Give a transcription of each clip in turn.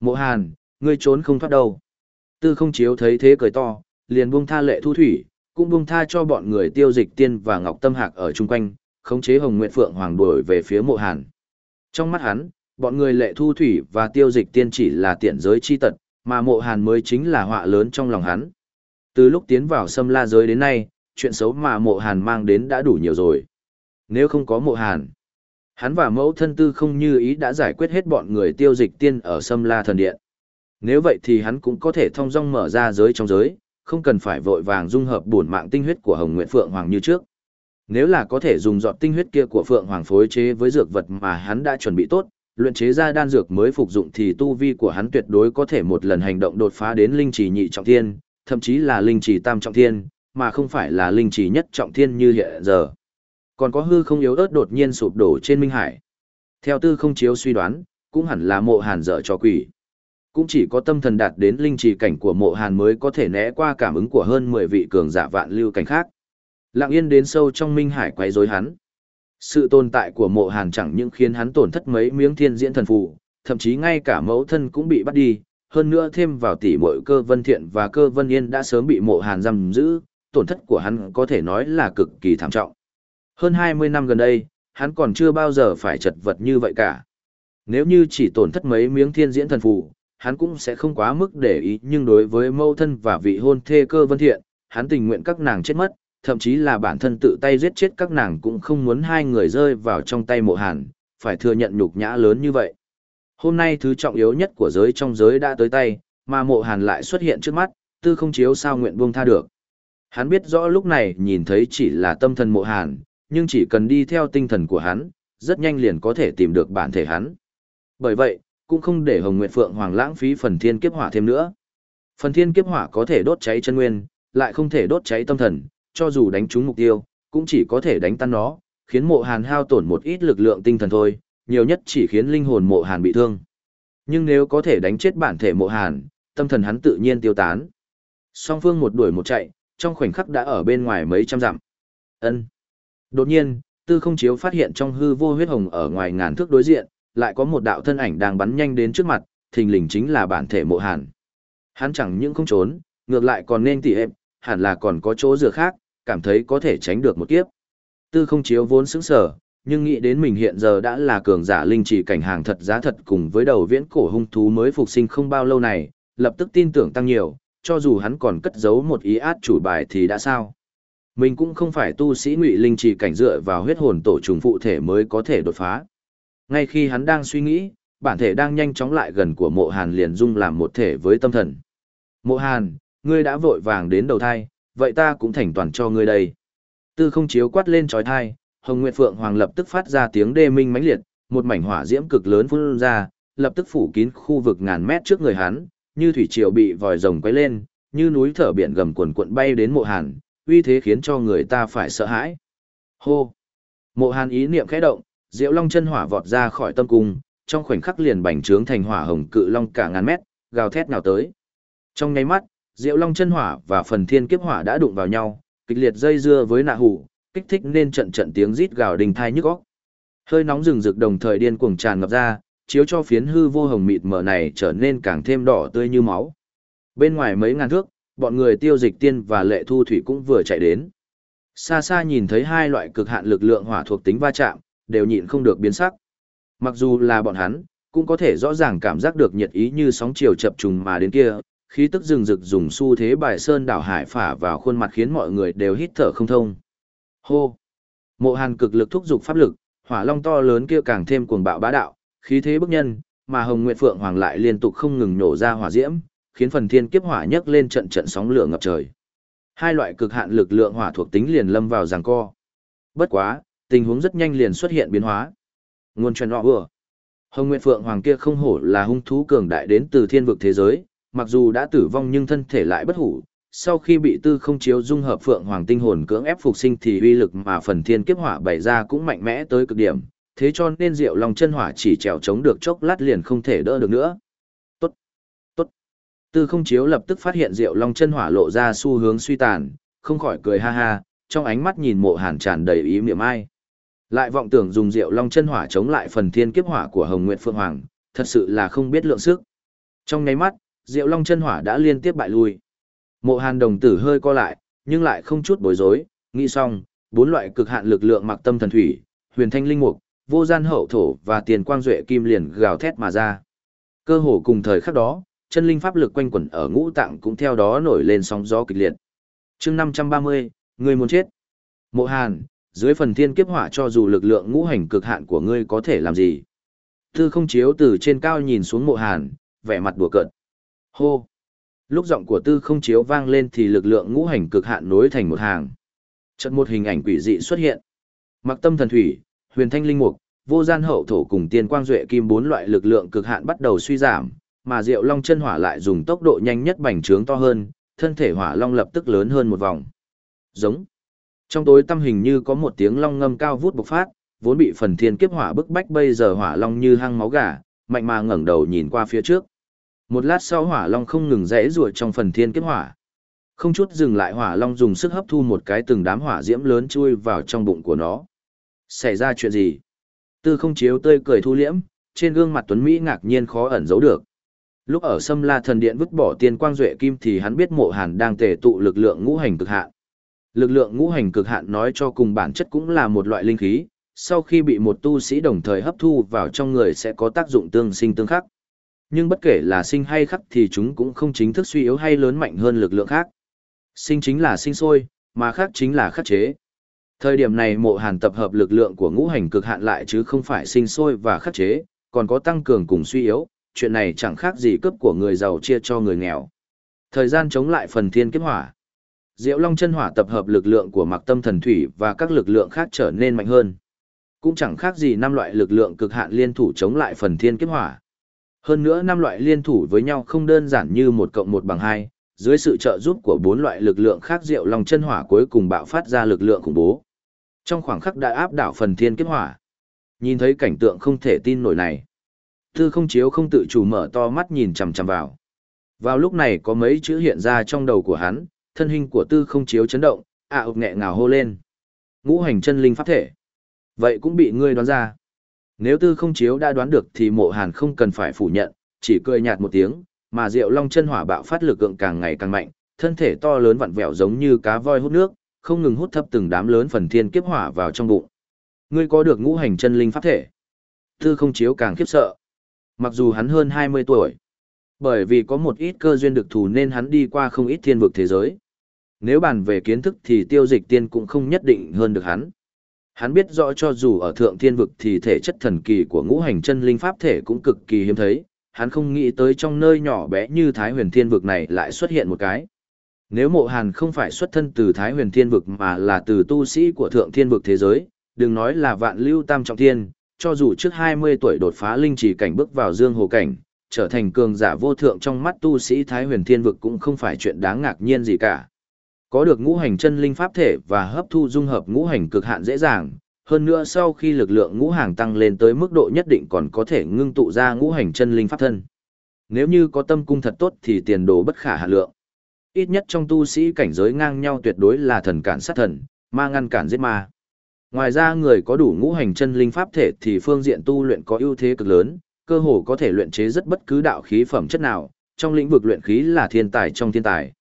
Mộ Hàn, ngươi trốn không thoát đâu. Tư không chiếu thấy thế cười to, liền buông tha lệ thu thủy, cũng buông tha cho bọn người tiêu dịch tiên và ngọc tâm hạc ở chung quanh, khống chế hồng nguyện phượng hoàng đuổi về phía mộ hàn. Trong mắt hắn, bọn người lệ thu thủy và tiêu dịch tiên chỉ là tiện giới chi tật, mà mộ hàn mới chính là họa lớn trong lòng hắn. Từ lúc tiến vào xâm la giới đến nay, chuyện xấu mà mộ hàn mang đến đã đủ nhiều rồi. Nếu không có mộ hàn, hắn và mẫu thân tư không như ý đã giải quyết hết bọn người tiêu dịch tiên ở Sâm la thần điện. Nếu vậy thì hắn cũng có thể thông dong mở ra giới trong giới, không cần phải vội vàng dung hợp bổn mạng tinh huyết của Hồng Nguyệt Phượng Hoàng như trước. Nếu là có thể dùng giọt tinh huyết kia của Phượng Hoàng phối chế với dược vật mà hắn đã chuẩn bị tốt, luyện chế ra đan dược mới phục dụng thì tu vi của hắn tuyệt đối có thể một lần hành động đột phá đến linh chỉ nhị trọng thiên, thậm chí là linh chỉ tam trọng thiên, mà không phải là linh chỉ nhất trọng thiên như hiện giờ. Còn có hư không yếu ớt đột nhiên sụp đổ trên Minh Hải. Theo tư không chiếu suy đoán, cũng hẳn là mộ hàn dở cho quỷ. Cũng chỉ có tâm thần đạt đến linh trì cảnh của mộ hàn mới có thể né qua cảm ứng của hơn 10 vị cường giả vạn lưu cảnh khác. Lặng yên đến sâu trong minh hải quấy rối hắn. Sự tồn tại của mộ hàn chẳng những khiến hắn tổn thất mấy miếng thiên diễn thần phù, thậm chí ngay cả mẫu thân cũng bị bắt đi, hơn nữa thêm vào tỷ muội cơ vân thiện và cơ vân yên đã sớm bị mộ hàn giam giữ, tổn thất của hắn có thể nói là cực kỳ thảm trọng. Hơn 20 năm gần đây, hắn còn chưa bao giờ phải chật vật như vậy cả. Nếu như chỉ tổn thất mấy miếng thiên diễn thần phù, hắn cũng sẽ không quá mức để ý nhưng đối với mâu thân và vị hôn thê cơ vân thiện, hắn tình nguyện các nàng chết mất, thậm chí là bản thân tự tay giết chết các nàng cũng không muốn hai người rơi vào trong tay mộ hàn, phải thừa nhận nhục nhã lớn như vậy. Hôm nay thứ trọng yếu nhất của giới trong giới đã tới tay, mà mộ hàn lại xuất hiện trước mắt, tư không chiếu sao nguyện buông tha được. Hắn biết rõ lúc này nhìn thấy chỉ là tâm thần mộ hàn, nhưng chỉ cần đi theo tinh thần của hắn, rất nhanh liền có thể tìm được bản thể hắn. Bởi vậy, cũng không để Hồng Nguyệt Phượng Hoàng lãng phí phần thiên kiếp hỏa thêm nữa. Phần thiên kiếp hỏa có thể đốt cháy chân nguyên, lại không thể đốt cháy tâm thần, cho dù đánh trúng mục tiêu, cũng chỉ có thể đánh tan nó, khiến mộ hàn hao tổn một ít lực lượng tinh thần thôi, nhiều nhất chỉ khiến linh hồn mộ hàn bị thương. Nhưng nếu có thể đánh chết bản thể mộ hàn, tâm thần hắn tự nhiên tiêu tán. Song phương một đuổi một chạy, trong khoảnh khắc đã ở bên ngoài mấy trăm dặm. Ân. Đột nhiên, tư không chiếu phát hiện trong hư vô huyết hồng ở ngoài ngàn thước đối diện, lại có một đạo thân ảnh đang bắn nhanh đến trước mặt, thình lình chính là bản thể mộ hàn. Hắn chẳng những không trốn, ngược lại còn nên tỉ hẹp, hẳn là còn có chỗ dựa khác, cảm thấy có thể tránh được một kiếp. Tư không chiếu vốn sững sở, nhưng nghĩ đến mình hiện giờ đã là cường giả linh chỉ cảnh hàng thật giá thật cùng với đầu viễn cổ hung thú mới phục sinh không bao lâu này, lập tức tin tưởng tăng nhiều, cho dù hắn còn cất giấu một ý át chủ bài thì đã sao. Mình cũng không phải tu sĩ ngụy linh chỉ cảnh dựa vào huyết hồn tổ trùng phụ thể mới có thể đột phá. Ngay khi hắn đang suy nghĩ, bản thể đang nhanh chóng lại gần của mộ hàn liền dung làm một thể với tâm thần. Mộ hàn, ngươi đã vội vàng đến đầu thai, vậy ta cũng thành toàn cho ngươi đây. Tư không chiếu quát lên trói thai, Hồng Nguyệt Phượng Hoàng lập tức phát ra tiếng đê minh mãnh liệt, một mảnh hỏa diễm cực lớn phun ra, lập tức phủ kín khu vực ngàn mét trước người hắn, như thủy triều bị vòi rồng quấy lên, như núi thở biển gầm cuộn cuộn bay đến mộ hàn, uy thế khiến cho người ta phải sợ hãi. Hô! Mộ hàn ý niệm khẽ động, Diệu Long chân hỏa vọt ra khỏi tâm cung, trong khoảnh khắc liền bành trướng thành hỏa hồng cự long cả ngàn mét, gào thét nào tới. Trong nháy mắt, Diệu Long chân hỏa và phần thiên kiếp hỏa đã đụng vào nhau, kịch liệt dây dưa với nạ hủ, kích thích nên trận trận tiếng rít gào đình thai nhức óc. Hơi nóng rừng rực đồng thời điên cuồng tràn ngập ra, chiếu cho phiến hư vô hồng mịt mờ này trở nên càng thêm đỏ tươi như máu. Bên ngoài mấy ngàn thước, bọn người tiêu dịch tiên và lệ thu thủy cũng vừa chạy đến. Xa xa nhìn thấy hai loại cực hạn lực lượng hỏa thuộc tính va chạm, đều nhịn không được biến sắc. Mặc dù là bọn hắn, cũng có thể rõ ràng cảm giác được nhiệt ý như sóng chiều chập trùng mà đến kia, khí tức rừng rực dùng xu thế bài sơn đảo hải phả vào khuôn mặt khiến mọi người đều hít thở không thông. Hô! Mộ hàn cực lực thúc giục pháp lực, hỏa long to lớn kia càng thêm cuồng bạo bá đạo, khí thế bức nhân, mà Hồng Nguyệt Phượng Hoàng lại liên tục không ngừng nổ ra hỏa diễm, khiến phần thiên kiếp hỏa nhấc lên trận trận sóng lửa ngập trời. Hai loại cực hạn lực lượng hỏa thuộc tính liền lâm vào giằng co. Bất quá, tình huống rất nhanh liền xuất hiện biến hóa. Nguồn truyền họ vừa. Hồng Nguyệt Phượng Hoàng kia không hổ là hung thú cường đại đến từ thiên vực thế giới, mặc dù đã tử vong nhưng thân thể lại bất hủ. Sau khi bị tư không chiếu dung hợp Phượng Hoàng tinh hồn cưỡng ép phục sinh thì uy lực mà phần thiên kiếp hỏa bày ra cũng mạnh mẽ tới cực điểm, thế cho nên Diệu Long chân hỏa chỉ trèo chống được chốc lát liền không thể đỡ được nữa. Tư không chiếu lập tức phát hiện Diệu Long chân hỏa lộ ra xu hướng suy tàn, không khỏi cười ha ha, trong ánh mắt nhìn mộ hàn tràn đầy ý miệng ai. Lại vọng tưởng dùng rượu long chân hỏa chống lại phần thiên kiếp hỏa của Hồng Nguyệt Phượng Hoàng, thật sự là không biết lượng sức. Trong nháy mắt, Diệu Long chân hỏa đã liên tiếp bại lui. Mộ Hàn đồng tử hơi co lại, nhưng lại không chút bối rối, nghĩ xong, bốn loại cực hạn lực lượng mặc tâm thần thủy, huyền thanh linh mục, vô gian hậu thổ và tiền quang duệ kim liền gào thét mà ra. Cơ hồ cùng thời khắc đó, chân linh pháp lực quanh quẩn ở ngũ tạng cũng theo đó nổi lên sóng gió kịch liệt. Chương 530, người muốn chết. Mộ Hàn, dưới phần thiên kiếp hỏa cho dù lực lượng ngũ hành cực hạn của ngươi có thể làm gì. Tư không chiếu từ trên cao nhìn xuống mộ Hàn, vẻ mặt đùa cợt. Hô. Lúc giọng của tư không chiếu vang lên thì lực lượng ngũ hành cực hạn nối thành một hàng. Chợt một hình ảnh quỷ dị xuất hiện. Mặc tâm thần thủy, huyền thanh linh mục, vô gian hậu thổ cùng tiên quang duệ kim bốn loại lực lượng cực hạn bắt đầu suy giảm, mà Diệu Long chân hỏa lại dùng tốc độ nhanh nhất bành trướng to hơn, thân thể hỏa long lập tức lớn hơn một vòng. Giống. Trong tối tâm hình như có một tiếng long ngâm cao vút bộc phát, vốn bị phần thiên kiếp hỏa bức bách bây giờ hỏa long như hăng máu gà, mạnh mà ngẩng đầu nhìn qua phía trước. Một lát sau hỏa long không ngừng rẽ ruột trong phần thiên kiếp hỏa. Không chút dừng lại hỏa long dùng sức hấp thu một cái từng đám hỏa diễm lớn chui vào trong bụng của nó. Xảy ra chuyện gì? Tư không chiếu tươi cười thu liễm, trên gương mặt Tuấn Mỹ ngạc nhiên khó ẩn giấu được. Lúc ở Sâm La Thần Điện vứt bỏ tiên quang duệ kim thì hắn biết mộ hàn đang tề tụ lực lượng ngũ hành cực hạn. Lực lượng ngũ hành cực hạn nói cho cùng bản chất cũng là một loại linh khí, sau khi bị một tu sĩ đồng thời hấp thu vào trong người sẽ có tác dụng tương sinh tương khắc. Nhưng bất kể là sinh hay khắc thì chúng cũng không chính thức suy yếu hay lớn mạnh hơn lực lượng khác. Sinh chính là sinh sôi, mà khắc chính là khắc chế. Thời điểm này mộ hàn tập hợp lực lượng của ngũ hành cực hạn lại chứ không phải sinh sôi và khắc chế, còn có tăng cường cùng suy yếu, chuyện này chẳng khác gì cướp của người giàu chia cho người nghèo. Thời gian chống lại phần thiên kiếp hỏa. Diệu Long chân hỏa tập hợp lực lượng của Mạc Tâm Thần Thủy và các lực lượng khác trở nên mạnh hơn. Cũng chẳng khác gì năm loại lực lượng cực hạn liên thủ chống lại phần thiên kiếp hỏa. Hơn nữa năm loại liên thủ với nhau không đơn giản như một cộng một bằng hai, dưới sự trợ giúp của bốn loại lực lượng khác Diệu Long chân hỏa cuối cùng bạo phát ra lực lượng khủng bố. Trong khoảng khắc đã áp đảo phần thiên kiếp hỏa. Nhìn thấy cảnh tượng không thể tin nổi này. Tư không chiếu không tự chủ mở to mắt nhìn chằm chằm vào. Vào lúc này có mấy chữ hiện ra trong đầu của hắn, thân hình của tư không chiếu chấn động, ạ à ục nghẹ ngào hô lên. Ngũ hành chân linh pháp thể. Vậy cũng bị ngươi đoán ra. Nếu tư không chiếu đã đoán được thì mộ hàn không cần phải phủ nhận, chỉ cười nhạt một tiếng, mà diệu long chân hỏa bạo phát lực lượng càng ngày càng mạnh, thân thể to lớn vặn vẹo giống như cá voi hút nước, không ngừng hút thấp từng đám lớn phần thiên kiếp hỏa vào trong bụng. Ngươi có được ngũ hành chân linh pháp thể. Tư không chiếu càng khiếp sợ. Mặc dù hắn hơn 20 tuổi, bởi vì có một ít cơ duyên được thù nên hắn đi qua không ít thiên vực thế giới. Nếu bàn về kiến thức thì tiêu dịch tiên cũng không nhất định hơn được hắn. Hắn biết rõ cho dù ở thượng thiên vực thì thể chất thần kỳ của ngũ hành chân linh pháp thể cũng cực kỳ hiếm thấy, hắn không nghĩ tới trong nơi nhỏ bé như Thái huyền thiên vực này lại xuất hiện một cái. Nếu mộ hàn không phải xuất thân từ Thái huyền thiên vực mà là từ tu sĩ của thượng thiên vực thế giới, đừng nói là vạn lưu tam trọng thiên, cho dù trước 20 tuổi đột phá linh chỉ cảnh bước vào dương hồ cảnh, trở thành cường giả vô thượng trong mắt tu sĩ Thái huyền thiên vực cũng không phải chuyện đáng ngạc nhiên gì cả. Có được ngũ hành chân linh pháp thể và hấp thu dung hợp ngũ hành cực hạn dễ dàng, hơn nữa sau khi lực lượng ngũ hành tăng lên tới mức độ nhất định còn có thể ngưng tụ ra ngũ hành chân linh pháp thân. Nếu như có tâm cung thật tốt thì tiền đồ bất khả hạ lượng. Ít nhất trong tu sĩ cảnh giới ngang nhau tuyệt đối là thần cản sát thần, ma ngăn cản giết ma. Ngoài ra người có đủ ngũ hành chân linh pháp thể thì phương diện tu luyện có ưu thế cực lớn, cơ hồ có thể luyện chế rất bất cứ đạo khí phẩm chất nào, trong lĩnh vực luyện khí là thiên tài trong thiên tài.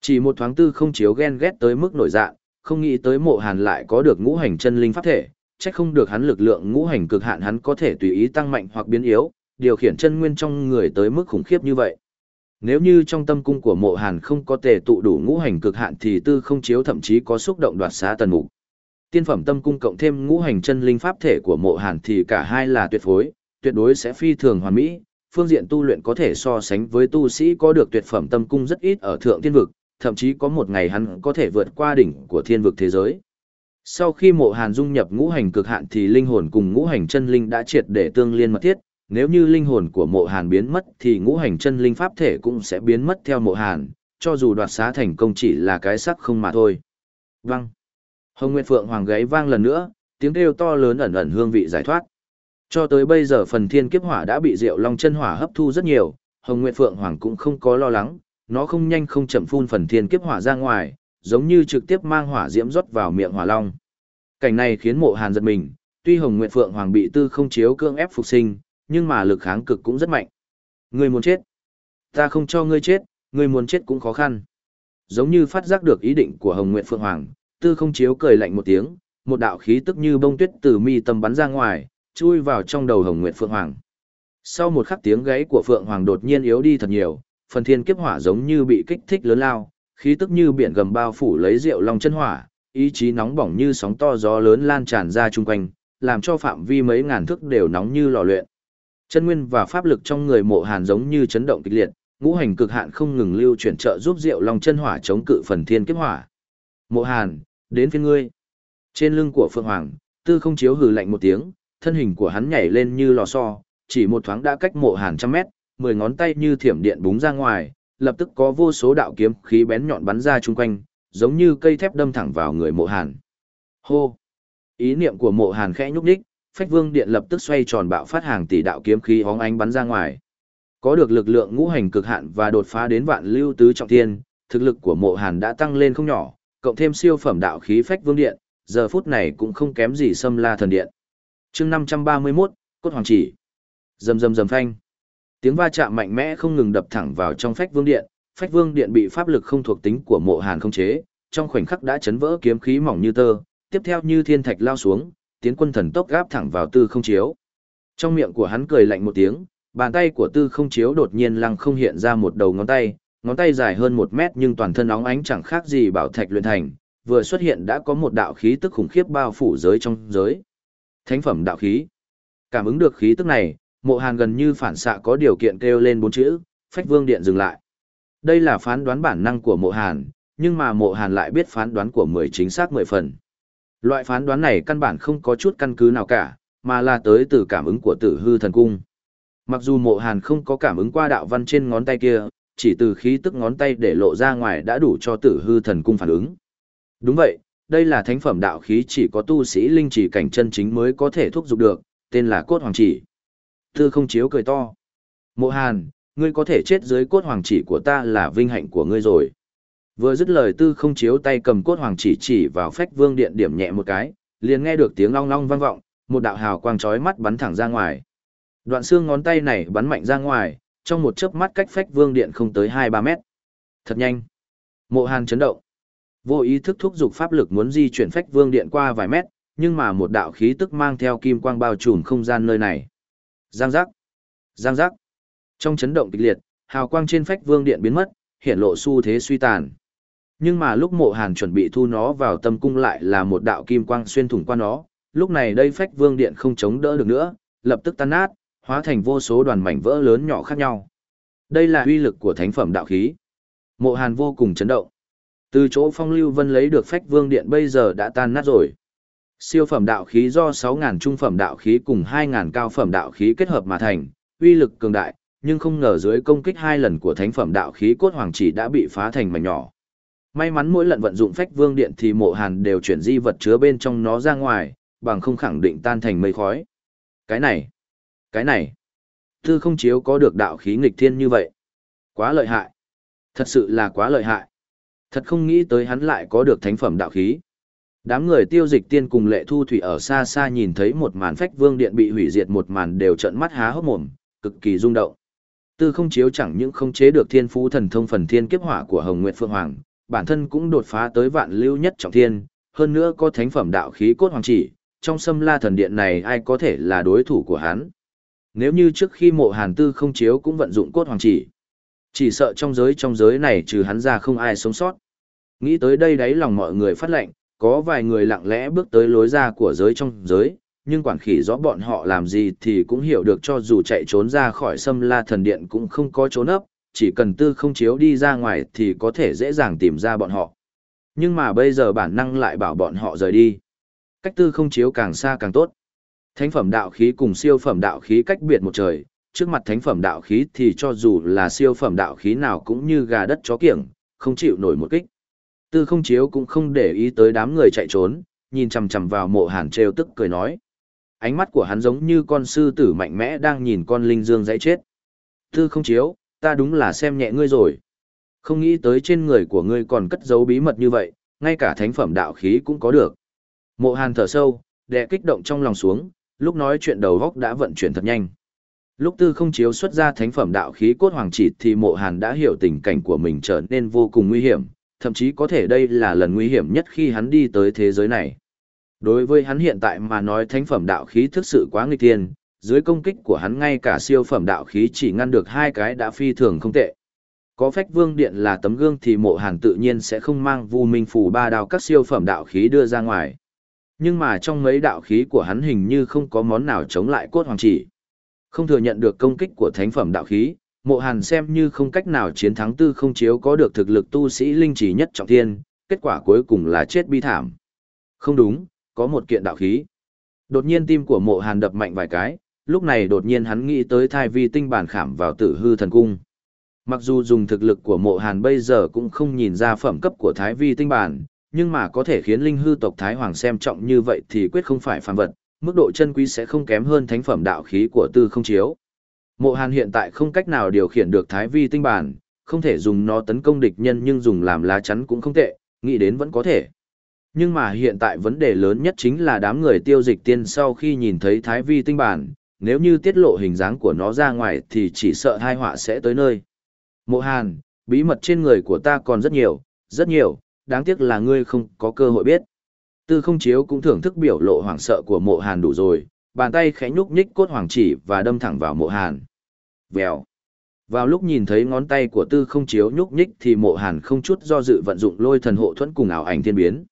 Chỉ một thoáng tư không chiếu ghen ghét tới mức nổi dạ, không nghĩ tới mộ hàn lại có được ngũ hành chân linh pháp thể, chắc không được hắn lực lượng ngũ hành cực hạn hắn có thể tùy ý tăng mạnh hoặc biến yếu, điều khiển chân nguyên trong người tới mức khủng khiếp như vậy. Nếu như trong tâm cung của mộ hàn không có tề tụ đủ ngũ hành cực hạn thì tư không chiếu thậm chí có xúc động đoạt xá tần mục. Tiên phẩm tâm cung cộng thêm ngũ hành chân linh pháp thể của mộ hàn thì cả hai là tuyệt phối, tuyệt đối sẽ phi thường hoàn mỹ, phương diện tu luyện có thể so sánh với tu sĩ có được tuyệt phẩm tâm cung rất ít ở thượng tiên vực, thậm chí có một ngày hắn có thể vượt qua đỉnh của thiên vực thế giới. Sau khi mộ hàn dung nhập ngũ hành cực hạn thì linh hồn cùng ngũ hành chân linh đã triệt để tương liên mật thiết, nếu như linh hồn của mộ hàn biến mất thì ngũ hành chân linh pháp thể cũng sẽ biến mất theo mộ hàn, cho dù đoạt xá thành công chỉ là cái sắc không mà thôi. Văng. Hồng Nguyệt Phượng Hoàng gáy vang lần nữa, tiếng kêu to lớn ẩn ẩn hương vị giải thoát. Cho tới bây giờ phần thiên kiếp hỏa đã bị Diệu Long chân hỏa hấp thu rất nhiều, Hồng Nguyệt Phượng Hoàng cũng không có lo lắng, nó không nhanh không chậm phun phần thiên kiếp hỏa ra ngoài, giống như trực tiếp mang hỏa diễm rót vào miệng hỏa long. Cảnh này khiến Mộ Hàn giật mình, tuy Hồng Nguyệt Phượng Hoàng bị tư không chiếu cương ép phục sinh, nhưng mà lực kháng cực cũng rất mạnh. Người muốn chết. Ta không cho ngươi chết, ngươi muốn chết cũng khó khăn. Giống như phát giác được ý định của Hồng Nguyệt Phượng Hoàng, tư không chiếu cười lạnh một tiếng, một đạo khí tức như bông tuyết từ mi tâm bắn ra ngoài, chui vào trong đầu Hồng Nguyệt Phượng Hoàng. Sau một khắc tiếng gáy của Phượng Hoàng đột nhiên yếu đi thật nhiều, phần thiên kiếp hỏa giống như bị kích thích lớn lao, khí tức như biển gầm bao phủ lấy rượu long chân hỏa, ý chí nóng bỏng như sóng to gió lớn lan tràn ra chung quanh, làm cho phạm vi mấy ngàn thước đều nóng như lò luyện. Chân nguyên và pháp lực trong người mộ hàn giống như chấn động kịch liệt, ngũ hành cực hạn không ngừng lưu chuyển trợ giúp rượu long chân hỏa chống cự phần thiên kiếp hỏa. Mộ hàn, đến phiên ngươi. Trên lưng của Phượng Hoàng, tư không chiếu hừ lạnh một tiếng, thân hình của hắn nhảy lên như lò xo, chỉ một thoáng đã cách mộ hàn trăm mét, mười ngón tay như thiểm điện búng ra ngoài, lập tức có vô số đạo kiếm khí bén nhọn bắn ra chung quanh, giống như cây thép đâm thẳng vào người mộ hàn. Hô! Ý niệm của mộ hàn khẽ nhúc đích, phách vương điện lập tức xoay tròn bạo phát hàng tỷ đạo kiếm khí hóng ánh bắn ra ngoài. Có được lực lượng ngũ hành cực hạn và đột phá đến vạn lưu tứ trọng thiên, thực lực của mộ hàn đã tăng lên không nhỏ, cộng thêm siêu phẩm đạo khí phách vương điện, giờ phút này cũng không kém gì xâm la thần điện. chương 531, Cốt Hoàng Chỉ. Dầm dầm dầm phanh. Tiếng va chạm mạnh mẽ không ngừng đập thẳng vào trong phách vương điện, phách vương điện bị pháp lực không thuộc tính của mộ hàn không chế, trong khoảnh khắc đã chấn vỡ kiếm khí mỏng như tơ, tiếp theo như thiên thạch lao xuống, tiến quân thần tốc gáp thẳng vào tư không chiếu. Trong miệng của hắn cười lạnh một tiếng, bàn tay của tư không chiếu đột nhiên lăng không hiện ra một đầu ngón tay, ngón tay dài hơn một mét nhưng toàn thân óng ánh chẳng khác gì bảo thạch luyện thành, vừa xuất hiện đã có một đạo khí tức khủng khiếp bao phủ giới trong giới. Thánh phẩm đạo khí. Cảm ứng được khí tức này, mộ hàn gần như phản xạ có điều kiện kêu lên bốn chữ, phách vương điện dừng lại. Đây là phán đoán bản năng của mộ hàn, nhưng mà mộ hàn lại biết phán đoán của 10 chính xác 10 phần. Loại phán đoán này căn bản không có chút căn cứ nào cả, mà là tới từ cảm ứng của tử hư thần cung. Mặc dù mộ hàn không có cảm ứng qua đạo văn trên ngón tay kia, chỉ từ khí tức ngón tay để lộ ra ngoài đã đủ cho tử hư thần cung phản ứng. Đúng vậy, đây là thánh phẩm đạo khí chỉ có tu sĩ linh chỉ cảnh chân chính mới có thể thúc giục được, tên là cốt hoàng chỉ. Tư không chiếu cười to. Mộ hàn, ngươi có thể chết dưới cốt hoàng chỉ của ta là vinh hạnh của ngươi rồi. Vừa dứt lời tư không chiếu tay cầm cốt hoàng chỉ chỉ vào phách vương điện điểm nhẹ một cái, liền nghe được tiếng long long vang vọng, một đạo hào quang chói mắt bắn thẳng ra ngoài. Đoạn xương ngón tay này bắn mạnh ra ngoài, trong một chớp mắt cách phách vương điện không tới 2-3 mét. Thật nhanh. Mộ hàn chấn động. Vô ý thức thúc giục pháp lực muốn di chuyển phách vương điện qua vài mét, nhưng mà một đạo khí tức mang theo kim quang bao trùm không gian nơi này. Giang giác. Giang giác. Trong chấn động kịch liệt, hào quang trên phách vương điện biến mất, hiện lộ xu thế suy tàn. Nhưng mà lúc mộ hàn chuẩn bị thu nó vào tâm cung lại là một đạo kim quang xuyên thủng qua nó, lúc này đây phách vương điện không chống đỡ được nữa, lập tức tan nát, hóa thành vô số đoàn mảnh vỡ lớn nhỏ khác nhau. Đây là uy lực của thánh phẩm đạo khí. Mộ hàn vô cùng chấn động. Từ chỗ phong lưu vân lấy được phách vương điện bây giờ đã tan nát rồi. Siêu phẩm đạo khí do 6.000 trung phẩm đạo khí cùng 2.000 cao phẩm đạo khí kết hợp mà thành, uy lực cường đại, nhưng không ngờ dưới công kích hai lần của thánh phẩm đạo khí cốt hoàng chỉ đã bị phá thành mảnh nhỏ. May mắn mỗi lần vận dụng phách vương điện thì mộ hàn đều chuyển di vật chứa bên trong nó ra ngoài, bằng không khẳng định tan thành mây khói. Cái này, cái này, tư không chiếu có được đạo khí nghịch thiên như vậy. Quá lợi hại. Thật sự là quá lợi hại. Thật không nghĩ tới hắn lại có được thánh phẩm đạo khí. Đám người tiêu dịch tiên cùng lệ thu thủy ở xa xa nhìn thấy một màn phách vương điện bị hủy diệt một màn đều trận mắt há hốc mồm, cực kỳ rung động. Tư không chiếu chẳng những không chế được thiên phú thần thông phần thiên kiếp hỏa của Hồng Nguyệt Phượng Hoàng, bản thân cũng đột phá tới vạn lưu nhất trọng thiên, hơn nữa có thánh phẩm đạo khí cốt hoàng chỉ, trong xâm la thần điện này ai có thể là đối thủ của hắn. Nếu như trước khi mộ hàn tư không chiếu cũng vận dụng cốt hoàng chỉ, chỉ sợ trong giới trong giới này trừ hắn ra không ai sống sót. Nghĩ tới đây đấy lòng mọi người phát lệnh, có vài người lặng lẽ bước tới lối ra của giới trong giới, nhưng quản khỉ rõ bọn họ làm gì thì cũng hiểu được cho dù chạy trốn ra khỏi Sâm la thần điện cũng không có trốn ấp, chỉ cần tư không chiếu đi ra ngoài thì có thể dễ dàng tìm ra bọn họ. Nhưng mà bây giờ bản năng lại bảo bọn họ rời đi. Cách tư không chiếu càng xa càng tốt. Thánh phẩm đạo khí cùng siêu phẩm đạo khí cách biệt một trời, trước mặt thánh phẩm đạo khí thì cho dù là siêu phẩm đạo khí nào cũng như gà đất chó kiểng, không chịu nổi một kích. Tư không chiếu cũng không để ý tới đám người chạy trốn, nhìn chằm chằm vào mộ hàn trêu tức cười nói. Ánh mắt của hắn giống như con sư tử mạnh mẽ đang nhìn con linh dương dãy chết. Tư không chiếu, ta đúng là xem nhẹ ngươi rồi. Không nghĩ tới trên người của ngươi còn cất giấu bí mật như vậy, ngay cả thánh phẩm đạo khí cũng có được. Mộ hàn thở sâu, đè kích động trong lòng xuống, lúc nói chuyện đầu góc đã vận chuyển thật nhanh. Lúc tư không chiếu xuất ra thánh phẩm đạo khí cốt hoàng chỉ thì mộ hàn đã hiểu tình cảnh của mình trở nên vô cùng nguy hiểm, thậm chí có thể đây là lần nguy hiểm nhất khi hắn đi tới thế giới này. Đối với hắn hiện tại mà nói thánh phẩm đạo khí thực sự quá nghịch thiên, dưới công kích của hắn ngay cả siêu phẩm đạo khí chỉ ngăn được hai cái đã phi thường không tệ. Có phách vương điện là tấm gương thì mộ hàn tự nhiên sẽ không mang vu minh phủ ba đào các siêu phẩm đạo khí đưa ra ngoài. Nhưng mà trong mấy đạo khí của hắn hình như không có món nào chống lại cốt hoàng chỉ. Không thừa nhận được công kích của thánh phẩm đạo khí, mộ hàn xem như không cách nào chiến thắng tư không chiếu có được thực lực tu sĩ linh chỉ nhất trọng thiên, kết quả cuối cùng là chết bi thảm. Không đúng, có một kiện đạo khí. Đột nhiên tim của mộ hàn đập mạnh vài cái, lúc này đột nhiên hắn nghĩ tới thai vi tinh bản khảm vào tử hư thần cung. Mặc dù dùng thực lực của mộ hàn bây giờ cũng không nhìn ra phẩm cấp của thái vi tinh bản, nhưng mà có thể khiến linh hư tộc Thái Hoàng xem trọng như vậy thì quyết không phải phàm vật, mức độ chân quý sẽ không kém hơn thánh phẩm đạo khí của tư không chiếu. Mộ Hàn hiện tại không cách nào điều khiển được Thái Vi tinh bản, không thể dùng nó tấn công địch nhân nhưng dùng làm lá chắn cũng không tệ, nghĩ đến vẫn có thể. Nhưng mà hiện tại vấn đề lớn nhất chính là đám người tiêu dịch tiên sau khi nhìn thấy Thái Vi tinh bản, nếu như tiết lộ hình dáng của nó ra ngoài thì chỉ sợ hai họa sẽ tới nơi. Mộ Hàn, bí mật trên người của ta còn rất nhiều, rất nhiều, đáng tiếc là ngươi không có cơ hội biết. Tư không chiếu cũng thưởng thức biểu lộ hoảng sợ của mộ hàn đủ rồi, bàn tay khẽ nhúc nhích cốt hoàng chỉ và đâm thẳng vào mộ hàn. Vèo. Vào lúc nhìn thấy ngón tay của tư không chiếu nhúc nhích thì mộ hàn không chút do dự vận dụng lôi thần hộ thuẫn cùng ảo ảnh thiên biến.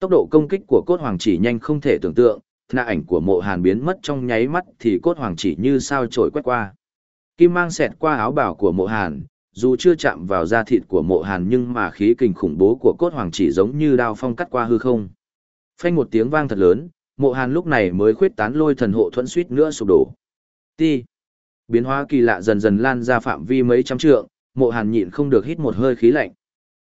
Tốc độ công kích của cốt hoàng chỉ nhanh không thể tưởng tượng, nạ ảnh của mộ hàn biến mất trong nháy mắt thì cốt hoàng chỉ như sao trổi quét qua. Kim mang xẹt qua áo bảo của mộ hàn, dù chưa chạm vào da thịt của mộ hàn nhưng mà khí kình khủng bố của cốt hoàng chỉ giống như đao phong cắt qua hư không. Phanh một tiếng vang thật lớn, mộ hàn lúc này mới khuyết tán lôi thần hộ thuẫn suýt nữa sụp đổ. Ti. Biến hóa kỳ lạ dần dần lan ra phạm vi mấy trăm trượng, mộ hàn nhịn không được hít một hơi khí lạnh.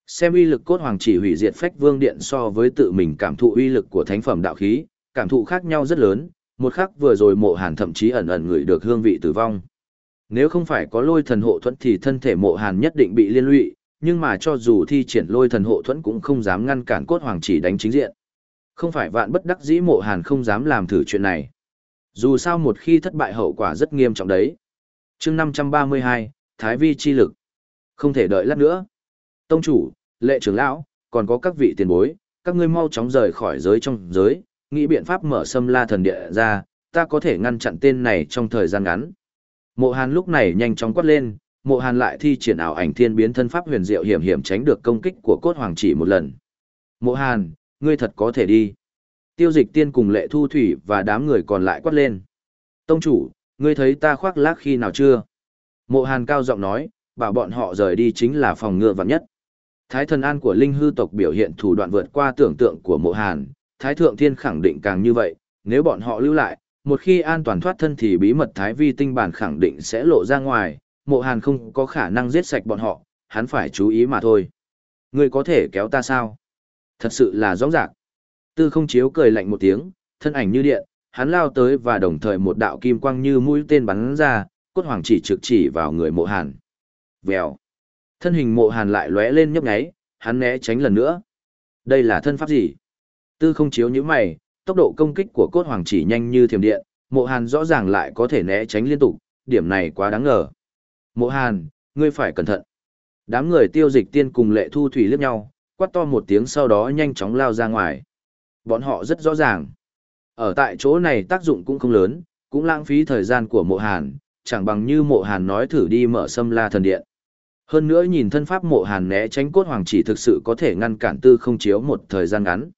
Xem uy lực cốt hoàng chỉ hủy diệt phách vương điện so với tự mình cảm thụ uy lực của thánh phẩm đạo khí, cảm thụ khác nhau rất lớn, một khắc vừa rồi mộ hàn thậm chí ẩn ẩn ngửi được hương vị tử vong. Nếu không phải có lôi thần hộ thuẫn thì thân thể mộ hàn nhất định bị liên lụy, nhưng mà cho dù thi triển lôi thần hộ thuẫn cũng không dám ngăn cản cốt hoàng chỉ đánh chính diện. Không phải vạn bất đắc dĩ mộ hàn không dám làm thử chuyện này. Dù sao một khi thất bại hậu quả rất nghiêm trọng đấy. chương 532, Thái Vi chi lực. Không thể đợi lát nữa. Tông chủ, lệ trưởng lão, còn có các vị tiền bối, các ngươi mau chóng rời khỏi giới trong giới, nghĩ biện pháp mở xâm la thần địa ra, ta có thể ngăn chặn tên này trong thời gian ngắn. Mộ Hàn lúc này nhanh chóng quát lên, Mộ Hàn lại thi triển ảo ảnh thiên biến thân pháp huyền diệu hiểm hiểm tránh được công kích của cốt hoàng chỉ một lần. Mộ Hàn, ngươi thật có thể đi. Tiêu dịch tiên cùng lệ thu thủy và đám người còn lại quát lên. Tông chủ, ngươi thấy ta khoác lác khi nào chưa? Mộ Hàn cao giọng nói, bảo bọn họ rời đi chính là phòng ngừa vạn nhất. Thái thần an của linh hư tộc biểu hiện thủ đoạn vượt qua tưởng tượng của mộ Hàn, Thái thượng thiên khẳng định càng như vậy, nếu bọn họ lưu lại, một khi an toàn thoát thân thì bí mật thái vi tinh bản khẳng định sẽ lộ ra ngoài, mộ hàn không có khả năng giết sạch bọn họ, hắn phải chú ý mà thôi. Ngươi có thể kéo ta sao? Thật sự là rõ rạc. Tư không chiếu cười lạnh một tiếng, thân ảnh như điện, hắn lao tới và đồng thời một đạo kim quang như mũi tên bắn ra, cốt hoàng chỉ trực chỉ vào người mộ hàn. Vèo. Thân hình mộ hàn lại lóe lên nhấp nháy, hắn né tránh lần nữa. Đây là thân pháp gì? Tư không chiếu như mày, tốc độ công kích của cốt hoàng chỉ nhanh như thiểm điện, mộ hàn rõ ràng lại có thể né tránh liên tục, điểm này quá đáng ngờ. Mộ hàn, ngươi phải cẩn thận. Đám người tiêu dịch tiên cùng lệ thu thủy liếc nhau, quát to một tiếng sau đó nhanh chóng lao ra ngoài. Bọn họ rất rõ ràng. Ở tại chỗ này tác dụng cũng không lớn, cũng lãng phí thời gian của mộ hàn, chẳng bằng như mộ hàn nói thử đi mở sâm la thần điện. Hơn nữa nhìn thân pháp mộ hàn né tránh cốt hoàng chỉ thực sự có thể ngăn cản tư không chiếu một thời gian ngắn.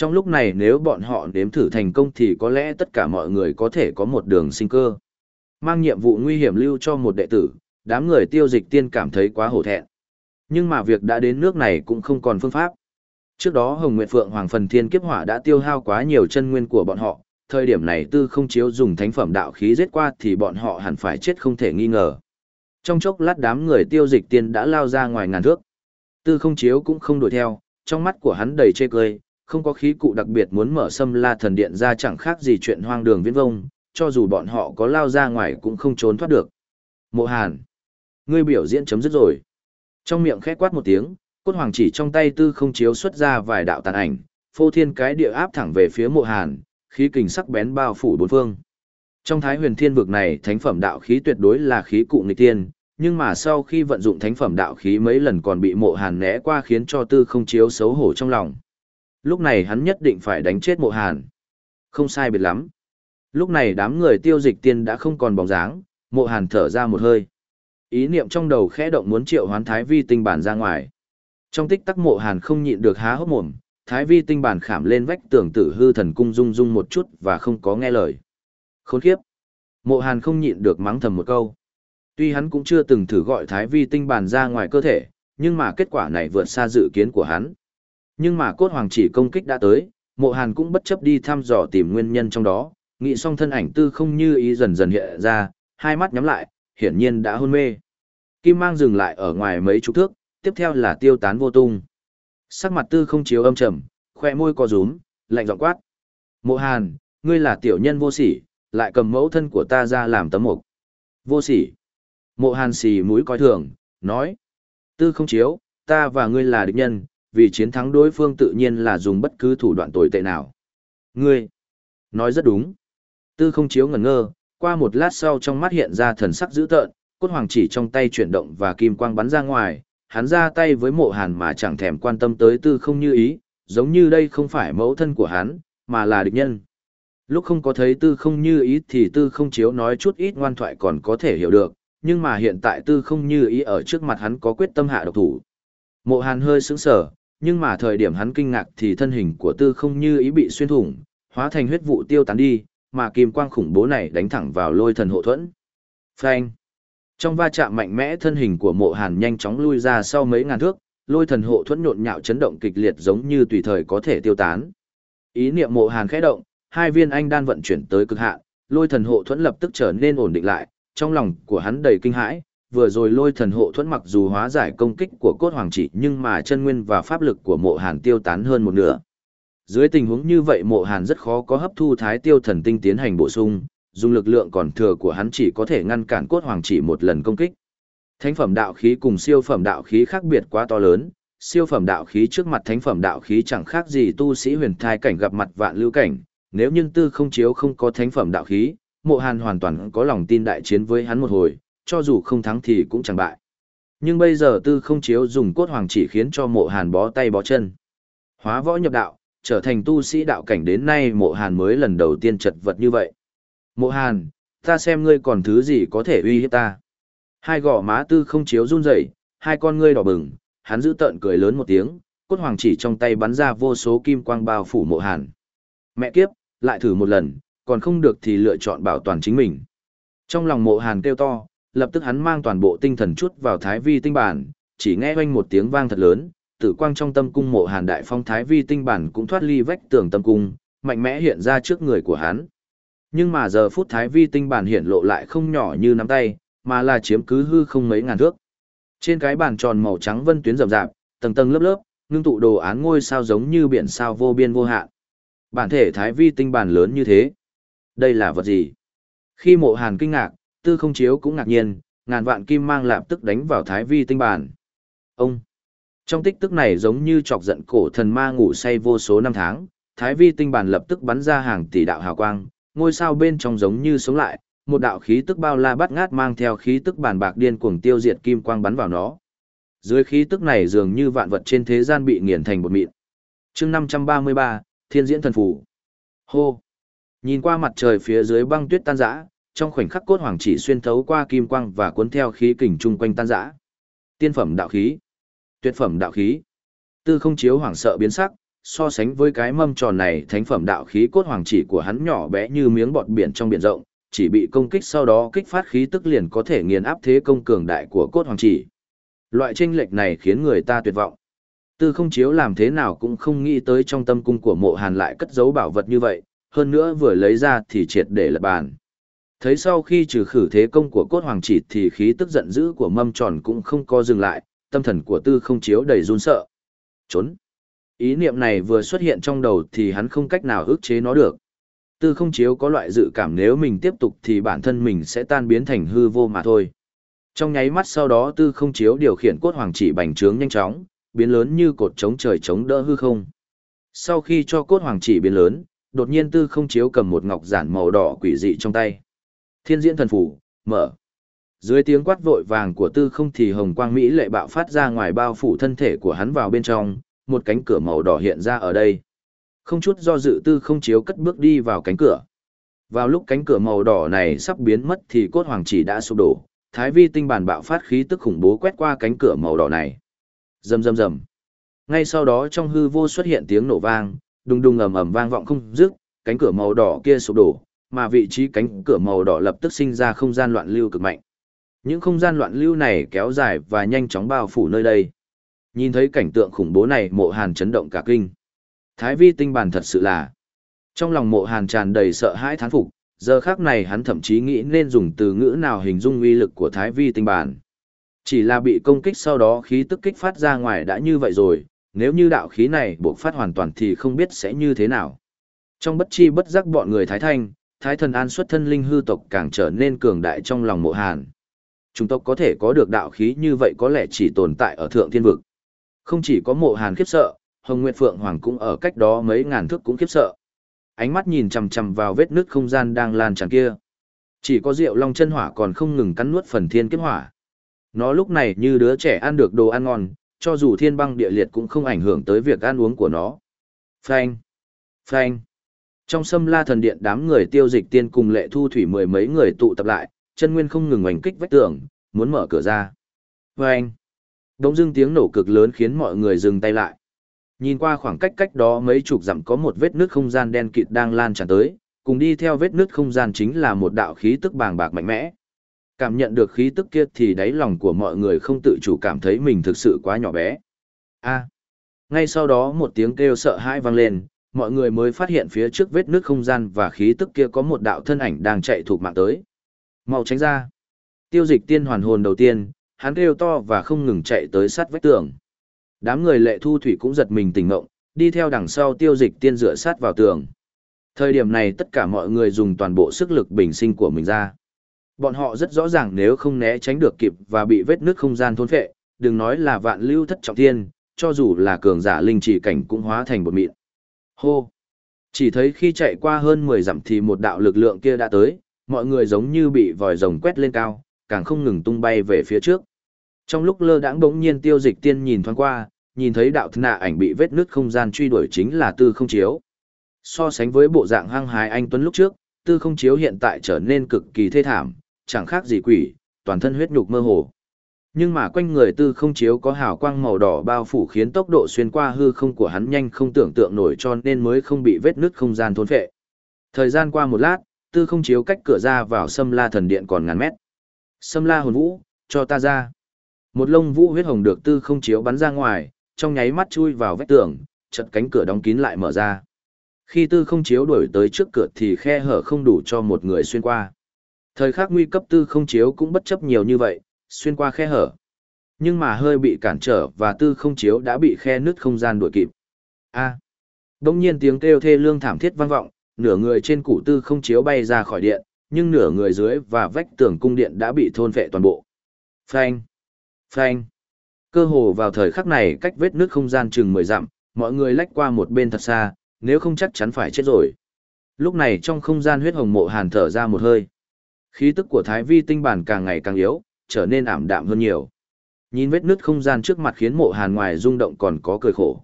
Trong lúc này nếu bọn họ nếm thử thành công thì có lẽ tất cả mọi người có thể có một đường sinh cơ. Mang nhiệm vụ nguy hiểm lưu cho một đệ tử, đám người tiêu dịch tiên cảm thấy quá hổ thẹn. Nhưng mà việc đã đến nước này cũng không còn phương pháp. Trước đó Hồng Nguyệt Phượng Hoàng Phần Thiên Kiếp Hỏa đã tiêu hao quá nhiều chân nguyên của bọn họ, thời điểm này tư không chiếu dùng thánh phẩm đạo khí giết qua thì bọn họ hẳn phải chết không thể nghi ngờ. Trong chốc lát đám người tiêu dịch tiên đã lao ra ngoài ngàn thước. Tư không chiếu cũng không đuổi theo, trong mắt của hắn đầy chê cười, không có khí cụ đặc biệt muốn mở xâm la thần điện ra chẳng khác gì chuyện hoang đường viễn vông, cho dù bọn họ có lao ra ngoài cũng không trốn thoát được. Mộ Hàn, ngươi biểu diễn chấm dứt rồi. Trong miệng khẽ quát một tiếng, cốt hoàng chỉ trong tay tư không chiếu xuất ra vài đạo tàn ảnh, phô thiên cái địa áp thẳng về phía mộ Hàn, khí kình sắc bén bao phủ bốn phương. Trong thái huyền thiên vực này thánh phẩm đạo khí tuyệt đối là khí cụ nghịch tiên, nhưng mà sau khi vận dụng thánh phẩm đạo khí mấy lần còn bị mộ hàn né qua khiến cho tư không chiếu xấu hổ trong lòng. Lúc này hắn nhất định phải đánh chết mộ hàn. Không sai biệt lắm. Lúc này đám người tiêu dịch tiên đã không còn bóng dáng, mộ hàn thở ra một hơi. Ý niệm trong đầu khẽ động muốn triệu hoán thái vi tinh bản ra ngoài. Trong tích tắc mộ hàn không nhịn được há hốc mồm, thái vi tinh bản khảm lên vách tường tử hư thần cung rung rung một chút và không có nghe lời. Khốn kiếp. Mộ hàn không nhịn được mắng thầm một câu. Tuy hắn cũng chưa từng thử gọi thái vi tinh bản ra ngoài cơ thể, nhưng mà kết quả này vượt xa dự kiến của hắn. Nhưng mà cốt hoàng chỉ công kích đã tới, mộ hàn cũng bất chấp đi thăm dò tìm nguyên nhân trong đó, nghĩ xong thân ảnh tư không như ý dần dần hiện ra, hai mắt nhắm lại, hiển nhiên đã hôn mê. Kim mang dừng lại ở ngoài mấy chục thước, tiếp theo là tiêu tán vô tung. Sắc mặt tư không chiếu âm trầm, khoe môi co rúm, lạnh giọng quát. Mộ hàn, ngươi là tiểu nhân vô sỉ, lại cầm mẫu thân của ta ra làm tấm mục. Vô sỉ. Mộ hàn xì mũi coi thường, nói. Tư không chiếu, ta và ngươi là địch nhân, vì chiến thắng đối phương tự nhiên là dùng bất cứ thủ đoạn tồi tệ nào. Ngươi. Nói rất đúng. Tư không chiếu ngẩn ngơ, qua một lát sau trong mắt hiện ra thần sắc dữ tợn, cốt hoàng chỉ trong tay chuyển động và kim quang bắn ra ngoài, hắn ra tay với mộ hàn mà chẳng thèm quan tâm tới tư không như ý, giống như đây không phải mẫu thân của hắn, mà là địch nhân. Lúc không có thấy tư không như ý thì tư không chiếu nói chút ít ngoan thoại còn có thể hiểu được, nhưng mà hiện tại tư không như ý ở trước mặt hắn có quyết tâm hạ độc thủ. Mộ hàn hơi sững sở, nhưng mà thời điểm hắn kinh ngạc thì thân hình của tư không như ý bị xuyên thủng, hóa thành huyết vụ tiêu tán đi, mà kim quang khủng bố này đánh thẳng vào lôi thần hộ thuẫn. Phanh! Trong va chạm mạnh mẽ thân hình của mộ hàn nhanh chóng lui ra sau mấy ngàn thước, lôi thần hộ thuẫn nhộn nhạo chấn động kịch liệt giống như tùy thời có thể tiêu tán. Ý niệm mộ hàn khẽ động, hai viên anh đan vận chuyển tới cực hạn, lôi thần hộ thuẫn lập tức trở nên ổn định lại, trong lòng của hắn đầy kinh hãi, vừa rồi lôi thần hộ thuẫn mặc dù hóa giải công kích của cốt hoàng chỉ nhưng mà chân nguyên và pháp lực của mộ hàn tiêu tán hơn một nửa. Dưới tình huống như vậy mộ hàn rất khó có hấp thu thái tiêu thần tinh tiến hành bổ sung, dùng lực lượng còn thừa của hắn chỉ có thể ngăn cản cốt hoàng chỉ một lần công kích. Thánh phẩm đạo khí cùng siêu phẩm đạo khí khác biệt quá to lớn, siêu phẩm đạo khí trước mặt thánh phẩm đạo khí chẳng khác gì tu sĩ huyền thai cảnh gặp mặt vạn lưu cảnh, nếu nhưng tư không chiếu không có thánh phẩm đạo khí, mộ hàn hoàn toàn có lòng tin đại chiến với hắn một hồi, cho dù không thắng thì cũng chẳng bại. Nhưng bây giờ tư không chiếu dùng cốt hoàng chỉ khiến cho mộ hàn bó tay bó chân. Hóa võ nhập đạo, trở thành tu sĩ đạo cảnh đến nay mộ hàn mới lần đầu tiên chật vật như vậy. Mộ hàn, ta xem ngươi còn thứ gì có thể uy hiếp ta. Hai gò má tư không chiếu run rẩy, hai con ngươi đỏ bừng, hắn giữ tợn cười lớn một tiếng, cốt hoàng chỉ trong tay bắn ra vô số kim quang bao phủ mộ hàn. Mẹ kiếp, lại thử một lần, còn không được thì lựa chọn bảo toàn chính mình. Trong lòng mộ hàn kêu to, lập tức hắn mang toàn bộ tinh thần chút vào thái vi tinh bản, chỉ nghe oanh một tiếng vang thật lớn, tử quang trong tâm cung mộ hàn đại phong thái vi tinh bản cũng thoát ly vách tường tâm cung, mạnh mẽ hiện ra trước người của hắn. Nhưng mà giờ phút thái vi tinh bản hiện lộ lại không nhỏ như nắm tay, mà là chiếm cứ hư không mấy ngàn thước. Trên cái bàn tròn màu trắng vân tuyến rậm rạp, tầng tầng lớp lớp, ngưng tụ đồ án ngôi sao giống như biển sao vô biên vô hạn. Bản thể thái vi tinh bản lớn như thế. Đây là vật gì? Khi mộ hàn kinh ngạc, tư không chiếu cũng ngạc nhiên, ngàn vạn kim mang lạp tức đánh vào thái vi tinh bản. Ông! Trong tích tức này giống như chọc giận cổ thần ma ngủ say vô số năm tháng, thái vi tinh bản lập tức bắn ra hàng tỷ đạo hào quang, ngôi sao bên trong giống như sống lại, một đạo khí tức bao la bắt ngát mang theo khí tức bản bạc điên cuồng tiêu diệt kim quang bắn vào nó. Dưới khí tức này dường như vạn vật trên thế gian bị nghiền thành bột mịn. Chương 533, Thiên Diễn Thần phủ Hô. Nhìn qua mặt trời phía dưới băng tuyết tan rã, trong khoảnh khắc cốt hoàng chỉ xuyên thấu qua kim quang và cuốn theo khí kình chung quanh tan rã. Tiên phẩm đạo khí, tuyệt phẩm đạo khí. Tư không chiếu hoàng sợ biến sắc, so sánh với cái mâm tròn này, thánh phẩm đạo khí cốt hoàng chỉ của hắn nhỏ bé như miếng bọt biển trong biển rộng, chỉ bị công kích sau đó kích phát khí tức liền có thể nghiền áp thế công cường đại của cốt hoàng chỉ. Loại tranh lệch này khiến người ta tuyệt vọng. Tư không chiếu làm thế nào cũng không nghĩ tới trong tâm cung của mộ hàn lại cất giấu bảo vật như vậy, hơn nữa vừa lấy ra thì triệt để lật bàn. Thấy sau khi trừ khử thế công của cốt hoàng chỉ thì khí tức giận dữ của mâm tròn cũng không co dừng lại, tâm thần của tư không chiếu đầy run sợ. Trốn. Ý niệm này vừa xuất hiện trong đầu thì hắn không cách nào ức chế nó được. Tư không chiếu có loại dự cảm nếu mình tiếp tục thì bản thân mình sẽ tan biến thành hư vô mà thôi. Trong nháy mắt sau đó tư không chiếu điều khiển cốt hoàng chỉ bành trướng nhanh chóng, biến lớn như cột chống trời chống đỡ hư không. Sau khi cho cốt hoàng chỉ biến lớn, đột nhiên tư không chiếu cầm một ngọc giản màu đỏ quỷ dị trong tay. Thiên diễn thần phủ, mở. Dưới tiếng quát vội vàng của tư không thì hồng quang Mỹ lệ bạo phát ra ngoài bao phủ thân thể của hắn vào bên trong, một cánh cửa màu đỏ hiện ra ở đây. Không chút do dự tư không chiếu cất bước đi vào cánh cửa. Vào lúc cánh cửa màu đỏ này sắp biến mất thì cốt hoàng chỉ đã sụp đổ, thái vi tinh bản bạo phát khí tức khủng bố quét qua cánh cửa màu đỏ này. Rầm rầm rầm. Ngay sau đó trong hư vô xuất hiện tiếng nổ vang, đùng đùng ầm ầm vang vọng không dứt, cánh cửa màu đỏ kia sụp đổ, mà vị trí cánh cửa màu đỏ lập tức sinh ra không gian loạn lưu cực mạnh. Những không gian loạn lưu này kéo dài và nhanh chóng bao phủ nơi đây. Nhìn thấy cảnh tượng khủng bố này mộ hàn chấn động cả kinh. Thái vi tinh bản thật sự là. Trong lòng mộ hàn tràn đầy sợ hãi thán phục, giờ khác này hắn thậm chí nghĩ nên dùng từ ngữ nào hình dung uy lực của thái vi tinh bản. Chỉ là bị công kích sau đó khí tức kích phát ra ngoài đã như vậy rồi, nếu như đạo khí này bộc phát hoàn toàn thì không biết sẽ như thế nào. Trong bất chi bất giác bọn người thái thanh, thái thần an xuất thân linh hư tộc càng trở nên cường đại trong lòng mộ hàn. Chúng tộc có thể có được đạo khí như vậy có lẽ chỉ tồn tại ở thượng thiên vực. Không chỉ có mộ hàn khiếp sợ, Hồng Nguyệt Phượng Hoàng cũng ở cách đó mấy ngàn thước cũng khiếp sợ. Ánh mắt nhìn chằm chằm vào vết nước không gian đang lan tràn kia. Chỉ có rượu long chân hỏa còn không ngừng cắn nuốt phần thiên kiếp hỏa. Nó lúc này như đứa trẻ ăn được đồ ăn ngon, cho dù thiên băng địa liệt cũng không ảnh hưởng tới việc ăn uống của nó. Phanh! Phanh! Trong sâm la thần điện đám người tiêu dịch tiên cùng lệ thu thủy mười mấy người tụ tập lại, chân nguyên không ngừng oanh kích vách tường, muốn mở cửa ra. Phanh! Đống dưng tiếng nổ cực lớn khiến mọi người dừng tay lại. Nhìn qua khoảng cách cách đó mấy chục dặm có một vết nước không gian đen kịt đang lan tràn tới, cùng đi theo vết nước không gian chính là một đạo khí tức bàng bạc mạnh mẽ. Cảm nhận được khí tức kia thì đáy lòng của mọi người không tự chủ cảm thấy mình thực sự quá nhỏ bé. A. Ngay sau đó một tiếng kêu sợ hãi vang lên, mọi người mới phát hiện phía trước vết nước không gian và khí tức kia có một đạo thân ảnh đang chạy thuộc mạng tới. Mau tránh ra. Tiêu dịch tiên hoàn hồn đầu tiên, hắn kêu to và không ngừng chạy tới sát vách tường. Đám người lệ thu thủy cũng giật mình tỉnh ngộng, đi theo đằng sau tiêu dịch tiên dựa sát vào tường. Thời điểm này tất cả mọi người dùng toàn bộ sức lực bình sinh của mình ra. Bọn họ rất rõ ràng nếu không né tránh được kịp và bị vết nước không gian thôn phệ, đừng nói là vạn lưu thất trọng thiên, cho dù là cường giả linh chỉ cảnh cũng hóa thành bột mịn. Hô! Chỉ thấy khi chạy qua hơn 10 dặm thì một đạo lực lượng kia đã tới, mọi người giống như bị vòi rồng quét lên cao, càng không ngừng tung bay về phía trước. Trong lúc lơ đãng bỗng nhiên tiêu dịch tiên nhìn thoáng qua, nhìn thấy đạo thân nạ ảnh bị vết nứt không gian truy đuổi chính là tư không chiếu. So sánh với bộ dạng hăng hái anh Tuấn lúc trước, tư không chiếu hiện tại trở nên cực kỳ thê thảm, chẳng khác gì quỷ, toàn thân huyết nhục mơ hồ. Nhưng mà quanh người tư không chiếu có hào quang màu đỏ bao phủ khiến tốc độ xuyên qua hư không của hắn nhanh không tưởng tượng nổi cho nên mới không bị vết nứt không gian thôn phệ. Thời gian qua một lát, tư không chiếu cách cửa ra vào sâm la thần điện còn ngàn mét. Sâm la hồn vũ, cho ta ra. Một lông vũ huyết hồng được tư không chiếu bắn ra ngoài, trong nháy mắt chui vào vách tường, chật cánh cửa đóng kín lại mở ra. Khi tư không chiếu đuổi tới trước cửa thì khe hở không đủ cho một người xuyên qua. Thời khắc nguy cấp tư không chiếu cũng bất chấp nhiều như vậy, xuyên qua khe hở. Nhưng mà hơi bị cản trở và tư không chiếu đã bị khe nứt không gian đuổi kịp. A. Đông nhiên tiếng kêu thê lương thảm thiết vang vọng, nửa người trên củ tư không chiếu bay ra khỏi điện, nhưng nửa người dưới và vách tường cung điện đã bị thôn phệ toàn bộ. Phanh. Phanh. Cơ hồ vào thời khắc này cách vết nước không gian chừng 10 dặm, mọi người lách qua một bên thật xa, nếu không chắc chắn phải chết rồi. Lúc này trong không gian huyết hồng mộ hàn thở ra một hơi. Khí tức của Thái Vi tinh bản càng ngày càng yếu, trở nên ảm đạm hơn nhiều. Nhìn vết nứt không gian trước mặt khiến mộ hàn ngoài rung động còn có cười khổ.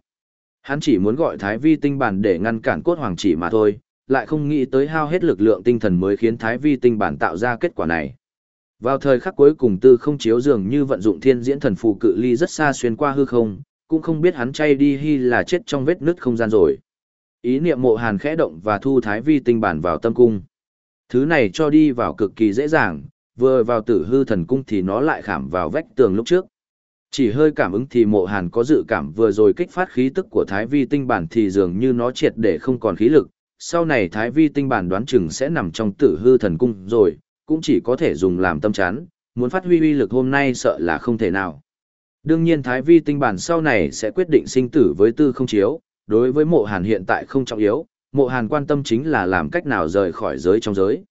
Hắn chỉ muốn gọi Thái Vi tinh bản để ngăn cản cốt hoàng chỉ mà thôi, lại không nghĩ tới hao hết lực lượng tinh thần mới khiến Thái Vi tinh bản tạo ra kết quả này. Vào thời khắc cuối cùng tư không chiếu dường như vận dụng thiên diễn thần phù cự ly rất xa xuyên qua hư không, cũng không biết hắn chay đi hy là chết trong vết nứt không gian rồi. Ý niệm mộ hàn khẽ động và thu thái vi tinh bản vào tâm cung. Thứ này cho đi vào cực kỳ dễ dàng, vừa vào tử hư thần cung thì nó lại khảm vào vách tường lúc trước. Chỉ hơi cảm ứng thì mộ hàn có dự cảm vừa rồi kích phát khí tức của thái vi tinh bản thì dường như nó triệt để không còn khí lực. Sau này thái vi tinh bản đoán chừng sẽ nằm trong tử hư thần cung rồi, cũng chỉ có thể dùng làm tâm chán, muốn phát huy uy lực hôm nay sợ là không thể nào. Đương nhiên Thái Vi tinh bản sau này sẽ quyết định sinh tử với tư không chiếu, đối với mộ hàn hiện tại không trọng yếu, mộ hàn quan tâm chính là làm cách nào rời khỏi giới trong giới.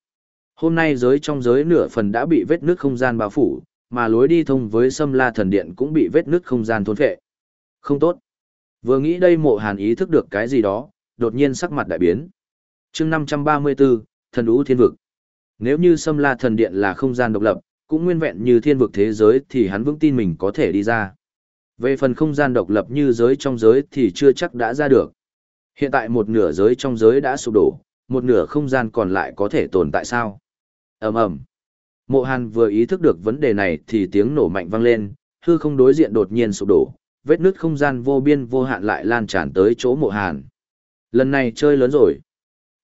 Hôm nay giới trong giới nửa phần đã bị vết nước không gian bao phủ, mà lối đi thông với sâm la thần điện cũng bị vết nước không gian thôn phệ. Không tốt. Vừa nghĩ đây mộ hàn ý thức được cái gì đó, đột nhiên sắc mặt đại biến. chương 534, thần ú thiên vực. Nếu như Sâm La Thần Điện là không gian độc lập, cũng nguyên vẹn như thiên vực thế giới thì hắn vững tin mình có thể đi ra. Về phần không gian độc lập như giới trong giới thì chưa chắc đã ra được. Hiện tại một nửa giới trong giới đã sụp đổ, một nửa không gian còn lại có thể tồn tại sao? ầm ầm Mộ Hàn vừa ý thức được vấn đề này thì tiếng nổ mạnh vang lên, hư không đối diện đột nhiên sụp đổ, vết nứt không gian vô biên vô hạn lại lan tràn tới chỗ Mộ Hàn. Lần này chơi lớn rồi.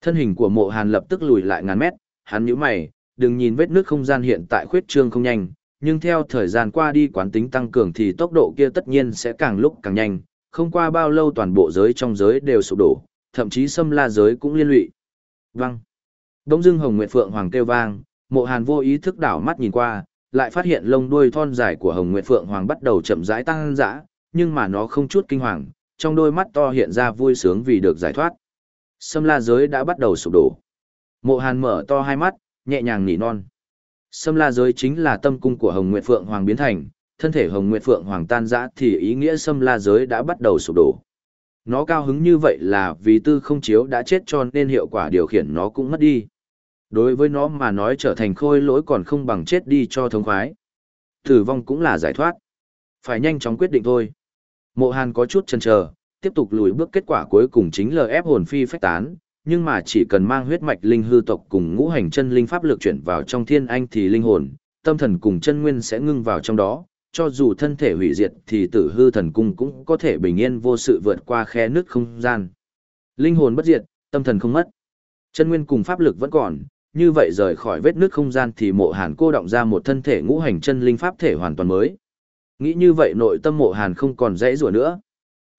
Thân hình của Mộ Hàn lập tức lùi lại ngàn mét, hắn nhíu mày, đừng nhìn vết nứt không gian hiện tại khuyết trương không nhanh, nhưng theo thời gian qua đi quán tính tăng cường thì tốc độ kia tất nhiên sẽ càng lúc càng nhanh, không qua bao lâu toàn bộ giới trong giới đều sụp đổ, thậm chí xâm la giới cũng liên lụy. Văng. Đông dưng Hồng Nguyệt Phượng Hoàng kêu vang, mộ hàn vô ý thức đảo mắt nhìn qua, lại phát hiện lông đuôi thon dài của Hồng Nguyệt Phượng Hoàng bắt đầu chậm rãi tăng dã, nhưng mà nó không chút kinh hoàng, trong đôi mắt to hiện ra vui sướng vì được giải thoát. sâm la giới đã bắt đầu sụp đổ. Mộ hàn mở to hai mắt, nhẹ nhàng nỉ non. Sâm la giới chính là tâm cung của Hồng Nguyệt Phượng Hoàng biến thành, thân thể Hồng Nguyệt Phượng Hoàng tan rã thì ý nghĩa Sâm la giới đã bắt đầu sụp đổ. Nó cao hứng như vậy là vì tư không chiếu đã chết cho nên hiệu quả điều khiển nó cũng mất đi. Đối với nó mà nói trở thành khôi lỗi còn không bằng chết đi cho thống khoái. Tử vong cũng là giải thoát. Phải nhanh chóng quyết định thôi. Mộ Hàn có chút chần chờ, tiếp tục lùi bước kết quả cuối cùng chính là ép hồn phi phách tán, nhưng mà chỉ cần mang huyết mạch linh hư tộc cùng ngũ hành chân linh pháp lực chuyển vào trong thiên anh thì linh hồn, tâm thần cùng chân nguyên sẽ ngưng vào trong đó, cho dù thân thể hủy diệt thì tử hư thần cung cũng có thể bình yên vô sự vượt qua khe nước không gian. Linh hồn bất diệt, tâm thần không mất. Chân nguyên cùng pháp lực vẫn còn, như vậy rời khỏi vết nước không gian thì mộ hàn cô động ra một thân thể ngũ hành chân linh pháp thể hoàn toàn mới. Nghĩ như vậy nội tâm mộ hàn không còn dễ rủa nữa.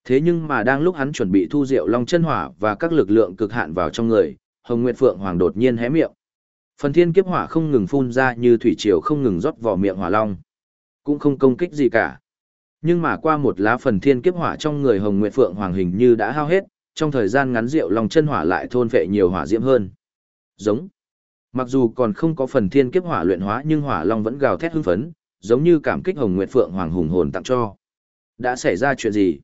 Thế nhưng mà đang lúc hắn chuẩn bị thu diệu long chân hỏa và các lực lượng cực hạn vào trong người, Hồng Nguyệt Phượng Hoàng đột nhiên hé miệng. Phần thiên kiếp hỏa không ngừng phun ra như thủy triều không ngừng rót vào miệng hỏa long. Cũng không công kích gì cả. Nhưng mà qua một lá phần thiên kiếp hỏa trong người Hồng Nguyệt Phượng Hoàng hình như đã hao hết, trong thời gian ngắn diệu long chân hỏa lại thôn vệ nhiều hỏa diễm hơn. Giống. Mặc dù còn không có phần thiên kiếp hỏa luyện hóa nhưng hỏa long vẫn gào thét hưng phấn, giống như cảm kích Hồng Nguyệt Phượng Hoàng hùng hồn tặng cho. Đã xảy ra chuyện gì?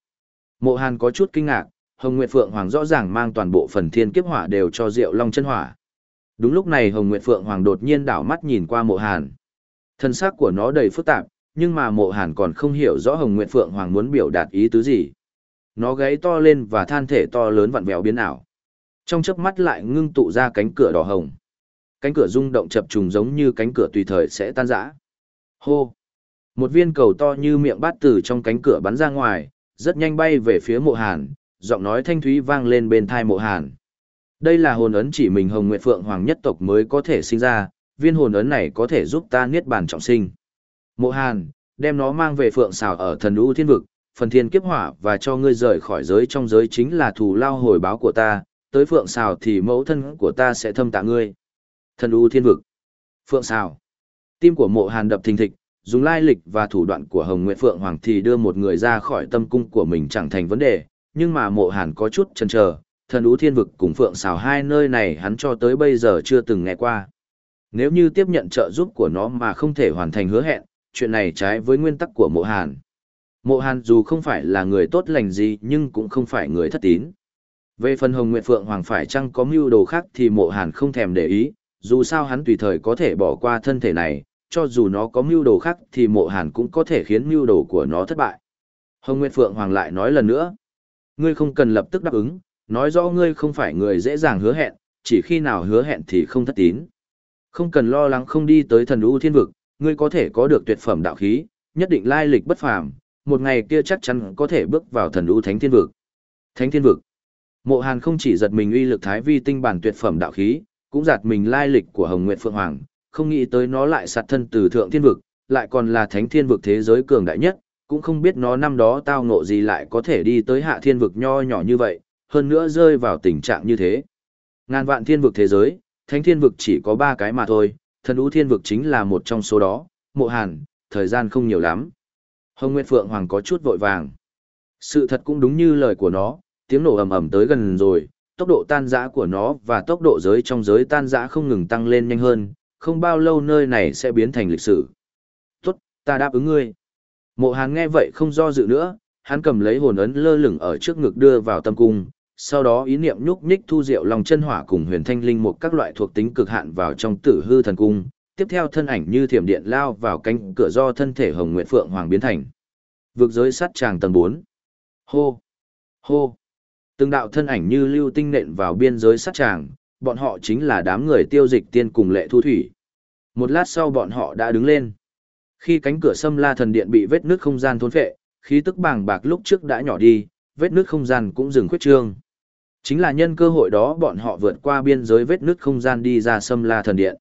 Mộ Hàn có chút kinh ngạc, Hồng Nguyệt Phượng Hoàng rõ ràng mang toàn bộ phần thiên kiếp hỏa đều cho Diệu Long chân hỏa. Đúng lúc này Hồng Nguyệt Phượng Hoàng đột nhiên đảo mắt nhìn qua Mộ Hàn. Thân xác của nó đầy phức tạp, nhưng mà Mộ Hàn còn không hiểu rõ Hồng Nguyệt Phượng Hoàng muốn biểu đạt ý tứ gì. Nó gáy to lên và than thể to lớn vặn vẹo biến ảo. Trong chớp mắt lại ngưng tụ ra cánh cửa đỏ hồng. Cánh cửa rung động chập trùng giống như cánh cửa tùy thời sẽ tan rã. Hô! Một viên cầu to như miệng bát từ trong cánh cửa bắn ra ngoài, rất nhanh bay về phía mộ hàn, giọng nói thanh thúy vang lên bên thai mộ hàn. Đây là hồn ấn chỉ mình Hồng Nguyệt Phượng Hoàng nhất tộc mới có thể sinh ra, viên hồn ấn này có thể giúp ta niết bàn trọng sinh. Mộ hàn, đem nó mang về Phượng xào ở thần u thiên vực, phần thiên kiếp hỏa và cho ngươi rời khỏi giới trong giới chính là thù lao hồi báo của ta, tới Phượng xào thì mẫu thân của ta sẽ thâm tạ ngươi. Thần u thiên vực. Phượng xào. Tim của mộ hàn đập thình thịch, dùng lai lịch và thủ đoạn của Hồng Nguyệt Phượng Hoàng thì đưa một người ra khỏi tâm cung của mình chẳng thành vấn đề, nhưng mà mộ hàn có chút chần chờ, thần ú thiên vực cùng Phượng xào hai nơi này hắn cho tới bây giờ chưa từng nghe qua. Nếu như tiếp nhận trợ giúp của nó mà không thể hoàn thành hứa hẹn, chuyện này trái với nguyên tắc của mộ hàn. Mộ hàn dù không phải là người tốt lành gì nhưng cũng không phải người thất tín. Về phần Hồng Nguyệt Phượng Hoàng phải chăng có mưu đồ khác thì mộ hàn không thèm để ý, dù sao hắn tùy thời có thể bỏ qua thân thể này, cho dù nó có mưu đồ khác thì mộ hàn cũng có thể khiến mưu đồ của nó thất bại. Hồng Nguyệt Phượng Hoàng lại nói lần nữa. Ngươi không cần lập tức đáp ứng, nói rõ ngươi không phải người dễ dàng hứa hẹn, chỉ khi nào hứa hẹn thì không thất tín. Không cần lo lắng không đi tới thần u thiên vực, ngươi có thể có được tuyệt phẩm đạo khí, nhất định lai lịch bất phàm, một ngày kia chắc chắn có thể bước vào thần u thánh thiên vực. Thánh thiên vực. Mộ Hàn không chỉ giật mình uy lực thái vi tinh bản tuyệt phẩm đạo khí, cũng giật mình lai lịch của Hồng Nguyệt Phượng Hoàng, không nghĩ tới nó lại sạt thân từ thượng thiên vực, lại còn là thánh thiên vực thế giới cường đại nhất, cũng không biết nó năm đó tao ngộ gì lại có thể đi tới hạ thiên vực nho nhỏ như vậy, hơn nữa rơi vào tình trạng như thế. Ngàn vạn thiên vực thế giới, thánh thiên vực chỉ có ba cái mà thôi, thần ú thiên vực chính là một trong số đó, mộ hàn, thời gian không nhiều lắm. Hồng Nguyệt Phượng Hoàng có chút vội vàng. Sự thật cũng đúng như lời của nó, tiếng nổ ầm ầm tới gần rồi, tốc độ tan rã của nó và tốc độ giới trong giới tan rã không ngừng tăng lên nhanh hơn, không bao lâu nơi này sẽ biến thành lịch sử. Tốt, ta đáp ứng ngươi. Mộ Hàn nghe vậy không do dự nữa, hắn cầm lấy hồn ấn lơ lửng ở trước ngực đưa vào tâm cung, sau đó ý niệm nhúc nhích thu diệu lòng chân hỏa cùng huyền thanh linh một các loại thuộc tính cực hạn vào trong tử hư thần cung, tiếp theo thân ảnh như thiểm điện lao vào cánh cửa do thân thể Hồng Nguyệt Phượng Hoàng biến thành. vượt giới sắt tràng tầng bốn Hô! Hô! Từng đạo thân ảnh như lưu tinh nện vào biên giới sắt tràng, bọn họ chính là đám người tiêu dịch tiên cùng lệ thu thủy. Một lát sau bọn họ đã đứng lên. Khi cánh cửa xâm la thần điện bị vết nước không gian thôn phệ, khí tức bàng bạc lúc trước đã nhỏ đi, vết nước không gian cũng dừng khuyết trương. Chính là nhân cơ hội đó bọn họ vượt qua biên giới vết nứt không gian đi ra xâm la thần điện.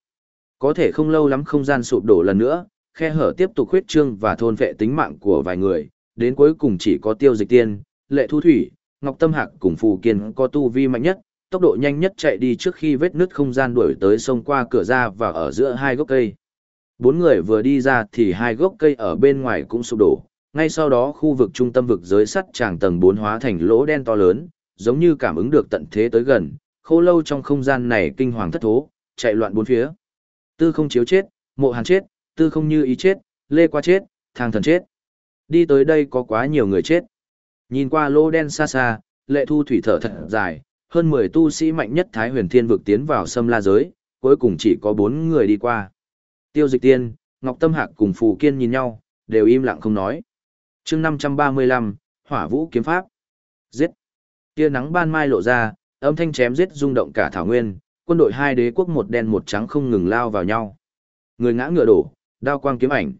Có thể không lâu lắm không gian sụp đổ lần nữa, khe hở tiếp tục khuyết trương và thôn vệ tính mạng của vài người, đến cuối cùng chỉ có tiêu dịch tiên, lệ thu thủy, ngọc tâm hạc cùng phù kiên có tu vi mạnh nhất, tốc độ nhanh nhất chạy đi trước khi vết nứt không gian đuổi tới sông qua cửa ra và ở giữa hai gốc cây. Bốn người vừa đi ra thì hai gốc cây ở bên ngoài cũng sụp đổ, ngay sau đó khu vực trung tâm vực giới sắt tràng tầng 4 hóa thành lỗ đen to lớn, giống như cảm ứng được tận thế tới gần, khô lâu trong không gian này kinh hoàng thất thố, chạy loạn bốn phía. Tư không chiếu chết, mộ hàn chết, tư không như ý chết, lê qua chết, thang thần chết. Đi tới đây có quá nhiều người chết. Nhìn qua lô đen xa xa, lệ thu thủy thở thật dài, hơn 10 tu sĩ mạnh nhất Thái huyền thiên vực tiến vào sâm la giới, cuối cùng chỉ có 4 người đi qua. Tiêu dịch tiên, Ngọc Tâm Hạc cùng Phù Kiên nhìn nhau, đều im lặng không nói. chương 535, Hỏa Vũ Kiếm Pháp. Giết. Tia nắng ban mai lộ ra, âm thanh chém giết rung động cả thảo nguyên, quân đội hai đế quốc một đen một trắng không ngừng lao vào nhau. Người ngã ngựa đổ, đao quang kiếm ảnh.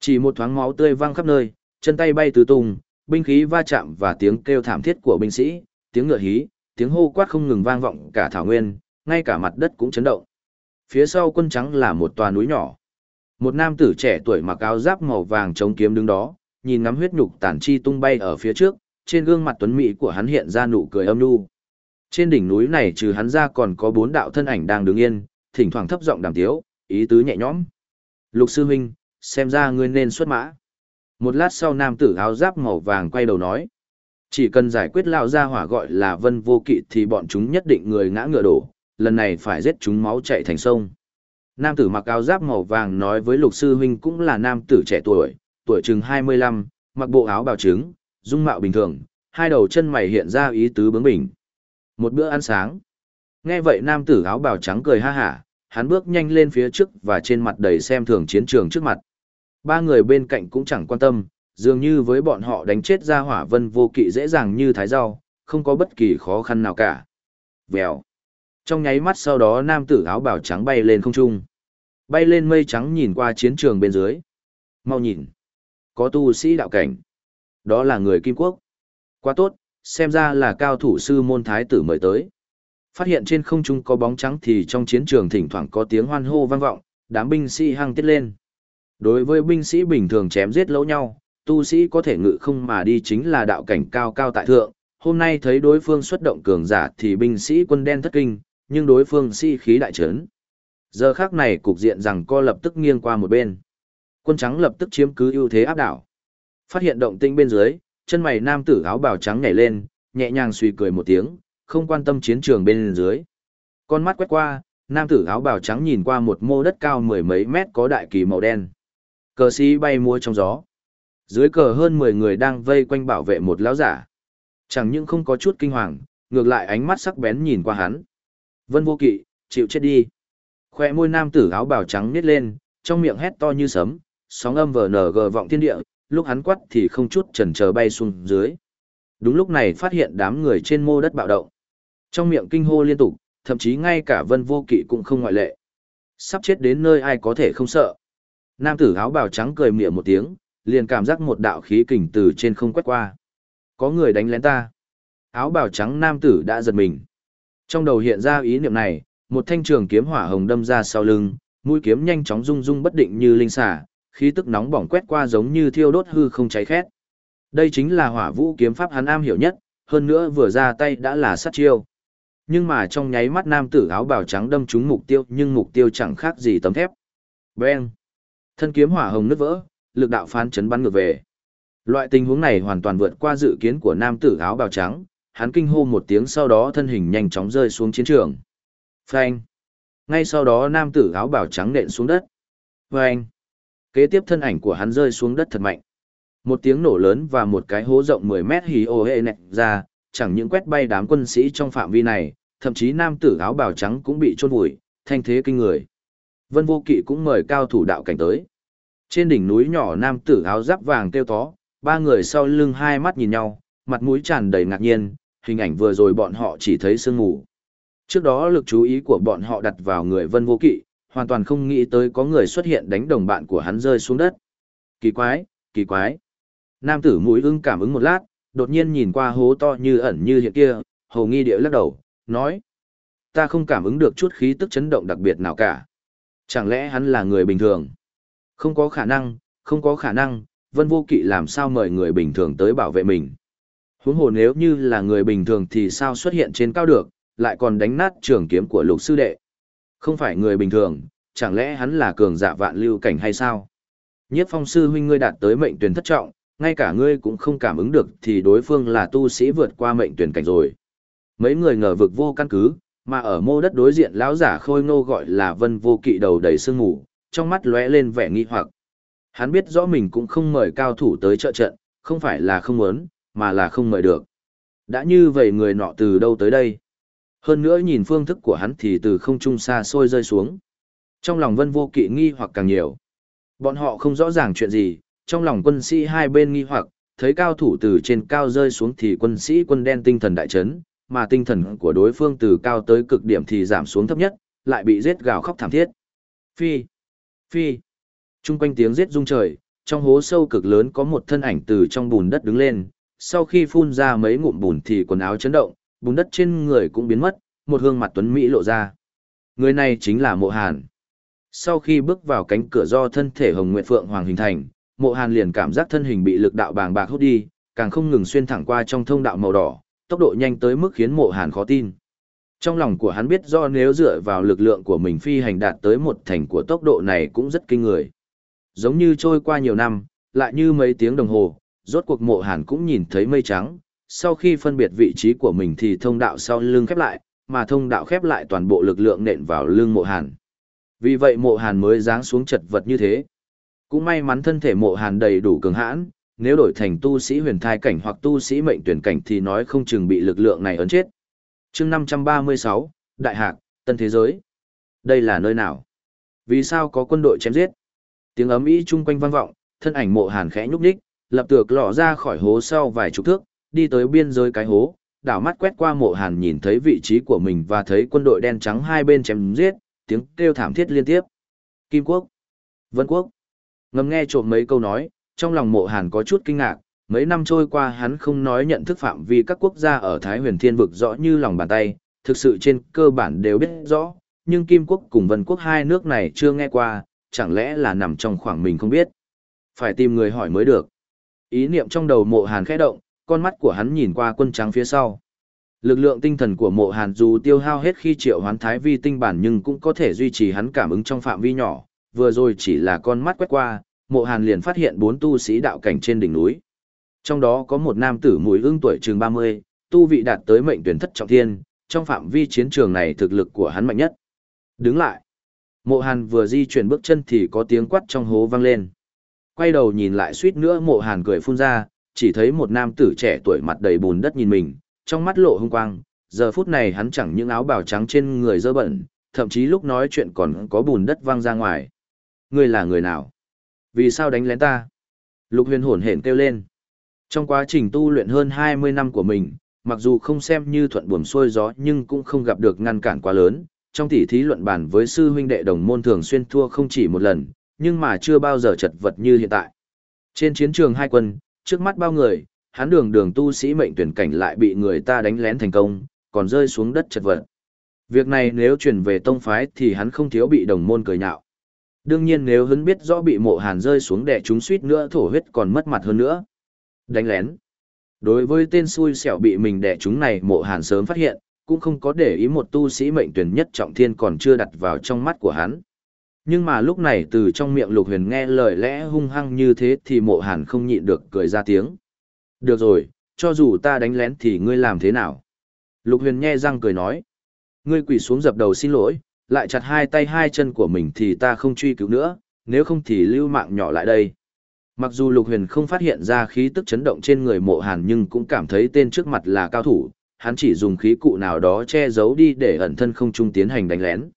Chỉ một thoáng máu tươi văng khắp nơi, chân tay bay tứ tung, binh khí va chạm và tiếng kêu thảm thiết của binh sĩ, tiếng ngựa hí, tiếng hô quát không ngừng vang vọng cả thảo nguyên, ngay cả mặt đất cũng chấn động. Phía sau quân trắng là một tòa núi nhỏ. Một nam tử trẻ tuổi mặc áo giáp màu vàng chống kiếm đứng đó, nhìn ngắm huyết nhục tàn chi tung bay ở phía trước, trên gương mặt tuấn mỹ của hắn hiện ra nụ cười âm nhu. Trên đỉnh núi này trừ hắn ra còn có bốn đạo thân ảnh đang đứng yên, thỉnh thoảng thấp giọng đàm tiếu, ý tứ nhẹ nhõm. Lục sư huynh, xem ra ngươi nên xuất mã. Một lát sau nam tử áo giáp màu vàng quay đầu nói. Chỉ cần giải quyết lão gia hỏa gọi là vân vô kỵ thì bọn chúng nhất định người ngã ngựa đổ, lần này phải giết chúng máu chạy thành sông. Nam tử mặc áo giáp màu vàng nói với lục sư huynh cũng là nam tử trẻ tuổi, tuổi chừng 25, mặc bộ áo bào trứng, dung mạo bình thường, hai đầu chân mày hiện ra ý tứ bướng bỉnh. Một bữa ăn sáng. Nghe vậy nam tử áo bào trắng cười ha hả, hắn bước nhanh lên phía trước và trên mặt đầy xem thường chiến trường trước mặt. Ba người bên cạnh cũng chẳng quan tâm, dường như với bọn họ đánh chết ra hỏa vân vô kỵ dễ dàng như thái rau, không có bất kỳ khó khăn nào cả. Vèo. Trong nháy mắt sau đó nam tử áo bào trắng bay lên không trung. Bay lên mây trắng nhìn qua chiến trường bên dưới. Mau nhìn. Có tu sĩ đạo cảnh. Đó là người Kim Quốc. Quá tốt, xem ra là cao thủ sư môn thái tử mời tới. Phát hiện trên không trung có bóng trắng thì trong chiến trường thỉnh thoảng có tiếng hoan hô vang vọng, đám binh sĩ hăng tiết lên. Đối với binh sĩ bình thường chém giết lẫn nhau, tu sĩ có thể ngự không mà đi chính là đạo cảnh cao cao tại thượng. Hôm nay thấy đối phương xuất động cường giả thì binh sĩ quân đen thất kinh, nhưng đối phương si khí đại trấn. Giờ khác này cục diện rằng co lập tức nghiêng qua một bên. Quân trắng lập tức chiếm cứ ưu thế áp đảo. Phát hiện động tĩnh bên dưới, chân mày nam tử áo bào trắng nhảy lên, nhẹ nhàng suy cười một tiếng, không quan tâm chiến trường bên dưới. Con mắt quét qua, nam tử áo bào trắng nhìn qua một mô đất cao mười mấy mét có đại kỳ màu đen. Cờ sĩ bay mua trong gió. Dưới cờ hơn 10 người đang vây quanh bảo vệ một lão giả. Chẳng những không có chút kinh hoàng, ngược lại ánh mắt sắc bén nhìn qua hắn. Vân vô kỵ, chịu chết đi. Khoe môi nam tử áo bào trắng nít lên, trong miệng hét to như sấm, sóng âm vờ nở gờ vọng thiên địa, lúc hắn quát thì không chút chần chờ bay xuống dưới. Đúng lúc này phát hiện đám người trên mô đất bạo động. Trong miệng kinh hô liên tục, thậm chí ngay cả vân vô kỵ cũng không ngoại lệ. Sắp chết đến nơi ai có thể không sợ. Nam tử áo bào trắng cười mỉa một tiếng, liền cảm giác một đạo khí kình từ trên không quét qua. Có người đánh lén ta. Áo bào trắng nam tử đã giật mình. Trong đầu hiện ra ý niệm này, một thanh trường kiếm hỏa hồng đâm ra sau lưng, mũi kiếm nhanh chóng rung rung bất định như linh xà, khí tức nóng bỏng quét qua giống như thiêu đốt hư không cháy khét. Đây chính là hỏa vũ kiếm pháp hắn am hiểu nhất, hơn nữa vừa ra tay đã là sát chiêu. Nhưng mà trong nháy mắt nam tử áo bào trắng đâm trúng mục tiêu nhưng mục tiêu chẳng khác gì tấm thép. Beng! Thân kiếm hỏa hồng nứt vỡ, lực đạo phán chấn bắn ngược về. Loại tình huống này hoàn toàn vượt qua dự kiến của nam tử áo bào trắng, hắn kinh hô một tiếng sau đó thân hình nhanh chóng rơi xuống chiến trường. Phanh! Ngay sau đó nam tử áo bào trắng nện xuống đất. Phanh! Kế tiếp thân ảnh của hắn rơi xuống đất thật mạnh. Một tiếng nổ lớn và một cái hố rộng 10 mét hì ô hệ nẹt ra, chẳng những quét bay đám quân sĩ trong phạm vi này, thậm chí nam tử áo bào trắng cũng bị chôn vùi, thanh thế kinh người. Vân Vô Kỵ cũng mời cao thủ đạo cảnh tới. Trên đỉnh núi nhỏ nam tử áo giáp vàng kêu tó, ba người sau lưng hai mắt nhìn nhau, mặt mũi tràn đầy ngạc nhiên, hình ảnh vừa rồi bọn họ chỉ thấy sương mù. Trước đó lực chú ý của bọn họ đặt vào người Vân Vô Kỵ, hoàn toàn không nghĩ tới có người xuất hiện đánh đồng bạn của hắn rơi xuống đất. Kỳ quái, kỳ quái. Nam tử mũi ưng cảm ứng một lát, đột nhiên nhìn qua hố to như ẩn như hiện kia, hầu nghi địa lắc đầu, nói. Ta không cảm ứng được chút khí tức chấn động đặc biệt nào cả. Chẳng lẽ hắn là người bình thường? Không có khả năng, không có khả năng, vân vô kỵ làm sao mời người bình thường tới bảo vệ mình. Huống hồ nếu như là người bình thường thì sao xuất hiện trên cao được, lại còn đánh nát trường kiếm của lục sư đệ. Không phải người bình thường, chẳng lẽ hắn là cường giả vạn lưu cảnh hay sao? Nhiếp phong sư huynh ngươi đạt tới mệnh tuyển thất trọng, ngay cả ngươi cũng không cảm ứng được thì đối phương là tu sĩ vượt qua mệnh tuyển cảnh rồi. Mấy người ngờ vực vô căn cứ, mà ở mô đất đối diện lão giả khôi ngô gọi là vân vô kỵ đầu đầy sương mù, trong mắt lóe lên vẻ nghi hoặc. Hắn biết rõ mình cũng không mời cao thủ tới trợ trận, không phải là không muốn, mà là không mời được. Đã như vậy người nọ từ đâu tới đây? Hơn nữa nhìn phương thức của hắn thì từ không trung xa xôi rơi xuống. Trong lòng vân vô kỵ nghi hoặc càng nhiều. Bọn họ không rõ ràng chuyện gì, trong lòng quân sĩ hai bên nghi hoặc, thấy cao thủ từ trên cao rơi xuống thì quân sĩ quân đen tinh thần đại chấn, mà tinh thần của đối phương từ cao tới cực điểm thì giảm xuống thấp nhất, lại bị giết gào khóc thảm thiết. Phi, phi, trung quanh tiếng giết rung trời, trong hố sâu cực lớn có một thân ảnh từ trong bùn đất đứng lên, sau khi phun ra mấy ngụm bùn thì quần áo chấn động, bùn đất trên người cũng biến mất, một hương mặt tuấn Mỹ lộ ra. Người này chính là mộ hàn. Sau khi bước vào cánh cửa do thân thể Hồng Nguyệt Phượng Hoàng hình thành, mộ hàn liền cảm giác thân hình bị lực đạo bàng bạc hút đi, càng không ngừng xuyên thẳng qua trong thông đạo màu đỏ, tốc độ nhanh tới mức khiến mộ hàn khó tin. Trong lòng của hắn biết do nếu dựa vào lực lượng của mình phi hành đạt tới một thành của tốc độ này cũng rất kinh người. Giống như trôi qua nhiều năm, lại như mấy tiếng đồng hồ, rốt cuộc mộ hàn cũng nhìn thấy mây trắng, sau khi phân biệt vị trí của mình thì thông đạo sau lưng khép lại, mà thông đạo khép lại toàn bộ lực lượng nện vào lưng mộ hàn. Vì vậy mộ hàn mới giáng xuống chật vật như thế. Cũng may mắn thân thể mộ hàn đầy đủ cường hãn, nếu đổi thành tu sĩ huyền thai cảnh hoặc tu sĩ mệnh tuyển cảnh thì nói không chừng bị lực lượng này ấn chết. chương 536, Đại Hạc, Tân Thế Giới. Đây là nơi nào? Vì sao có quân đội chém giết? Tiếng ấm ý chung quanh vang vọng, thân ảnh mộ hàn khẽ nhúc nhích, lập tược lọ ra khỏi hố sau vài chục thước, đi tới biên giới cái hố, đảo mắt quét qua mộ hàn nhìn thấy vị trí của mình và thấy quân đội đen trắng hai bên chém giết, tiếng kêu thảm thiết liên tiếp. Kim Quốc, Vân Quốc, ngầm nghe trộm mấy câu nói, trong lòng mộ hàn có chút kinh ngạc, mấy năm trôi qua hắn không nói nhận thức phạm vi các quốc gia ở Thái huyền thiên vực rõ như lòng bàn tay, thực sự trên cơ bản đều biết rõ, nhưng Kim Quốc cùng Vân Quốc hai nước này chưa nghe qua, chẳng lẽ là nằm trong khoảng mình không biết. Phải tìm người hỏi mới được. Ý niệm trong đầu mộ hàn khẽ động, con mắt của hắn nhìn qua quân trắng phía sau. Lực lượng tinh thần của mộ hàn dù tiêu hao hết khi triệu hoán thái vi tinh bản nhưng cũng có thể duy trì hắn cảm ứng trong phạm vi nhỏ, vừa rồi chỉ là con mắt quét qua, mộ hàn liền phát hiện bốn tu sĩ đạo cảnh trên đỉnh núi. Trong đó có một nam tử mùi ưng tuổi chừng 30, tu vị đạt tới mệnh tuyển thất trọng thiên, trong phạm vi chiến trường này thực lực của hắn mạnh nhất. Đứng lại. Mộ hàn vừa di chuyển bước chân thì có tiếng quát trong hố vang lên. Quay đầu nhìn lại suýt nữa mộ hàn cười phun ra, chỉ thấy một nam tử trẻ tuổi mặt đầy bùn đất nhìn mình, trong mắt lộ hung quang, giờ phút này hắn chẳng những áo bào trắng trên người dơ bẩn, thậm chí lúc nói chuyện còn có bùn đất văng ra ngoài. Ngươi là người nào? Vì sao đánh lén ta? Lục huyền hồn hển kêu lên. Trong quá trình tu luyện hơn 20 năm của mình, mặc dù không xem như thuận buồm xuôi gió nhưng cũng không gặp được ngăn cản quá lớn. Trong tỉ thí luận bản với sư huynh đệ đồng môn thường xuyên thua không chỉ một lần, nhưng mà chưa bao giờ chật vật như hiện tại. Trên chiến trường hai quân, trước mắt bao người, hắn đường đường tu sĩ mệnh tuyển cảnh lại bị người ta đánh lén thành công, còn rơi xuống đất chật vật. Việc này nếu chuyển về tông phái thì hắn không thiếu bị đồng môn cười nhạo. Đương nhiên nếu hắn biết rõ bị mộ hàn rơi xuống đẻ chúng suýt nữa thổ huyết còn mất mặt hơn nữa. Đánh lén. Đối với tên xui xẻo bị mình đẻ chúng này mộ hàn sớm phát hiện, cũng không có để ý một tu sĩ mệnh tuyển nhất trọng thiên còn chưa đặt vào trong mắt của hắn. Nhưng mà lúc này từ trong miệng lục huyền nghe lời lẽ hung hăng như thế thì mộ hàn không nhịn được cười ra tiếng. Được rồi, cho dù ta đánh lén thì ngươi làm thế nào? Lục huyền nghe răng cười nói. Ngươi quỳ xuống dập đầu xin lỗi, lại chặt hai tay hai chân của mình thì ta không truy cứu nữa, nếu không thì lưu mạng nhỏ lại đây. Mặc dù Lục Huyền không phát hiện ra khí tức chấn động trên người mộ hàn nhưng cũng cảm thấy tên trước mặt là cao thủ, hắn chỉ dùng khí cụ nào đó che giấu đi để ẩn thân không trung tiến hành đánh lén.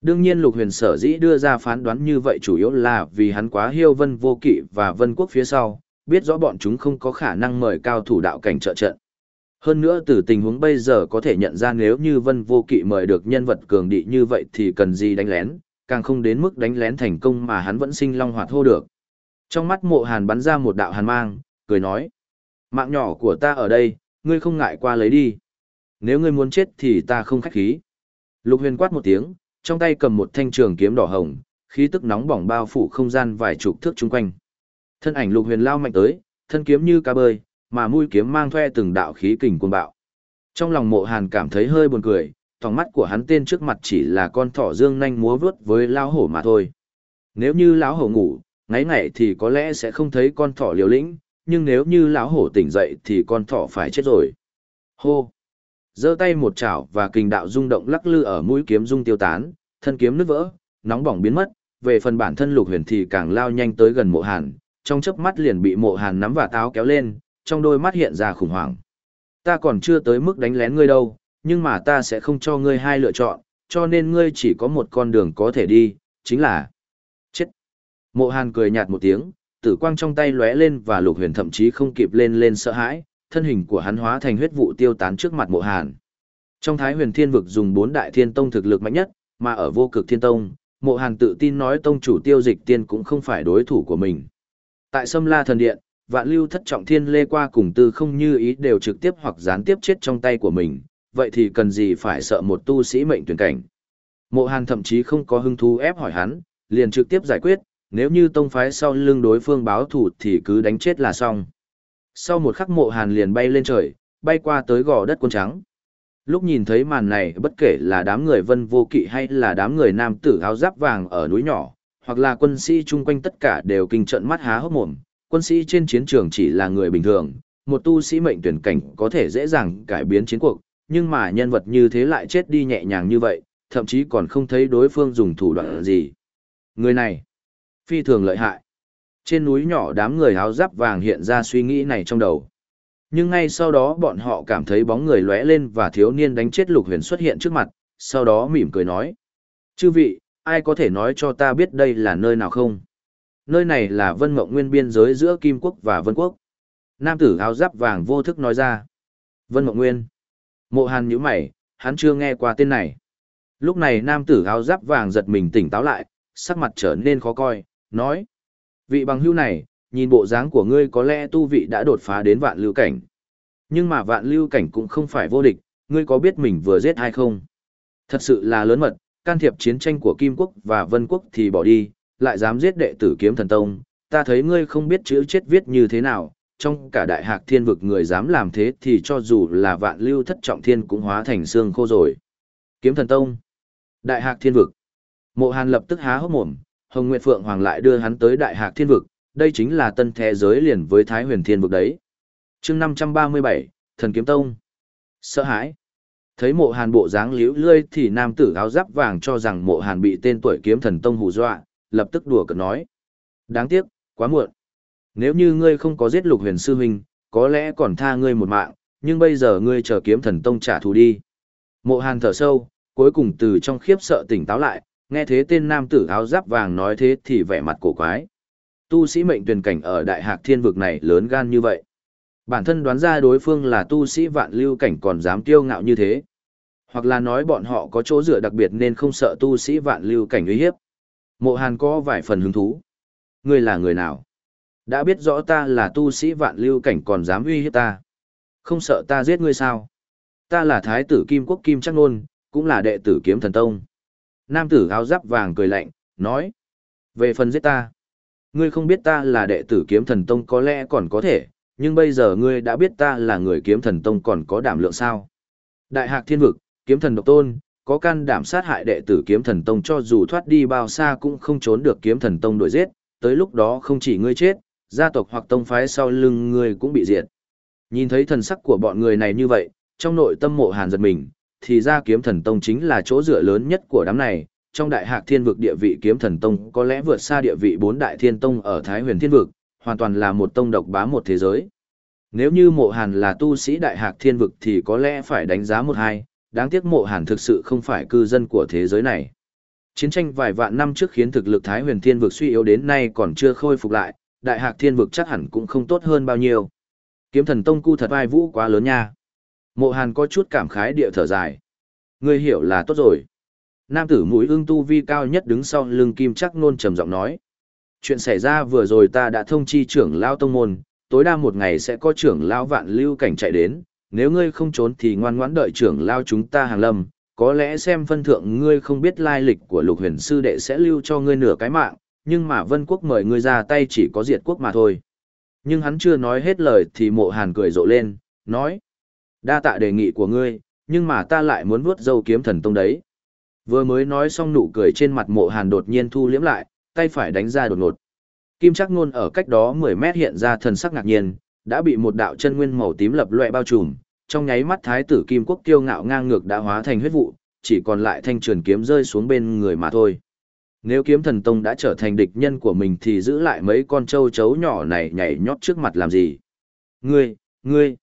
Đương nhiên Lục Huyền sở dĩ đưa ra phán đoán như vậy chủ yếu là vì hắn quá hiêu vân vô kỵ và vân quốc phía sau, biết rõ bọn chúng không có khả năng mời cao thủ đạo cảnh trợ trận. Hơn nữa từ tình huống bây giờ có thể nhận ra nếu như vân vô kỵ mời được nhân vật cường đị như vậy thì cần gì đánh lén, càng không đến mức đánh lén thành công mà hắn vẫn sinh long hoạt hô được. Trong mắt mộ hàn bắn ra một đạo hàn mang, cười nói. Mạng nhỏ của ta ở đây, ngươi không ngại qua lấy đi. Nếu ngươi muốn chết thì ta không khách khí. Lục huyền quát một tiếng, trong tay cầm một thanh trường kiếm đỏ hồng, khí tức nóng bỏng bao phủ không gian vài chục thước chung quanh. Thân ảnh lục huyền lao mạnh tới, thân kiếm như cá bơi, mà mũi kiếm mang theo từng đạo khí kình cuồng bạo. Trong lòng mộ hàn cảm thấy hơi buồn cười, thòng mắt của hắn tên trước mặt chỉ là con thỏ dương nhanh múa vướt với lao hổ mà thôi. Nếu như lão hổ ngủ, ngáy ngậy thì có lẽ sẽ không thấy con thỏ liều lĩnh, nhưng nếu như lão hổ tỉnh dậy thì con thỏ phải chết rồi. Hô! giơ tay một chảo và kình đạo rung động lắc lư ở mũi kiếm rung tiêu tán, thân kiếm nứt vỡ, nóng bỏng biến mất, về phần bản thân lục huyền thì càng lao nhanh tới gần mộ hàn, trong chớp mắt liền bị mộ hàn nắm và táo kéo lên, trong đôi mắt hiện ra khủng hoảng. Ta còn chưa tới mức đánh lén ngươi đâu, nhưng mà ta sẽ không cho ngươi hai lựa chọn, cho nên ngươi chỉ có một con đường có thể đi, chính là chết. Mộ hàn cười nhạt một tiếng, tử quang trong tay lóe lên và lục huyền thậm chí không kịp lên lên sợ hãi, thân hình của hắn hóa thành huyết vụ tiêu tán trước mặt mộ hàn. Trong Thái Huyền Thiên vực dùng bốn đại thiên tông thực lực mạnh nhất, mà ở vô cực thiên tông, mộ hàn tự tin nói tông chủ tiêu dịch tiên cũng không phải đối thủ của mình. Tại Sâm La Thần Điện, vạn lưu thất trọng thiên lê qua cùng tư không như ý đều trực tiếp hoặc gián tiếp chết trong tay của mình, vậy thì cần gì phải sợ một tu sĩ mệnh tuyển cảnh. Mộ hàn thậm chí không có hứng thú ép hỏi hắn, liền trực tiếp giải quyết, nếu như tông phái sau lưng đối phương báo thủ thì cứ đánh chết là xong. Sau một khắc mộ hàn liền bay lên trời, bay qua tới gò đất quân trắng. Lúc nhìn thấy màn này bất kể là đám người vân vô kỵ hay là đám người nam tử áo giáp vàng ở núi nhỏ, hoặc là quân sĩ chung quanh tất cả đều kinh trận mắt há hốc mồm. Quân sĩ trên chiến trường chỉ là người bình thường, một tu sĩ mệnh tuyển cảnh có thể dễ dàng cải biến chiến cuộc, nhưng mà nhân vật như thế lại chết đi nhẹ nhàng như vậy, thậm chí còn không thấy đối phương dùng thủ đoạn gì. Người này, phi thường lợi hại. Trên núi nhỏ đám người áo giáp vàng hiện ra suy nghĩ này trong đầu. Nhưng ngay sau đó bọn họ cảm thấy bóng người lóe lên và thiếu niên đánh chết lục huyền xuất hiện trước mặt, sau đó mỉm cười nói. Chư vị, ai có thể nói cho ta biết đây là nơi nào không? Nơi này là vân mộng nguyên biên giới giữa Kim Quốc và Vân Quốc. Nam tử áo giáp vàng vô thức nói ra. Vân mộng nguyên. Mộ hàn nhíu mày, hắn chưa nghe qua tên này. Lúc này nam tử áo giáp vàng giật mình tỉnh táo lại, sắc mặt trở nên khó coi, nói. Vị bằng hưu này, nhìn bộ dáng của ngươi có lẽ tu vị đã đột phá đến vạn lưu cảnh. Nhưng mà vạn lưu cảnh cũng không phải vô địch, ngươi có biết mình vừa giết hay không? Thật sự là lớn mật, can thiệp chiến tranh của Kim Quốc và Vân Quốc thì bỏ đi, lại dám giết đệ tử kiếm thần tông, ta thấy ngươi không biết chữ chết viết như thế nào, trong cả đại hạc thiên vực người dám làm thế thì cho dù là vạn lưu thất trọng thiên cũng hóa thành xương khô rồi. Kiếm thần tông, đại hạc thiên vực. Mộ Hàn lập tức há hốc mồm, Hồng Nguyệt Phượng Hoàng lại đưa hắn tới đại hạc thiên vực, đây chính là tân thế giới liền với Thái huyền thiên vực đấy. chương 537, Thần Kiếm Tông. Sợ hãi. Thấy mộ hàn bộ dáng liễu lươi thì nam tử áo giáp vàng cho rằng mộ hàn bị tên tuổi kiếm thần tông hù dọa, lập tức đùa cợt nói. Đáng tiếc, quá muộn. Nếu như ngươi không có giết lục huyền sư huynh, có lẽ còn tha ngươi một mạng, nhưng bây giờ ngươi chờ kiếm thần tông trả thù đi. Mộ hàn thở sâu, cuối cùng từ trong khiếp sợ tỉnh táo lại, nghe thế tên nam tử áo giáp vàng nói thế thì vẻ mặt cổ quái. Tu sĩ mệnh tuyển cảnh ở đại hạc thiên vực này lớn gan như vậy. Bản thân đoán ra đối phương là tu sĩ vạn lưu cảnh còn dám kiêu ngạo như thế. Hoặc là nói bọn họ có chỗ dựa đặc biệt nên không sợ tu sĩ vạn lưu cảnh uy hiếp. Mộ hàn có vài phần hứng thú. Ngươi là người nào? Đã biết rõ ta là tu sĩ vạn lưu cảnh còn dám uy hiếp ta. Không sợ ta giết ngươi sao? Ta là thái tử Kim Quốc Kim Chắc Nôn, cũng là đệ tử kiếm thần tông. Nam tử áo giáp vàng cười lạnh, nói. Về phần giết ta. Ngươi không biết ta là đệ tử kiếm thần tông có lẽ còn có thể, nhưng bây giờ ngươi đã biết ta là người kiếm thần tông còn có đảm lượng sao. Đại hạc thiên vực, kiếm thần độc tôn, có can đảm sát hại đệ tử kiếm thần tông cho dù thoát đi bao xa cũng không trốn được kiếm thần tông đuổi giết, tới lúc đó không chỉ ngươi chết, gia tộc hoặc tông phái sau lưng ngươi cũng bị diệt. Nhìn thấy thần sắc của bọn người này như vậy, trong nội tâm mộ hàn giật mình, thì ra kiếm thần tông chính là chỗ dựa lớn nhất của đám này, trong đại hạc thiên vực địa vị kiếm thần tông có lẽ vượt xa địa vị bốn đại thiên tông ở Thái huyền thiên vực, hoàn toàn là một tông độc bá một thế giới. Nếu như mộ hàn là tu sĩ đại hạc thiên vực thì có lẽ phải đánh giá một hai, đáng tiếc mộ hàn thực sự không phải cư dân của thế giới này. Chiến tranh vài vạn năm trước khiến thực lực Thái huyền thiên vực suy yếu đến nay còn chưa khôi phục lại, đại hạc thiên vực chắc hẳn cũng không tốt hơn bao nhiêu. Kiếm thần tông cu thật vai vũ quá lớn nha. Mộ hàn có chút cảm khái địa thở dài. Ngươi hiểu là tốt rồi. Nam tử mũi ưng tu vi cao nhất đứng sau lưng kim chắc nôn trầm giọng nói. Chuyện xảy ra vừa rồi ta đã thông chi trưởng lao tông môn, tối đa một ngày sẽ có trưởng lao vạn lưu cảnh chạy đến, nếu ngươi không trốn thì ngoan ngoãn đợi trưởng lao chúng ta hàng lâm, có lẽ xem phân thượng ngươi không biết lai lịch của lục huyền sư đệ sẽ lưu cho ngươi nửa cái mạng, nhưng mà vân quốc mời ngươi ra tay chỉ có diệt quốc mà thôi. Nhưng hắn chưa nói hết lời thì mộ hàn cười rộ lên, nói. Đa tạ đề nghị của ngươi, nhưng mà ta lại muốn vuốt dâu kiếm thần tông đấy. Vừa mới nói xong nụ cười trên mặt mộ hàn đột nhiên thu liếm lại, tay phải đánh ra đột ngột. Kim chắc ngôn ở cách đó 10 mét hiện ra thần sắc ngạc nhiên, đã bị một đạo chân nguyên màu tím lập loè bao trùm, trong nháy mắt thái tử kim quốc kiêu ngạo ngang ngược đã hóa thành huyết vụ, chỉ còn lại thanh trường kiếm rơi xuống bên người mà thôi. Nếu kiếm thần tông đã trở thành địch nhân của mình thì giữ lại mấy con trâu chấu nhỏ này nhảy nhót trước mặt làm gì? Ngươi, ngươi!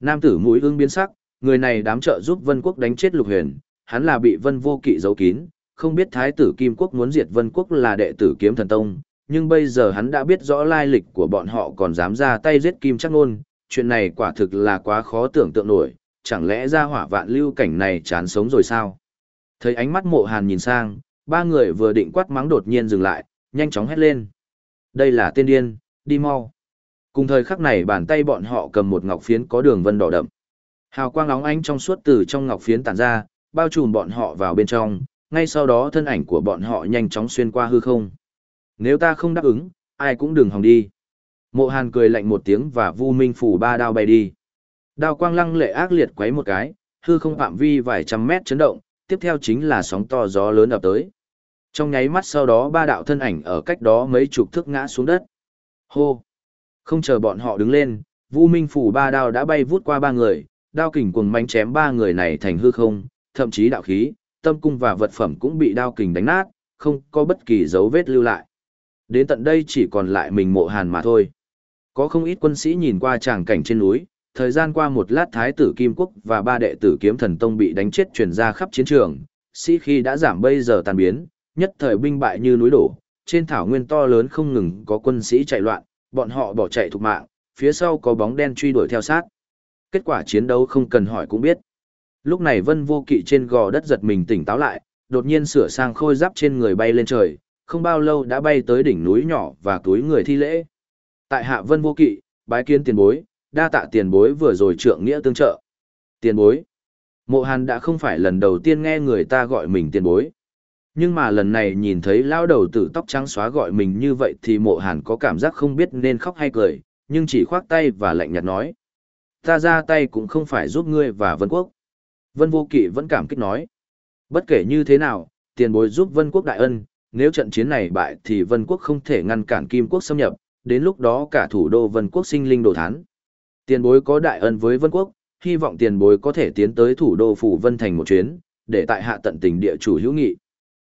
Nam tử mũi ương biến sắc, người này đám trợ giúp vân quốc đánh chết lục huyền, hắn là bị vân vô kỵ giấu kín, không biết thái tử kim quốc muốn diệt vân quốc là đệ tử kiếm thần tông, nhưng bây giờ hắn đã biết rõ lai lịch của bọn họ còn dám ra tay giết kim chắc nôn, chuyện này quả thực là quá khó tưởng tượng nổi, chẳng lẽ ra hỏa vạn lưu cảnh này chán sống rồi sao? Thấy ánh mắt mộ hàn nhìn sang, ba người vừa định quát mắng đột nhiên dừng lại, nhanh chóng hét lên. Đây là tên điên, đi mau. Cùng thời khắc này bàn tay bọn họ cầm một ngọc phiến có đường vân đỏ đậm. Hào quang óng ánh trong suốt từ trong ngọc phiến tản ra, bao trùm bọn họ vào bên trong, ngay sau đó thân ảnh của bọn họ nhanh chóng xuyên qua hư không. Nếu ta không đáp ứng, ai cũng đừng hòng đi. Mộ Hàn cười lạnh một tiếng và Vu Minh phủ ba đao bay đi. Đao quang lăng lệ ác liệt quấy một cái, hư không phạm vi vài trăm mét chấn động, tiếp theo chính là sóng to gió lớn ập tới. Trong nháy mắt sau đó ba đạo thân ảnh ở cách đó mấy chục thước ngã xuống đất. Hô! Không chờ bọn họ đứng lên, Vu Minh phủ ba đao đã bay vút qua ba người, đao kình cuồng manh chém ba người này thành hư không, thậm chí đạo khí, tâm cung và vật phẩm cũng bị đao kình đánh nát, không có bất kỳ dấu vết lưu lại. Đến tận đây chỉ còn lại mình mộ hàn mà thôi. Có không ít quân sĩ nhìn qua tràng cảnh trên núi, thời gian qua một lát thái tử Kim Quốc và ba đệ tử kiếm thần tông bị đánh chết truyền ra khắp chiến trường, sĩ khi đã giảm bây giờ tàn biến, nhất thời binh bại như núi đổ, trên thảo nguyên to lớn không ngừng có quân sĩ chạy loạn, bọn họ bỏ chạy thục mạng, phía sau có bóng đen truy đuổi theo sát. Kết quả chiến đấu không cần hỏi cũng biết. Lúc này vân vô kỵ trên gò đất giật mình tỉnh táo lại, đột nhiên sửa sang khôi giáp trên người bay lên trời, không bao lâu đã bay tới đỉnh núi nhỏ và túi người thi lễ. Tại hạ vân vô kỵ, bái kiến tiền bối, đa tạ tiền bối vừa rồi trượng nghĩa tương trợ. Tiền bối. Mộ hàn đã không phải lần đầu tiên nghe người ta gọi mình tiền bối. Nhưng mà lần này nhìn thấy lão đầu tử tóc trắng xóa gọi mình như vậy thì mộ hàn có cảm giác không biết nên khóc hay cười, nhưng chỉ khoác tay và lạnh nhạt nói. Ta ra tay cũng không phải giúp ngươi và Vân Quốc. Vân Vô Kỵ vẫn cảm kích nói. Bất kể như thế nào, tiền bối giúp Vân Quốc đại ân, nếu trận chiến này bại thì Vân Quốc không thể ngăn cản Kim Quốc xâm nhập, đến lúc đó cả thủ đô Vân Quốc sinh linh đồ thán. Tiền bối có đại ân với Vân Quốc, hy vọng tiền bối có thể tiến tới thủ đô Phủ Vân Thành một chuyến, để tại hạ tận tình địa chủ hữu nghị.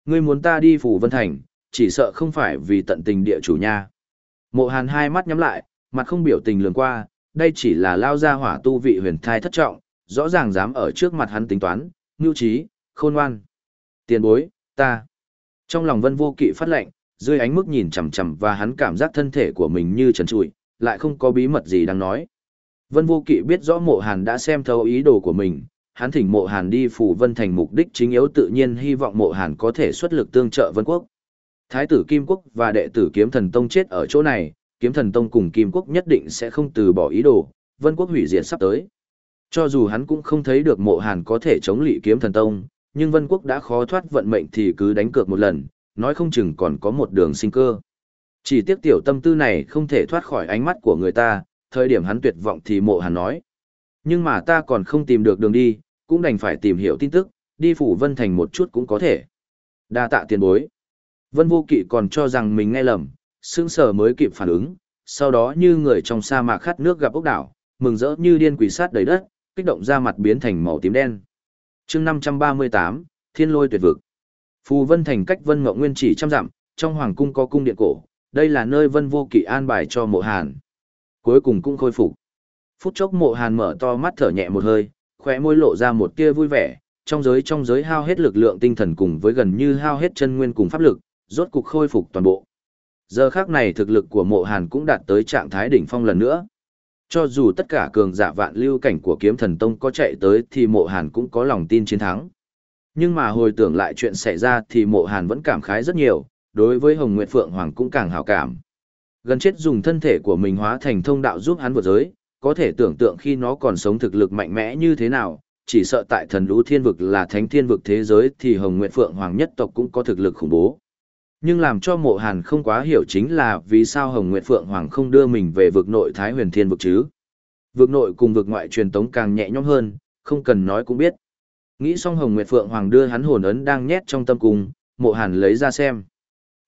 Ngươi muốn ta đi Phủ Vân Thành, chỉ sợ không phải vì tận tình địa chủ nha. Mộ Hàn hai mắt nhắm lại, mặt không biểu tình lường qua, đây chỉ là lao ra hỏa tu vị huyền thai thất trọng, rõ ràng dám ở trước mặt hắn tính toán, ngưu trí, khôn ngoan. Tiền bối, ta. Trong lòng vân vô kỵ phát lệnh, dưới ánh mức nhìn chằm chằm và hắn cảm giác thân thể của mình như trần trụi, lại không có bí mật gì đang nói. Vân vô kỵ biết rõ mộ hàn đã xem thấu ý đồ của mình, hắn thỉnh mộ hàn đi phủ vân thành mục đích chính yếu tự nhiên hy vọng mộ hàn có thể xuất lực tương trợ vân quốc. Thái tử Kim Quốc và đệ tử Kiếm Thần Tông chết ở chỗ này, Kiếm Thần Tông cùng Kim Quốc nhất định sẽ không từ bỏ ý đồ, Vân Quốc hủy diệt sắp tới. Cho dù hắn cũng không thấy được mộ hàn có thể chống lị Kiếm Thần Tông, nhưng Vân Quốc đã khó thoát vận mệnh thì cứ đánh cược một lần, nói không chừng còn có một đường sinh cơ. Chỉ tiếc tiểu tâm tư này không thể thoát khỏi ánh mắt của người ta, thời điểm hắn tuyệt vọng thì mộ hàn nói. Nhưng mà ta còn không tìm được đường đi, cũng đành phải tìm hiểu tin tức, đi phủ Vân Thành một chút cũng có thể. đa tạ tiền bối. Vân vô kỵ còn cho rằng mình nghe lầm, sững sờ mới kịp phản ứng, sau đó như người trong sa mạc khát nước gặp ốc đảo, mừng rỡ như điên quỷ sát đầy đất, kích động ra mặt biến thành màu tím đen. chương 538, Thiên lôi tuyệt vực. Phù Vân Thành cách Vân Ngộ Nguyên chỉ trăm dặm, trong hoàng cung có cung điện cổ, đây là nơi vân vô kỵ an bài cho mộ hàn. Cuối cùng cũng khôi phục. Phút chốc mộ hàn mở to mắt thở nhẹ một hơi, khỏe môi lộ ra một tia vui vẻ, trong giới trong giới hao hết lực lượng tinh thần cùng với gần như hao hết chân nguyên cùng pháp lực, rốt cục khôi phục toàn bộ. Giờ khác này thực lực của mộ hàn cũng đạt tới trạng thái đỉnh phong lần nữa. Cho dù tất cả cường giả vạn lưu cảnh của kiếm thần tông có chạy tới thì mộ hàn cũng có lòng tin chiến thắng. Nhưng mà hồi tưởng lại chuyện xảy ra thì mộ hàn vẫn cảm khái rất nhiều, đối với Hồng Nguyệt Phượng Hoàng cũng càng hào cảm. Gần chết dùng thân thể của mình hóa thành thông đạo giúp hắn vượt giới, có thể tưởng tượng khi nó còn sống thực lực mạnh mẽ như thế nào, chỉ sợ tại thần lũ thiên vực là thánh thiên vực thế giới thì Hồng Nguyệt Phượng Hoàng nhất tộc cũng có thực lực khủng bố. Nhưng làm cho mộ hàn không quá hiểu chính là vì sao Hồng Nguyệt Phượng Hoàng không đưa mình về vực nội Thái huyền thiên vực chứ. Vực nội cùng vực ngoại truyền tống càng nhẹ nhõm hơn, không cần nói cũng biết. Nghĩ xong Hồng Nguyệt Phượng Hoàng đưa hắn hồn ấn đang nhét trong tâm cung, mộ hàn lấy ra xem.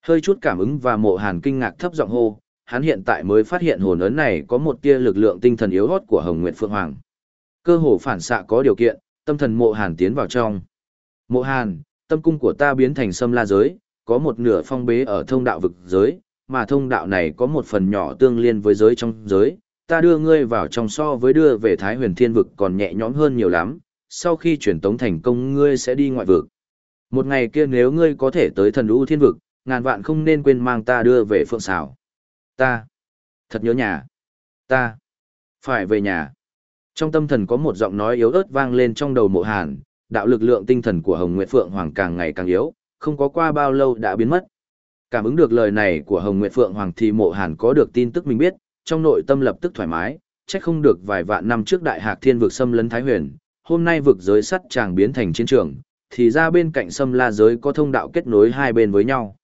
Hơi chút cảm ứng và mộ hàn kinh ngạc thấp giọng hô, hắn hiện tại mới phát hiện hồn ấn này có một tia lực lượng tinh thần yếu hót của Hồng Nguyệt Phượng Hoàng. Cơ hồ phản xạ có điều kiện, tâm thần mộ hàn tiến vào trong. Mộ hàn, tâm cung của ta biến thành sâm la giới, có một nửa phong bế ở thông đạo vực giới, mà thông đạo này có một phần nhỏ tương liên với giới trong giới. Ta đưa ngươi vào trong so với đưa về Thái huyền thiên vực còn nhẹ nhõm hơn nhiều lắm, sau khi chuyển tống thành công ngươi sẽ đi ngoại vực. Một ngày kia nếu ngươi có thể tới thần lũ thiên vực, ngàn vạn không nên quên mang ta đưa về phượng xảo. Ta, thật nhớ nhà. Ta, phải về nhà. Trong tâm thần có một giọng nói yếu ớt vang lên trong đầu mộ hàn, đạo lực lượng tinh thần của Hồng Nguyệt Phượng Hoàng càng ngày càng yếu, không có qua bao lâu đã biến mất. Cảm ứng được lời này của Hồng Nguyệt Phượng Hoàng thì mộ hàn có được tin tức mình biết, trong nội tâm lập tức thoải mái, Chắc không được vài vạn năm trước đại hạc thiên vực xâm lấn Thái Huyền, hôm nay vực giới sắt chàng biến thành chiến trường, thì ra bên cạnh xâm la giới có thông đạo kết nối hai bên với nhau.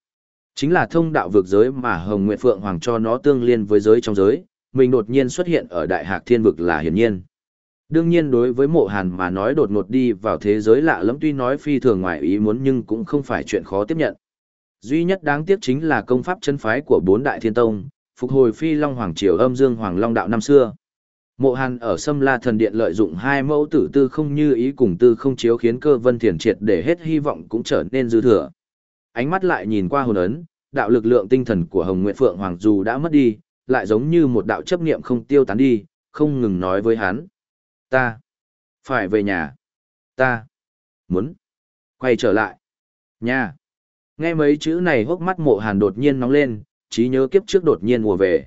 Chính là thông đạo vực giới mà Hồng Nguyệt Phượng Hoàng cho nó tương liên với giới trong giới, mình đột nhiên xuất hiện ở đại hạc thiên vực là hiển nhiên. Đương nhiên đối với mộ hàn mà nói đột ngột đi vào thế giới lạ lắm tuy nói phi thường ngoài ý muốn nhưng cũng không phải chuyện khó tiếp nhận. Duy nhất đáng tiếc chính là công pháp chân phái của bốn đại thiên tông, phục hồi phi long hoàng triều âm dương hoàng long đạo năm xưa. Mộ hàn ở Sâm La Thần Điện lợi dụng hai mẫu tử tư không như ý cùng tư không chiếu khiến cơ vân thiền triệt để hết hy vọng cũng trở nên dư thừa. Ánh mắt lại nhìn qua hồn ấn, đạo lực lượng tinh thần của Hồng Nguyệt Phượng Hoàng dù đã mất đi, lại giống như một đạo chấp niệm không tiêu tán đi, không ngừng nói với hắn. Ta, phải về nhà. Ta, muốn, quay trở lại. Nhà. Nghe mấy chữ này hốc mắt mộ hàn đột nhiên nóng lên, trí nhớ kiếp trước đột nhiên mùa về.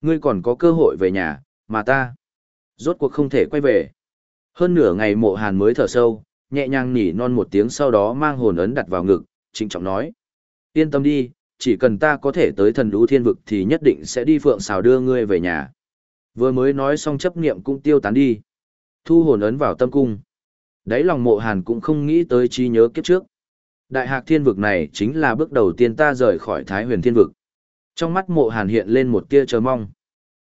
Ngươi còn có cơ hội về nhà, mà ta, rốt cuộc không thể quay về. Hơn nửa ngày mộ hàn mới thở sâu, nhẹ nhàng nỉ non một tiếng sau đó mang hồn ấn đặt vào ngực, trịnh trọng nói. Yên tâm đi, chỉ cần ta có thể tới thần đũ thiên vực thì nhất định sẽ đi phượng xào đưa ngươi về nhà. Vừa mới nói xong chấp niệm cũng tiêu tán đi. Thu hồn ấn vào tâm cung. Đấy lòng mộ hàn cũng không nghĩ tới trí nhớ kiếp trước. Đại hạc thiên vực này chính là bước đầu tiên ta rời khỏi thái huyền thiên vực. Trong mắt mộ hàn hiện lên một tia chờ mong.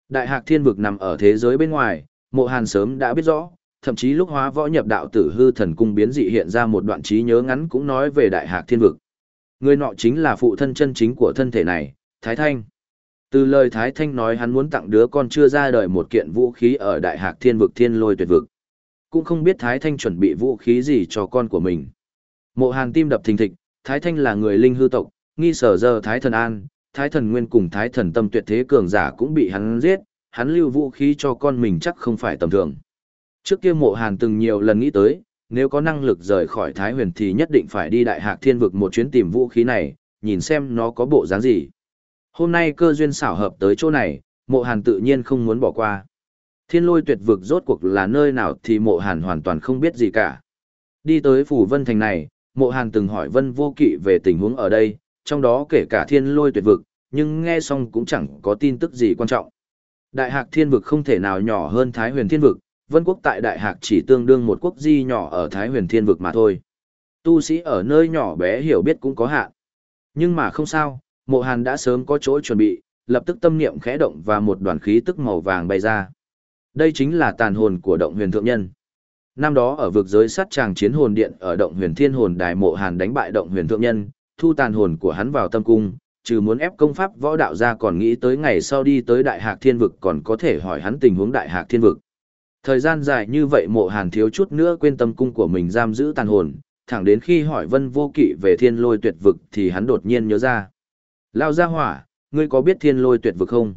Đại hạc thiên vực nằm ở thế giới bên ngoài, mộ hàn sớm đã biết rõ, thậm chí lúc hóa võ nhập đạo tử hư thần cung biến dị hiện ra một đoạn trí nhớ ngắn cũng nói về đại hạc thiên vực. Người nọ chính là phụ thân chân chính của thân thể này, Thái Thanh. Từ lời Thái Thanh nói hắn muốn tặng đứa con chưa ra đời một kiện vũ khí ở đại hạc thiên vực thiên lôi tuyệt vực. Cũng không biết Thái Thanh chuẩn bị vũ khí gì cho con của mình. Mộ hàn tim đập thình thịch, Thái Thanh là người linh hư tộc, nghi sở giờ Thái Thần An, Thái Thần Nguyên cùng Thái Thần Tâm tuyệt thế cường giả cũng bị hắn giết, hắn lưu vũ khí cho con mình chắc không phải tầm thường. Trước kia mộ hàn từng nhiều lần nghĩ tới, nếu có năng lực rời khỏi Thái Huyền thì nhất định phải đi Đại Hạc Thiên Vực một chuyến tìm vũ khí này, nhìn xem nó có bộ dáng gì. Hôm nay cơ duyên xảo hợp tới chỗ này, mộ hàn tự nhiên không muốn bỏ qua. Thiên lôi tuyệt vực rốt cuộc là nơi nào thì mộ hàn hoàn toàn không biết gì cả. Đi tới phủ vân thành này, mộ hàn từng hỏi vân vô kỵ về tình huống ở đây, trong đó kể cả thiên lôi tuyệt vực, nhưng nghe xong cũng chẳng có tin tức gì quan trọng. Đại hạc thiên vực không thể nào nhỏ hơn Thái huyền thiên vực, vân quốc tại Đại hạc chỉ tương đương một quốc di nhỏ ở Thái huyền thiên vực mà thôi. Tu sĩ ở nơi nhỏ bé hiểu biết cũng có hạn. Nhưng mà không sao, mộ hàn đã sớm có chỗ chuẩn bị, lập tức tâm niệm khẽ động và một đoàn khí tức màu vàng bay ra. Đây chính là tàn hồn của động huyền thượng nhân. Năm đó ở vực giới sát tràng chiến hồn điện ở động huyền thiên hồn đài mộ hàn đánh bại động huyền thượng nhân, thu tàn hồn của hắn vào tâm cung, trừ muốn ép công pháp võ đạo ra còn nghĩ tới ngày sau đi tới đại hạc thiên vực còn có thể hỏi hắn tình huống đại hạc thiên vực. Thời gian dài như vậy mộ hàn thiếu chút nữa quên tâm cung của mình giam giữ tàn hồn, thẳng đến khi hỏi vân vô kỵ về thiên lôi tuyệt vực thì hắn đột nhiên nhớ ra. Lao ra hỏa, ngươi có biết thiên lôi tuyệt vực không?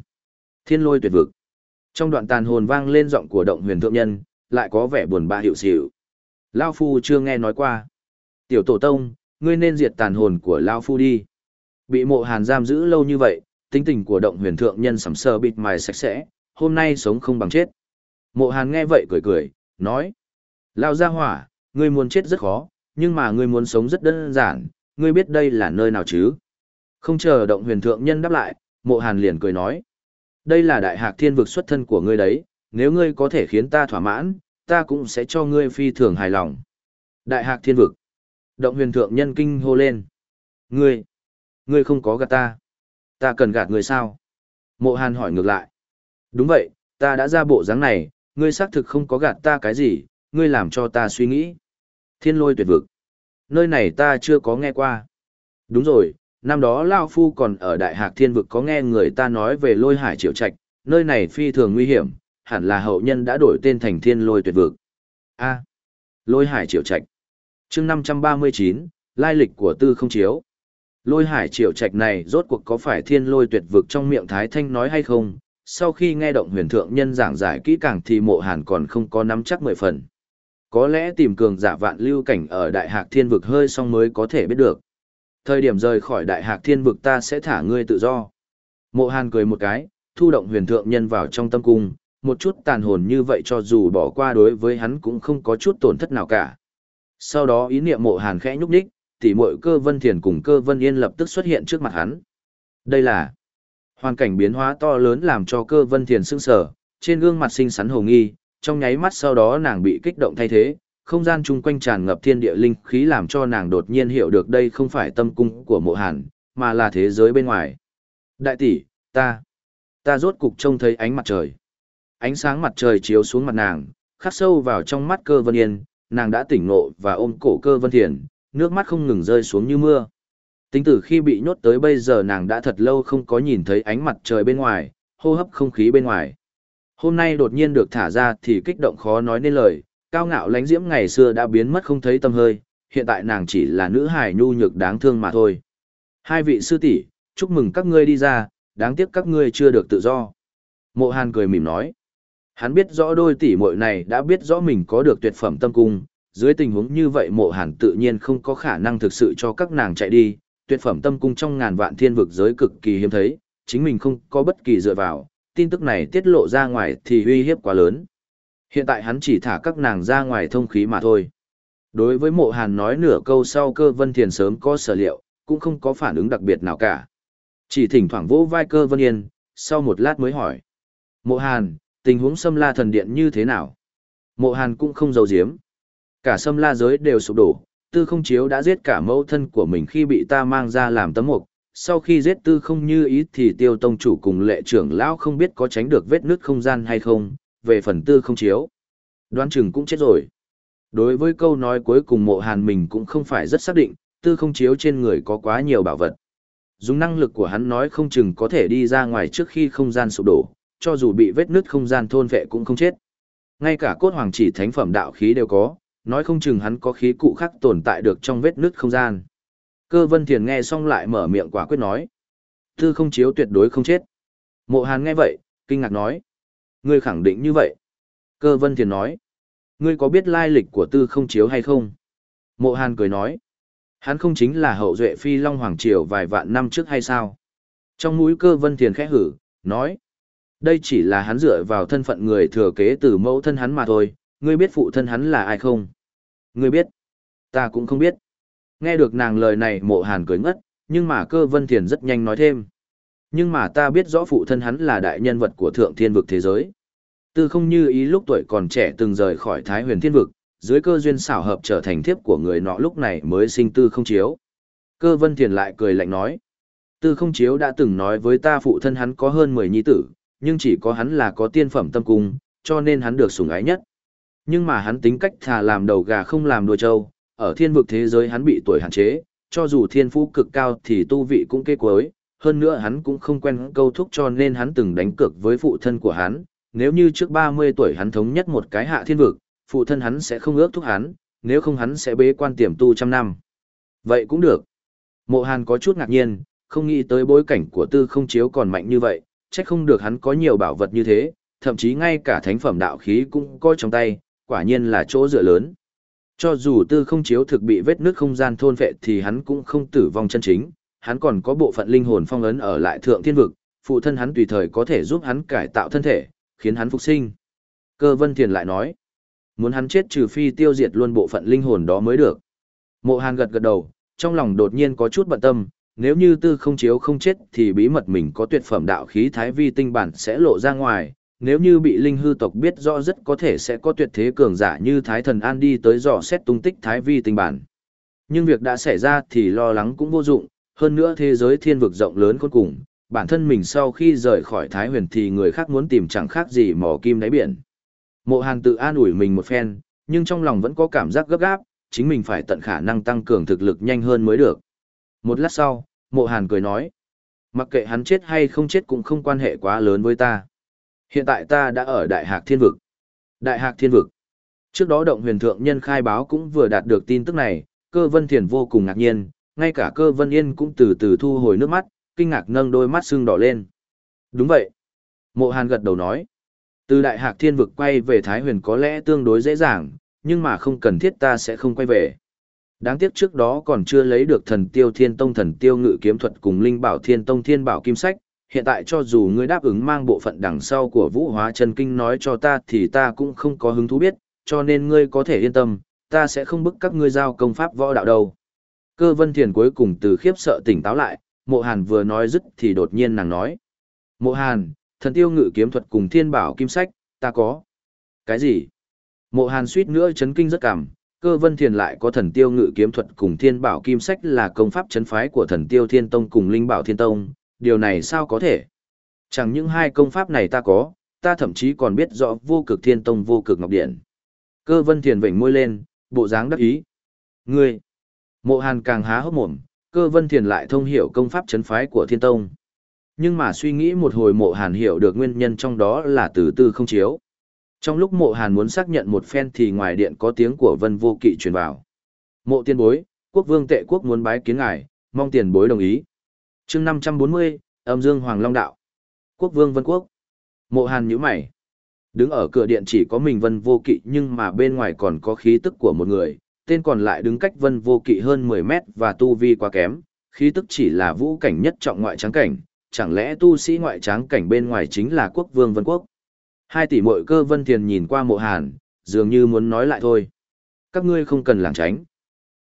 Thiên lôi tuyệt vực. Trong đoạn tàn hồn vang lên giọng của động huyền thượng nhân, lại có vẻ buồn bã hiệu xỉu. Lao Phu chưa nghe nói qua. Tiểu tổ tông, ngươi nên diệt tàn hồn của Lao Phu đi. Bị mộ hàn giam giữ lâu như vậy, tính tình của động huyền thượng nhân sầm sờ bịt mài sạch sẽ, hôm nay sống không bằng chết. Mộ hàn nghe vậy cười cười, nói. Lao ra hỏa, ngươi muốn chết rất khó, nhưng mà ngươi muốn sống rất đơn giản, ngươi biết đây là nơi nào chứ? Không chờ động huyền thượng nhân đáp lại, mộ hàn liền cười nói. Đây là đại hạc thiên vực xuất thân của ngươi đấy, nếu ngươi có thể khiến ta thỏa mãn, ta cũng sẽ cho ngươi phi thường hài lòng. Đại hạc thiên vực. Động huyền thượng nhân kinh hô lên. Ngươi, ngươi không có gạt ta. Ta cần gạt ngươi sao? Mộ hàn hỏi ngược lại. Đúng vậy, ta đã ra bộ dáng này, ngươi xác thực không có gạt ta cái gì, ngươi làm cho ta suy nghĩ. Thiên lôi tuyệt vực. Nơi này ta chưa có nghe qua. Đúng rồi, năm đó Lao Phu còn ở Đại Hạc Thiên Vực có nghe người ta nói về lôi hải triệu trạch, nơi này phi thường nguy hiểm, hẳn là hậu nhân đã đổi tên thành Thiên lôi tuyệt vực. A. lôi hải triệu trạch. chương 539, lai lịch của tư không chiếu. Lôi hải triệu trạch này rốt cuộc có phải thiên lôi tuyệt vực trong miệng Thái Thanh nói hay không? Sau khi nghe động huyền thượng nhân giảng giải kỹ càng thì mộ hàn còn không có nắm chắc mười phần. Có lẽ tìm cường giả vạn lưu cảnh ở đại hạc thiên vực hơi xong mới có thể biết được. Thời điểm rời khỏi đại hạc thiên vực ta sẽ thả ngươi tự do. Mộ hàn cười một cái, thu động huyền thượng nhân vào trong tâm cung, một chút tàn hồn như vậy cho dù bỏ qua đối với hắn cũng không có chút tổn thất nào cả. Sau đó ý niệm mộ hàn khẽ nhúc nhích, tỉ mội cơ vân thiền cùng cơ vân yên lập tức xuất hiện trước mặt hắn. Đây là hoàn cảnh biến hóa to lớn làm cho cơ vân thiền sưng sở, trên gương mặt xinh xắn hồ nghi, trong nháy mắt sau đó nàng bị kích động thay thế, không gian chung quanh tràn ngập thiên địa linh khí làm cho nàng đột nhiên hiểu được đây không phải tâm cung của mộ hàn, mà là thế giới bên ngoài. Đại tỷ, ta, ta rốt cục trông thấy ánh mặt trời. Ánh sáng mặt trời chiếu xuống mặt nàng, khắc sâu vào trong mắt cơ vân yên, nàng đã tỉnh ngộ và ôm cổ cơ vân thiền, nước mắt không ngừng rơi xuống như mưa. Tính từ khi bị nhốt tới bây giờ nàng đã thật lâu không có nhìn thấy ánh mặt trời bên ngoài, hô hấp không khí bên ngoài. Hôm nay đột nhiên được thả ra thì kích động khó nói nên lời, cao ngạo lánh diễm ngày xưa đã biến mất không thấy tâm hơi, hiện tại nàng chỉ là nữ hài nhu nhược đáng thương mà thôi. Hai vị sư tỷ, chúc mừng các ngươi đi ra, đáng tiếc các ngươi chưa được tự do. Mộ Hàn cười mỉm nói. Hắn biết rõ đôi tỷ muội này đã biết rõ mình có được tuyệt phẩm tâm cung, dưới tình huống như vậy Mộ Hàn tự nhiên không có khả năng thực sự cho các nàng chạy đi, tuyệt phẩm tâm cung trong ngàn vạn thiên vực giới cực kỳ hiếm thấy, chính mình không có bất kỳ dựa vào, tin tức này tiết lộ ra ngoài thì uy hiếp quá lớn. Hiện tại hắn chỉ thả các nàng ra ngoài thông khí mà thôi. Đối với mộ hàn nói nửa câu sau cơ vân thiền sớm có sở liệu, cũng không có phản ứng đặc biệt nào cả. Chỉ thỉnh thoảng vỗ vai cơ vân yên, sau một lát mới hỏi. Mộ hàn, tình huống xâm la thần điện như thế nào? Mộ hàn cũng không giấu giếm. Cả xâm la giới đều sụp đổ, tư không chiếu đã giết cả mẫu thân của mình khi bị ta mang ra làm tấm mục, sau khi giết tư không như ý thì tiêu tông chủ cùng lệ trưởng lão không biết có tránh được vết nứt không gian hay không, về phần tư không chiếu. Đoán chừng cũng chết rồi. Đối với câu nói cuối cùng mộ hàn mình cũng không phải rất xác định, tư không chiếu trên người có quá nhiều bảo vật. Dùng năng lực của hắn nói không chừng có thể đi ra ngoài trước khi không gian sụp đổ, cho dù bị vết nứt không gian thôn vệ cũng không chết. Ngay cả cốt hoàng chỉ thánh phẩm đạo khí đều có, nói không chừng hắn có khí cụ khác tồn tại được trong vết nứt không gian. Cơ vân thiền nghe xong lại mở miệng quả quyết nói. Tư không chiếu tuyệt đối không chết. Mộ hàn nghe vậy, kinh ngạc nói. Ngươi khẳng định như vậy. Cơ vân thiền nói. Ngươi có biết lai lịch của tư không chiếu hay không? Mộ hàn cười nói. Hắn không chính là hậu duệ phi Long Hoàng Triều vài vạn năm trước hay sao? Trong mũi cơ vân thiền khẽ hử, nói. Đây chỉ là hắn dựa vào thân phận người thừa kế từ mẫu thân hắn mà thôi, ngươi biết phụ thân hắn là ai không? Ngươi biết? Ta cũng không biết. Nghe được nàng lời này mộ hàn cười ngất, nhưng mà cơ vân thiền rất nhanh nói thêm. Nhưng mà ta biết rõ phụ thân hắn là đại nhân vật của thượng thiên vực thế giới. Tư không như ý lúc tuổi còn trẻ từng rời khỏi thái huyền thiên vực, dưới cơ duyên xảo hợp trở thành thiếp của người nọ lúc này mới sinh tư không chiếu. Cơ vân thiền lại cười lạnh nói. Tư không chiếu đã từng nói với ta phụ thân hắn có hơn 10 nhi tử, nhưng chỉ có hắn là có tiên phẩm tâm cung, cho nên hắn được sủng ái nhất. Nhưng mà hắn tính cách thà làm đầu gà không làm đuôi trâu, ở thiên vực thế giới hắn bị tuổi hạn chế, cho dù thiên phú cực cao thì tu vị cũng kê cuối, hơn nữa hắn cũng không quen câu thúc cho nên hắn từng đánh cược với phụ thân của hắn, nếu như trước 30 tuổi hắn thống nhất một cái hạ thiên vực, phụ thân hắn sẽ không ước thúc hắn, nếu không hắn sẽ bế quan tiềm tu trăm năm. Vậy cũng được. Mộ Hàn có chút ngạc nhiên, không nghĩ tới bối cảnh của tư không chiếu còn mạnh như vậy, chắc không được hắn có nhiều bảo vật như thế, thậm chí ngay cả thánh phẩm đạo khí cũng có trong tay, quả nhiên là chỗ dựa lớn. Cho dù tư không chiếu thực bị vết nước không gian thôn vệ thì hắn cũng không tử vong chân chính, hắn còn có bộ phận linh hồn phong ấn ở lại thượng thiên vực, phụ thân hắn tùy thời có thể giúp hắn cải tạo thân thể, khiến hắn phục sinh. Cơ vân thiền lại nói, muốn hắn chết trừ phi tiêu diệt luôn bộ phận linh hồn đó mới được. Mộ hàn gật gật đầu, trong lòng đột nhiên có chút bận tâm, nếu như tư không chiếu không chết thì bí mật mình có tuyệt phẩm đạo khí thái vi tinh bản sẽ lộ ra ngoài, nếu như bị linh hư tộc biết rõ rất có thể sẽ có tuyệt thế cường giả như thái thần an đi tới dò xét tung tích thái vi tinh bản. Nhưng việc đã xảy ra thì lo lắng cũng vô dụng, hơn nữa thế giới thiên vực rộng lớn cuối cùng, bản thân mình sau khi rời khỏi thái huyền thì người khác muốn tìm chẳng khác gì mò kim đáy biển. Mộ Hàn tự an ủi mình một phen, nhưng trong lòng vẫn có cảm giác gấp gáp, chính mình phải tận khả năng tăng cường thực lực nhanh hơn mới được. Một lát sau, Mộ Hàn cười nói, mặc kệ hắn chết hay không chết cũng không quan hệ quá lớn với ta. Hiện tại ta đã ở Đại Hạc Thiên Vực. Đại Hạc Thiên Vực. Trước đó động huyền thượng nhân khai báo cũng vừa đạt được tin tức này, cơ vân thiền vô cùng ngạc nhiên, ngay cả cơ vân yên cũng từ từ thu hồi nước mắt, kinh ngạc nâng đôi mắt sưng đỏ lên. Đúng vậy. Mộ Hàn gật đầu nói. Từ Đại Hạc Thiên Vực quay về Thái Huyền có lẽ tương đối dễ dàng, nhưng mà không cần thiết ta sẽ không quay về. Đáng tiếc trước đó còn chưa lấy được thần tiêu thiên tông thần tiêu ngự kiếm thuật cùng linh bảo thiên tông thiên bảo kim sách, hiện tại cho dù ngươi đáp ứng mang bộ phận đằng sau của vũ hóa chân kinh nói cho ta thì ta cũng không có hứng thú biết, cho nên ngươi có thể yên tâm, ta sẽ không bức các ngươi giao công pháp võ đạo đâu. Cơ vân thiền cuối cùng từ khiếp sợ tỉnh táo lại, mộ hàn vừa nói dứt thì đột nhiên nàng nói. Mộ hàn, thần tiêu ngự kiếm thuật cùng thiên bảo kim sách, ta có. Cái gì? Mộ hàn suýt nữa chấn kinh rất cảm, cơ vân thiền lại có thần tiêu ngự kiếm thuật cùng thiên bảo kim sách là công pháp chấn phái của thần tiêu thiên tông cùng linh bảo thiên tông, điều này sao có thể? Chẳng những hai công pháp này ta có, ta thậm chí còn biết rõ vô cực thiên tông vô cực ngọc điện. Cơ vân thiền vểnh môi lên, bộ dáng đắc ý. Ngươi! Mộ hàn càng há hốc mồm, cơ vân thiền lại thông hiểu công pháp chấn phái của thiên tông. Nhưng mà suy nghĩ một hồi mộ hàn hiểu được nguyên nhân trong đó là từ tư không chiếu. Trong lúc mộ hàn muốn xác nhận một phen thì ngoài điện có tiếng của vân vô kỵ truyền vào. Mộ tiên bối, quốc vương tệ quốc muốn bái kiến ngài, mong tiền bối đồng ý. chương 540, âm dương hoàng long đạo. Quốc vương vân quốc. Mộ hàn nhíu mày. Đứng ở cửa điện chỉ có mình vân vô kỵ nhưng mà bên ngoài còn có khí tức của một người, tên còn lại đứng cách vân vô kỵ hơn 10 mét và tu vi quá kém, khí tức chỉ là vũ cảnh nhất trọng ngoại tráng cảnh, chẳng lẽ tu sĩ ngoại tráng cảnh bên ngoài chính là quốc vương vân quốc. Hai tỷ mội cơ vân thiền nhìn qua mộ hàn, dường như muốn nói lại thôi. Các ngươi không cần lảng tránh.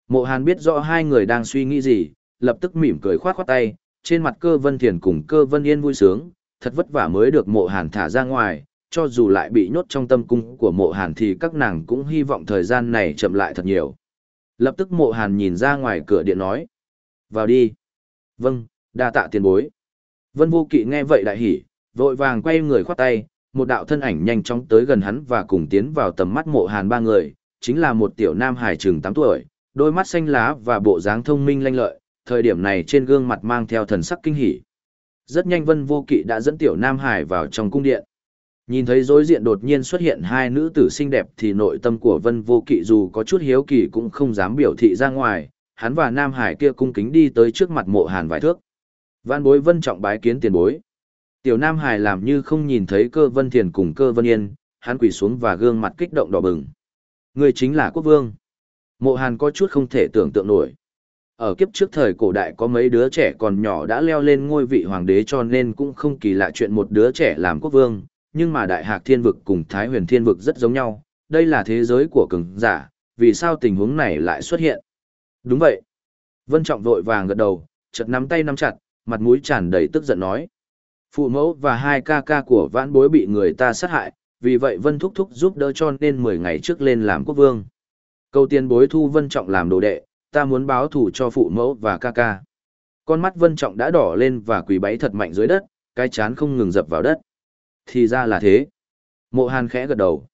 Mộ hàn biết rõ hai người đang suy nghĩ gì, lập tức mỉm cười khoát khoát tay, trên mặt cơ vân thiền cùng cơ vân yên vui sướng, thật vất vả mới được mộ hàn thả ra ngoài, cho dù lại bị nhốt trong tâm cung của mộ hàn thì các nàng cũng hy vọng thời gian này chậm lại thật nhiều. Lập tức mộ hàn nhìn ra ngoài cửa điện nói. Vào đi. Vâng, đa tạ tiền bối. Vân vô kỵ nghe vậy đại hỉ, vội vàng quay người khoát tay, một đạo thân ảnh nhanh chóng tới gần hắn và cùng tiến vào tầm mắt mộ hàn ba người, chính là một tiểu nam hài chừng 8 tuổi, đôi mắt xanh lá và bộ dáng thông minh lanh lợi, thời điểm này trên gương mặt mang theo thần sắc kinh hỉ. Rất nhanh Vân Vô Kỵ đã dẫn tiểu nam hải vào trong cung điện. Nhìn thấy dối diện đột nhiên xuất hiện hai nữ tử xinh đẹp thì nội tâm của Vân Vô Kỵ dù có chút hiếu kỳ cũng không dám biểu thị ra ngoài, hắn và Nam Hải kia cung kính đi tới trước mặt mộ hàn vài thước. Văn bối vân trọng bái kiến tiền bối. Tiểu Nam Hải làm như không nhìn thấy cơ vân thiền cùng cơ vân yên, hắn quỳ xuống và gương mặt kích động đỏ bừng. Người chính là quốc vương. Mộ hàn có chút không thể tưởng tượng nổi. Ở kiếp trước thời cổ đại có mấy đứa trẻ còn nhỏ đã leo lên ngôi vị hoàng đế cho nên cũng không kỳ lạ chuyện một đứa trẻ làm quốc vương, nhưng mà đại hạc thiên vực cùng thái huyền thiên vực rất giống nhau, đây là thế giới của cường giả, vì sao tình huống này lại xuất hiện? Đúng vậy. Vân Trọng vội vàng gật đầu, chợt nắm tay nắm chặt, mặt mũi tràn đầy tức giận nói. Phụ mẫu và hai ca ca của vãn bối bị người ta sát hại, vì vậy Vân Thúc Thúc giúp đỡ cho nên 10 ngày trước lên làm quốc vương. Câu tiên bối thu Vân Trọng làm đồ đệ, ta muốn báo thù cho phụ mẫu và ca ca. Con mắt Vân Trọng đã đỏ lên và quỳ báy thật mạnh dưới đất, cái chán không ngừng dập vào đất. Thì ra là thế. Mộ Hàn khẽ gật đầu.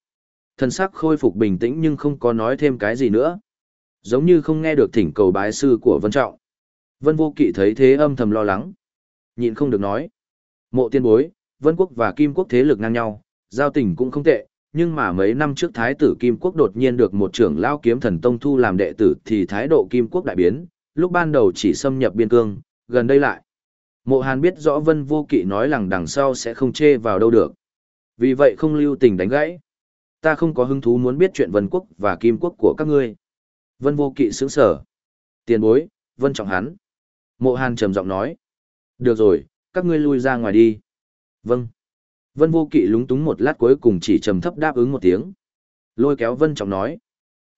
thần sắc khôi phục bình tĩnh nhưng không có nói thêm cái gì nữa. Giống như không nghe được thỉnh cầu bái sư của Vân Trọng. Vân Vô Kỵ thấy thế âm thầm lo lắng. Nhịn không được nói. Mộ tiên bối, Vân Quốc và Kim Quốc thế lực ngang nhau, giao tình cũng không tệ, nhưng mà mấy năm trước Thái tử Kim Quốc đột nhiên được một trưởng lao kiếm thần Tông thu làm đệ tử thì thái độ Kim Quốc đại biến, lúc ban đầu chỉ xâm nhập biên cương, gần đây lại. Mộ Hàn biết rõ Vân Vô Kỵ nói rằng đằng sau sẽ không chê vào đâu được. Vì vậy không lưu tình đánh gãy. Ta không có hứng thú muốn biết chuyện Vân Quốc và Kim Quốc của các ngươi. Vân Vô Kỵ sững sở. Tiền bối, Vân trọng hắn. Mộ Hàn trầm giọng nói. Được rồi, các ngươi lui ra ngoài đi. Vâng. Vân Vô Kỵ lúng túng một lát cuối cùng chỉ trầm thấp đáp ứng một tiếng. Lôi kéo Vân Trọng nói.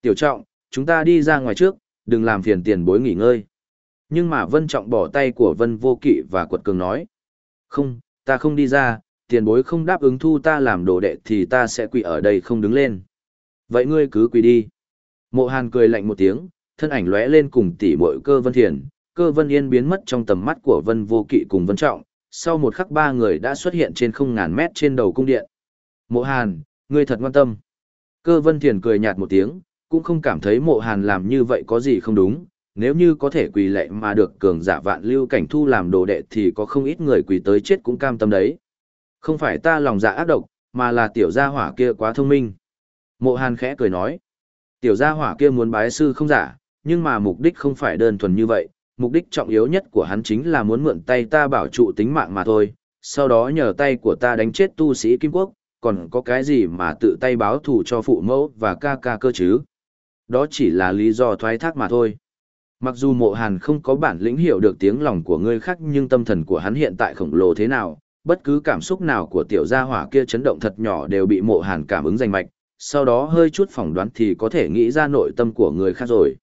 Tiểu Trọng, chúng ta đi ra ngoài trước, đừng làm phiền tiền bối nghỉ ngơi. Nhưng mà Vân Trọng bỏ tay của Vân Vô Kỵ và Quật Cường nói. Không, ta không đi ra, tiền bối không đáp ứng thu ta làm đồ đệ thì ta sẽ quỳ ở đây không đứng lên. Vậy ngươi cứ quỳ đi. Mộ Hàn cười lạnh một tiếng, thân ảnh lóe lên cùng tỉ mội cơ Vân Thiền, cơ Vân Yên biến mất trong tầm mắt của Vân Vô Kỵ cùng Vân Trọng, sau một khắc ba người đã xuất hiện trên không ngàn mét trên đầu cung điện. Mộ Hàn, ngươi thật quan tâm. Cơ Vân Thiền cười nhạt một tiếng, cũng không cảm thấy mộ Hàn làm như vậy có gì không đúng, nếu như có thể quỳ lệ mà được cường giả vạn lưu cảnh thu làm đồ đệ thì có không ít người quỳ tới chết cũng cam tâm đấy. Không phải ta lòng dạ ác độc, mà là tiểu gia hỏa kia quá thông minh. Mộ Hàn khẽ cười nói, tiểu gia hỏa kia muốn bái sư không giả, nhưng mà mục đích không phải đơn thuần như vậy, mục đích trọng yếu nhất của hắn chính là muốn mượn tay ta bảo trụ tính mạng mà thôi, sau đó nhờ tay của ta đánh chết tu sĩ Kim Quốc, còn có cái gì mà tự tay báo thù cho phụ mẫu và ca ca cơ chứ. Đó chỉ là lý do thoái thác mà thôi. Mặc dù mộ hàn không có bản lĩnh hiểu được tiếng lòng của người khác nhưng tâm thần của hắn hiện tại khổng lồ thế nào, bất cứ cảm xúc nào của tiểu gia hỏa kia chấn động thật nhỏ đều bị mộ hàn cảm ứng danh mạch, sau đó hơi chút phỏng đoán thì có thể nghĩ ra nội tâm của người khác rồi.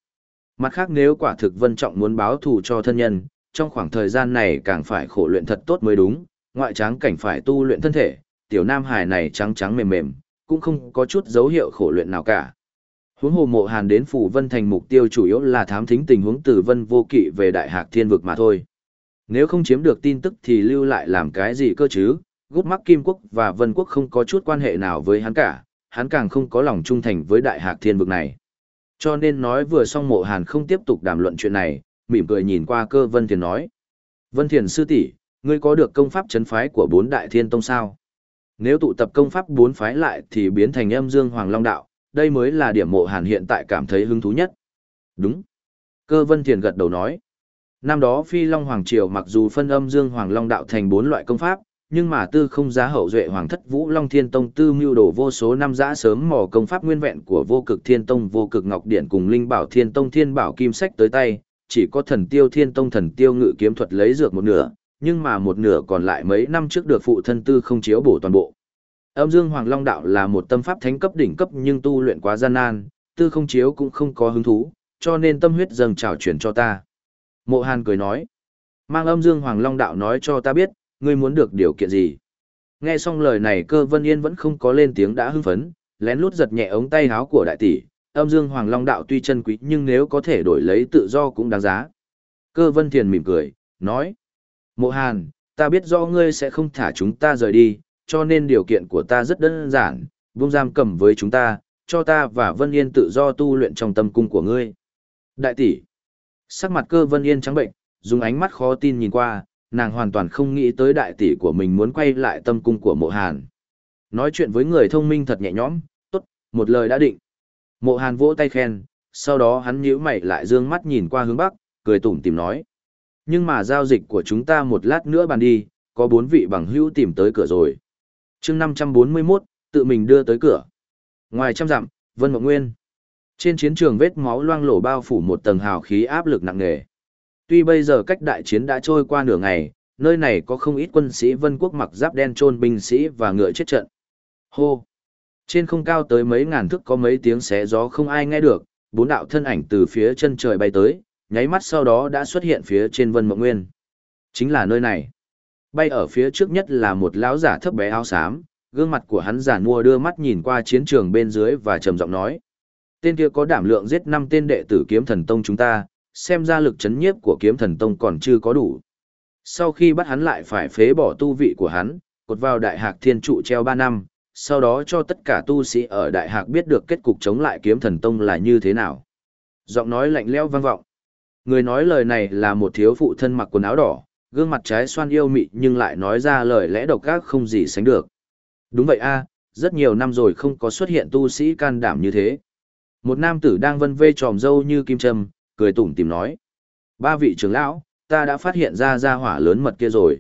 Mặt khác nếu quả thực Vân Trọng muốn báo thù cho thân nhân, trong khoảng thời gian này càng phải khổ luyện thật tốt mới đúng, ngoại tráng cảnh phải tu luyện thân thể, tiểu nam hài này trắng trắng mềm mềm, cũng không có chút dấu hiệu khổ luyện nào cả. Huống hồ mộ hàn đến phủ Vân Thành mục tiêu chủ yếu là thám thính tình huống Tử Vân Vô Kỵ về Đại Hạc Thiên Vực mà thôi. Nếu không chiếm được tin tức thì lưu lại làm cái gì cơ chứ, gút mắc Kim Quốc và Vân Quốc không có chút quan hệ nào với hắn cả, hắn càng không có lòng trung thành với Đại Hạc Thiên Vực này. Cho nên nói vừa xong mộ hàn không tiếp tục đàm luận chuyện này, mỉm cười nhìn qua cơ Vân Thiền nói. Vân Thiền sư tỷ ngươi có được công pháp chấn phái của bốn đại thiên tông sao? Nếu tụ tập công pháp bốn phái lại thì biến thành âm dương hoàng long đạo, đây mới là điểm mộ hàn hiện tại cảm thấy hứng thú nhất. Đúng. Cơ Vân Thiền gật đầu nói. Năm đó Phi Long Hoàng Triều mặc dù phân âm dương hoàng long đạo thành bốn loại công pháp, nhưng mà tư không giá hậu duệ hoàng thất vũ long thiên tông tư mưu đồ vô số năm giã sớm mò công pháp nguyên vẹn của vô cực thiên tông vô cực ngọc điện cùng linh bảo thiên tông thiên bảo kim sách tới tay chỉ có thần tiêu thiên tông thần tiêu ngự kiếm thuật lấy dược một nửa nhưng mà một nửa còn lại mấy năm trước được phụ thân tư không chiếu bổ toàn bộ âm dương hoàng long đạo là một tâm pháp thánh cấp đỉnh cấp nhưng tu luyện quá gian nan tư không chiếu cũng không có hứng thú cho nên tâm huyết dâng trào chuyển cho ta mộ hàn cười nói mang âm dương hoàng long đạo nói cho ta biết ngươi muốn được điều kiện gì? Nghe xong lời này cơ vân yên vẫn không có lên tiếng đã hưng phấn, lén lút giật nhẹ ống tay háo của đại tỷ, âm dương hoàng long đạo tuy chân quý nhưng nếu có thể đổi lấy tự do cũng đáng giá. Cơ vân thiền mỉm cười, nói, mộ hàn, ta biết do ngươi sẽ không thả chúng ta rời đi, cho nên điều kiện của ta rất đơn giản, buông giam cầm với chúng ta, cho ta và Vân Yên tự do tu luyện trong tâm cung của ngươi. Đại tỷ, sắc mặt cơ Vân Yên trắng bệnh, dùng ánh mắt khó tin nhìn qua, nàng hoàn toàn không nghĩ tới đại tỷ của mình muốn quay lại tâm cung của mộ hàn. Nói chuyện với người thông minh thật nhẹ nhõm, tốt, một lời đã định. Mộ hàn vỗ tay khen, sau đó hắn nhíu mày lại dương mắt nhìn qua hướng bắc, cười tủm tìm nói. Nhưng mà giao dịch của chúng ta một lát nữa bàn đi, có bốn vị bằng hữu tìm tới cửa rồi chương 541, tự mình đưa tới cửa. Ngoài trăm dặm, Vân Mộng Nguyên. Trên chiến trường vết máu loang lổ bao phủ một tầng hào khí áp lực nặng nề. Tuy bây giờ cách đại chiến đã trôi qua nửa ngày, nơi này có không ít quân sĩ vân quốc mặc giáp đen trôn binh sĩ và ngựa chết trận. Hô! Trên không cao tới mấy ngàn thước có mấy tiếng xé gió không ai nghe được, bốn đạo thân ảnh từ phía chân trời bay tới, nháy mắt sau đó đã xuất hiện phía trên vân mộng nguyên. Chính là nơi này. Bay ở phía trước nhất là một lão giả thấp bé áo xám, gương mặt của hắn giả mua đưa mắt nhìn qua chiến trường bên dưới và trầm giọng nói. Tên kia có đảm lượng giết năm tên đệ tử kiếm thần tông chúng ta, xem ra lực chấn nhiếp của kiếm thần tông còn chưa có đủ. Sau khi bắt hắn lại phải phế bỏ tu vị của hắn, cột vào đại hạc thiên trụ treo 3 năm, sau đó cho tất cả tu sĩ ở đại hạc biết được kết cục chống lại kiếm thần tông là như thế nào. Giọng nói lạnh lẽo vang vọng. Người nói lời này là một thiếu phụ thân mặc quần áo đỏ, gương mặt trái xoan yêu mị nhưng lại nói ra lời lẽ độc ác không gì sánh được. Đúng vậy a, rất nhiều năm rồi không có xuất hiện tu sĩ can đảm như thế. Một nam tử đang vân vê tròm dâu như kim châm, cười tủm tìm nói. Ba vị trưởng lão, ta đã phát hiện ra ra hỏa lớn mật kia rồi.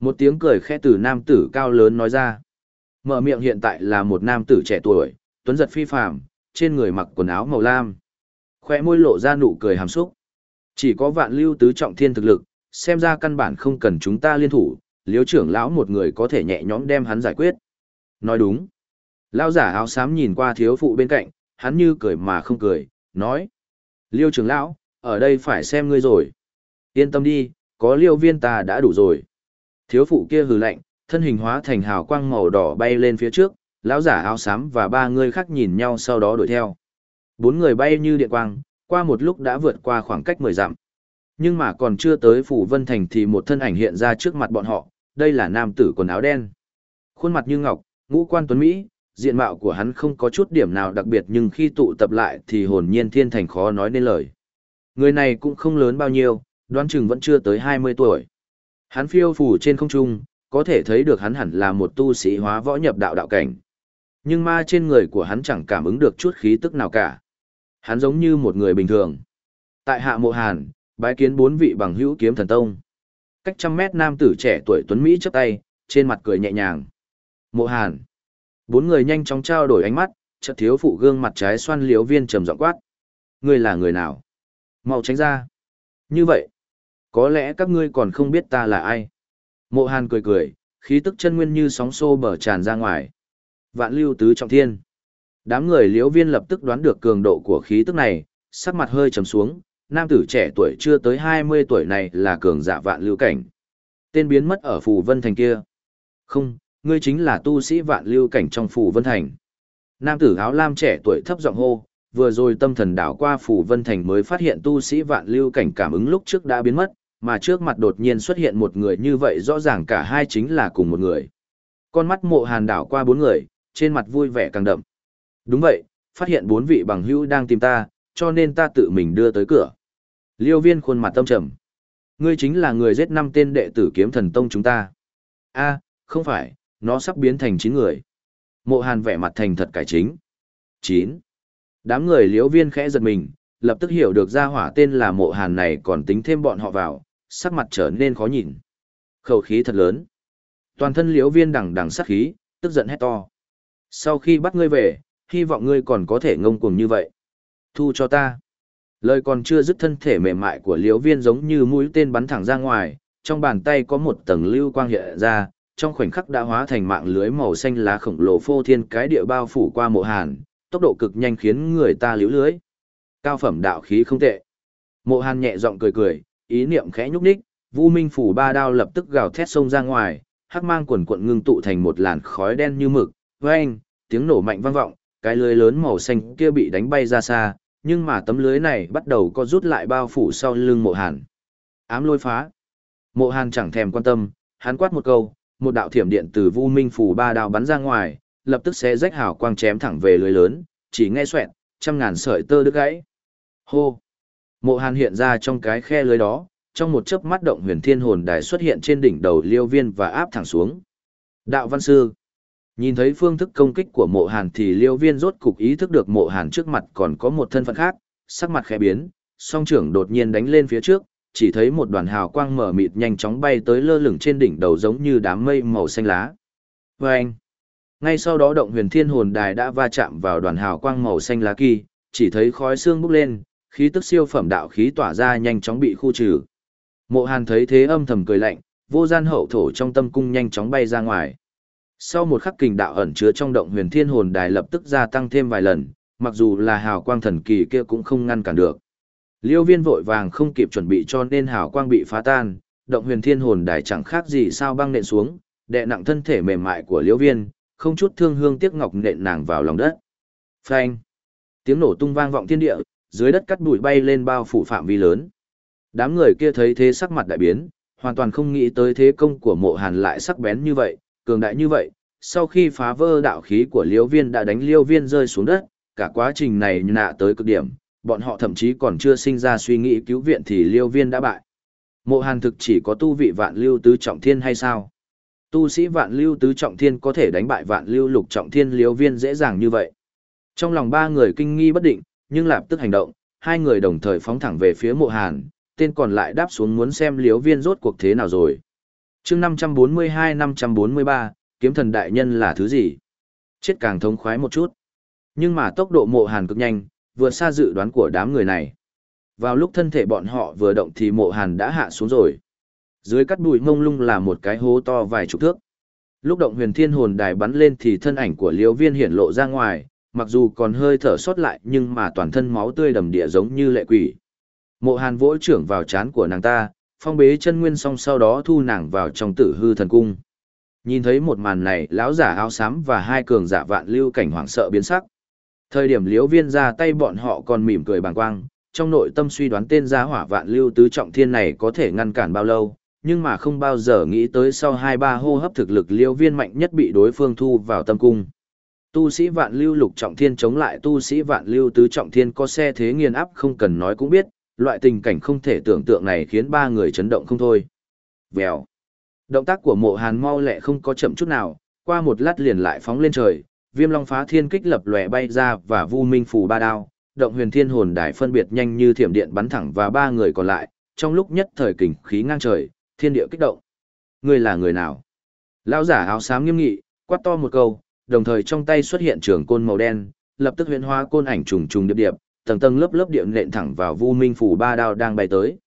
Một tiếng cười khẽ từ nam tử cao lớn nói ra. Mở miệng hiện tại là một nam tử trẻ tuổi, tuấn giật phi phàm, trên người mặc quần áo màu lam. Khoe môi lộ ra nụ cười hàm xúc. Chỉ có vạn lưu tứ trọng thiên thực lực, xem ra căn bản không cần chúng ta liên thủ, liếu trưởng lão một người có thể nhẹ nhõm đem hắn giải quyết. Nói đúng. Lão giả áo xám nhìn qua thiếu phụ bên cạnh, hắn như cười mà không cười, nói. Liêu trưởng lão, ở đây phải xem ngươi rồi. Yên tâm đi, có liêu viên ta đã đủ rồi. Thiếu phụ kia hừ lạnh, thân hình hóa thành hào quang màu đỏ bay lên phía trước, lão giả áo xám và ba người khác nhìn nhau sau đó đuổi theo. Bốn người bay như điện quang, qua một lúc đã vượt qua khoảng cách mười dặm. Nhưng mà còn chưa tới phủ Vân Thành thì một thân ảnh hiện ra trước mặt bọn họ, đây là nam tử quần áo đen. Khuôn mặt như ngọc, ngũ quan tuấn Mỹ, diện mạo của hắn không có chút điểm nào đặc biệt nhưng khi tụ tập lại thì hồn nhiên thiên thành khó nói nên lời. Người này cũng không lớn bao nhiêu, đoán chừng vẫn chưa tới 20 tuổi. Hắn phiêu phù trên không trung, có thể thấy được hắn hẳn là một tu sĩ hóa võ nhập đạo đạo cảnh. Nhưng ma trên người của hắn chẳng cảm ứng được chút khí tức nào cả. Hắn giống như một người bình thường. Tại hạ mộ hàn, bái kiến bốn vị bằng hữu kiếm thần tông. Cách trăm mét nam tử trẻ tuổi tuấn Mỹ chấp tay, trên mặt cười nhẹ nhàng. Mộ hàn. Bốn người nhanh chóng trao đổi ánh mắt, chợt thiếu phụ gương mặt trái xoan liếu viên trầm giọng quát. Ngươi là người nào? Mau tránh ra. Như vậy, có lẽ các ngươi còn không biết ta là ai. Mộ hàn cười cười, khí tức chân nguyên như sóng xô bờ tràn ra ngoài. Vạn lưu tứ trọng thiên. Đám người liễu viên lập tức đoán được cường độ của khí tức này, sắc mặt hơi trầm xuống, nam tử trẻ tuổi chưa tới 20 tuổi này là cường giả vạn lưu cảnh. Tên biến mất ở Phù Vân Thành kia. Không, ngươi chính là tu sĩ vạn lưu cảnh trong Phù Vân Thành. Nam tử áo lam trẻ tuổi thấp giọng hô, vừa rồi tâm thần đảo qua Phù Vân Thành mới phát hiện tu sĩ vạn lưu cảnh cảm ứng lúc trước đã biến mất, mà trước mặt đột nhiên xuất hiện một người như vậy rõ ràng cả hai chính là cùng một người. Con mắt mộ hàn đảo qua bốn người, trên mặt vui vẻ càng đậm. Đúng vậy, phát hiện bốn vị bằng hữu đang tìm ta, cho nên ta tự mình đưa tới cửa. Liêu viên khuôn mặt tâm trầm. Ngươi chính là người giết năm tên đệ tử kiếm thần tông chúng ta. a không phải, nó sắp biến thành chín người. Mộ hàn vẻ mặt thành thật cải chính. Chín. Đám người liễu viên khẽ giật mình, lập tức hiểu được ra hỏa tên là mộ hàn này còn tính thêm bọn họ vào, sắc mặt trở nên khó nhìn. Khẩu khí thật lớn. Toàn thân liễu viên đằng đằng sát khí, tức giận hét to. Sau khi bắt ngươi về, hy vọng ngươi còn có thể ngông cuồng như vậy. Thu cho ta. Lời còn chưa dứt thân thể mềm mại của liễu viên giống như mũi tên bắn thẳng ra ngoài, trong bàn tay có một tầng lưu quang hiện ra, trong khoảnh khắc đã hóa thành mạng lưới màu xanh lá khổng lồ phô thiên cái địa bao phủ qua mộ hàn, tốc độ cực nhanh khiến người ta liễu lưới. Cao phẩm đạo khí không tệ. Mộ hàn nhẹ giọng cười cười, ý niệm khẽ nhúc nhích, Vu Minh phủ ba đao lập tức gào thét xông ra ngoài, hắc mang quần quận ngưng tụ thành một làn khói đen như mực, vang, tiếng nổ mạnh vang vọng, cái lưới lớn màu xanh kia bị đánh bay ra xa, nhưng mà tấm lưới này bắt đầu có rút lại bao phủ sau lưng mộ hàn. Ám lôi phá. Mộ hàn chẳng thèm quan tâm, hắn quát một câu, một đạo thiểm điện từ Vu Minh phủ ba đao bắn ra ngoài, lập tức sẽ rách hào quang chém thẳng về lưới lớn, chỉ nghe xoẹt, trăm ngàn sợi tơ đứt gãy. Hô! Mộ hàn hiện ra trong cái khe lưới đó, trong một chớp mắt động huyền thiên hồn đài xuất hiện trên đỉnh đầu liêu viên và áp thẳng xuống. Đạo văn sư! Nhìn thấy phương thức công kích của mộ hàn thì liêu viên rốt cục ý thức được mộ hàn trước mặt còn có một thân phận khác, sắc mặt khẽ biến, song trưởng đột nhiên đánh lên phía trước, chỉ thấy một đoàn hào quang mở mịt nhanh chóng bay tới lơ lửng trên đỉnh đầu giống như đám mây màu xanh lá. Vâng! ngay sau đó động huyền thiên hồn đài đã va chạm vào đoàn hào quang màu xanh lá kỳ, chỉ thấy khói xương bốc lên, khí tức siêu phẩm đạo khí tỏa ra nhanh chóng bị khu trừ. Mộ Hàn thấy thế âm thầm cười lạnh, vô gian hậu thổ trong tâm cung nhanh chóng bay ra ngoài. Sau một khắc kình đạo ẩn chứa trong động huyền thiên hồn đài lập tức gia tăng thêm vài lần, mặc dù là hào quang thần kỳ kia cũng không ngăn cản được. Liêu viên vội vàng không kịp chuẩn bị cho nên hào quang bị phá tan, động huyền thiên hồn đài chẳng khác gì sao băng nện xuống, đè nặng thân thể mềm mại của liêu viên, không chút thương hương tiếc ngọc nện nàng vào lòng đất. Phanh! Tiếng nổ tung vang vọng thiên địa, dưới đất cắt bụi bay lên bao phủ phạm vi lớn. Đám người kia thấy thế sắc mặt đại biến, hoàn toàn không nghĩ tới thế công của mộ hàn lại sắc bén như vậy, cường đại như vậy. Sau khi phá vỡ đạo khí của liêu viên đã đánh liêu viên rơi xuống đất, cả quá trình này nạ tới cực điểm, bọn họ thậm chí còn chưa sinh ra suy nghĩ cứu viện thì liêu viên đã bại. Mộ hàn thực chỉ có tu vị vạn lưu tứ trọng thiên hay sao? Tu sĩ vạn lưu tứ trọng thiên có thể đánh bại vạn lưu lục trọng thiên liêu viên dễ dàng như vậy. Trong lòng ba người kinh nghi bất định, nhưng lập tức hành động, hai người đồng thời phóng thẳng về phía mộ hàn, tên còn lại đáp xuống muốn xem liêu viên rốt cuộc thế nào rồi chương 542-543, kiếm thần đại nhân là thứ gì? Chết càng thống khoái một chút. Nhưng mà tốc độ mộ hàn cực nhanh, vượt xa dự đoán của đám người này. Vào lúc thân thể bọn họ vừa động thì mộ hàn đã hạ xuống rồi. Dưới cắt bụi mông lung là một cái hố to vài chục thước. Lúc động huyền thiên hồn đài bắn lên thì thân ảnh của liễu viên hiển lộ ra ngoài, mặc dù còn hơi thở sót lại nhưng mà toàn thân máu tươi đầm địa giống như lệ quỷ. Mộ hàn vỗ trưởng vào chán của nàng ta, phong bế chân nguyên xong sau đó thu nàng vào trong tử hư thần cung. Nhìn thấy một màn này, lão giả áo xám và hai cường giả vạn lưu cảnh hoảng sợ biến sắc. Thời điểm liễu viên ra tay bọn họ còn mỉm cười bàng quang, trong nội tâm suy đoán tên gia hỏa vạn lưu tứ trọng thiên này có thể ngăn cản bao lâu, nhưng mà không bao giờ nghĩ tới sau hai ba hô hấp thực lực liễu viên mạnh nhất bị đối phương thu vào tâm cung. Tu sĩ vạn lưu lục trọng thiên chống lại tu sĩ vạn lưu tứ trọng thiên có xe thế nghiền áp không cần nói cũng biết, loại tình cảnh không thể tưởng tượng này khiến ba người chấn động không thôi. Vèo. Động tác của mộ hàn mau lẹ không có chậm chút nào, qua một lát liền lại phóng lên trời, viêm long phá thiên kích lập lòe bay ra và vu minh phủ ba đao, động huyền thiên hồn đài phân biệt nhanh như thiểm điện bắn thẳng và ba người còn lại, trong lúc nhất thời kình khí ngang trời, thiên địa kích động. Người là người nào? Lão giả áo xám nghiêm nghị, quát to một câu, đồng thời trong tay xuất hiện trường côn màu đen, lập tức huyễn hóa côn ảnh trùng trùng điệp điệp, tầng tầng lớp lớp điện nện thẳng vào Vu Minh phủ ba đao đang bay tới.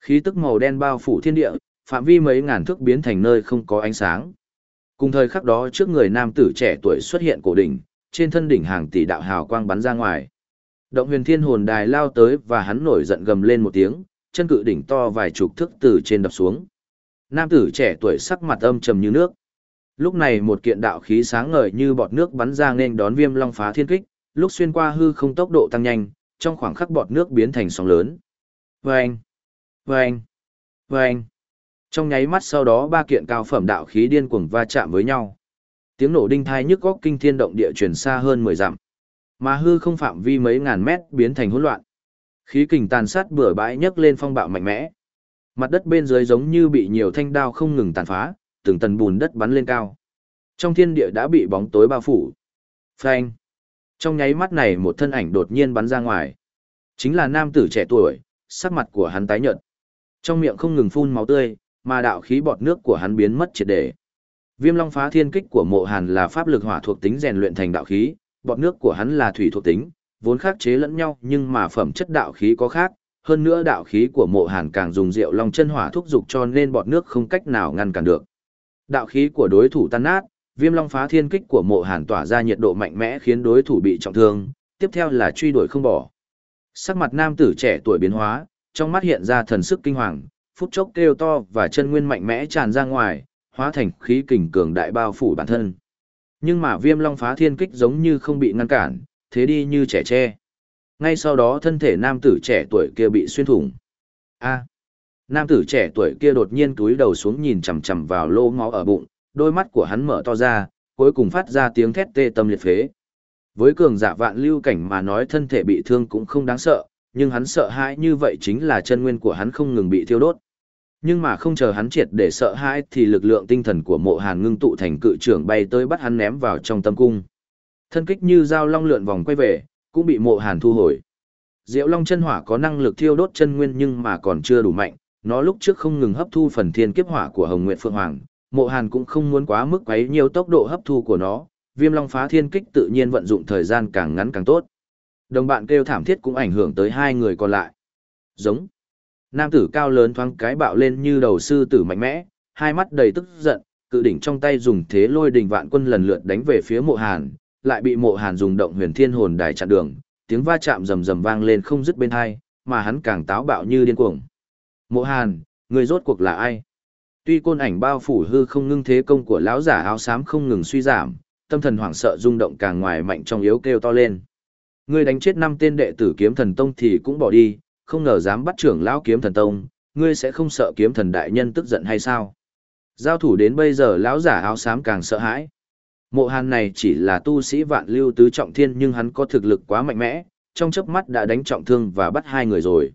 Khí tức màu đen bao phủ thiên địa, phạm vi mấy ngàn thước biến thành nơi không có ánh sáng. Cùng thời khắc đó trước người nam tử trẻ tuổi xuất hiện cổ đỉnh, trên thân đỉnh hàng tỷ đạo hào quang bắn ra ngoài. Động huyền thiên hồn đài lao tới và hắn nổi giận gầm lên một tiếng, chân cự đỉnh to vài chục thước từ trên đập xuống. Nam tử trẻ tuổi sắc mặt âm trầm như nước. Lúc này một kiện đạo khí sáng ngời như bọt nước bắn ra nên đón viêm long phá thiên kích, lúc xuyên qua hư không tốc độ tăng nhanh, trong khoảng khắc bọt nước biến thành sóng lớn. Vâng! Vâng! Vâng! Trong nháy mắt sau đó ba kiện cao phẩm đạo khí điên cuồng va chạm với nhau. Tiếng nổ đinh thai nhức góc kinh thiên động địa truyền xa hơn 10 dặm. Mà hư không phạm vi mấy ngàn mét biến thành hỗn loạn. Khí kình tàn sát bừa bãi nhấc lên phong bạo mạnh mẽ. Mặt đất bên dưới giống như bị nhiều thanh đao không ngừng tàn phá, từng tần bùn đất bắn lên cao. Trong thiên địa đã bị bóng tối bao phủ. Phanh. Trong nháy mắt này một thân ảnh đột nhiên bắn ra ngoài. Chính là nam tử trẻ tuổi, sắc mặt của hắn tái nhợt. Trong miệng không ngừng phun máu tươi, mà đạo khí bọt nước của hắn biến mất triệt để. Viêm Long phá thiên kích của Mộ Hàn là pháp lực hỏa thuộc tính rèn luyện thành đạo khí, bọt nước của hắn là thủy thuộc tính, vốn khắc chế lẫn nhau, nhưng mà phẩm chất đạo khí có khác, hơn nữa đạo khí của Mộ Hàn càng dùng rượu long chân hỏa thúc dục cho nên bọt nước không cách nào ngăn cản được. Đạo khí của đối thủ tan nát, Viêm Long phá thiên kích của Mộ Hàn tỏa ra nhiệt độ mạnh mẽ khiến đối thủ bị trọng thương, tiếp theo là truy đuổi không bỏ. Sắc mặt nam tử trẻ tuổi biến hóa, trong mắt hiện ra thần sức kinh hoàng, phút chốc kêu to và chân nguyên mạnh mẽ tràn ra ngoài, hóa thành khí kình cường đại bao phủ bản thân. Nhưng mà viêm long phá thiên kích giống như không bị ngăn cản, thế đi như trẻ tre. Ngay sau đó thân thể nam tử trẻ tuổi kia bị xuyên thủng. A. nam tử trẻ tuổi kia đột nhiên túi đầu xuống nhìn chằm chằm vào lỗ máu ở bụng, đôi mắt của hắn mở to ra, cuối cùng phát ra tiếng thét tê tâm liệt phế. Với cường giả vạn lưu cảnh mà nói thân thể bị thương cũng không đáng sợ, nhưng hắn sợ hãi như vậy chính là chân nguyên của hắn không ngừng bị thiêu đốt. Nhưng mà không chờ hắn triệt để sợ hãi thì lực lượng tinh thần của mộ hàn ngưng tụ thành cự trưởng bay tới bắt hắn ném vào trong tâm cung. Thân kích như dao long lượn vòng quay về, cũng bị mộ hàn thu hồi. Diệu long chân hỏa có năng lực thiêu đốt chân nguyên nhưng mà còn chưa đủ mạnh, nó lúc trước không ngừng hấp thu phần thiên kiếp hỏa của Hồng Nguyệt Phượng Hoàng, mộ hàn cũng không muốn quá mức quấy nhiều tốc độ hấp thu của nó, viêm long phá thiên kích tự nhiên vận dụng thời gian càng ngắn càng tốt. Đồng bạn kêu thảm thiết cũng ảnh hưởng tới hai người còn lại. Giống. Nam tử cao lớn thoáng cái bạo lên như đầu sư tử mạnh mẽ, hai mắt đầy tức giận, cự đỉnh trong tay dùng thế lôi đình vạn quân lần lượt đánh về phía mộ hàn, lại bị mộ hàn dùng động huyền thiên hồn đài chặn đường, tiếng va chạm rầm rầm vang lên không dứt bên hai, mà hắn càng táo bạo như điên cuồng. Mộ hàn, người rốt cuộc là ai? Tuy côn ảnh bao phủ hư không ngưng thế công của lão giả áo xám không ngừng suy giảm, tâm thần hoảng sợ rung động càng ngoài mạnh trong yếu kêu to lên. Ngươi đánh chết năm tên đệ tử kiếm thần tông thì cũng bỏ đi, không ngờ dám bắt trưởng lão kiếm thần tông, ngươi sẽ không sợ kiếm thần đại nhân tức giận hay sao? Giao thủ đến bây giờ lão giả áo xám càng sợ hãi. Mộ Hàn này chỉ là tu sĩ vạn lưu tứ trọng thiên nhưng hắn có thực lực quá mạnh mẽ, trong chớp mắt đã đánh trọng thương và bắt hai người rồi.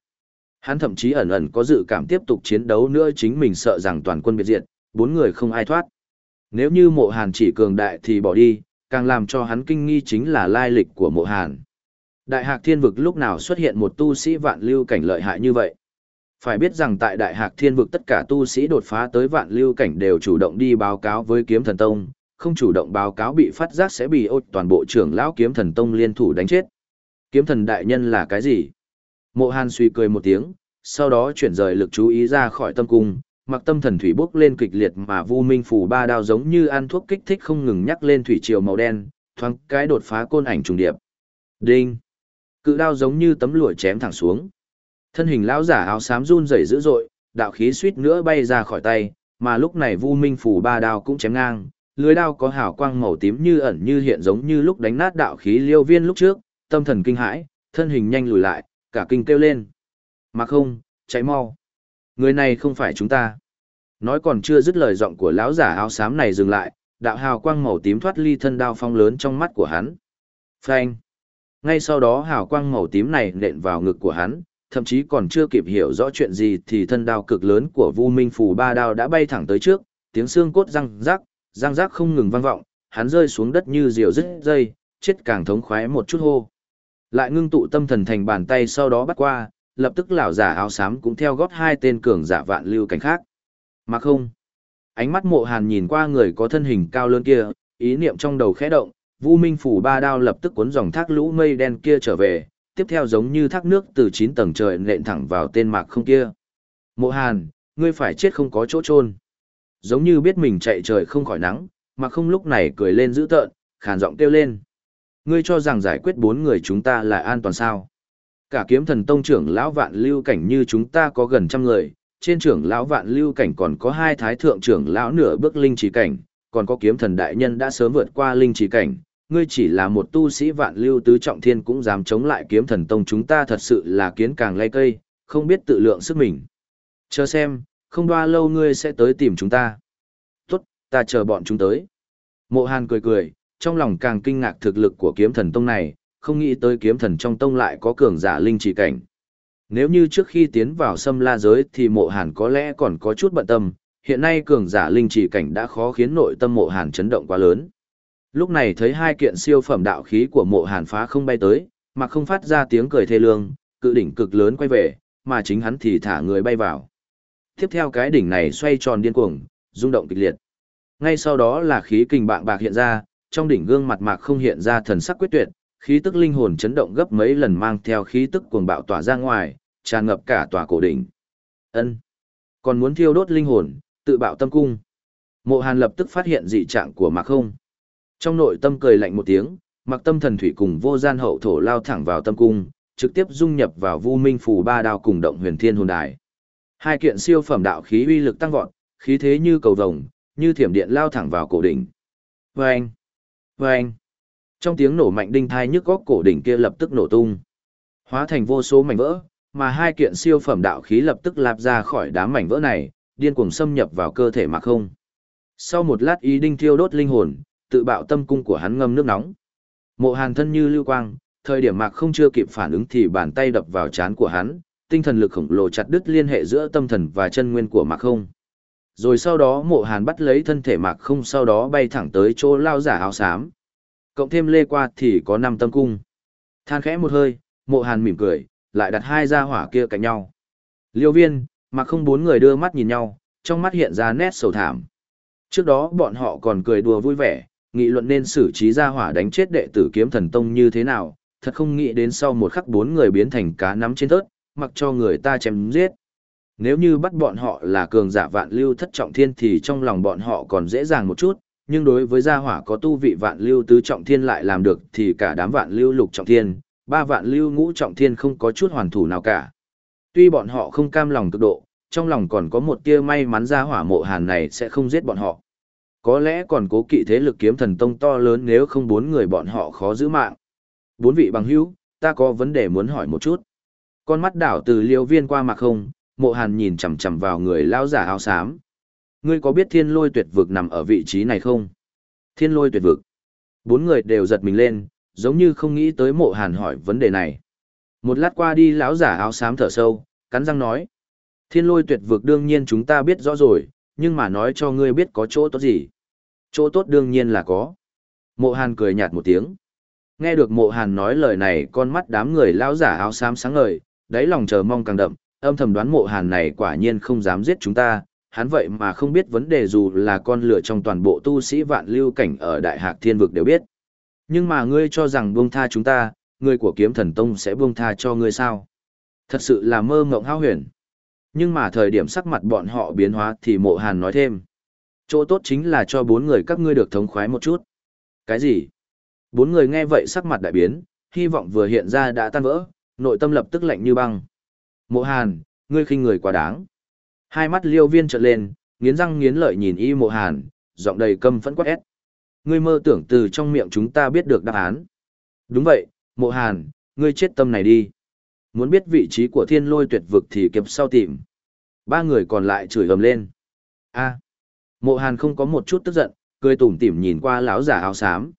Hắn thậm chí ẩn ẩn có dự cảm tiếp tục chiến đấu nữa chính mình sợ rằng toàn quân biệt diệt, bốn người không ai thoát. Nếu như mộ Hàn chỉ cường đại thì bỏ đi, càng làm cho hắn kinh nghi chính là lai lịch của mộ Hàn. Đại hạc thiên vực lúc nào xuất hiện một tu sĩ vạn lưu cảnh lợi hại như vậy? Phải biết rằng tại Đại Hạc Thiên vực tất cả tu sĩ đột phá tới vạn lưu cảnh đều chủ động đi báo cáo với Kiếm Thần Tông, không chủ động báo cáo bị phát giác sẽ bị ốt toàn bộ trưởng lão Kiếm Thần Tông liên thủ đánh chết. Kiếm Thần đại nhân là cái gì? Mộ Hàn suy cười một tiếng, sau đó chuyển rời lực chú ý ra khỏi tâm cung, mặc tâm thần thủy bốc lên kịch liệt mà Vu Minh phủ ba đao giống như ăn thuốc kích thích không ngừng nhắc lên thủy triều màu đen, thoáng cái đột phá côn ảnh trùng điệp. Đinh. Cự đao giống như tấm lụa chém thẳng xuống. Thân hình lão giả áo xám run rẩy dữ dội, đạo khí suýt nữa bay ra khỏi tay, mà lúc này Vu Minh phủ ba đao cũng chém ngang, lưới đao có hào quang màu tím như ẩn như hiện giống như lúc đánh nát đạo khí liêu viên lúc trước, tâm thần kinh hãi, thân hình nhanh lùi lại, cả kinh kêu lên. Mà không, cháy mau. Người này không phải chúng ta. Nói còn chưa dứt lời giọng của lão giả áo xám này dừng lại, đạo hào quang màu tím thoát ly thân đao phong lớn trong mắt của hắn. Phanh. Ngay sau đó hào quang màu tím này nện vào ngực của hắn, thậm chí còn chưa kịp hiểu rõ chuyện gì thì thân đao cực lớn của Vu Minh Phù ba đao đã bay thẳng tới trước, tiếng xương cốt răng rắc, răng rắc không ngừng vang vọng, hắn rơi xuống đất như diều rứt dây, chết càng thống khoái một chút hô. Lại ngưng tụ tâm thần thành bàn tay sau đó bắt qua, lập tức lão giả áo xám cũng theo gót hai tên cường giả vạn lưu cảnh khác. Mà không. Ánh mắt mộ hàn nhìn qua người có thân hình cao lớn kia, ý niệm trong đầu khẽ động, Vu Minh phủ ba đao lập tức cuốn dòng thác lũ mây đen kia trở về, tiếp theo giống như thác nước từ chín tầng trời nện thẳng vào tên mạc không kia. Mộ Hàn, ngươi phải chết không có chỗ chôn. Giống như biết mình chạy trời không khỏi nắng, mà không lúc này cười lên dữ tợn, khàn giọng kêu lên. Ngươi cho rằng giải quyết bốn người chúng ta là an toàn sao? Cả kiếm thần tông trưởng lão vạn lưu cảnh như chúng ta có gần trăm người, trên trưởng lão vạn lưu cảnh còn có hai thái thượng trưởng lão nửa bước linh trí cảnh, còn có kiếm thần đại nhân đã sớm vượt qua linh trí cảnh, ngươi chỉ là một tu sĩ vạn lưu tứ trọng thiên cũng dám chống lại kiếm thần tông chúng ta thật sự là kiến càng lay cây, không biết tự lượng sức mình. Chờ xem, không đoa lâu ngươi sẽ tới tìm chúng ta. Tốt, ta chờ bọn chúng tới. Mộ Hàn cười cười, trong lòng càng kinh ngạc thực lực của kiếm thần tông này, không nghĩ tới kiếm thần trong tông lại có cường giả linh chỉ cảnh. Nếu như trước khi tiến vào xâm la giới thì mộ hàn có lẽ còn có chút bận tâm, hiện nay cường giả linh chỉ cảnh đã khó khiến nội tâm mộ hàn chấn động quá lớn. Lúc này thấy hai kiện siêu phẩm đạo khí của mộ hàn phá không bay tới, mà không phát ra tiếng cười thê lương, cự đỉnh cực lớn quay về, mà chính hắn thì thả người bay vào. Tiếp theo cái đỉnh này xoay tròn điên cuồng, rung động kịch liệt. Ngay sau đó là khí kình bạng bạc hiện ra, trong đỉnh gương mặt mạc không hiện ra thần sắc quyết tuyệt, khí tức linh hồn chấn động gấp mấy lần mang theo khí tức cuồng bạo tỏa ra ngoài, tràn ngập cả tòa cổ đỉnh. Ân, còn muốn thiêu đốt linh hồn, tự bạo tâm cung. Mộ Hàn lập tức phát hiện dị trạng của Mạc Không. Trong nội tâm cười lạnh một tiếng, mặc tâm thần thủy cùng vô gian hậu thổ lao thẳng vào tâm cung, trực tiếp dung nhập vào vu minh phù ba đao cùng động huyền thiên hồn đài. Hai kiện siêu phẩm đạo khí uy lực tăng vọt, khí thế như cầu vồng, như thiểm điện lao thẳng vào cổ đỉnh. Vâng. Và anh, Trong tiếng nổ mạnh đinh thai nhức góc cổ đỉnh kia lập tức nổ tung. Hóa thành vô số mảnh vỡ, mà hai kiện siêu phẩm đạo khí lập tức lạp ra khỏi đám mảnh vỡ này, điên cuồng xâm nhập vào cơ thể mà không. Sau một lát ý đinh thiêu đốt linh hồn, tự bạo tâm cung của hắn ngâm nước nóng. Mộ Hàn thân như lưu quang, thời điểm Mạc không chưa kịp phản ứng thì bàn tay đập vào trán của hắn, tinh thần lực khổng lồ chặt đứt liên hệ giữa tâm thần và chân nguyên của Mạc không. Rồi sau đó Mộ Hàn bắt lấy thân thể Mạc không sau đó bay thẳng tới chỗ lao giả áo xám. Cộng thêm lê qua thì có năm tâm cung. Than khẽ một hơi, Mộ Hàn mỉm cười, lại đặt hai gia hỏa kia cạnh nhau. Liêu viên, Mạc không bốn người đưa mắt nhìn nhau, trong mắt hiện ra nét sầu thảm. Trước đó bọn họ còn cười đùa vui vẻ, nghị luận nên xử trí gia hỏa đánh chết đệ tử kiếm thần tông như thế nào, thật không nghĩ đến sau một khắc bốn người biến thành cá nắm trên thớt, mặc cho người ta chém giết. Nếu như bắt bọn họ là cường giả vạn lưu thất trọng thiên thì trong lòng bọn họ còn dễ dàng một chút, nhưng đối với gia hỏa có tu vị vạn lưu tứ trọng thiên lại làm được thì cả đám vạn lưu lục trọng thiên, ba vạn lưu ngũ trọng thiên không có chút hoàn thủ nào cả. Tuy bọn họ không cam lòng cực độ, trong lòng còn có một tia may mắn gia hỏa mộ hàn này sẽ không giết bọn họ. Có lẽ còn cố kỵ thế lực kiếm thần tông to lớn nếu không bốn người bọn họ khó giữ mạng. Bốn vị bằng hữu, ta có vấn đề muốn hỏi một chút. Con mắt đảo từ liêu viên qua mạc không, mộ hàn nhìn chằm chằm vào người lao giả áo xám. Ngươi có biết thiên lôi tuyệt vực nằm ở vị trí này không? Thiên lôi tuyệt vực. Bốn người đều giật mình lên, giống như không nghĩ tới mộ hàn hỏi vấn đề này. Một lát qua đi lão giả áo xám thở sâu, cắn răng nói. Thiên lôi tuyệt vực đương nhiên chúng ta biết rõ rồi, nhưng mà nói cho ngươi biết có chỗ tốt gì. Chỗ tốt đương nhiên là có. Mộ Hàn cười nhạt một tiếng. Nghe được mộ Hàn nói lời này con mắt đám người lao giả áo xám sáng ngời, đáy lòng chờ mong càng đậm, âm thầm đoán mộ hàn này quả nhiên không dám giết chúng ta, hắn vậy mà không biết vấn đề dù là con lửa trong toàn bộ tu sĩ vạn lưu cảnh ở đại hạc thiên vực đều biết. Nhưng mà ngươi cho rằng buông tha chúng ta, người của kiếm thần tông sẽ buông tha cho ngươi sao? Thật sự là mơ mộng hao huyền. Nhưng mà thời điểm sắc mặt bọn họ biến hóa thì mộ hàn nói thêm. Chỗ tốt chính là cho bốn người các ngươi được thống khoái một chút. Cái gì? Bốn người nghe vậy sắc mặt đại biến, hy vọng vừa hiện ra đã tan vỡ, nội tâm lập tức lạnh như băng. Mộ hàn, ngươi khinh người quá đáng. Hai mắt liêu viên trợn lên, nghiến răng nghiến lợi nhìn y mộ hàn, giọng đầy căm phẫn quát ép. Ngươi mơ tưởng từ trong miệng chúng ta biết được đáp án. Đúng vậy, mộ hàn, ngươi chết tâm này đi. Muốn biết vị trí của thiên lôi tuyệt vực thì kịp sau tìm. Ba người còn lại chửi ầm lên. a mộ hàn không có một chút tức giận, cười tủm tỉm nhìn qua lão giả áo xám.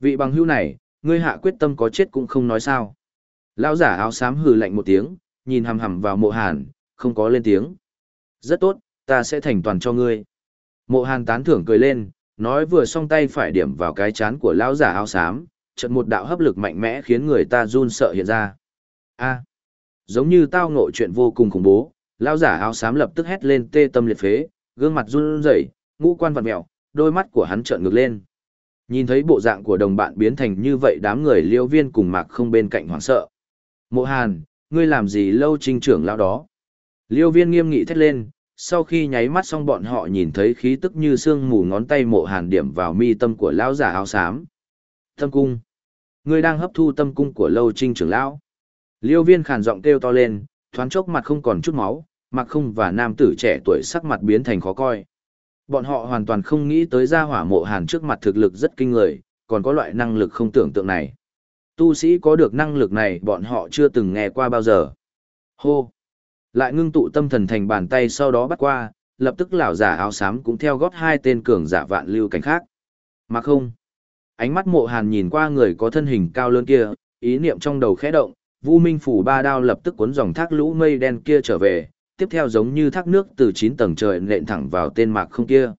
Vị bằng hữu này, ngươi hạ quyết tâm có chết cũng không nói sao. Lão giả áo xám hừ lạnh một tiếng, nhìn hằm hằm vào mộ hàn, không có lên tiếng. Rất tốt, ta sẽ thành toàn cho ngươi. Mộ hàn tán thưởng cười lên, nói vừa song tay phải điểm vào cái chán của lão giả áo xám, trận một đạo hấp lực mạnh mẽ khiến người ta run sợ hiện ra. A, giống như tao ngộ chuyện vô cùng khủng bố, lão giả áo xám lập tức hét lên tê tâm liệt phế, gương mặt run rẩy, ngũ quan vặn mèo, đôi mắt của hắn trợn ngược lên. Nhìn thấy bộ dạng của đồng bạn biến thành như vậy đám người liêu viên cùng mạc không bên cạnh hoảng sợ. Mộ hàn, ngươi làm gì lâu trinh trưởng lão đó? Liêu viên nghiêm nghị thét lên, sau khi nháy mắt xong bọn họ nhìn thấy khí tức như sương mù ngón tay mộ hàn điểm vào mi tâm của lão giả áo xám. Tâm cung. Ngươi đang hấp thu tâm cung của lâu trinh trưởng lão. Liêu viên khàn giọng kêu to lên, thoáng chốc mặt không còn chút máu, mặc không và nam tử trẻ tuổi sắc mặt biến thành khó coi. Bọn họ hoàn toàn không nghĩ tới gia hỏa mộ hàn trước mặt thực lực rất kinh người, còn có loại năng lực không tưởng tượng này. Tu sĩ có được năng lực này bọn họ chưa từng nghe qua bao giờ. Hô! Lại ngưng tụ tâm thần thành bàn tay sau đó bắt qua, lập tức lão giả áo xám cũng theo gót hai tên cường giả vạn lưu cảnh khác. Mà không! Ánh mắt mộ hàn nhìn qua người có thân hình cao lớn kia, ý niệm trong đầu khẽ động, Vu Minh phủ ba đao lập tức cuốn dòng thác lũ mây đen kia trở về, tiếp theo giống như thác nước từ 9 tầng trời nện thẳng vào tên mạc không kia.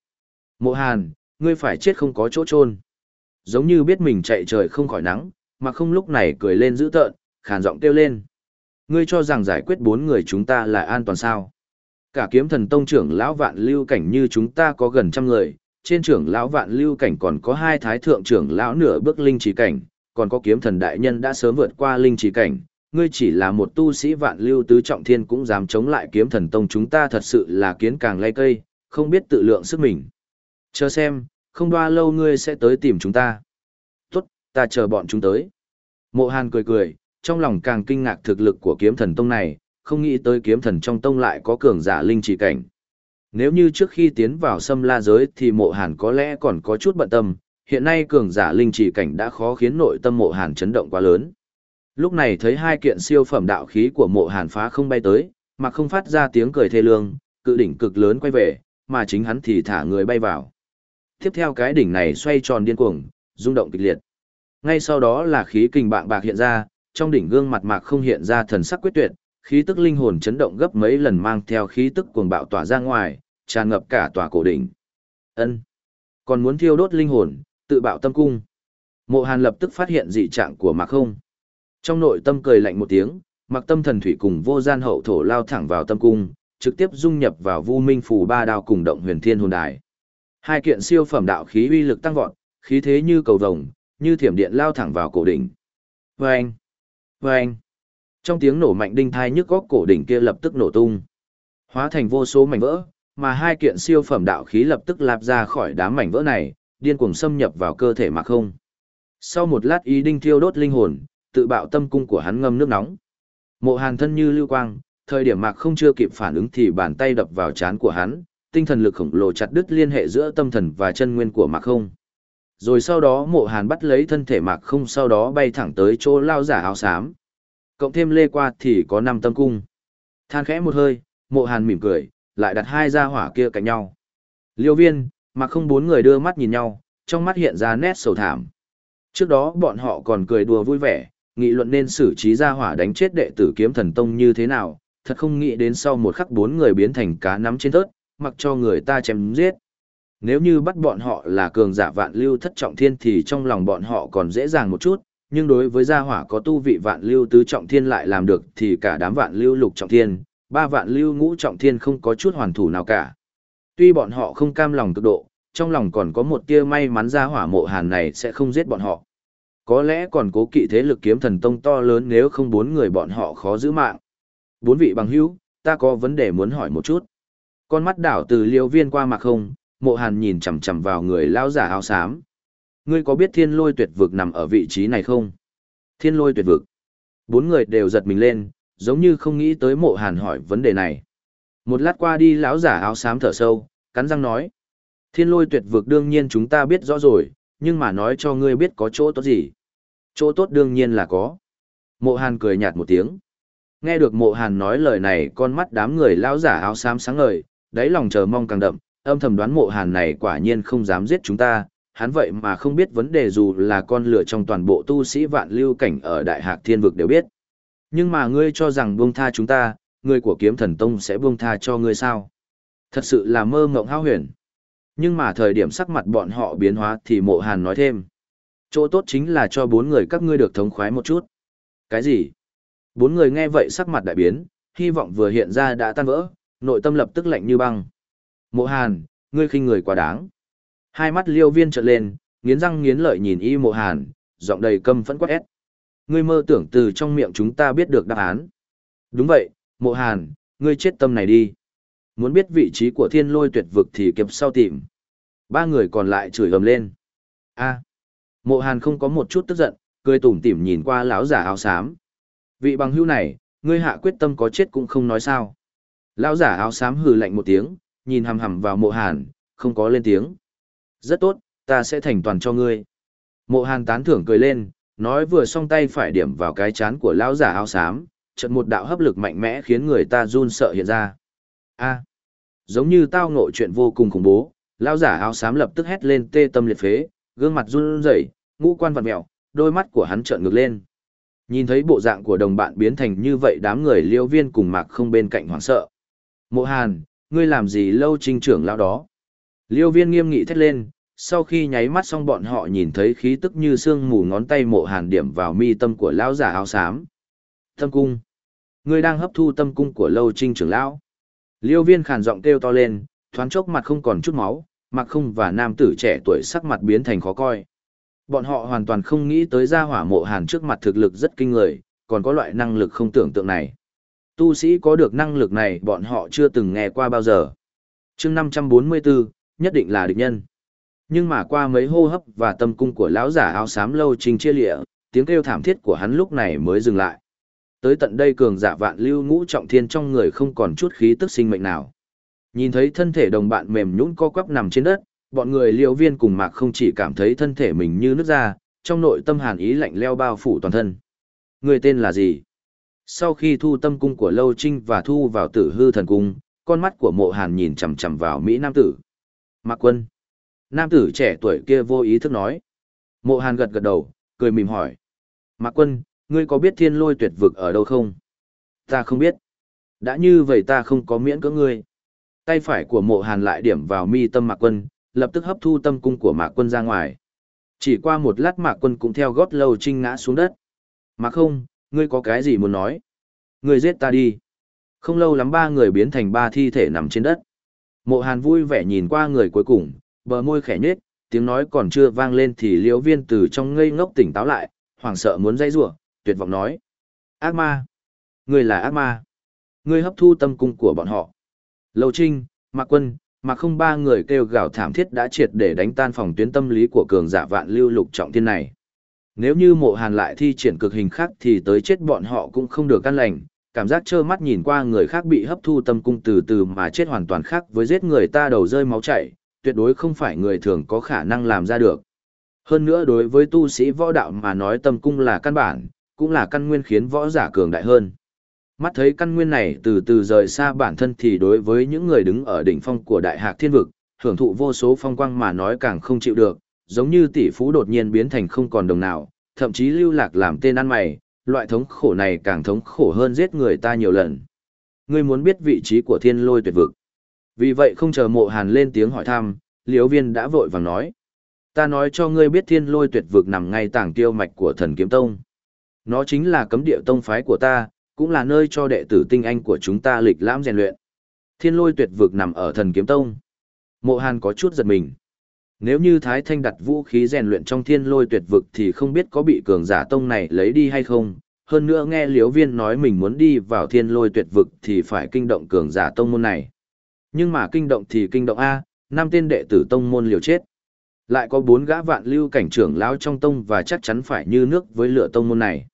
Mộ Hàn, ngươi phải chết không có chỗ chôn. Giống như biết mình chạy trời không khỏi nắng, mà không lúc này cười lên dữ tợn, khàn giọng kêu lên. Ngươi cho rằng giải quyết bốn người chúng ta là an toàn sao? Cả kiếm thần tông trưởng lão vạn lưu cảnh như chúng ta có gần trăm người, trên trưởng lão vạn lưu cảnh còn có hai thái thượng trưởng lão nửa bước linh trí cảnh, còn có kiếm thần đại nhân đã sớm vượt qua linh trí cảnh, ngươi chỉ là một tu sĩ vạn lưu tứ trọng thiên cũng dám chống lại kiếm thần tông chúng ta thật sự là kiến càng lay cây, không biết tự lượng sức mình. Chờ xem, không đoa lâu ngươi sẽ tới tìm chúng ta. Ta chờ bọn chúng tới. Mộ Hàn cười cười, trong lòng càng kinh ngạc thực lực của kiếm thần tông này, không nghĩ tới kiếm thần trong tông lại có cường giả linh chỉ cảnh. Nếu như trước khi tiến vào xâm la giới thì mộ hàn có lẽ còn có chút bận tâm, hiện nay cường giả linh chỉ cảnh đã khó khiến nội tâm mộ hàn chấn động quá lớn. Lúc này thấy hai kiện siêu phẩm đạo khí của mộ hàn phá không bay tới, mà không phát ra tiếng cười thê lương, cự đỉnh cực lớn quay về, mà chính hắn thì thả người bay vào. Tiếp theo cái đỉnh này xoay tròn điên cuồng, rung động kịch liệt. Ngay sau đó là khí kình bạng bạc hiện ra, trong đỉnh gương mặt mạc không hiện ra thần sắc quyết tuyệt, khí tức linh hồn chấn động gấp mấy lần mang theo khí tức cuồng bạo tỏa ra ngoài, tràn ngập cả tòa cổ đỉnh. Ân, còn muốn thiêu đốt linh hồn, tự bạo tâm cung. Mộ Hàn lập tức phát hiện dị trạng của mạc không. Trong nội tâm cười lạnh một tiếng, mặc tâm thần thủy cùng vô gian hậu thổ lao thẳng vào tâm cung, trực tiếp dung nhập vào vu minh phù ba đao cùng động huyền thiên hồn đài. Hai kiện siêu phẩm đạo khí uy lực tăng vọt, khí thế như cầu vồng, như thiểm điện lao thẳng vào cổ đỉnh. Vâng! Vâng! Trong tiếng nổ mạnh đinh thai nhức góc cổ đỉnh kia lập tức nổ tung. Hóa thành vô số mảnh vỡ, mà hai kiện siêu phẩm đạo khí lập tức lạp ra khỏi đám mảnh vỡ này, điên cuồng xâm nhập vào cơ thể mà không. Sau một lát ý đinh thiêu đốt linh hồn, tự bạo tâm cung của hắn ngâm nước nóng. Mộ Hàn thân như lưu quang, thời điểm Mạc không chưa kịp phản ứng thì bàn tay đập vào chán của hắn, tinh thần lực khổng lồ chặt đứt liên hệ giữa tâm thần và chân nguyên của Mạc không. Rồi sau đó Mộ Hàn bắt lấy thân thể Mạc không sau đó bay thẳng tới chỗ lao giả áo xám. Cộng thêm lê qua thì có năm tâm cung. Than khẽ một hơi, Mộ Hàn mỉm cười, lại đặt hai gia hỏa kia cạnh nhau. Liêu viên, Mạc không bốn người đưa mắt nhìn nhau, trong mắt hiện ra nét sầu thảm. Trước đó bọn họ còn cười đùa vui vẻ, nghị luận nên xử trí ra hỏa đánh chết đệ tử kiếm thần tông như thế nào, thật không nghĩ đến sau một khắc bốn người biến thành cá nắm trên tớt, mặc cho người ta chém giết. Nếu như bắt bọn họ là cường giả vạn lưu thất trọng thiên thì trong lòng bọn họ còn dễ dàng một chút, nhưng đối với gia hỏa có tu vị vạn lưu tứ trọng thiên lại làm được thì cả đám vạn lưu lục trọng thiên, ba vạn lưu ngũ trọng thiên không có chút hoàn thủ nào cả. Tuy bọn họ không cam lòng cực độ, trong lòng còn có một tia may mắn gia hỏa mộ hàn này sẽ không giết bọn họ. Có lẽ còn cố kỵ thế lực kiếm thần tông to lớn nếu không bốn người bọn họ khó giữ mạng. Bốn vị bằng hữu, ta có vấn đề muốn hỏi một chút. Con mắt đảo từ liêu viên qua mạc không, mộ hàn nhìn chằm chằm vào người lao giả áo xám. Ngươi có biết thiên lôi tuyệt vực nằm ở vị trí này không? Thiên lôi tuyệt vực. Bốn người đều giật mình lên, giống như không nghĩ tới mộ hàn hỏi vấn đề này. Một lát qua đi lão giả áo xám thở sâu, cắn răng nói. Thiên lôi tuyệt vực đương nhiên chúng ta biết rõ rồi, nhưng mà nói cho ngươi biết có chỗ tốt gì. Chỗ tốt đương nhiên là có. Mộ hàn cười nhạt một tiếng. Nghe được mộ hàn nói lời này con mắt đám người lão giả áo xám sáng ngời, đáy lòng chờ mong càng đậm, âm thầm đoán mộ hàn này quả nhiên không dám giết chúng ta, hắn vậy mà không biết vấn đề dù là con lửa trong toàn bộ tu sĩ vạn lưu cảnh ở đại hạc thiên vực đều biết. Nhưng mà ngươi cho rằng buông tha chúng ta, người của kiếm thần tông sẽ buông tha cho ngươi sao? Thật sự là mơ mộng hao huyền. Nhưng mà thời điểm sắc mặt bọn họ biến hóa thì mộ hàn nói thêm. Chỗ tốt chính là cho bốn người các ngươi được thống khoái một chút. Cái gì? Bốn người nghe vậy sắc mặt đại biến, hy vọng vừa hiện ra đã tan vỡ, nội tâm lập tức lạnh như băng. Mộ hàn, ngươi khinh người quá đáng. Hai mắt liêu viên trợn lên, nghiến răng nghiến lợi nhìn y mộ hàn, giọng đầy căm phẫn quát ép. Ngươi mơ tưởng từ trong miệng chúng ta biết được đáp án. Đúng vậy, mộ hàn, ngươi chết tâm này đi. Muốn biết vị trí của thiên lôi tuyệt vực thì kịp sau tìm. Ba người còn lại chửi ầm lên. a mộ hàn không có một chút tức giận, cười tủm tỉm nhìn qua lão giả áo xám. Vị bằng hữu này, ngươi hạ quyết tâm có chết cũng không nói sao. Lão giả áo xám hừ lạnh một tiếng, nhìn hằm hằm vào mộ hàn, không có lên tiếng. Rất tốt, ta sẽ thành toàn cho ngươi. Mộ hàn tán thưởng cười lên, nói vừa song tay phải điểm vào cái chán của lão giả áo xám, trận một đạo hấp lực mạnh mẽ khiến người ta run sợ hiện ra. A, giống như tao ngộ chuyện vô cùng khủng bố, lão giả áo xám lập tức hét lên tê tâm liệt phế, gương mặt run rẩy, ngũ quan vặn mèo, đôi mắt của hắn trợn ngược lên. Nhìn thấy bộ dạng của đồng bạn biến thành như vậy đám người liêu viên cùng mạc không bên cạnh hoảng sợ. Mộ Hàn, ngươi làm gì lâu trinh trưởng lão đó? Liêu viên nghiêm nghị thét lên, sau khi nháy mắt xong bọn họ nhìn thấy khí tức như sương mù ngón tay mộ hàn điểm vào mi tâm của lão giả áo xám. Tâm cung. Ngươi đang hấp thu tâm cung của lâu trinh trưởng lão. Liêu viên khàn giọng kêu to lên, thoáng chốc mặt không còn chút máu, mặc không và nam tử trẻ tuổi sắc mặt biến thành khó coi. Bọn họ hoàn toàn không nghĩ tới gia hỏa mộ hàn trước mặt thực lực rất kinh người, còn có loại năng lực không tưởng tượng này. Tu sĩ có được năng lực này bọn họ chưa từng nghe qua bao giờ. chương 544, nhất định là địch nhân. Nhưng mà qua mấy hô hấp và tâm cung của lão giả áo xám lâu trình chia lịa, tiếng kêu thảm thiết của hắn lúc này mới dừng lại. Tới tận đây cường giả vạn lưu ngũ trọng thiên trong người không còn chút khí tức sinh mệnh nào. Nhìn thấy thân thể đồng bạn mềm nhũn co quắp nằm trên đất, bọn người liễu viên cùng mạc không chỉ cảm thấy thân thể mình như nước ra, trong nội tâm hàn ý lạnh leo bao phủ toàn thân. Người tên là gì? Sau khi thu tâm cung của Lâu Trinh và thu vào tử hư thần cung, con mắt của mộ hàn nhìn chầm chầm vào Mỹ Nam Tử. Mạc Quân. Nam tử trẻ tuổi kia vô ý thức nói. Mộ hàn gật gật đầu, cười mỉm hỏi. Mạc Quân, ngươi có biết thiên lôi tuyệt vực ở đâu không? Ta không biết. Đã như vậy ta không có miễn cưỡng ngươi. Tay phải của mộ hàn lại điểm vào mi tâm Mạc Quân, lập tức hấp thu tâm cung của Mạc Quân ra ngoài. Chỉ qua một lát Mạc Quân cũng theo gót Lâu Trinh ngã xuống đất. Mạc không, ngươi có cái gì muốn nói? Ngươi giết ta đi. Không lâu lắm ba người biến thành ba thi thể nằm trên đất. Mộ Hàn vui vẻ nhìn qua người cuối cùng, bờ môi khẽ nhếch, tiếng nói còn chưa vang lên thì Liễu Viên từ trong ngây ngốc tỉnh táo lại, hoảng sợ muốn dây rủa, tuyệt vọng nói: "Ác ma, ngươi là ác ma. Ngươi hấp thu tâm cung của bọn họ." Lâu Trinh, Mạc Quân, Mạc Không ba người kêu gào thảm thiết đã triệt để đánh tan phòng tuyến tâm lý của cường giả vạn lưu lục trọng thiên này. Nếu như mộ hàn lại thi triển cực hình khác thì tới chết bọn họ cũng không được căn lành, cảm giác trơ mắt nhìn qua người khác bị hấp thu tâm cung từ từ mà chết hoàn toàn khác với giết người ta đầu rơi máu chảy, tuyệt đối không phải người thường có khả năng làm ra được. Hơn nữa đối với tu sĩ võ đạo mà nói tâm cung là căn bản, cũng là căn nguyên khiến võ giả cường đại hơn. Mắt thấy căn nguyên này từ từ rời xa bản thân thì đối với những người đứng ở đỉnh phong của đại hạc thiên vực, hưởng thụ vô số phong quang mà nói càng không chịu được, giống như tỷ phú đột nhiên biến thành không còn đồng nào, thậm chí lưu lạc làm tên ăn mày, loại thống khổ này càng thống khổ hơn giết người ta nhiều lần. Ngươi muốn biết vị trí của thiên lôi tuyệt vực. Vì vậy không chờ mộ hàn lên tiếng hỏi thăm, liễu viên đã vội vàng nói. Ta nói cho ngươi biết thiên lôi tuyệt vực nằm ngay tảng tiêu mạch của thần kiếm tông. Nó chính là cấm địa tông phái của ta, cũng là nơi cho đệ tử tinh anh của chúng ta lịch lãm rèn luyện. Thiên lôi tuyệt vực nằm ở thần kiếm tông. Mộ Hàn có chút giật mình. Nếu như Thái Thanh đặt vũ khí rèn luyện trong thiên lôi tuyệt vực thì không biết có bị cường giả tông này lấy đi hay không. Hơn nữa nghe Liễu Viên nói mình muốn đi vào thiên lôi tuyệt vực thì phải kinh động cường giả tông môn này. Nhưng mà kinh động thì kinh động A, năm tên đệ tử tông môn liều chết. Lại có bốn gã vạn lưu cảnh trưởng lão trong tông và chắc chắn phải như nước với lửa tông môn này.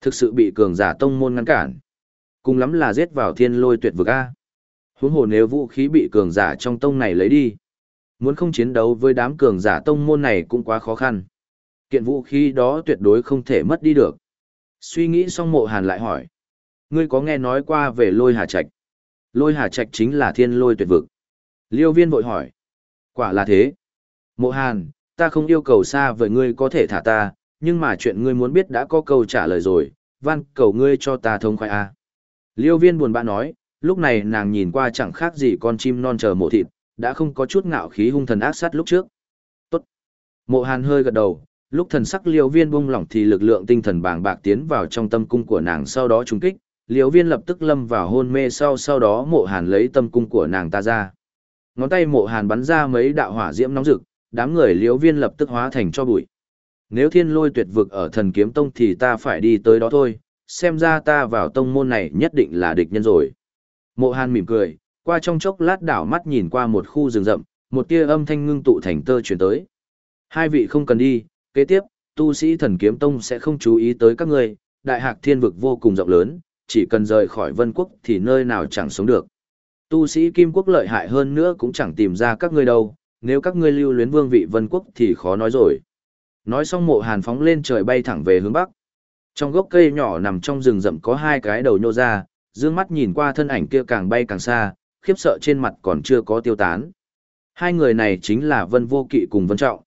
Thực sự bị cường giả tông môn ngăn cản. Cùng lắm là giết vào thiên lôi tuyệt vực A. Huống hồ nếu vũ khí bị cường giả trong tông này lấy đi. Muốn không chiến đấu với đám cường giả tông môn này cũng quá khó khăn. Kiện vũ khí đó tuyệt đối không thể mất đi được. Suy nghĩ xong mộ hàn lại hỏi. Ngươi có nghe nói qua về lôi hà trạch? Lôi hà trạch chính là thiên lôi tuyệt vực. Liêu viên vội hỏi. Quả là thế. Mộ hàn, ta không yêu cầu xa với ngươi có thể thả ta, nhưng mà chuyện ngươi muốn biết đã có câu trả lời rồi, van cầu ngươi cho ta thông khoai a. Liêu viên buồn bã nói, lúc này nàng nhìn qua chẳng khác gì con chim non chờ mộ thịt, đã không có chút ngạo khí hung thần ác sát lúc trước. Tốt. Mộ hàn hơi gật đầu, lúc thần sắc liêu viên bung lỏng thì lực lượng tinh thần bàng bạc tiến vào trong tâm cung của nàng sau đó trúng kích, liêu viên lập tức lâm vào hôn mê sau sau đó mộ hàn lấy tâm cung của nàng ta ra. Ngón tay mộ hàn bắn ra mấy đạo hỏa diễm nóng rực, đám người liêu viên lập tức hóa thành cho bụi. Nếu thiên lôi tuyệt vực ở thần kiếm tông thì ta phải đi tới đó thôi, xem ra ta vào tông môn này nhất định là địch nhân rồi. Mộ hàn mỉm cười, qua trong chốc lát đảo mắt nhìn qua một khu rừng rậm, một tia âm thanh ngưng tụ thành tơ chuyển tới. Hai vị không cần đi, kế tiếp, tu sĩ thần kiếm tông sẽ không chú ý tới các ngươi, đại hạc thiên vực vô cùng rộng lớn, chỉ cần rời khỏi vân quốc thì nơi nào chẳng sống được. Tu sĩ kim quốc lợi hại hơn nữa cũng chẳng tìm ra các ngươi đâu, nếu các ngươi lưu luyến vương vị vân quốc thì khó nói rồi. Nói xong mộ hàn phóng lên trời bay thẳng về hướng bắc. Trong gốc cây nhỏ nằm trong rừng rậm có hai cái đầu nhô ra, dương mắt nhìn qua thân ảnh kia càng bay càng xa, khiếp sợ trên mặt còn chưa có tiêu tán. Hai người này chính là Vân Vô Kỵ cùng Vân Trọng.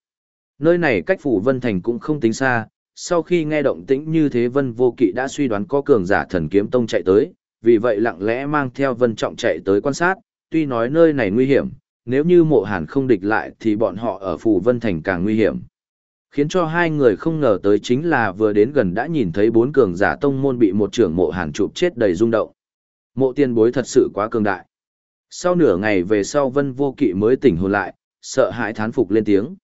Nơi này cách phủ Vân Thành cũng không tính xa, sau khi nghe động tĩnh như thế Vân Vô Kỵ đã suy đoán có cường giả thần kiếm tông chạy tới, vì vậy lặng lẽ mang theo Vân Trọng chạy tới quan sát, tuy nói nơi này nguy hiểm, nếu như mộ hàn không địch lại thì bọn họ ở phủ Vân Thành càng nguy hiểm. Khiến cho hai người không ngờ tới chính là vừa đến gần đã nhìn thấy bốn cường giả tông môn bị một trưởng mộ hàn chụp chết đầy rung động. Mộ tiên bối thật sự quá cường đại. Sau nửa ngày về sau vân vô kỵ mới tỉnh hồn lại, sợ hãi thán phục lên tiếng.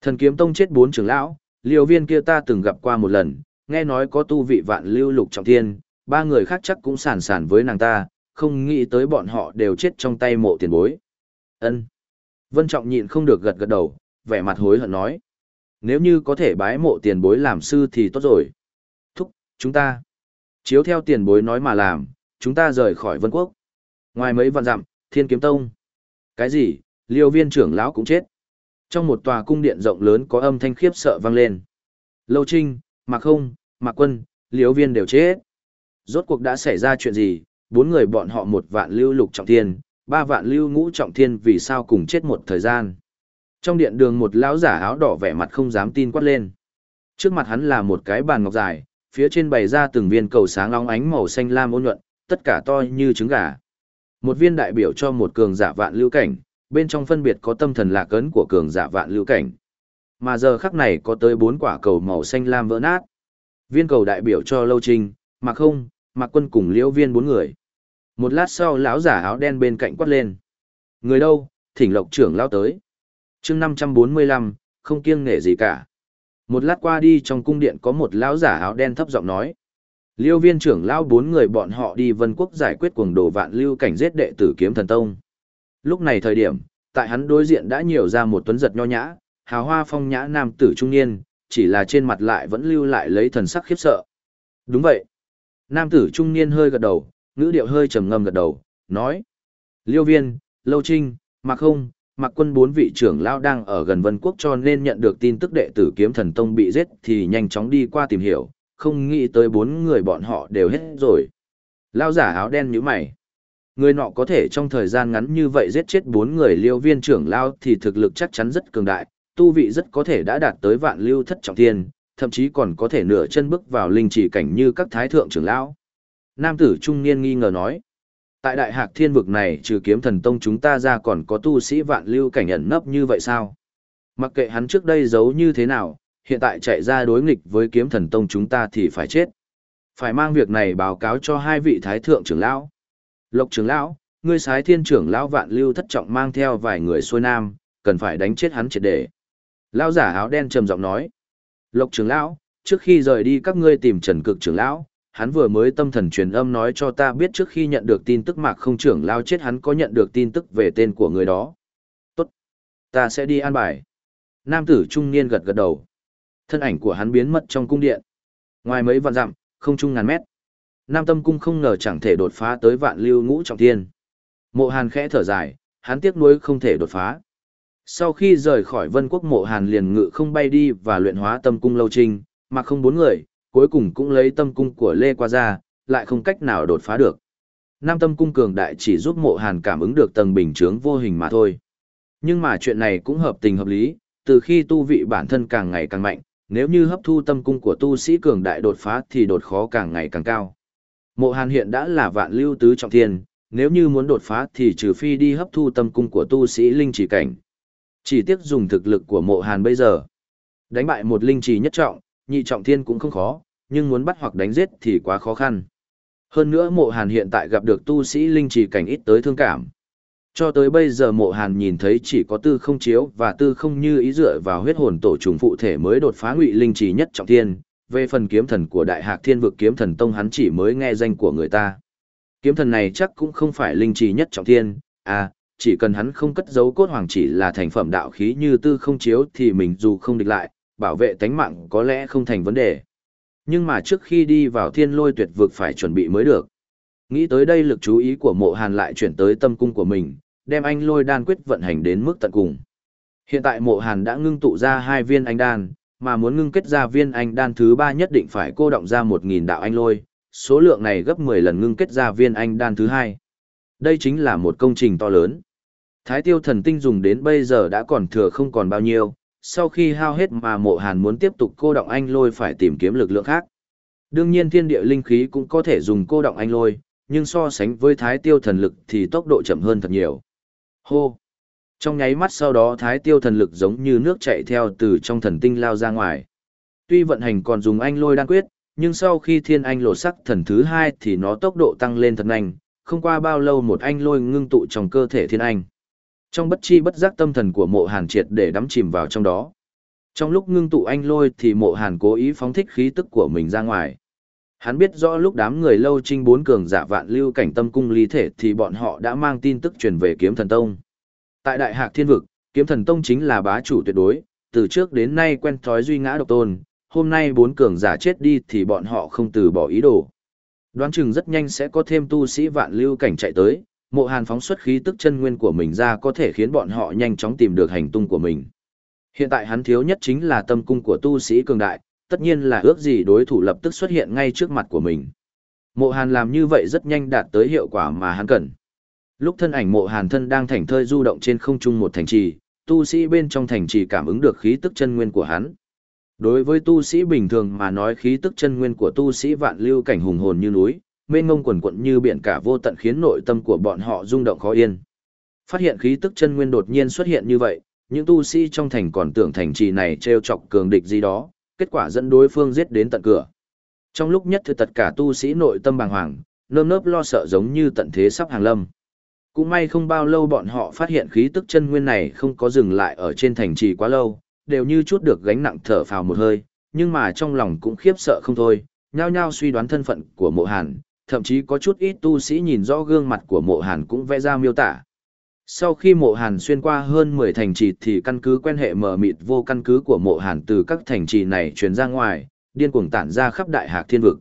Thần kiếm tông chết bốn trưởng lão, liều viên kia ta từng gặp qua một lần, nghe nói có tu vị vạn lưu lục trọng thiên, ba người khác chắc cũng sản sản với nàng ta, không nghĩ tới bọn họ đều chết trong tay mộ tiền bối. ân Vân trọng nhịn không được gật gật đầu, vẻ mặt hối hận nói. Nếu như có thể bái mộ tiền bối làm sư thì tốt rồi. Thúc, chúng ta. Chiếu theo tiền bối nói mà làm, chúng ta rời khỏi vân quốc. Ngoài mấy vạn dặm, thiên kiếm tông. Cái gì, liêu viên trưởng lão cũng chết. Trong một tòa cung điện rộng lớn có âm thanh khiếp sợ vang lên. Lâu Trinh, Mạc Không, Mạc Quân, liêu viên đều chết. Rốt cuộc đã xảy ra chuyện gì, bốn người bọn họ một vạn lưu lục trọng thiên, ba vạn lưu ngũ trọng thiên vì sao cùng chết một thời gian. Trong điện đường một lão giả áo đỏ vẻ mặt không dám tin quát lên. Trước mặt hắn là một cái bàn ngọc dài, phía trên bày ra từng viên cầu sáng óng ánh màu xanh lam ôn nhuận, tất cả to như trứng gà. Một viên đại biểu cho một cường giả vạn lưu cảnh, bên trong phân biệt có tâm thần lạc ấn của cường giả vạn lưu cảnh. Mà giờ khắc này có tới bốn quả cầu màu xanh lam vỡ nát. Viên cầu đại biểu cho Lâu Trinh, Mạc Không, Mạc Quân cùng Liễu Viên bốn người. Một lát sau lão giả áo đen bên cạnh quát lên. Người đâu, thỉnh lộc trưởng lao tới. chương 545, không kiêng nghệ gì cả. Một lát qua đi trong cung điện có một lão giả áo đen thấp giọng nói. Liêu viên trưởng lao bốn người bọn họ đi vân quốc giải quyết cuồng đồ vạn lưu cảnh giết đệ tử kiếm thần tông. Lúc này thời điểm, tại hắn đối diện đã nhiều ra một tuấn giật nho nhã, hào hoa phong nhã nam tử trung niên, chỉ là trên mặt lại vẫn lưu lại lấy thần sắc khiếp sợ. Đúng vậy. Nam tử trung niên hơi gật đầu, ngữ điệu hơi trầm ngâm gật đầu, nói. Liêu viên, Lâu Trinh, Mạc Không, Mạc Quân bốn vị trưởng lao đang ở gần Vân Quốc cho nên nhận được tin tức đệ tử kiếm thần tông bị giết thì nhanh chóng đi qua tìm hiểu, không nghĩ tới bốn người bọn họ đều hết rồi. Lao giả áo đen như mày. Người nọ có thể trong thời gian ngắn như vậy giết chết bốn người liêu viên trưởng lao thì thực lực chắc chắn rất cường đại, tu vị rất có thể đã đạt tới vạn lưu thất trọng thiên, thậm chí còn có thể nửa chân bước vào linh chỉ cảnh như các thái thượng trưởng lão. Nam tử trung niên nghi ngờ nói. Tại đại hạc thiên vực này trừ kiếm thần tông chúng ta ra còn có tu sĩ vạn lưu cảnh ẩn nấp như vậy sao? Mặc kệ hắn trước đây giấu như thế nào, hiện tại chạy ra đối nghịch với kiếm thần tông chúng ta thì phải chết. Phải mang việc này báo cáo cho hai vị thái thượng trưởng lão. Lộc trưởng lão, ngươi sái thiên trưởng lão vạn lưu thất trọng mang theo vài người xuôi nam, cần phải đánh chết hắn triệt để. Lão giả áo đen trầm giọng nói. Lộc trưởng lão, trước khi rời đi các ngươi tìm trần cực trưởng lão, hắn vừa mới tâm thần truyền âm nói cho ta biết trước khi nhận được tin tức mạc không trưởng lao chết hắn có nhận được tin tức về tên của người đó. Tốt. Ta sẽ đi an bài. Nam tử trung niên gật gật đầu. Thân ảnh của hắn biến mất trong cung điện. Ngoài mấy vạn dặm, không trung ngàn mét. Nam tâm cung không ngờ chẳng thể đột phá tới vạn lưu ngũ trọng thiên. Mộ hàn khẽ thở dài, hắn tiếc nuối không thể đột phá. Sau khi rời khỏi vân quốc mộ hàn liền ngự không bay đi và luyện hóa tâm cung lâu trình, mà không bốn người, cuối cùng cũng lấy tâm cung của Lê qua ra, lại không cách nào đột phá được. Nam tâm cung cường đại chỉ giúp mộ hàn cảm ứng được tầng bình chướng vô hình mà thôi. Nhưng mà chuyện này cũng hợp tình hợp lý, từ khi tu vị bản thân càng ngày càng mạnh, nếu như hấp thu tâm cung của tu sĩ cường đại đột phá thì đột khó càng ngày càng cao. Mộ hàn hiện đã là vạn lưu tứ trọng thiên, nếu như muốn đột phá thì trừ phi đi hấp thu tâm cung của tu sĩ linh chỉ cảnh. Chỉ tiếc dùng thực lực của mộ hàn bây giờ. Đánh bại một linh chỉ nhất trọng, nhị trọng thiên cũng không khó, nhưng muốn bắt hoặc đánh giết thì quá khó khăn. Hơn nữa mộ hàn hiện tại gặp được tu sĩ linh chỉ cảnh ít tới thương cảm. Cho tới bây giờ mộ hàn nhìn thấy chỉ có tư không chiếu và tư không như ý dựa vào huyết hồn tổ trùng phụ thể mới đột phá ngụy linh chỉ nhất trọng thiên. Về phần kiếm thần của đại hạc thiên vực kiếm thần tông hắn chỉ mới nghe danh của người ta. Kiếm thần này chắc cũng không phải linh chỉ nhất trọng thiên, à, chỉ cần hắn không cất giấu cốt hoàng chỉ là thành phẩm đạo khí như tư không chiếu thì mình dù không địch lại, bảo vệ tánh mạng có lẽ không thành vấn đề. Nhưng mà trước khi đi vào thiên lôi tuyệt vực phải chuẩn bị mới được. Nghĩ tới đây lực chú ý của mộ hàn lại chuyển tới tâm cung của mình, đem anh lôi đan quyết vận hành đến mức tận cùng. Hiện tại mộ hàn đã ngưng tụ ra hai viên anh đan, mà muốn ngưng kết ra viên anh đan thứ ba nhất định phải cô động ra 1.000 đạo anh lôi, số lượng này gấp 10 lần ngưng kết ra viên anh đan thứ hai. Đây chính là một công trình to lớn. Thái tiêu thần tinh dùng đến bây giờ đã còn thừa không còn bao nhiêu, sau khi hao hết mà mộ hàn muốn tiếp tục cô động anh lôi phải tìm kiếm lực lượng khác. Đương nhiên thiên địa linh khí cũng có thể dùng cô động anh lôi, nhưng so sánh với thái tiêu thần lực thì tốc độ chậm hơn thật nhiều. Hô! Trong nháy mắt sau đó thái tiêu thần lực giống như nước chạy theo từ trong thần tinh lao ra ngoài. Tuy vận hành còn dùng anh lôi đan quyết, nhưng sau khi thiên anh lột sắc thần thứ hai thì nó tốc độ tăng lên thật nhanh, không qua bao lâu một anh lôi ngưng tụ trong cơ thể thiên anh. Trong bất chi bất giác tâm thần của mộ hàn triệt để đắm chìm vào trong đó. Trong lúc ngưng tụ anh lôi thì mộ hàn cố ý phóng thích khí tức của mình ra ngoài. Hắn biết rõ lúc đám người lâu trinh bốn cường giả vạn lưu cảnh tâm cung lý thể thì bọn họ đã mang tin tức truyền về kiếm thần tông. Tại đại hạc thiên vực, kiếm thần tông chính là bá chủ tuyệt đối, từ trước đến nay quen thói duy ngã độc tôn, hôm nay bốn cường giả chết đi thì bọn họ không từ bỏ ý đồ. Đoán chừng rất nhanh sẽ có thêm tu sĩ vạn lưu cảnh chạy tới, mộ hàn phóng xuất khí tức chân nguyên của mình ra có thể khiến bọn họ nhanh chóng tìm được hành tung của mình. Hiện tại hắn thiếu nhất chính là tâm cung của tu sĩ cường đại, tất nhiên là ước gì đối thủ lập tức xuất hiện ngay trước mặt của mình. Mộ hàn làm như vậy rất nhanh đạt tới hiệu quả mà hắn cần. Lúc thân ảnh mộ hàn thân đang thảnh thơi du động trên không trung một thành trì, tu sĩ bên trong thành trì cảm ứng được khí tức chân nguyên của hắn. Đối với tu sĩ bình thường mà nói khí tức chân nguyên của tu sĩ vạn lưu cảnh hùng hồn như núi, mênh mông quần quận như biển cả vô tận khiến nội tâm của bọn họ rung động khó yên. Phát hiện khí tức chân nguyên đột nhiên xuất hiện như vậy, những tu sĩ trong thành còn tưởng thành trì này treo chọc cường địch gì đó, kết quả dẫn đối phương giết đến tận cửa. Trong lúc nhất thời tất cả tu sĩ nội tâm bàng hoàng, nơm nớp lo sợ giống như tận thế sắp hàng lâm. Cũng may không bao lâu bọn họ phát hiện khí tức chân nguyên này không có dừng lại ở trên thành trì quá lâu, đều như chút được gánh nặng thở phào một hơi, nhưng mà trong lòng cũng khiếp sợ không thôi, nhao nhao suy đoán thân phận của mộ hàn, thậm chí có chút ít tu sĩ nhìn rõ gương mặt của mộ hàn cũng vẽ ra miêu tả. Sau khi mộ hàn xuyên qua hơn 10 thành trì thì căn cứ quen hệ mờ mịt vô căn cứ của mộ hàn từ các thành trì này truyền ra ngoài, điên cuồng tản ra khắp đại hạc thiên vực.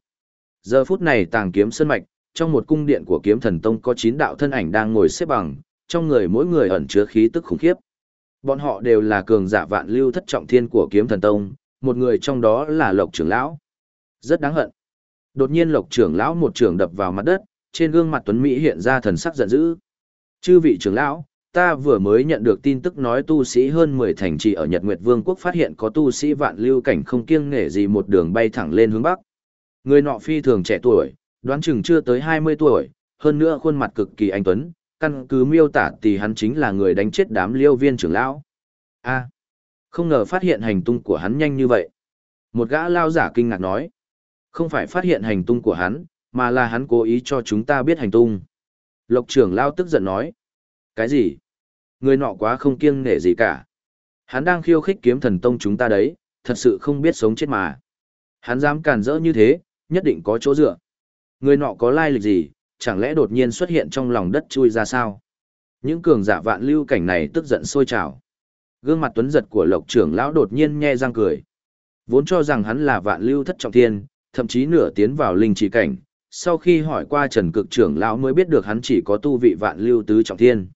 Giờ phút này tàng kiếm sân mạch, trong một cung điện của kiếm thần tông có 9 đạo thân ảnh đang ngồi xếp bằng, trong người mỗi người ẩn chứa khí tức khủng khiếp. Bọn họ đều là cường giả vạn lưu thất trọng thiên của kiếm thần tông, một người trong đó là Lộc trưởng lão. Rất đáng hận. Đột nhiên Lộc trưởng lão một trường đập vào mặt đất, trên gương mặt Tuấn Mỹ hiện ra thần sắc giận dữ. Chư vị trưởng lão, ta vừa mới nhận được tin tức nói tu sĩ hơn 10 thành trì ở Nhật Nguyệt Vương quốc phát hiện có tu sĩ vạn lưu cảnh không kiêng nể gì một đường bay thẳng lên hướng bắc. Người nọ phi thường trẻ tuổi, đoán chừng chưa tới 20 tuổi, hơn nữa khuôn mặt cực kỳ anh tuấn, căn cứ miêu tả thì hắn chính là người đánh chết đám liêu viên trưởng lão. A, không ngờ phát hiện hành tung của hắn nhanh như vậy. Một gã lao giả kinh ngạc nói. Không phải phát hiện hành tung của hắn, mà là hắn cố ý cho chúng ta biết hành tung. Lộc trưởng lao tức giận nói. Cái gì? Người nọ quá không kiêng nể gì cả. Hắn đang khiêu khích kiếm thần tông chúng ta đấy, thật sự không biết sống chết mà. Hắn dám càn rỡ như thế, nhất định có chỗ dựa. Người nọ có lai lịch gì, chẳng lẽ đột nhiên xuất hiện trong lòng đất chui ra sao? Những cường giả vạn lưu cảnh này tức giận sôi trào. Gương mặt tuấn giật của lộc trưởng lão đột nhiên nhe răng cười. Vốn cho rằng hắn là vạn lưu thất trọng thiên, thậm chí nửa tiến vào linh trí cảnh. Sau khi hỏi qua Trần Cực trưởng lão mới biết được hắn chỉ có tu vị vạn lưu tứ trọng thiên.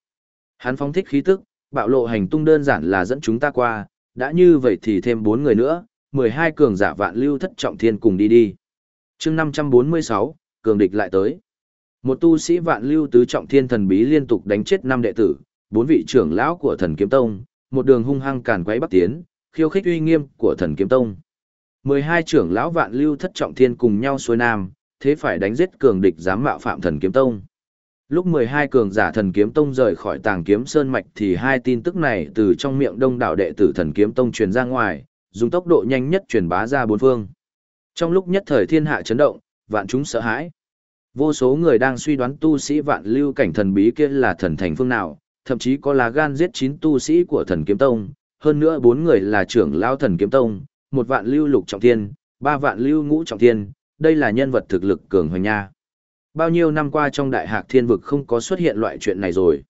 Hắn phóng thích khí tức, bạo lộ hành tung đơn giản là dẫn chúng ta qua, đã như vậy thì thêm bốn người nữa, 12 cường giả vạn lưu thất trọng thiên cùng đi đi. chương 546, cường địch lại tới. Một tu sĩ vạn lưu tứ trọng thiên thần bí liên tục đánh chết năm đệ tử, bốn vị trưởng lão của thần kiếm tông, một đường hung hăng càn quấy bắc tiến, khiêu khích uy nghiêm của thần kiếm tông. 12 trưởng lão vạn lưu thất trọng thiên cùng nhau xuôi nam, thế phải đánh giết cường địch dám mạo phạm thần kiếm tông. Lúc 12 cường giả thần kiếm tông rời khỏi tàng kiếm sơn mạch thì hai tin tức này từ trong miệng đông đảo đệ tử thần kiếm tông truyền ra ngoài, dùng tốc độ nhanh nhất truyền bá ra bốn phương. Trong lúc nhất thời thiên hạ chấn động, vạn chúng sợ hãi. Vô số người đang suy đoán tu sĩ vạn lưu cảnh thần bí kia là thần thành phương nào, thậm chí có là gan giết 9 tu sĩ của thần kiếm tông, hơn nữa bốn người là trưởng lao thần kiếm tông, một vạn lưu lục trọng thiên, ba vạn lưu ngũ trọng thiên, đây là nhân vật thực lực cường hoành nha. Bao nhiêu năm qua trong đại hạc thiên vực không có xuất hiện loại chuyện này rồi.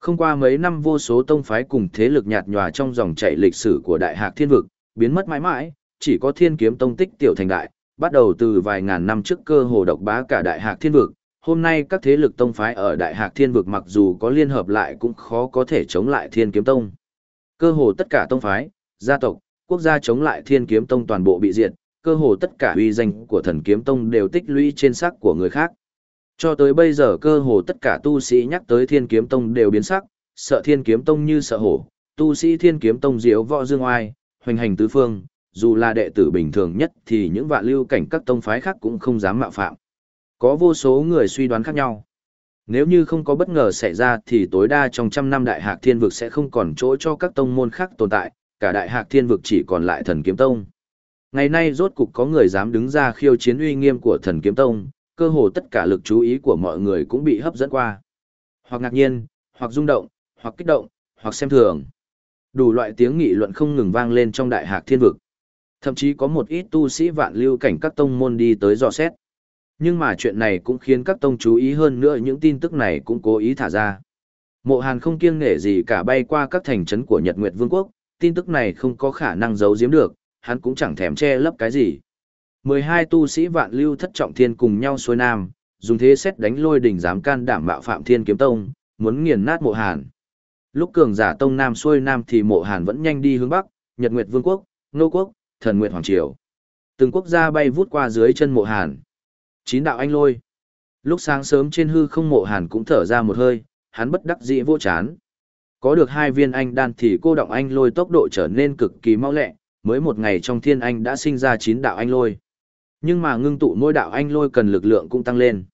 Không qua mấy năm vô số tông phái cùng thế lực nhạt nhòa trong dòng chảy lịch sử của đại hạc thiên vực, biến mất mãi mãi, chỉ có thiên kiếm tông tích tiểu thành đại, bắt đầu từ vài ngàn năm trước cơ hồ độc bá cả đại hạc thiên vực. Hôm nay các thế lực tông phái ở đại hạc thiên vực mặc dù có liên hợp lại cũng khó có thể chống lại thiên kiếm tông. Cơ hồ tất cả tông phái, gia tộc, quốc gia chống lại thiên kiếm tông toàn bộ bị diệt, cơ hồ tất cả uy danh của thần kiếm tông đều tích lũy trên sắc của người khác. Cho tới bây giờ cơ hồ tất cả tu sĩ nhắc tới thiên kiếm tông đều biến sắc, sợ thiên kiếm tông như sợ hổ, tu sĩ thiên kiếm tông diễu võ dương oai, hoành hành tứ phương, dù là đệ tử bình thường nhất thì những vạn lưu cảnh các tông phái khác cũng không dám mạo phạm. Có vô số người suy đoán khác nhau. Nếu như không có bất ngờ xảy ra thì tối đa trong trăm năm đại hạc thiên vực sẽ không còn chỗ cho các tông môn khác tồn tại, cả đại hạc thiên vực chỉ còn lại thần kiếm tông. Ngày nay rốt cục có người dám đứng ra khiêu chiến uy nghiêm của thần kiếm tông, cơ hồ tất cả lực chú ý của mọi người cũng bị hấp dẫn qua. Hoặc ngạc nhiên, hoặc rung động, hoặc kích động, hoặc xem thường. Đủ loại tiếng nghị luận không ngừng vang lên trong đại hạc thiên vực. Thậm chí có một ít tu sĩ vạn lưu cảnh các tông môn đi tới dò xét. Nhưng mà chuyện này cũng khiến các tông chú ý hơn nữa những tin tức này cũng cố ý thả ra. Mộ Hàn không kiêng nể gì cả bay qua các thành trấn của Nhật Nguyệt Vương quốc, tin tức này không có khả năng giấu giếm được, hắn cũng chẳng thèm che lấp cái gì. 12 tu sĩ vạn lưu thất trọng thiên cùng nhau xuôi nam, dùng thế xét đánh lôi đỉnh dám can đảm bạo phạm thiên kiếm tông, muốn nghiền nát mộ hàn. Lúc cường giả tông nam xuôi nam thì mộ hàn vẫn nhanh đi hướng bắc, Nhật Nguyệt Vương quốc, Nô quốc, Thần Nguyệt Hoàng Triều. Từng quốc gia bay vút qua dưới chân mộ hàn. Chín đạo anh lôi. Lúc sáng sớm trên hư không mộ hàn cũng thở ra một hơi, hắn bất đắc dĩ vô chán. Có được hai viên anh đan thì cô động anh lôi tốc độ trở nên cực kỳ mau lẹ, mới một ngày trong thiên anh đã sinh ra chín đạo anh lôi. Nhưng mà ngưng tụ mỗi đạo anh lôi cần lực lượng cũng tăng lên.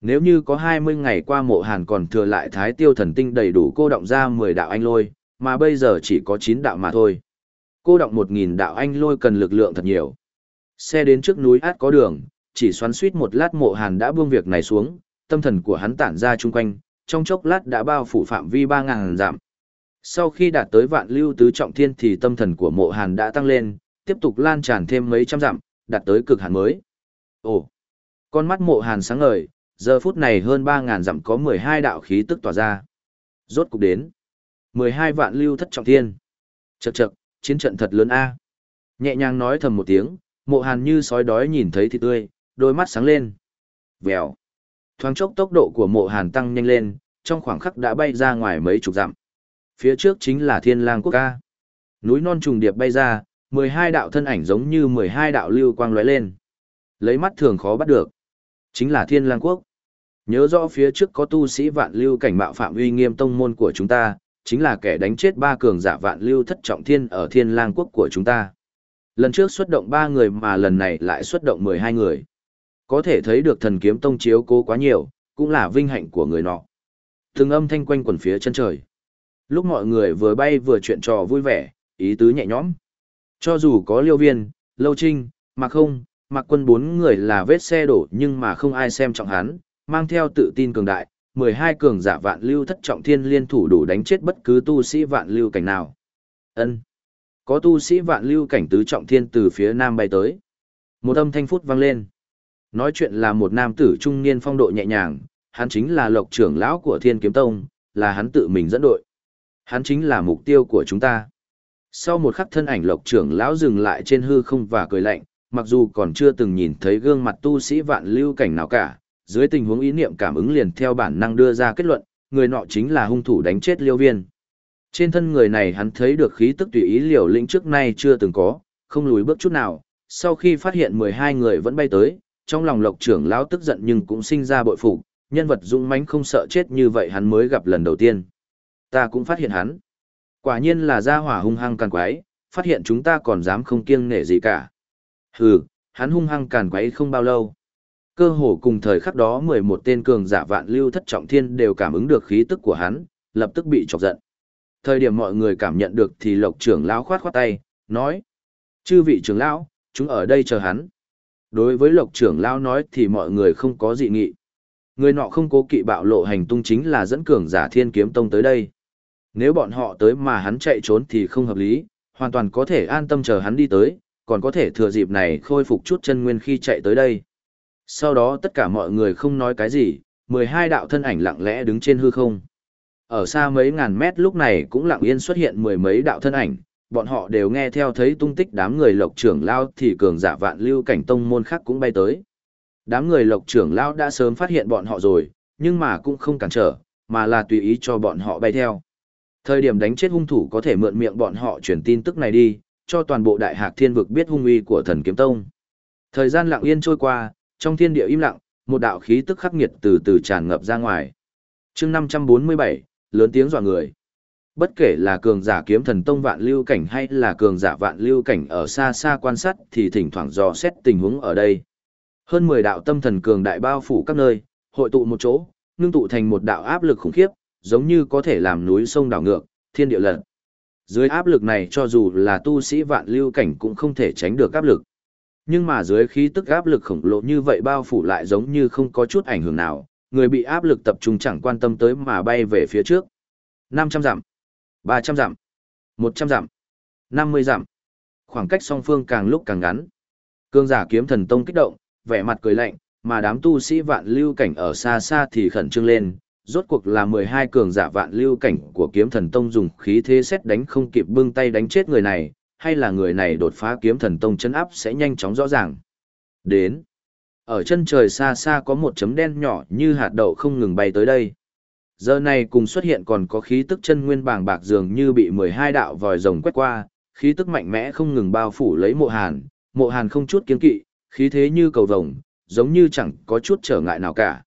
Nếu như có 20 ngày qua mộ hàn còn thừa lại thái tiêu thần tinh đầy đủ cô động ra 10 đạo anh lôi, mà bây giờ chỉ có 9 đạo mà thôi. Cô động 1.000 đạo anh lôi cần lực lượng thật nhiều. Xe đến trước núi át có đường, chỉ xoắn suýt một lát mộ hàn đã buông việc này xuống, tâm thần của hắn tản ra chung quanh, trong chốc lát đã bao phủ phạm vi 3.000 giảm. Sau khi đạt tới vạn lưu tứ trọng thiên thì tâm thần của mộ hàn đã tăng lên, tiếp tục lan tràn thêm mấy trăm dặm, đạt tới cực hạn mới. Ồ, con mắt mộ hàn sáng ngời, giờ phút này hơn 3.000 dặm có 12 đạo khí tức tỏa ra. Rốt cục đến. 12 vạn lưu thất trọng thiên. Chậc chậc, chiến trận thật lớn a. Nhẹ nhàng nói thầm một tiếng, mộ hàn như sói đói nhìn thấy thịt tươi, đôi mắt sáng lên. Vèo. Thoáng chốc tốc độ của mộ hàn tăng nhanh lên, trong khoảng khắc đã bay ra ngoài mấy chục dặm. Phía trước chính là thiên lang quốc ca. Núi non trùng điệp bay ra, 12 đạo thân ảnh giống như 12 đạo lưu quang lóe lên. Lấy mắt thường khó bắt được. Chính là Thiên Lang Quốc. Nhớ rõ phía trước có tu sĩ vạn lưu cảnh mạo phạm uy nghiêm tông môn của chúng ta, chính là kẻ đánh chết ba cường giả vạn lưu thất trọng thiên ở Thiên Lang Quốc của chúng ta. Lần trước xuất động 3 người mà lần này lại xuất động 12 người. Có thể thấy được thần kiếm tông chiếu cố quá nhiều, cũng là vinh hạnh của người nọ. Từng âm thanh quanh quần phía chân trời. Lúc mọi người vừa bay vừa chuyện trò vui vẻ, ý tứ nhẹ nhõm. Cho dù có liêu viên, lâu trinh, mặc không, mặc quân bốn người là vết xe đổ nhưng mà không ai xem trọng hắn, mang theo tự tin cường đại, 12 cường giả vạn lưu thất trọng thiên liên thủ đủ đánh chết bất cứ tu sĩ vạn lưu cảnh nào. Ân, Có tu sĩ vạn lưu cảnh tứ trọng thiên từ phía nam bay tới. Một âm thanh phút vang lên. Nói chuyện là một nam tử trung niên phong độ nhẹ nhàng, hắn chính là lộc trưởng lão của Thiên Kiếm Tông, là hắn tự mình dẫn đội. Hắn chính là mục tiêu của chúng ta. Sau một khắc thân ảnh lộc trưởng lão dừng lại trên hư không và cười lạnh, mặc dù còn chưa từng nhìn thấy gương mặt tu sĩ vạn lưu cảnh nào cả, dưới tình huống ý niệm cảm ứng liền theo bản năng đưa ra kết luận, người nọ chính là hung thủ đánh chết liêu viên. Trên thân người này hắn thấy được khí tức tùy ý liều lĩnh trước nay chưa từng có, không lùi bước chút nào, sau khi phát hiện 12 người vẫn bay tới, trong lòng lộc trưởng lão tức giận nhưng cũng sinh ra bội phục, nhân vật dũng mãnh không sợ chết như vậy hắn mới gặp lần đầu tiên. Ta cũng phát hiện hắn. Quả nhiên là gia hỏa hung hăng càn quái, phát hiện chúng ta còn dám không kiêng nể gì cả. Hừ, hắn hung hăng càn quái không bao lâu. Cơ hồ cùng thời khắc đó 11 tên cường giả vạn lưu thất trọng thiên đều cảm ứng được khí tức của hắn, lập tức bị chọc giận. Thời điểm mọi người cảm nhận được thì lộc trưởng lão khoát khoát tay, nói. Chư vị trưởng lão, chúng ở đây chờ hắn. Đối với lộc trưởng lão nói thì mọi người không có dị nghị. Người nọ không cố kỵ bạo lộ hành tung chính là dẫn cường giả thiên kiếm tông tới đây. Nếu bọn họ tới mà hắn chạy trốn thì không hợp lý, hoàn toàn có thể an tâm chờ hắn đi tới, còn có thể thừa dịp này khôi phục chút chân nguyên khi chạy tới đây. Sau đó tất cả mọi người không nói cái gì, 12 đạo thân ảnh lặng lẽ đứng trên hư không. Ở xa mấy ngàn mét lúc này cũng lặng yên xuất hiện mười mấy đạo thân ảnh, bọn họ đều nghe theo thấy tung tích đám người lộc trưởng lao thì cường giả vạn lưu cảnh tông môn khác cũng bay tới. Đám người lộc trưởng lao đã sớm phát hiện bọn họ rồi, nhưng mà cũng không cản trở, mà là tùy ý cho bọn họ bay theo. Thời điểm đánh chết hung thủ có thể mượn miệng bọn họ truyền tin tức này đi, cho toàn bộ đại hạc thiên vực biết hung uy của thần kiếm tông. Thời gian lặng yên trôi qua, trong thiên địa im lặng, một đạo khí tức khắc nghiệt từ từ tràn ngập ra ngoài. chương 547, lớn tiếng dọa người. Bất kể là cường giả kiếm thần tông vạn lưu cảnh hay là cường giả vạn lưu cảnh ở xa xa quan sát thì thỉnh thoảng dò xét tình huống ở đây. Hơn 10 đạo tâm thần cường đại bao phủ các nơi, hội tụ một chỗ, ngưng tụ thành một đạo áp lực khủng khiếp, giống như có thể làm núi sông đảo ngược, thiên địa lật. Dưới áp lực này cho dù là tu sĩ vạn lưu cảnh cũng không thể tránh được áp lực. Nhưng mà dưới khí tức áp lực khổng lồ như vậy bao phủ lại giống như không có chút ảnh hưởng nào, người bị áp lực tập trung chẳng quan tâm tới mà bay về phía trước. 500 dặm, 300 dặm, 100 dặm, 50 dặm. Khoảng cách song phương càng lúc càng ngắn. Cương giả kiếm thần tông kích động, vẻ mặt cười lạnh, mà đám tu sĩ vạn lưu cảnh ở xa xa thì khẩn trương lên, rốt cuộc là 12 cường giả vạn lưu cảnh của kiếm thần tông dùng khí thế xét đánh không kịp bưng tay đánh chết người này, hay là người này đột phá kiếm thần tông chân áp sẽ nhanh chóng rõ ràng. Đến. Ở chân trời xa xa có một chấm đen nhỏ như hạt đậu không ngừng bay tới đây. Giờ này cùng xuất hiện còn có khí tức chân nguyên bàng bạc dường như bị 12 đạo vòi rồng quét qua, khí tức mạnh mẽ không ngừng bao phủ lấy mộ hàn, mộ hàn không chút kiên kỵ, khí thế như cầu vồng, giống như chẳng có chút trở ngại nào cả.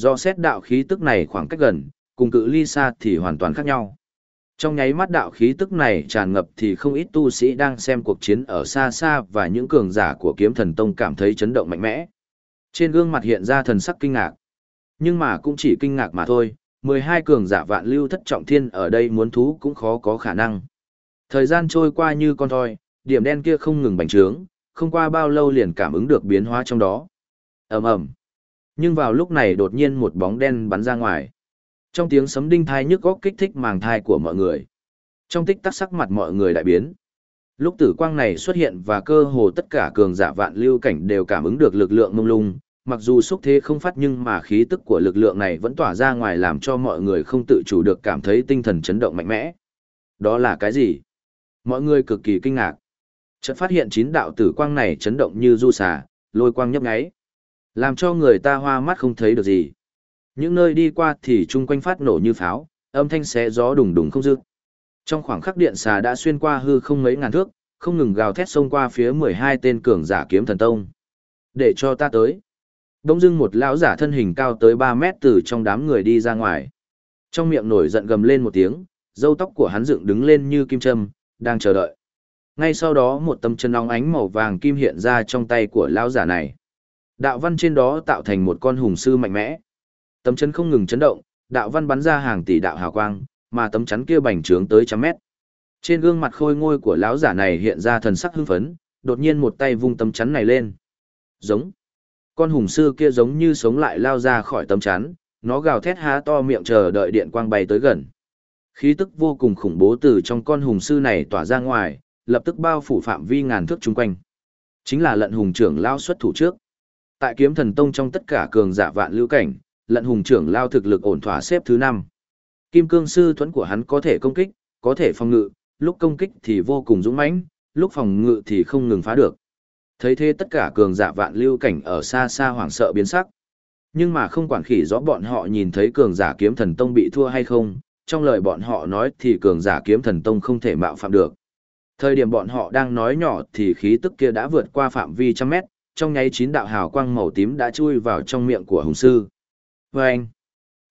Do xét đạo khí tức này khoảng cách gần, cùng cự ly xa thì hoàn toàn khác nhau. Trong nháy mắt đạo khí tức này tràn ngập thì không ít tu sĩ đang xem cuộc chiến ở xa xa và những cường giả của kiếm thần tông cảm thấy chấn động mạnh mẽ. Trên gương mặt hiện ra thần sắc kinh ngạc. Nhưng mà cũng chỉ kinh ngạc mà thôi, 12 cường giả vạn lưu thất trọng thiên ở đây muốn thú cũng khó có khả năng. Thời gian trôi qua như con thoi, điểm đen kia không ngừng bành trướng, không qua bao lâu liền cảm ứng được biến hóa trong đó. ầm ầm nhưng vào lúc này đột nhiên một bóng đen bắn ra ngoài. Trong tiếng sấm đinh thai nhức góc kích thích màng thai của mọi người. Trong tích tắc sắc mặt mọi người đại biến. Lúc tử quang này xuất hiện và cơ hồ tất cả cường giả vạn lưu cảnh đều cảm ứng được lực lượng mông lung, mặc dù xúc thế không phát nhưng mà khí tức của lực lượng này vẫn tỏa ra ngoài làm cho mọi người không tự chủ được cảm thấy tinh thần chấn động mạnh mẽ. Đó là cái gì? Mọi người cực kỳ kinh ngạc. Chợt phát hiện chín đạo tử quang này chấn động như du xà, lôi quang nhấp nháy. Làm cho người ta hoa mắt không thấy được gì. Những nơi đi qua thì chung quanh phát nổ như pháo, âm thanh xé gió đùng đùng không dứt. Trong khoảng khắc điện xà đã xuyên qua hư không mấy ngàn thước, không ngừng gào thét xông qua phía 12 tên cường giả kiếm thần tông. Để cho ta tới. Đông dưng một lão giả thân hình cao tới 3 mét từ trong đám người đi ra ngoài. Trong miệng nổi giận gầm lên một tiếng, râu tóc của hắn dựng đứng lên như kim châm, đang chờ đợi. Ngay sau đó một tấm chân nóng ánh màu vàng kim hiện ra trong tay của lão giả này. Đạo văn trên đó tạo thành một con hùng sư mạnh mẽ. Tấm chấn không ngừng chấn động, đạo văn bắn ra hàng tỷ đạo hào quang, mà tấm chắn kia bành trướng tới trăm mét. Trên gương mặt khôi ngôi của lão giả này hiện ra thần sắc hưng phấn, đột nhiên một tay vung tấm chắn này lên. Giống. Con hùng sư kia giống như sống lại lao ra khỏi tấm chắn, nó gào thét há to miệng chờ đợi điện quang bay tới gần. Khí tức vô cùng khủng bố từ trong con hùng sư này tỏa ra ngoài, lập tức bao phủ phạm vi ngàn thước chung quanh. Chính là lận hùng trưởng lao xuất thủ trước. Tại kiếm thần tông trong tất cả cường giả vạn lưu cảnh, lận hùng trưởng lao thực lực ổn thỏa xếp thứ năm. Kim cương sư thuẫn của hắn có thể công kích, có thể phòng ngự, lúc công kích thì vô cùng dũng mãnh, lúc phòng ngự thì không ngừng phá được. Thấy thế tất cả cường giả vạn lưu cảnh ở xa xa hoảng sợ biến sắc. Nhưng mà không quản khỉ rõ bọn họ nhìn thấy cường giả kiếm thần tông bị thua hay không, trong lời bọn họ nói thì cường giả kiếm thần tông không thể mạo phạm được. Thời điểm bọn họ đang nói nhỏ thì khí tức kia đã vượt qua phạm vi trăm mét, trong nháy chín đạo hào quang màu tím đã chui vào trong miệng của hùng sư. Và anh,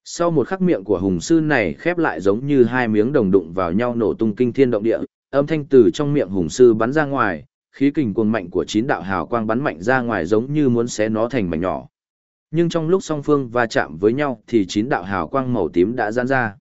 sau một khắc miệng của hùng sư này khép lại giống như hai miếng đồng đụng vào nhau nổ tung kinh thiên động địa, âm thanh từ trong miệng hùng sư bắn ra ngoài, khí kình cuồng mạnh của chín đạo hào quang bắn mạnh ra ngoài giống như muốn xé nó thành mảnh nhỏ. Nhưng trong lúc song phương va chạm với nhau thì chín đạo hào quang màu tím đã giãn ra.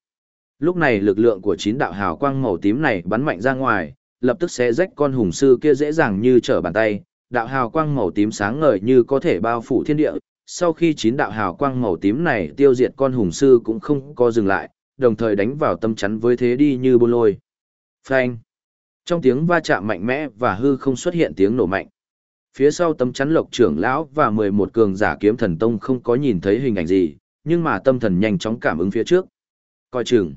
Lúc này lực lượng của chín đạo hào quang màu tím này bắn mạnh ra ngoài, lập tức sẽ rách con hùng sư kia dễ dàng như trở bàn tay, đạo hào quang màu tím sáng ngời như có thể bao phủ thiên địa. Sau khi chín đạo hào quang màu tím này tiêu diệt con hùng sư cũng không có dừng lại, đồng thời đánh vào tâm chắn với thế đi như bôn lôi. Phanh! Trong tiếng va chạm mạnh mẽ và hư không xuất hiện tiếng nổ mạnh. Phía sau tâm chắn lộc trưởng lão và 11 cường giả kiếm thần tông không có nhìn thấy hình ảnh gì, nhưng mà tâm thần nhanh chóng cảm ứng phía trước. Coi chừng.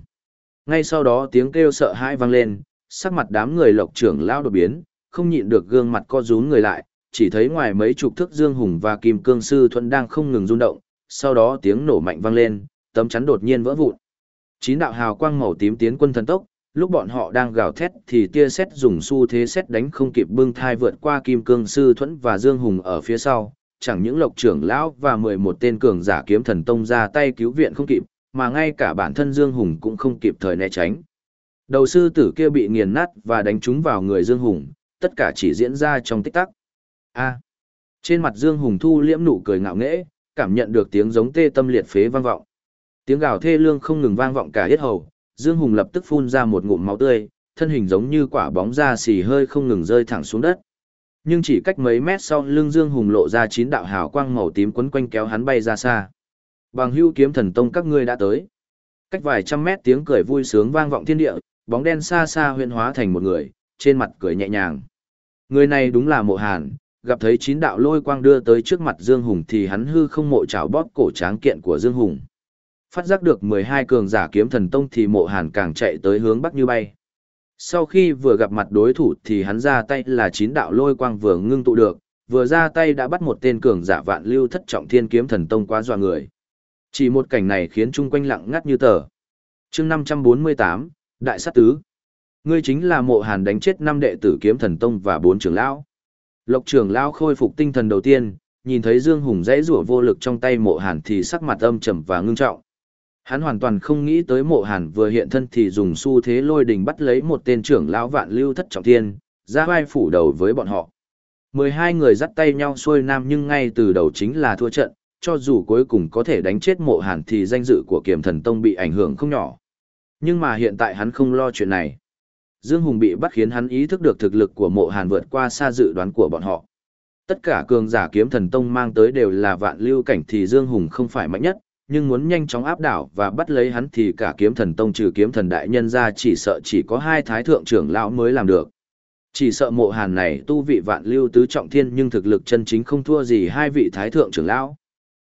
Ngay sau đó tiếng kêu sợ hãi vang lên, sắc mặt đám người lộc trưởng lão đột biến, không nhịn được gương mặt co rúm người lại, chỉ thấy ngoài mấy chục thước Dương Hùng và Kim Cương Sư Thuận đang không ngừng rung động, sau đó tiếng nổ mạnh vang lên, tấm chắn đột nhiên vỡ vụn. Chín đạo hào quang màu tím tiến quân thần tốc, lúc bọn họ đang gào thét thì tia sét dùng xu thế sét đánh không kịp bưng thai vượt qua Kim Cương Sư Thuẫn và Dương Hùng ở phía sau, chẳng những lộc trưởng lão và 11 tên cường giả kiếm thần tông ra tay cứu viện không kịp, mà ngay cả bản thân Dương Hùng cũng không kịp thời né tránh. Đầu sư tử kia bị nghiền nát và đánh trúng vào người Dương Hùng, tất cả chỉ diễn ra trong tích tắc. A. trên mặt Dương Hùng thu liễm nụ cười ngạo nghễ, cảm nhận được tiếng giống tê tâm liệt phế vang vọng. Tiếng gào thê lương không ngừng vang vọng cả hết hầu, Dương Hùng lập tức phun ra một ngụm máu tươi, thân hình giống như quả bóng da xì hơi không ngừng rơi thẳng xuống đất. Nhưng chỉ cách mấy mét sau lưng Dương Hùng lộ ra chín đạo hào quang màu tím quấn quanh kéo hắn bay ra xa. Bằng hưu kiếm thần tông các ngươi đã tới. Cách vài trăm mét tiếng cười vui sướng vang vọng thiên địa, bóng đen xa xa huyễn hóa thành một người, trên mặt cười nhẹ nhàng. Người này đúng là mộ hàn, gặp thấy chín đạo lôi quang đưa tới trước mặt Dương Hùng thì hắn hư không mộ chảo bóp cổ tráng kiện của Dương Hùng. Phát giác được 12 cường giả kiếm thần tông thì mộ hàn càng chạy tới hướng bắc như bay. Sau khi vừa gặp mặt đối thủ thì hắn ra tay là chín đạo lôi quang vừa ngưng tụ được, vừa ra tay đã bắt một tên cường giả vạn lưu thất trọng thiên kiếm thần tông quá dọa người. Chỉ một cảnh này khiến chung quanh lặng ngắt như tờ. chương 548, Đại sát tứ. Ngươi chính là mộ hàn đánh chết năm đệ tử kiếm thần tông và bốn trưởng lão. Lộc trưởng lão khôi phục tinh thần đầu tiên, nhìn thấy Dương Hùng dãy rủa vô lực trong tay mộ hàn thì sắc mặt âm trầm và ngưng trọng. Hắn hoàn toàn không nghĩ tới mộ hàn vừa hiện thân thì dùng xu thế lôi đình bắt lấy một tên trưởng lão vạn lưu thất trọng thiên, ra vai phủ đầu với bọn họ. 12 người dắt tay nhau xuôi nam nhưng ngay từ đầu chính là thua trận, cho dù cuối cùng có thể đánh chết mộ hàn thì danh dự của Kiểm thần tông bị ảnh hưởng không nhỏ. Nhưng mà hiện tại hắn không lo chuyện này. Dương Hùng bị bắt khiến hắn ý thức được thực lực của mộ hàn vượt qua xa dự đoán của bọn họ. Tất cả cường giả kiếm thần tông mang tới đều là vạn lưu cảnh thì Dương Hùng không phải mạnh nhất, nhưng muốn nhanh chóng áp đảo và bắt lấy hắn thì cả kiếm thần tông trừ kiếm thần đại nhân ra chỉ sợ chỉ có hai thái thượng trưởng lão mới làm được. Chỉ sợ mộ hàn này tu vị vạn lưu tứ trọng thiên nhưng thực lực chân chính không thua gì hai vị thái thượng trưởng lão.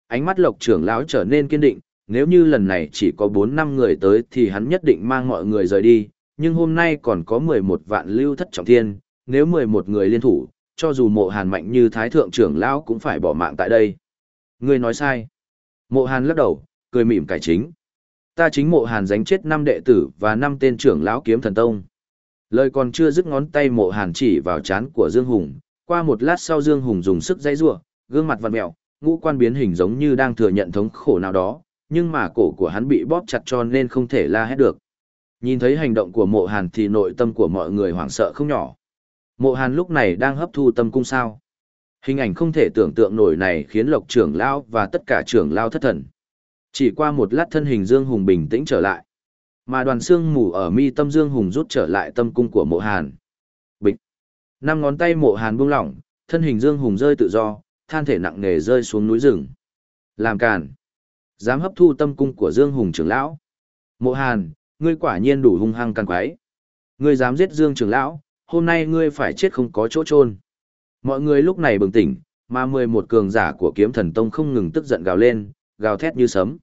Ánh mắt lộc trưởng lão trở nên kiên định, nếu như lần này chỉ có 4 năm người tới thì hắn nhất định mang mọi người rời đi, nhưng hôm nay còn có 11 vạn lưu thất trọng thiên, nếu 11 người liên thủ, cho dù mộ hàn mạnh như thái thượng trưởng lão cũng phải bỏ mạng tại đây. Người nói sai. Mộ hàn lắc đầu, cười mỉm cải chính. Ta chính mộ hàn đánh chết 5 đệ tử và 5 tên trưởng lão kiếm thần tông. Lời còn chưa dứt ngón tay mộ hàn chỉ vào chán của Dương Hùng, qua một lát sau Dương Hùng dùng sức dãy rủa gương mặt vặn mẹo, ngũ quan biến hình giống như đang thừa nhận thống khổ nào đó, nhưng mà cổ của hắn bị bóp chặt cho nên không thể la hét được. Nhìn thấy hành động của mộ hàn thì nội tâm của mọi người hoảng sợ không nhỏ. Mộ hàn lúc này đang hấp thu tâm cung sao. Hình ảnh không thể tưởng tượng nổi này khiến lộc trưởng lao và tất cả trưởng lao thất thần. Chỉ qua một lát thân hình Dương Hùng bình tĩnh trở lại. Mà đoàn xương mù ở mi tâm Dương Hùng rút trở lại tâm cung của mộ hàn. Bịch. Năm ngón tay mộ hàn buông lỏng, thân hình Dương Hùng rơi tự do, than thể nặng nề rơi xuống núi rừng. Làm càn. Dám hấp thu tâm cung của Dương Hùng trưởng lão. Mộ Hàn, ngươi quả nhiên đủ hung hăng càng quái. Ngươi dám giết Dương trưởng lão, hôm nay ngươi phải chết không có chỗ chôn. Mọi người lúc này bừng tỉnh, mà mười một cường giả của kiếm thần tông không ngừng tức giận gào lên, gào thét như sấm.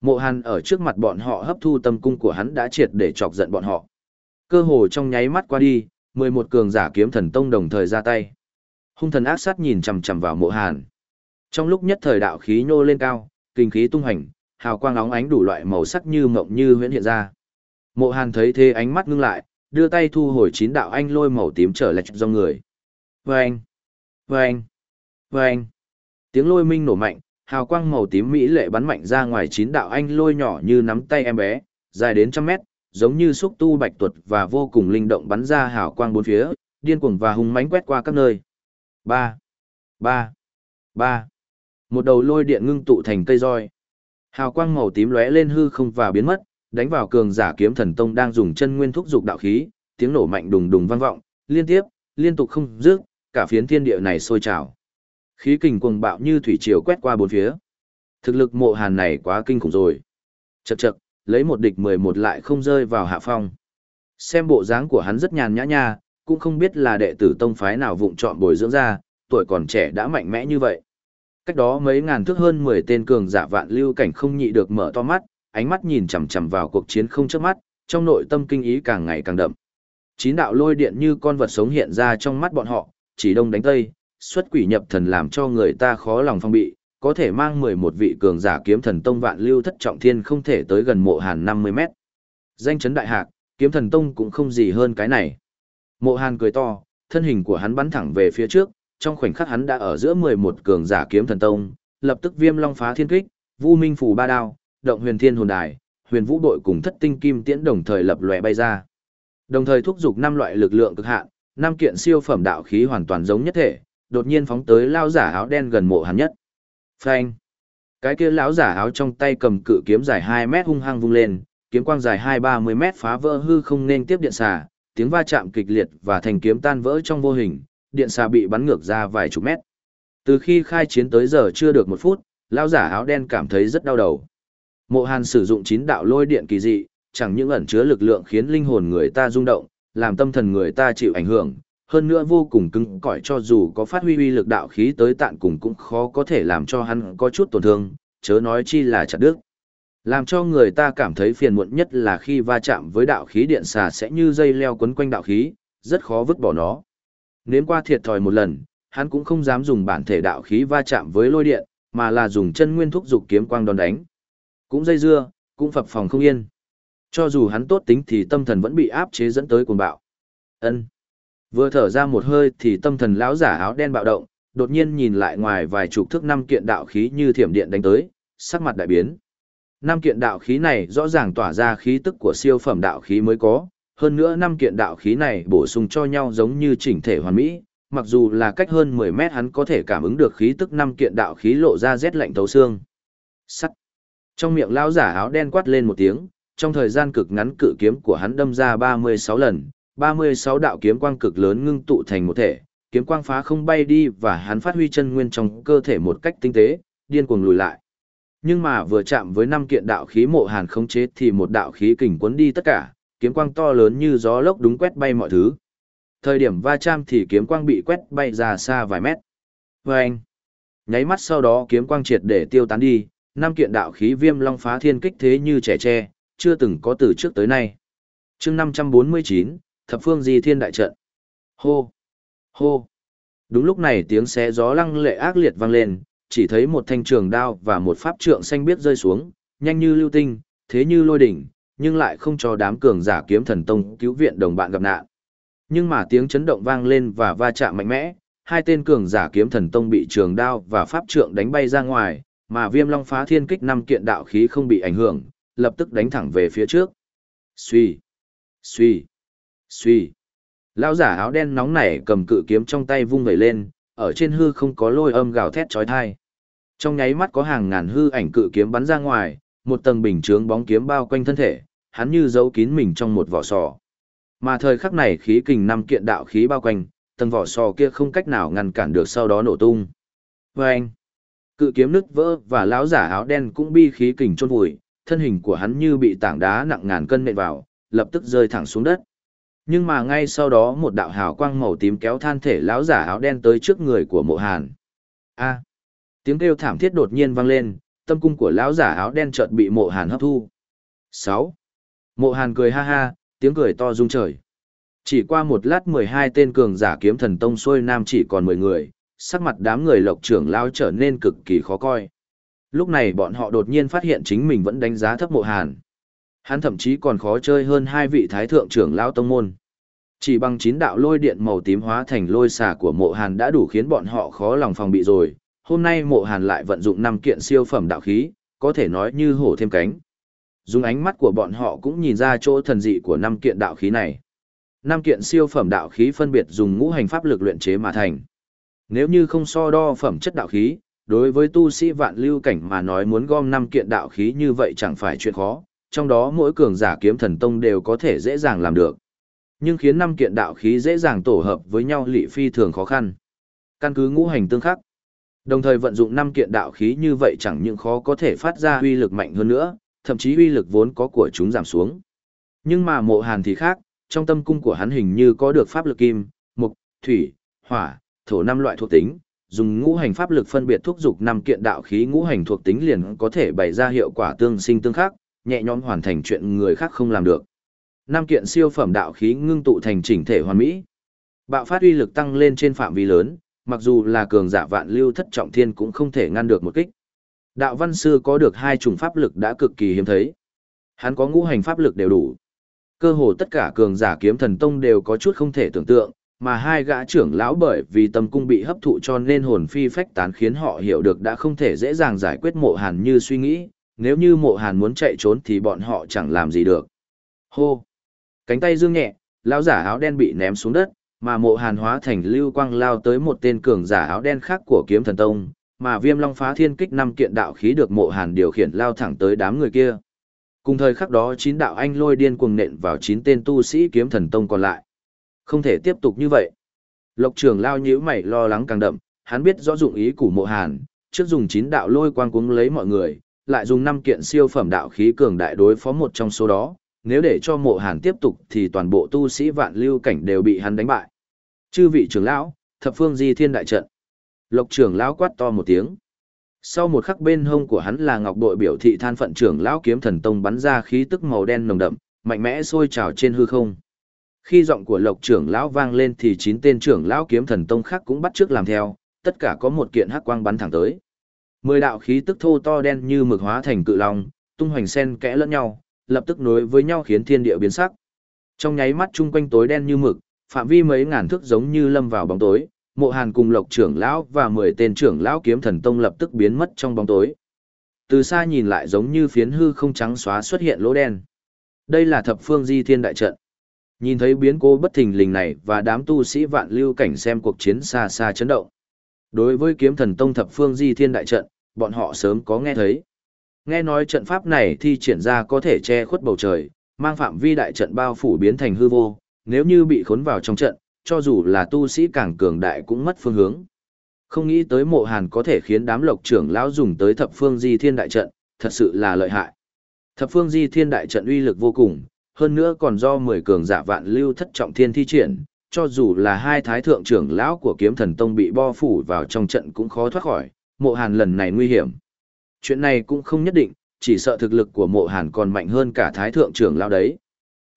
Mộ Hàn ở trước mặt bọn họ hấp thu tâm cung của hắn đã triệt để chọc giận bọn họ. Cơ hồ trong nháy mắt qua đi, mười một cường giả kiếm thần tông đồng thời ra tay. Hung thần ác sát nhìn chằm chằm vào Mộ Hàn. Trong lúc nhất thời đạo khí nhô lên cao, kinh khí tung hành, hào quang óng ánh đủ loại màu sắc như mộng như huyễn hiện ra. Mộ Hàn thấy thế ánh mắt ngưng lại, đưa tay thu hồi chín đạo anh lôi màu tím trở lại do người. Vâng! Vâng! Vâng! Tiếng lôi minh nổ mạnh, hào quang màu tím mỹ lệ bắn mạnh ra ngoài chín đạo anh lôi nhỏ như nắm tay em bé, dài đến trăm mét, giống như xúc tu bạch tuột và vô cùng linh động bắn ra hào quang bốn phía, điên cuồng và hung mãnh quét qua các nơi. Ba, ba, ba. Một đầu lôi điện ngưng tụ thành cây roi. Hào quang màu tím lóe lên hư không và biến mất, đánh vào cường giả kiếm thần tông đang dùng chân nguyên thúc dục đạo khí, tiếng nổ mạnh đùng đùng vang vọng, liên tiếp, liên tục không dứt, cả phiến thiên địa này sôi trào. Khí kình cuồng bạo như thủy triều quét qua bốn phía. Thực lực mộ hàn này quá kinh khủng rồi. Chậc chậc, lấy một địch mười một lại không rơi vào hạ phong. Xem bộ dáng của hắn rất nhàn nhã nha, cũng không biết là đệ tử tông phái nào vụng chọn bồi dưỡng ra, tuổi còn trẻ đã mạnh mẽ như vậy. Cách đó mấy ngàn thước hơn 10 tên cường giả vạn lưu cảnh không nhị được mở to mắt, ánh mắt nhìn chằm chằm vào cuộc chiến không chớp mắt, trong nội tâm kinh ý càng ngày càng đậm. Chín đạo lôi điện như con vật sống hiện ra trong mắt bọn họ, chỉ đông đánh tây, xuất quỷ nhập thần làm cho người ta khó lòng phong bị, có thể mang 11 vị cường giả kiếm thần tông vạn lưu thất trọng thiên không thể tới gần mộ hàn 50 mét. Danh chấn đại hạc, kiếm thần tông cũng không gì hơn cái này. Mộ hàn cười to, thân hình của hắn bắn thẳng về phía trước, trong khoảnh khắc hắn đã ở giữa 11 cường giả kiếm thần tông, lập tức viêm long phá thiên kích, vu minh phủ ba đao, động huyền thiên hồn đài, huyền vũ đội cùng thất tinh kim tiễn đồng thời lập lòe bay ra. Đồng thời thúc giục năm loại lực lượng cực hạn, năm kiện siêu phẩm đạo khí hoàn toàn giống nhất thể, đột nhiên phóng tới lao giả áo đen gần mộ hắn nhất. Phanh! Cái kia lão giả áo trong tay cầm cự kiếm dài 2 mét hung hăng vung lên, kiếm quang dài 2-30 mét phá vỡ hư không nên tiếp điện xà, tiếng va chạm kịch liệt và thành kiếm tan vỡ trong vô hình, điện xà bị bắn ngược ra vài chục mét. Từ khi khai chiến tới giờ chưa được một phút, lão giả áo đen cảm thấy rất đau đầu. Mộ Hàn sử dụng chín đạo lôi điện kỳ dị, chẳng những ẩn chứa lực lượng khiến linh hồn người ta rung động, làm tâm thần người ta chịu ảnh hưởng, hơn nữa vô cùng cứng cỏi cho dù có phát huy uy lực đạo khí tới tạn cùng cũng khó có thể làm cho hắn có chút tổn thương, chớ nói chi là chặt đứt. Làm cho người ta cảm thấy phiền muộn nhất là khi va chạm với đạo khí điện xà sẽ như dây leo quấn quanh đạo khí, rất khó vứt bỏ nó. Nếm qua thiệt thòi một lần, hắn cũng không dám dùng bản thể đạo khí va chạm với lôi điện, mà là dùng chân nguyên thúc dục kiếm quang đòn đánh. Cũng dây dưa, cũng phập phòng không yên. Cho dù hắn tốt tính thì tâm thần vẫn bị áp chế dẫn tới cuồng bạo. Ân. Vừa thở ra một hơi thì tâm thần lão giả áo đen bạo động, đột nhiên nhìn lại ngoài vài chục thước năm kiện đạo khí như thiểm điện đánh tới, sắc mặt đại biến. Năm kiện đạo khí này rõ ràng tỏa ra khí tức của siêu phẩm đạo khí mới có, hơn nữa năm kiện đạo khí này bổ sung cho nhau giống như chỉnh thể hoàn mỹ, mặc dù là cách hơn 10 mét hắn có thể cảm ứng được khí tức năm kiện đạo khí lộ ra rét lạnh thấu xương. Sắt. Trong miệng lão giả áo đen quát lên một tiếng, trong thời gian cực ngắn cự kiếm của hắn đâm ra 36 lần, 36 đạo kiếm quang cực lớn ngưng tụ thành một thể, kiếm quang phá không bay đi và hắn phát huy chân nguyên trong cơ thể một cách tinh tế, điên cuồng lùi lại. Nhưng mà vừa chạm với năm kiện đạo khí mộ hàn không chế thì một đạo khí kình cuốn đi tất cả, kiếm quang to lớn như gió lốc đúng quét bay mọi thứ. Thời điểm va chạm thì kiếm quang bị quét bay ra xa vài mét. Vâng! Nháy mắt sau đó kiếm quang triệt để tiêu tán đi, năm kiện đạo khí viêm long phá thiên kích thế như trẻ tre, chưa từng có từ trước tới nay. chương 549, thập phương di thiên đại trận. Hô! Hô! Đúng lúc này tiếng xé gió lăng lệ ác liệt vang lên, chỉ thấy một thanh trường đao và một pháp trượng xanh biếc rơi xuống, nhanh như lưu tinh, thế như lôi đỉnh, nhưng lại không cho đám cường giả kiếm thần tông cứu viện đồng bạn gặp nạn. Nhưng mà tiếng chấn động vang lên và va chạm mạnh mẽ, hai tên cường giả kiếm thần tông bị trường đao và pháp trượng đánh bay ra ngoài, mà viêm long phá thiên kích năm kiện đạo khí không bị ảnh hưởng, lập tức đánh thẳng về phía trước. Xuy, xuy, xuy. Lão giả áo đen nóng nảy cầm cự kiếm trong tay vung vẩy lên, ở trên hư không có lôi âm gào thét chói tai. Trong nháy mắt có hàng ngàn hư ảnh cự kiếm bắn ra ngoài, một tầng bình chướng bóng kiếm bao quanh thân thể, hắn như giấu kín mình trong một vỏ sò. Mà thời khắc này khí kình năm kiện đạo khí bao quanh, tầng vỏ sò kia không cách nào ngăn cản được sau đó nổ tung. Vâng! Cự kiếm nứt vỡ và lão giả áo đen cũng bi khí kình chôn vùi, thân hình của hắn như bị tảng đá nặng ngàn cân nện vào, lập tức rơi thẳng xuống đất. Nhưng mà ngay sau đó một đạo hào quang màu tím kéo than thể lão giả áo đen tới trước người của mộ hàn. A! tiếng kêu thảm thiết đột nhiên vang lên, tâm cung của lão giả áo đen chợt bị mộ hàn hấp thu. 6. Mộ hàn cười ha ha, tiếng cười to rung trời. Chỉ qua một lát 12 tên cường giả kiếm thần tông xuôi nam chỉ còn 10 người, sắc mặt đám người lộc trưởng lao trở nên cực kỳ khó coi. Lúc này bọn họ đột nhiên phát hiện chính mình vẫn đánh giá thấp mộ hàn. Hắn thậm chí còn khó chơi hơn hai vị thái thượng trưởng lao tông môn. Chỉ bằng chín đạo lôi điện màu tím hóa thành lôi xà của mộ hàn đã đủ khiến bọn họ khó lòng phòng bị rồi. Hôm nay mộ hàn lại vận dụng năm kiện siêu phẩm đạo khí, có thể nói như hổ thêm cánh. Dùng ánh mắt của bọn họ cũng nhìn ra chỗ thần dị của năm kiện đạo khí này. Năm kiện siêu phẩm đạo khí phân biệt dùng ngũ hành pháp lực luyện chế mà thành. Nếu như không so đo phẩm chất đạo khí, đối với tu sĩ vạn lưu cảnh mà nói muốn gom năm kiện đạo khí như vậy chẳng phải chuyện khó, trong đó mỗi cường giả kiếm thần tông đều có thể dễ dàng làm được. Nhưng khiến năm kiện đạo khí dễ dàng tổ hợp với nhau lị phi thường khó khăn. Căn cứ ngũ hành tương khắc. Đồng thời vận dụng năm kiện đạo khí như vậy chẳng những khó có thể phát ra uy lực mạnh hơn nữa, thậm chí uy lực vốn có của chúng giảm xuống. Nhưng mà mộ hàn thì khác, trong tâm cung của hắn hình như có được pháp lực kim, mục, thủy, hỏa, thổ năm loại thuộc tính, dùng ngũ hành pháp lực phân biệt thúc dục năm kiện đạo khí ngũ hành thuộc tính liền có thể bày ra hiệu quả tương sinh tương khắc, nhẹ nhõm hoàn thành chuyện người khác không làm được. Năm kiện siêu phẩm đạo khí ngưng tụ thành chỉnh thể hoàn mỹ. Bạo phát uy lực tăng lên trên phạm vi lớn, mặc dù là cường giả vạn lưu thất trọng thiên cũng không thể ngăn được một kích. Đạo văn sư có được hai chủng pháp lực đã cực kỳ hiếm thấy. Hắn có ngũ hành pháp lực đều đủ. Cơ hồ tất cả cường giả kiếm thần tông đều có chút không thể tưởng tượng, mà hai gã trưởng lão bởi vì tâm cung bị hấp thụ cho nên hồn phi phách tán khiến họ hiểu được đã không thể dễ dàng giải quyết mộ hàn như suy nghĩ, nếu như mộ hàn muốn chạy trốn thì bọn họ chẳng làm gì được. Hô! Cánh tay dương nhẹ, lão giả áo đen bị ném xuống đất, mà mộ hàn hóa thành lưu quang lao tới một tên cường giả áo đen khác của kiếm thần tông, mà viêm long phá thiên kích năm kiện đạo khí được mộ hàn điều khiển lao thẳng tới đám người kia. Cùng thời khắc đó chín đạo anh lôi điên cuồng nện vào chín tên tu sĩ kiếm thần tông còn lại. Không thể tiếp tục như vậy. Lộc trưởng lao nhíu mày lo lắng càng đậm, hắn biết rõ dụng ý của mộ hàn, trước dùng chín đạo lôi quang cuống lấy mọi người, lại dùng năm kiện siêu phẩm đạo khí cường đại đối phó một trong số đó, nếu để cho mộ hàn tiếp tục thì toàn bộ tu sĩ vạn lưu cảnh đều bị hắn đánh bại. Chư vị trưởng lão, thập phương di thiên đại trận. Lộc trưởng lão quát to một tiếng. Sau một khắc bên hông của hắn là ngọc Đội biểu thị than phận trưởng lão kiếm thần tông bắn ra khí tức màu đen nồng đậm, mạnh mẽ sôi trào trên hư không. Khi giọng của Lộc trưởng lão vang lên thì chín tên trưởng lão kiếm thần tông khác cũng bắt trước làm theo, tất cả có một kiện hắc quang bắn thẳng tới. Mười đạo khí tức thô to đen như mực hóa thành cự long, tung hoành sen kẽ lẫn nhau, lập tức nối với nhau khiến thiên địa biến sắc. Trong nháy mắt chung quanh tối đen như mực, phạm vi mấy ngàn thước giống như lâm vào bóng tối, Mộ Hàn cùng Lộc trưởng lão và 10 tên trưởng lão kiếm thần tông lập tức biến mất trong bóng tối. Từ xa nhìn lại giống như phiến hư không trắng xóa xuất hiện lỗ đen. Đây là thập phương di thiên đại trận. Nhìn thấy biến cố bất thình lình này và đám tu sĩ vạn lưu cảnh xem cuộc chiến xa xa chấn động. Đối với kiếm thần tông thập phương di thiên đại trận, bọn họ sớm có nghe thấy. Nghe nói trận pháp này thi triển ra có thể che khuất bầu trời, mang phạm vi đại trận bao phủ biến thành hư vô, nếu như bị khốn vào trong trận, cho dù là tu sĩ càng cường đại cũng mất phương hướng. Không nghĩ tới mộ hàn có thể khiến đám lộc trưởng lão dùng tới thập phương di thiên đại trận, thật sự là lợi hại. Thập phương di thiên đại trận uy lực vô cùng, hơn nữa còn do 10 cường giả vạn lưu thất trọng thiên thi triển, cho dù là hai thái thượng trưởng lão của kiếm thần tông bị bo phủ vào trong trận cũng khó thoát khỏi, mộ hàn lần này nguy hiểm. Chuyện này cũng không nhất định, chỉ sợ thực lực của mộ hàn còn mạnh hơn cả thái thượng trưởng lão đấy.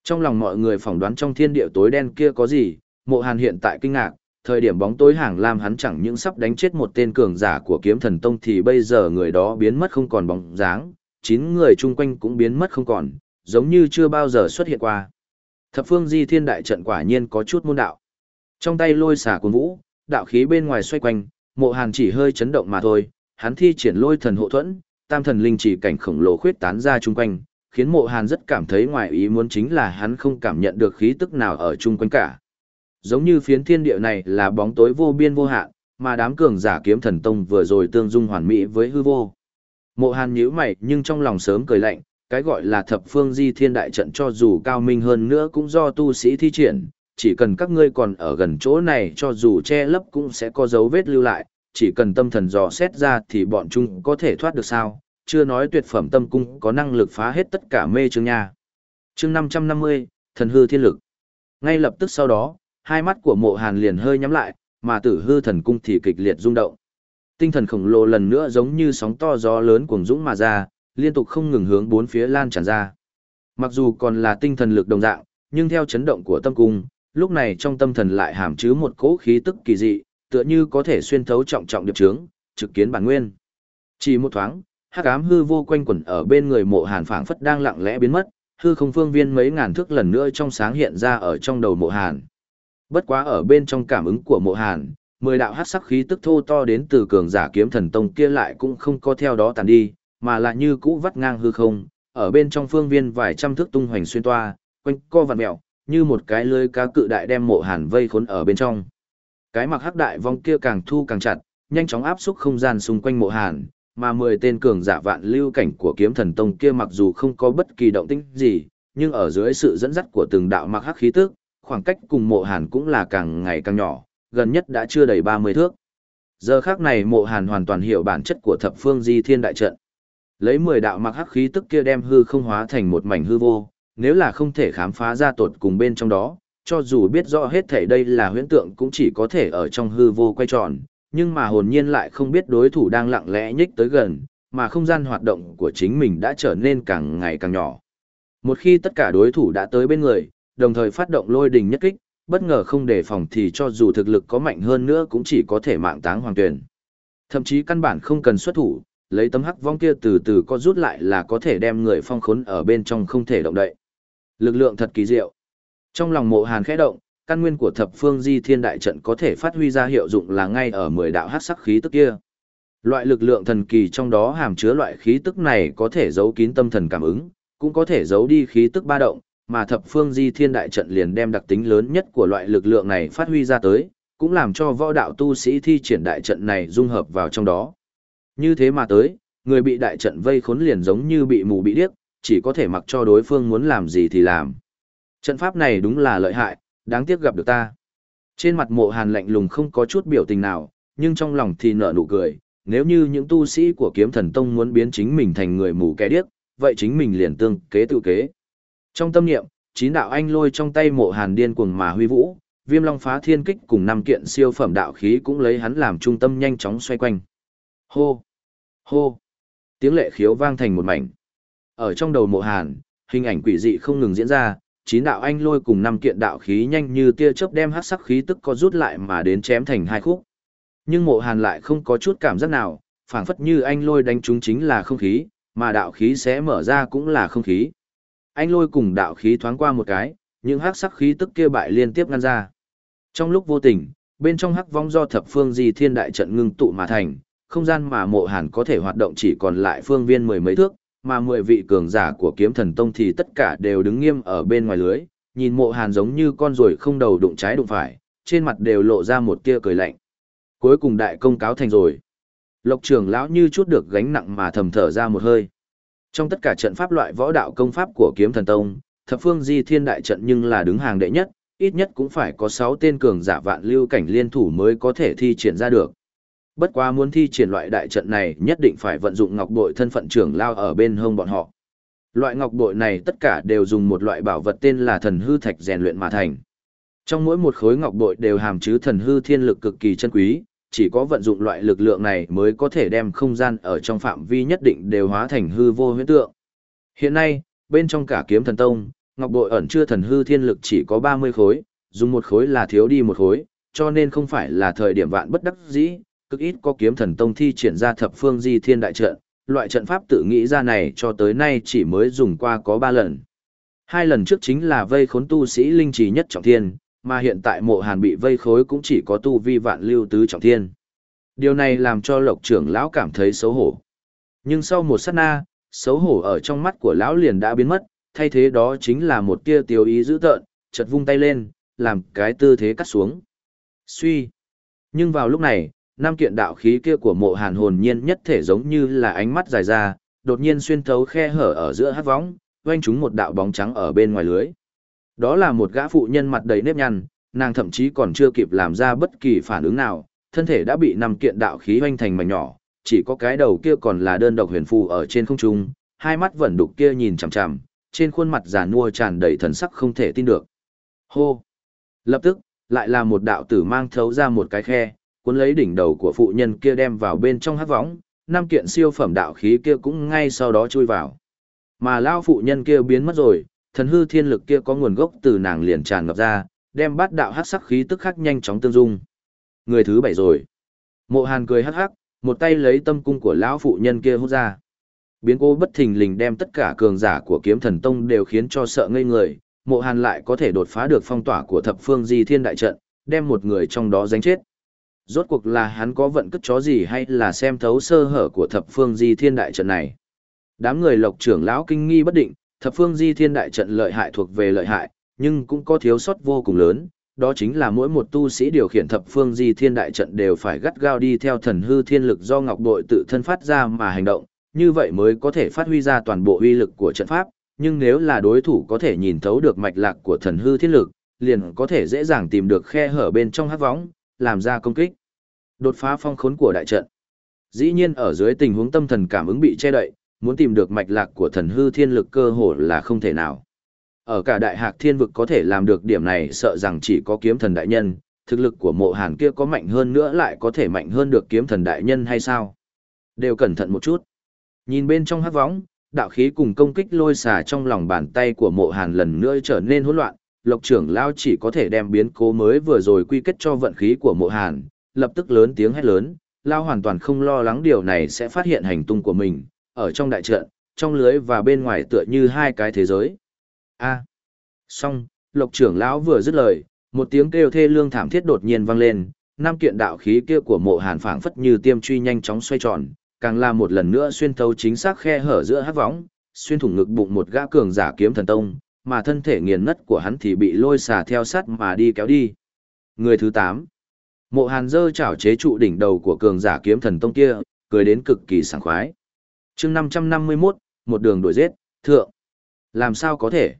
Trong lòng mọi người phỏng đoán trong thiên địa tối đen kia có gì, mộ hàn hiện tại kinh ngạc, thời điểm bóng tối hàng lam hắn chẳng những sắp đánh chết một tên cường giả của kiếm thần tông thì bây giờ người đó biến mất không còn bóng dáng, chín người chung quanh cũng biến mất không còn, giống như chưa bao giờ xuất hiện qua. Thập phương di thiên đại trận quả nhiên có chút môn đạo. Trong tay lôi xả cuốn vũ, đạo khí bên ngoài xoay quanh, mộ hàn chỉ hơi chấn động mà thôi, hắn thi triển lôi thần hộ thuẫn, tam thần linh chỉ cảnh khổng lồ khuyết tán ra chung quanh, khiến mộ hàn rất cảm thấy ngoài ý muốn chính là hắn không cảm nhận được khí tức nào ở chung quanh cả. Giống như phiến thiên địa này là bóng tối vô biên vô hạn, mà đám cường giả kiếm thần tông vừa rồi tương dung hoàn mỹ với hư vô. Mộ hàn nhíu mày nhưng trong lòng sớm cười lạnh, cái gọi là thập phương di thiên đại trận cho dù cao minh hơn nữa cũng do tu sĩ thi triển, chỉ cần các ngươi còn ở gần chỗ này cho dù che lấp cũng sẽ có dấu vết lưu lại, chỉ cần tâm thần dò xét ra thì bọn chúng có thể thoát được sao, chưa nói tuyệt phẩm tâm cung có năng lực phá hết tất cả mê chương nha. Chương 550, thần hư thiên lực. Ngay lập tức sau đó, hai mắt của mộ hàn liền hơi nhắm lại, mà tử hư thần cung thì kịch liệt rung động. Tinh thần khổng lồ lần nữa giống như sóng to gió lớn cuồng dũng mà ra, liên tục không ngừng hướng bốn phía lan tràn ra. Mặc dù còn là tinh thần lực đồng dạng, nhưng theo chấn động của tâm cung, lúc này trong tâm thần lại hàm chứa một cỗ khí tức kỳ dị, tựa như có thể xuyên thấu trọng trọng điệp trướng, trực kiến bản nguyên. Chỉ một thoáng, hắc ám hư vô quanh quẩn ở bên người mộ hàn phảng phất đang lặng lẽ biến mất, hư không phương viên mấy ngàn thước lần nữa trong sáng hiện ra ở trong đầu mộ hàn. Bất quá ở bên trong cảm ứng của mộ hàn, mười đạo hắc sắc khí tức thô to đến từ cường giả kiếm thần tông kia lại cũng không có theo đó tàn đi, mà là như cũ vắt ngang hư không, ở bên trong phương viên vài trăm thước tung hoành xuyên toa, quanh co vặn mèo, như một cái lưới cá cự đại đem mộ hàn vây khốn ở bên trong. Cái mặc hắc đại vong kia càng thu càng chặt, nhanh chóng áp xúc không gian xung quanh mộ hàn, mà mười tên cường giả vạn lưu cảnh của kiếm thần tông kia mặc dù không có bất kỳ động tĩnh gì, nhưng ở dưới sự dẫn dắt của từng đạo mặc hắc khí tức, khoảng cách cùng mộ hàn cũng là càng ngày càng nhỏ, gần nhất đã chưa đầy 30 thước. Giờ khác này mộ hàn hoàn toàn hiểu bản chất của thập phương di thiên đại trận. Lấy 10 đạo mặc hắc khí tức kia đem hư không hóa thành một mảnh hư vô, nếu là không thể khám phá ra tột cùng bên trong đó, cho dù biết rõ hết thể đây là huyễn tượng cũng chỉ có thể ở trong hư vô quay tròn, nhưng mà hồn nhiên lại không biết đối thủ đang lặng lẽ nhích tới gần, mà không gian hoạt động của chính mình đã trở nên càng ngày càng nhỏ. Một khi tất cả đối thủ đã tới bên người, đồng thời phát động lôi đình nhất kích, bất ngờ không đề phòng thì cho dù thực lực có mạnh hơn nữa cũng chỉ có thể mạng táng hoàng tuyển. Thậm chí căn bản không cần xuất thủ, lấy tấm hắc vong kia từ từ có rút lại là có thể đem người phong khốn ở bên trong không thể động đậy. Lực lượng thật kỳ diệu. Trong lòng mộ hàn khẽ động, căn nguyên của thập phương di thiên đại trận có thể phát huy ra hiệu dụng là ngay ở mười đạo hắc sắc khí tức kia. Loại lực lượng thần kỳ trong đó hàm chứa loại khí tức này có thể giấu kín tâm thần cảm ứng, cũng có thể giấu đi khí tức ba động, mà thập phương di thiên đại trận liền đem đặc tính lớn nhất của loại lực lượng này phát huy ra tới, cũng làm cho võ đạo tu sĩ thi triển đại trận này dung hợp vào trong đó. Như thế mà tới, người bị đại trận vây khốn liền giống như bị mù bị điếc, chỉ có thể mặc cho đối phương muốn làm gì thì làm. Trận pháp này đúng là lợi hại, đáng tiếc gặp được ta. Trên mặt mộ hàn lạnh lùng không có chút biểu tình nào, nhưng trong lòng thì nở nụ cười, nếu như những tu sĩ của kiếm thần tông muốn biến chính mình thành người mù kẻ điếc, vậy chính mình liền tương kế tự kế. Trong tâm niệm, chín đạo anh lôi trong tay mộ hàn điên cuồng mà huy vũ, viêm long phá thiên kích cùng năm kiện siêu phẩm đạo khí cũng lấy hắn làm trung tâm nhanh chóng xoay quanh. Hô! Hô! Tiếng lệ khiếu vang thành một mảnh. Ở trong đầu mộ hàn, hình ảnh quỷ dị không ngừng diễn ra, chín đạo anh lôi cùng năm kiện đạo khí nhanh như tia chớp đem hắc sắc khí tức có rút lại mà đến chém thành hai khúc. Nhưng mộ hàn lại không có chút cảm giác nào, phảng phất như anh lôi đánh chúng chính là không khí, mà đạo khí sẽ mở ra cũng là không khí. Anh lôi cùng đạo khí thoáng qua một cái, những hắc sắc khí tức kia bại liên tiếp ngăn ra. Trong lúc vô tình, bên trong hắc vong do thập phương di thiên đại trận ngưng tụ mà thành, không gian mà mộ hàn có thể hoạt động chỉ còn lại phương viên mười mấy thước, mà mười vị cường giả của kiếm thần tông thì tất cả đều đứng nghiêm ở bên ngoài lưới, nhìn mộ hàn giống như con ruồi không đầu đụng trái đụng phải, trên mặt đều lộ ra một tia cười lạnh. Cuối cùng đại công cáo thành rồi. Lộc trưởng lão như chút được gánh nặng mà thầm thở ra một hơi. Trong tất cả trận pháp loại võ đạo công pháp của kiếm thần tông, thập phương di thiên đại trận nhưng là đứng hàng đệ nhất, ít nhất cũng phải có 6 tên cường giả vạn lưu cảnh liên thủ mới có thể thi triển ra được. Bất quá muốn thi triển loại đại trận này nhất định phải vận dụng ngọc bội thân phận trưởng lao ở bên hông bọn họ. Loại ngọc bội này tất cả đều dùng một loại bảo vật tên là thần hư thạch rèn luyện mà thành. Trong mỗi một khối ngọc bội đều hàm chứa thần hư thiên lực cực kỳ chân quý, chỉ có vận dụng loại lực lượng này mới có thể đem không gian ở trong phạm vi nhất định đều hóa thành hư vô huyễn tượng. Hiện nay, bên trong cả kiếm thần tông, ngọc bội ẩn chưa thần hư thiên lực chỉ có 30 khối, dùng một khối là thiếu đi một khối, cho nên không phải là thời điểm vạn bất đắc dĩ, cực ít có kiếm thần tông thi triển ra thập phương di thiên đại trận, loại trận pháp tự nghĩ ra này cho tới nay chỉ mới dùng qua có ba lần. Hai lần trước chính là vây khốn tu sĩ linh trì nhất trọng thiên, mà hiện tại mộ hàn bị vây khối cũng chỉ có tu vi vạn lưu tứ trọng thiên. Điều này làm cho lộc trưởng lão cảm thấy xấu hổ. Nhưng sau một sát na, xấu hổ ở trong mắt của lão liền đã biến mất, thay thế đó chính là một tia tiêu ý dữ tợn, chợt vung tay lên, làm cái tư thế cắt xuống. Suy. Nhưng vào lúc này, năm kiện đạo khí kia của mộ hàn hồn nhiên nhất thể giống như là ánh mắt dài ra, đột nhiên xuyên thấu khe hở ở giữa hát võng, quanh chúng một đạo bóng trắng ở bên ngoài lưới. Đó là một gã phụ nhân mặt đầy nếp nhăn, nàng thậm chí còn chưa kịp làm ra bất kỳ phản ứng nào, thân thể đã bị năm kiện đạo khí hoanh thành mảnh nhỏ, chỉ có cái đầu kia còn là đơn độc huyền phù ở trên không trung, hai mắt vẫn đục kia nhìn chằm chằm, trên khuôn mặt già nua tràn đầy thần sắc không thể tin được. Hô! Lập tức, lại là một đạo tử mang thấu ra một cái khe, cuốn lấy đỉnh đầu của phụ nhân kia đem vào bên trong hát võng, năm kiện siêu phẩm đạo khí kia cũng ngay sau đó chui vào. Mà lao phụ nhân kia biến mất rồi, thần hư thiên lực kia có nguồn gốc từ nàng liền tràn ngập ra, đem bát đạo hát sắc khí tức khắc nhanh chóng tương dung. Người thứ bảy rồi. Mộ Hàn cười hắc hắc, một tay lấy tâm cung của lão phụ nhân kia hút ra. Biến cố bất thình lình đem tất cả cường giả của kiếm thần tông đều khiến cho sợ ngây người, mộ hàn lại có thể đột phá được phong tỏa của thập phương di thiên đại trận, đem một người trong đó đánh chết. Rốt cuộc là hắn có vận cất chó gì hay là xem thấu sơ hở của thập phương di thiên đại trận này. Đám người lộc trưởng lão kinh nghi bất định, thập phương di thiên đại trận lợi hại thuộc về lợi hại, nhưng cũng có thiếu sót vô cùng lớn, đó chính là mỗi một tu sĩ điều khiển thập phương di thiên đại trận đều phải gắt gao đi theo thần hư thiên lực do ngọc bội tự thân phát ra mà hành động, như vậy mới có thể phát huy ra toàn bộ uy lực của trận pháp, nhưng nếu là đối thủ có thể nhìn thấu được mạch lạc của thần hư thiên lực, liền có thể dễ dàng tìm được khe hở bên trong hắc võng, làm ra công kích. Đột phá phong khốn của đại trận. Dĩ nhiên ở dưới tình huống tâm thần cảm ứng bị che đậy, muốn tìm được mạch lạc của thần hư thiên lực cơ hồ là không thể nào. Ở cả đại hạc thiên vực có thể làm được điểm này sợ rằng chỉ có kiếm thần đại nhân, thực lực của mộ hàn kia có mạnh hơn nữa lại có thể mạnh hơn được kiếm thần đại nhân hay sao? Đều cẩn thận một chút. Nhìn bên trong hát võng, đạo khí cùng công kích lôi xả trong lòng bàn tay của mộ hàn lần nữa trở nên hỗn loạn, lộc trưởng lao chỉ có thể đem biến cố mới vừa rồi quy kết cho vận khí của mộ hàn, lập tức lớn tiếng hét lớn, lao hoàn toàn không lo lắng điều này sẽ phát hiện hành tung của mình, ở trong đại trận, trong lưới và bên ngoài tựa như hai cái thế giới. A. Xong, lộc trưởng lão vừa dứt lời, một tiếng kêu thê lương thảm thiết đột nhiên vang lên, năm kiện đạo khí kia của mộ hàn phảng phất như tiêm truy nhanh chóng xoay tròn, càng là một lần nữa xuyên thấu chính xác khe hở giữa hắc võng, xuyên thủng ngực bụng một gã cường giả kiếm thần tông, mà thân thể nghiền nứt của hắn thì bị lôi xả theo sát mà đi kéo đi. Người thứ 8. Mộ Hàn dơ chảo chế trụ đỉnh đầu của cường giả kiếm thần tông kia, cười đến cực kỳ sảng khoái. Chương 551, một đường đuổi giết, thượng. Làm sao có thể?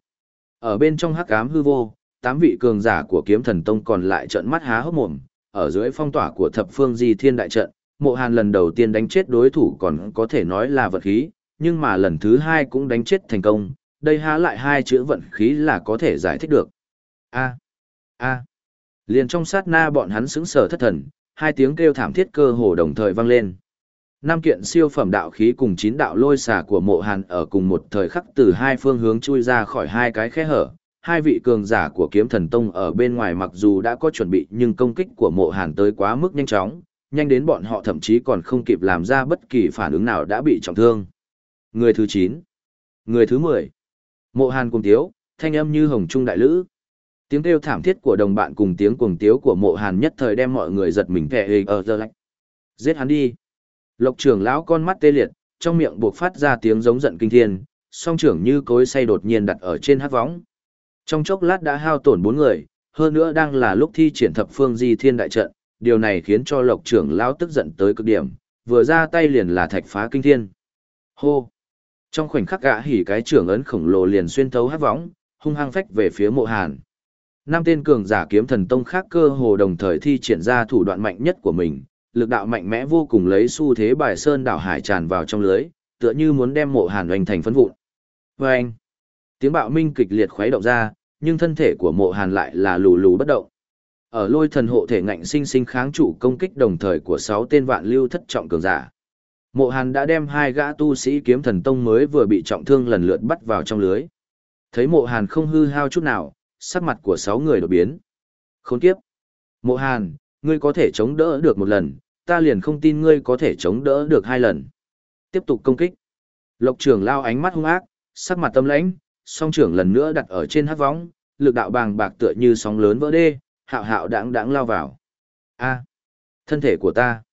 Ở bên trong hắc ám hư vô, tám vị cường giả của kiếm thần tông còn lại trợn mắt há hốc mồm, ở dưới phong tỏa của thập phương di thiên đại trận, mộ hàn lần đầu tiên đánh chết đối thủ còn có thể nói là vật khí, nhưng mà lần thứ hai cũng đánh chết thành công, đây há lại hai chữ vận khí là có thể giải thích được. A. A. Liền trong sát na bọn hắn sững sờ thất thần, hai tiếng kêu thảm thiết cơ hồ đồng thời vang lên. Năm kiện siêu phẩm đạo khí cùng chín đạo lôi xà của mộ hàn ở cùng một thời khắc từ hai phương hướng chui ra khỏi hai cái khe hở. Hai vị cường giả của kiếm thần tông ở bên ngoài mặc dù đã có chuẩn bị nhưng công kích của mộ hàn tới quá mức nhanh chóng, nhanh đến bọn họ thậm chí còn không kịp làm ra bất kỳ phản ứng nào đã bị trọng thương. Người thứ 9. Người thứ 10. Mộ Hàn cùng tiếu, thanh âm như hồng trung đại lữ. Tiếng kêu thảm thiết của đồng bạn cùng tiếng cuồng tiếu của Mộ Hàn nhất thời đem mọi người giật mình kẻ hình ở giờ lạnh. Giết hắn đi. Lộc trưởng lão con mắt tê liệt, trong miệng buộc phát ra tiếng giống giận kinh thiên, song trưởng như cối say đột nhiên đặt ở trên hát võng. Trong chốc lát đã hao tổn bốn người, hơn nữa đang là lúc thi triển thập phương di thiên đại trận, điều này khiến cho lộc trưởng lão tức giận tới cực điểm, vừa ra tay liền là thạch phá kinh thiên. Hô! Trong khoảnh khắc gã hỉ cái trưởng ấn khổng lồ liền xuyên thấu hát võng, hung hăng phách về phía mộ hàn. Năm tên cường giả kiếm thần tông khác cơ hồ đồng thời thi triển ra thủ đoạn mạnh nhất của mình, lực đạo mạnh mẽ vô cùng lấy xu thế bài sơn đảo hải tràn vào trong lưới, tựa như muốn đem mộ hàn oanh thành phấn vụn. Vâng! Tiếng bạo minh kịch liệt khuấy động ra, nhưng thân thể của mộ hàn lại là lù lù bất động. Ở lôi thần hộ thể ngạnh sinh sinh kháng trụ công kích đồng thời của sáu tên vạn lưu thất trọng cường giả. Mộ Hàn đã đem hai gã tu sĩ kiếm thần tông mới vừa bị trọng thương lần lượt bắt vào trong lưới. Thấy Mộ Hàn không hư hao chút nào, sắc mặt của sáu người đột biến. Khốn kiếp. Mộ Hàn, ngươi có thể chống đỡ được một lần, ta liền không tin ngươi có thể chống đỡ được hai lần. Tiếp tục công kích. Lộc trưởng lao ánh mắt hung ác, sắc mặt tâm lãnh, song trưởng lần nữa đặt ở trên hát võng, lực đạo bàng bạc tựa như sóng lớn vỡ đê, hạo hạo đáng đáng lao vào. A, à, thân thể của ta.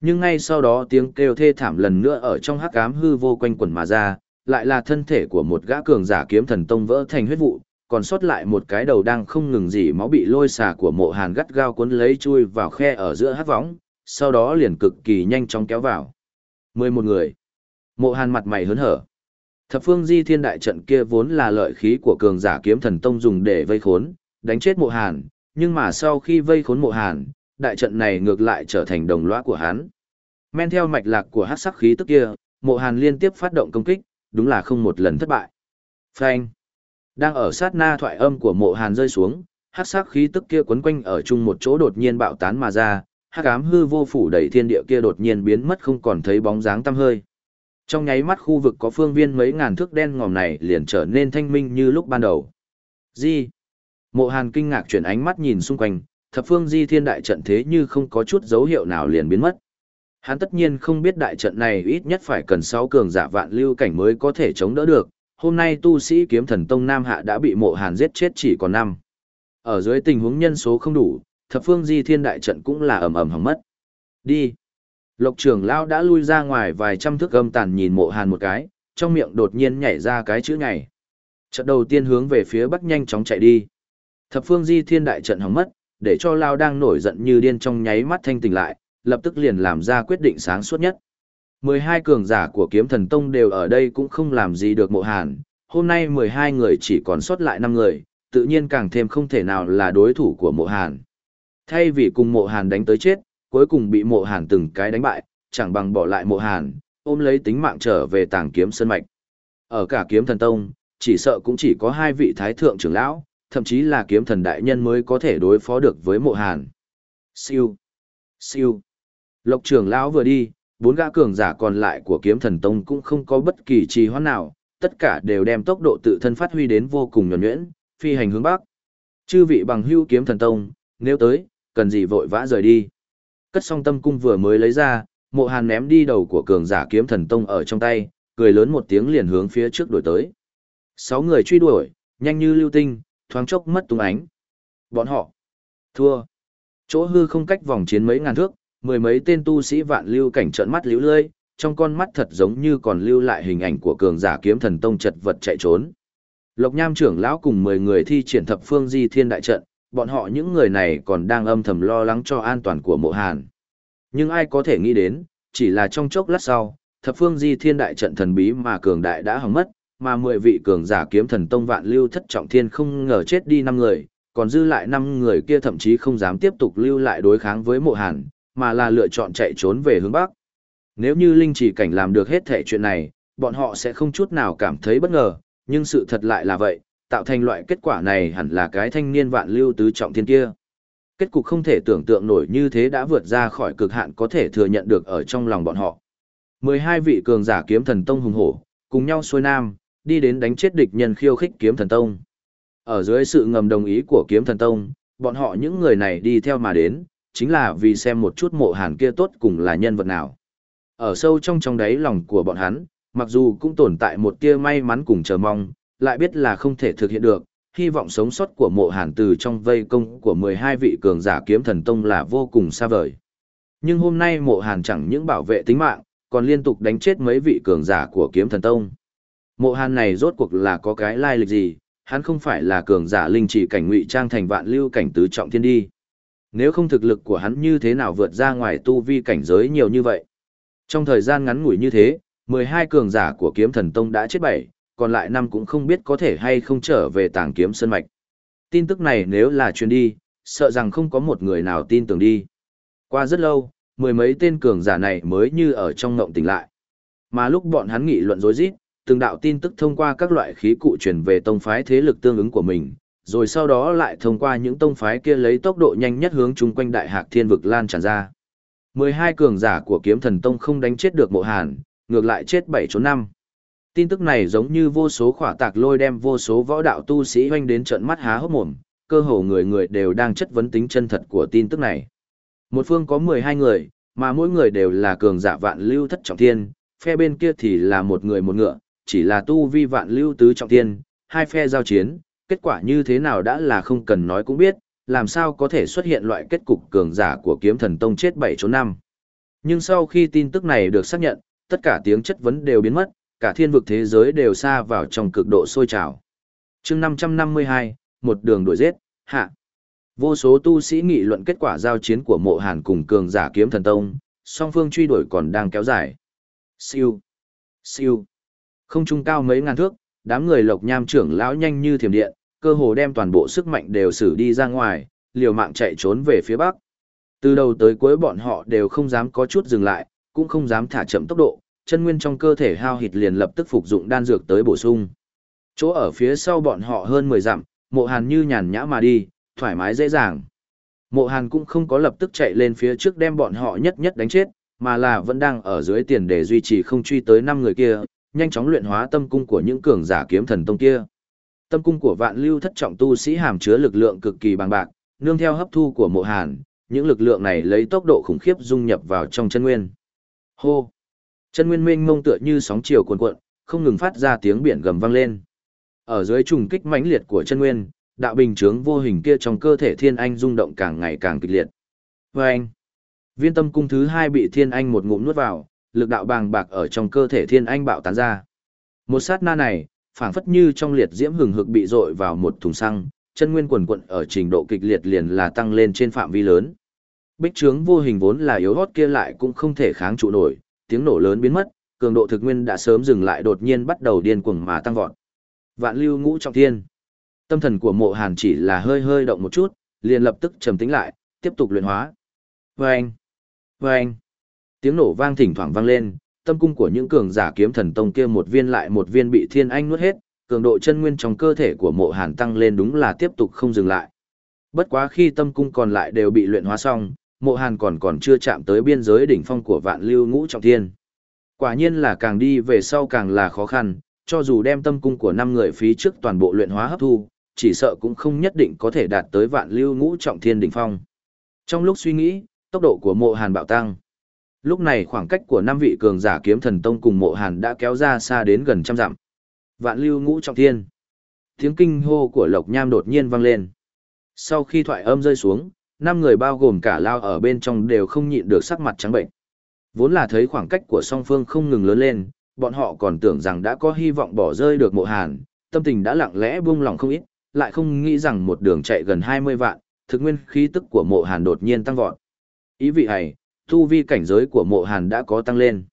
Nhưng ngay sau đó tiếng kêu thê thảm lần nữa ở trong hắc ám hư vô quanh quẩn mà ra, lại là thân thể của một gã cường giả kiếm thần tông vỡ thành huyết vụ, còn sót lại một cái đầu đang không ngừng gì máu bị lôi xà của mộ hàn gắt gao cuốn lấy chui vào khe ở giữa hắc võng, sau đó liền cực kỳ nhanh chóng kéo vào. mười một người. Mộ hàn mặt mày hớn hở. Thập phương di thiên đại trận kia vốn là lợi khí của cường giả kiếm thần tông dùng để vây khốn, đánh chết mộ hàn, nhưng mà sau khi vây khốn mộ hàn, đại trận này ngược lại trở thành đồng lõa của hắn. Men theo mạch lạc của hắc sắc khí tức kia, Mộ Hàn liên tiếp phát động công kích, đúng là không một lần thất bại. Phanh. Đang ở sát na thoại âm của Mộ Hàn rơi xuống, hắc sắc khí tức kia quấn quanh ở chung một chỗ đột nhiên bạo tán mà ra, hắc ám hư vô phủ đầy thiên địa kia đột nhiên biến mất không còn thấy bóng dáng tăm hơi. Trong nháy mắt khu vực có phương viên mấy ngàn thước đen ngòm này liền trở nên thanh minh như lúc ban đầu. Gì? Mộ Hàn kinh ngạc chuyển ánh mắt nhìn xung quanh, thập phương di thiên đại trận thế như không có chút dấu hiệu nào liền biến mất. Hắn tất nhiên không biết đại trận này ít nhất phải cần 6 cường giả vạn lưu cảnh mới có thể chống đỡ được, hôm nay tu sĩ kiếm thần tông Nam Hạ đã bị mộ hàn giết chết chỉ còn năm. Ở dưới tình huống nhân số không đủ, thập phương di thiên đại trận cũng là ầm ầm hỏng mất. Đi. Lộc trưởng lao đã lui ra ngoài vài trăm thước âm tàn nhìn mộ hàn một cái, trong miệng đột nhiên nhảy ra cái chữ này. Trận đầu tiên hướng về phía bắc nhanh chóng chạy đi. Thập phương di thiên đại trận hỏng mất, để cho Lao đang nổi giận như điên trong nháy mắt thanh tỉnh lại, lập tức liền làm ra quyết định sáng suốt nhất. 12 cường giả của kiếm thần tông đều ở đây cũng không làm gì được mộ hàn, hôm nay 12 người chỉ còn sót lại 5 người, tự nhiên càng thêm không thể nào là đối thủ của mộ hàn. Thay vì cùng mộ hàn đánh tới chết, cuối cùng bị mộ hàn từng cái đánh bại, chẳng bằng bỏ lại mộ hàn, ôm lấy tính mạng trở về tàng kiếm sân mạch. Ở cả kiếm thần tông, chỉ sợ cũng chỉ có hai vị thái thượng trưởng lão, thậm chí là kiếm thần đại nhân mới có thể đối phó được với mộ hàn. Siêu, siêu. Lộc trưởng lão vừa đi, bốn gã cường giả còn lại của kiếm thần tông cũng không có bất kỳ trì hoãn nào, tất cả đều đem tốc độ tự thân phát huy đến vô cùng nhuẩn nhuyễn, phi hành hướng bắc. Chư vị bằng hưu kiếm thần tông, nếu tới, cần gì vội vã rời đi. Cất xong tâm cung vừa mới lấy ra, mộ hàn ném đi đầu của cường giả kiếm thần tông ở trong tay, cười lớn một tiếng liền hướng phía trước đuổi tới. Sáu người truy đuổi, nhanh như lưu tinh, thoáng chốc mất tung ánh. Bọn họ thua. Chỗ hư không cách vòng chiến mấy ngàn thước, mười mấy tên tu sĩ vạn lưu cảnh trợn mắt liễu lơi, trong con mắt thật giống như còn lưu lại hình ảnh của cường giả kiếm thần tông chật vật chạy trốn. Lộc Nham trưởng lão cùng 10 người thi triển thập phương di thiên đại trận, bọn họ những người này còn đang âm thầm lo lắng cho an toàn của mộ hàn. Nhưng ai có thể nghĩ đến, chỉ là trong chốc lát sau, thập phương di thiên đại trận thần bí mà cường đại đã hỏng mất, mà 10 vị cường giả kiếm thần tông vạn lưu thất trọng thiên không ngờ chết đi 5 người, còn dư lại 5 người kia thậm chí không dám tiếp tục lưu lại đối kháng với mộ hàn, mà là lựa chọn chạy trốn về hướng Bắc. Nếu như Linh chỉ cảnh làm được hết thể chuyện này, bọn họ sẽ không chút nào cảm thấy bất ngờ, nhưng sự thật lại là vậy, tạo thành loại kết quả này hẳn là cái thanh niên vạn lưu tứ trọng thiên kia. Kết cục không thể tưởng tượng nổi như thế đã vượt ra khỏi cực hạn có thể thừa nhận được ở trong lòng bọn họ. 12 vị cường giả kiếm thần tông hùng hổ, cùng nhau xuôi nam, đi đến đánh chết địch nhân khiêu khích kiếm thần tông. Ở dưới sự ngầm đồng ý của kiếm thần tông, bọn họ những người này đi theo mà đến, chính là vì xem một chút mộ hàn kia tốt cùng là nhân vật nào. Ở sâu trong trong đáy lòng của bọn hắn, mặc dù cũng tồn tại một tia may mắn cùng chờ mong, lại biết là không thể thực hiện được, hy vọng sống sót của mộ hàn từ trong vây công của 12 vị cường giả kiếm thần tông là vô cùng xa vời. Nhưng hôm nay mộ hàn chẳng những bảo vệ tính mạng, còn liên tục đánh chết mấy vị cường giả của kiếm thần tông. Mộ hàn này rốt cuộc là có cái lai lịch gì, hắn không phải là cường giả linh chỉ cảnh ngụy trang thành vạn lưu cảnh tứ trọng thiên đi. Nếu không thực lực của hắn như thế nào vượt ra ngoài tu vi cảnh giới nhiều như vậy. Trong thời gian ngắn ngủi như thế, 12 cường giả của kiếm thần tông đã chết bảy, còn lại năm cũng không biết có thể hay không trở về tàng kiếm sơn mạch. Tin tức này nếu là truyền đi, sợ rằng không có một người nào tin tưởng đi. Qua rất lâu, mười mấy tên cường giả này mới như ở trong ngộng tỉnh lại. Mà lúc bọn hắn nghị luận rối rít, từng đạo tin tức thông qua các loại khí cụ truyền về tông phái thế lực tương ứng của mình, rồi sau đó lại thông qua những tông phái kia lấy tốc độ nhanh nhất hướng chung quanh đại hạc thiên vực lan tràn ra. 12 cường giả của kiếm thần tông không đánh chết được mộ hàn, ngược lại chết 7 chỗ 5. Tin tức này giống như vô số khỏa tạc lôi đem vô số võ đạo tu sĩ hoanh đến trận mắt há hốc mồm, cơ hồ người người đều đang chất vấn tính chân thật của tin tức này. Một phương có 12 người, mà mỗi người đều là cường giả vạn lưu thất trọng thiên, phe bên kia thì là một người một ngựa, chỉ là tu vi vạn lưu tứ trọng thiên, hai phe giao chiến, kết quả như thế nào đã là không cần nói cũng biết, làm sao có thể xuất hiện loại kết cục cường giả của kiếm thần tông chết 7 chỗ năm. Nhưng sau khi tin tức này được xác nhận, tất cả tiếng chất vấn đều biến mất, cả thiên vực thế giới đều xa vào trong cực độ sôi trào. chương 552, một đường đuổi giết, hạ. Vô số tu sĩ nghị luận kết quả giao chiến của mộ hàn cùng cường giả kiếm thần tông, song phương truy đuổi còn đang kéo dài. Siêu, siêu, không trung cao mấy ngàn thước, đám người lộc nham trưởng lão nhanh như thiểm điện, cơ hồ đem toàn bộ sức mạnh đều xử đi ra ngoài, liều mạng chạy trốn về phía bắc. Từ đầu tới cuối bọn họ đều không dám có chút dừng lại, cũng không dám thả chậm tốc độ, chân nguyên trong cơ thể hao hịt liền lập tức phục dụng đan dược tới bổ sung. Chỗ ở phía sau bọn họ hơn 10 dặm, mộ hàn như nhàn nhã mà đi, thoải mái dễ dàng. Mộ hàn cũng không có lập tức chạy lên phía trước đem bọn họ nhất nhất đánh chết, mà là vẫn đang ở dưới tiền để duy trì không truy tới năm người kia, nhanh chóng luyện hóa tâm cung của những cường giả kiếm thần tông kia. Tâm cung của vạn lưu thất trọng tu sĩ hàm chứa lực lượng cực kỳ bằng bạc, nương theo hấp thu của mộ hàn, những lực lượng này lấy tốc độ khủng khiếp dung nhập vào trong chân nguyên. Hô! Chân nguyên mênh mông tựa như sóng chiều cuồn cuộn, không ngừng phát ra tiếng biển gầm vang lên. Ở dưới trùng kích mãnh liệt của chân nguyên, đạo bình chướng vô hình kia trong cơ thể thiên anh rung động càng ngày càng kịch liệt. Và anh, viên tâm cung thứ hai bị thiên anh một ngụm nuốt vào, lực đạo bàng bạc ở trong cơ thể thiên anh bạo tán ra. Một sát na này, phảng phất như trong liệt diễm hừng hực bị dội vào một thùng xăng, chân nguyên quần quận ở trình độ kịch liệt liền là tăng lên trên phạm vi lớn. Bích trướng vô hình vốn là yếu hót kia lại cũng không thể kháng trụ nổi, tiếng nổ lớn biến mất, cường độ thực nguyên đã sớm dừng lại đột nhiên bắt đầu điên cuồng mà tăng vọt. Vạn lưu ngũ trọng thiên. Tâm thần của mộ hàn chỉ là hơi hơi động một chút, liền lập tức trầm tĩnh lại, tiếp tục luyện hóa. Vâng! Vâng! Tiếng nổ vang thỉnh thoảng vang lên, tâm cung của những cường giả kiếm thần tông kia một viên lại một viên bị thiên anh nuốt hết, cường độ chân nguyên trong cơ thể của mộ hàn tăng lên đúng là tiếp tục không dừng lại. Bất quá khi tâm cung còn lại đều bị luyện hóa xong, mộ hàn còn còn chưa chạm tới biên giới đỉnh phong của vạn lưu ngũ trọng thiên. Quả nhiên là càng đi về sau càng là khó khăn, cho dù đem tâm cung của năm người phí trước toàn bộ luyện hóa hấp thu, chỉ sợ cũng không nhất định có thể đạt tới vạn lưu ngũ trọng thiên đỉnh phong. Trong lúc suy nghĩ, tốc độ của mộ hàn bạo tăng. Lúc này khoảng cách của năm vị cường giả kiếm thần tông cùng mộ hàn đã kéo ra xa đến gần trăm dặm. Vạn lưu ngũ trọng thiên. Tiếng kinh hô của Lộc Nham đột nhiên vang lên. Sau khi thoại âm rơi xuống, năm người bao gồm cả lao ở bên trong đều không nhịn được sắc mặt trắng bệnh. Vốn là thấy khoảng cách của song phương không ngừng lớn lên, bọn họ còn tưởng rằng đã có hy vọng bỏ rơi được mộ hàn, tâm tình đã lặng lẽ buông lòng không ít, lại không nghĩ rằng một đường chạy gần 20 vạn, thực nguyên khí tức của mộ hàn đột nhiên tăng vọt. Ý vị này, thu vi cảnh giới của mộ hàn đã có tăng lên.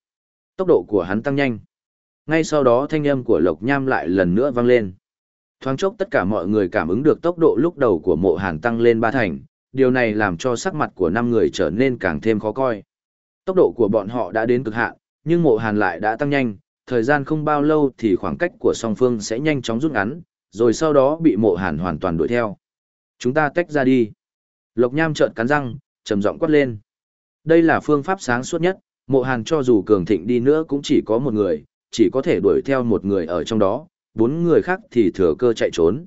Tốc độ của hắn tăng nhanh. Ngay sau đó thanh âm của Lộc Nham lại lần nữa vang lên. Thoáng chốc tất cả mọi người cảm ứng được tốc độ lúc đầu của mộ hàn tăng lên ba thành, điều này làm cho sắc mặt của năm người trở nên càng thêm khó coi. Tốc độ của bọn họ đã đến cực hạn, nhưng mộ hàn lại đã tăng nhanh, thời gian không bao lâu thì khoảng cách của song phương sẽ nhanh chóng rút ngắn, rồi sau đó bị mộ hàn hoàn toàn đuổi theo. Chúng ta tách ra đi. Lộc nham trợn cắn răng, trầm giọng quát lên. Đây là phương pháp sáng suốt nhất, mộ hàn cho dù cường thịnh đi nữa cũng chỉ có một người, chỉ có thể đuổi theo một người ở trong đó, bốn người khác thì thừa cơ chạy trốn.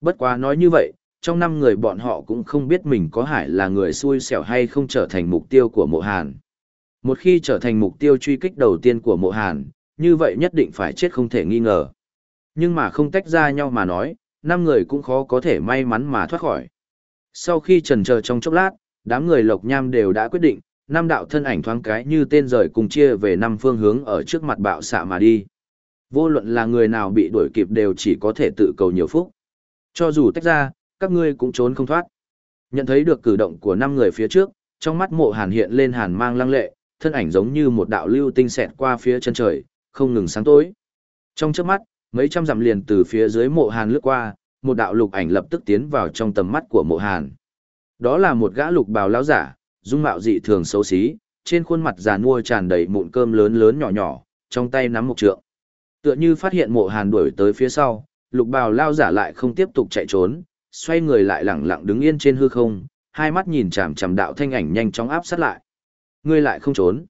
Bất quá nói như vậy, trong năm người bọn họ cũng không biết mình có hải là người xui xẻo hay không trở thành mục tiêu của mộ hàn. Một khi trở thành mục tiêu truy kích đầu tiên của mộ hàn, như vậy nhất định phải chết không thể nghi ngờ. Nhưng mà không tách ra nhau mà nói, năm người cũng khó có thể may mắn mà thoát khỏi. Sau khi trần chờ trong chốc lát, đám người lộc nham đều đã quyết định, năm đạo thân ảnh thoáng cái như tên rời cùng chia về năm phương hướng ở trước mặt bạo xạ mà đi. Vô luận là người nào bị đuổi kịp đều chỉ có thể tự cầu nhiều phúc. Cho dù tách ra, các ngươi cũng trốn không thoát. Nhận thấy được cử động của năm người phía trước, trong mắt mộ hàn hiện lên hàn mang lăng lệ, thân ảnh giống như một đạo lưu tinh xẹt qua phía chân trời, không ngừng sáng tối. Trong chớp mắt, mấy trăm dặm liền từ phía dưới mộ hàn lướt qua, một đạo lục ảnh lập tức tiến vào trong tầm mắt của mộ hàn. Đó là một gã lục bào lão giả, dung mạo dị thường xấu xí, trên khuôn mặt già nua tràn đầy mụn cơm lớn lớn nhỏ nhỏ, trong tay nắm một trượng. Tựa như phát hiện mộ hàn đuổi tới phía sau, lục bào lao giả lại không tiếp tục chạy trốn, xoay người lại lẳng lặng đứng yên trên hư không, hai mắt nhìn chằm chằm đạo thanh ảnh nhanh chóng áp sát lại. Ngươi lại không trốn.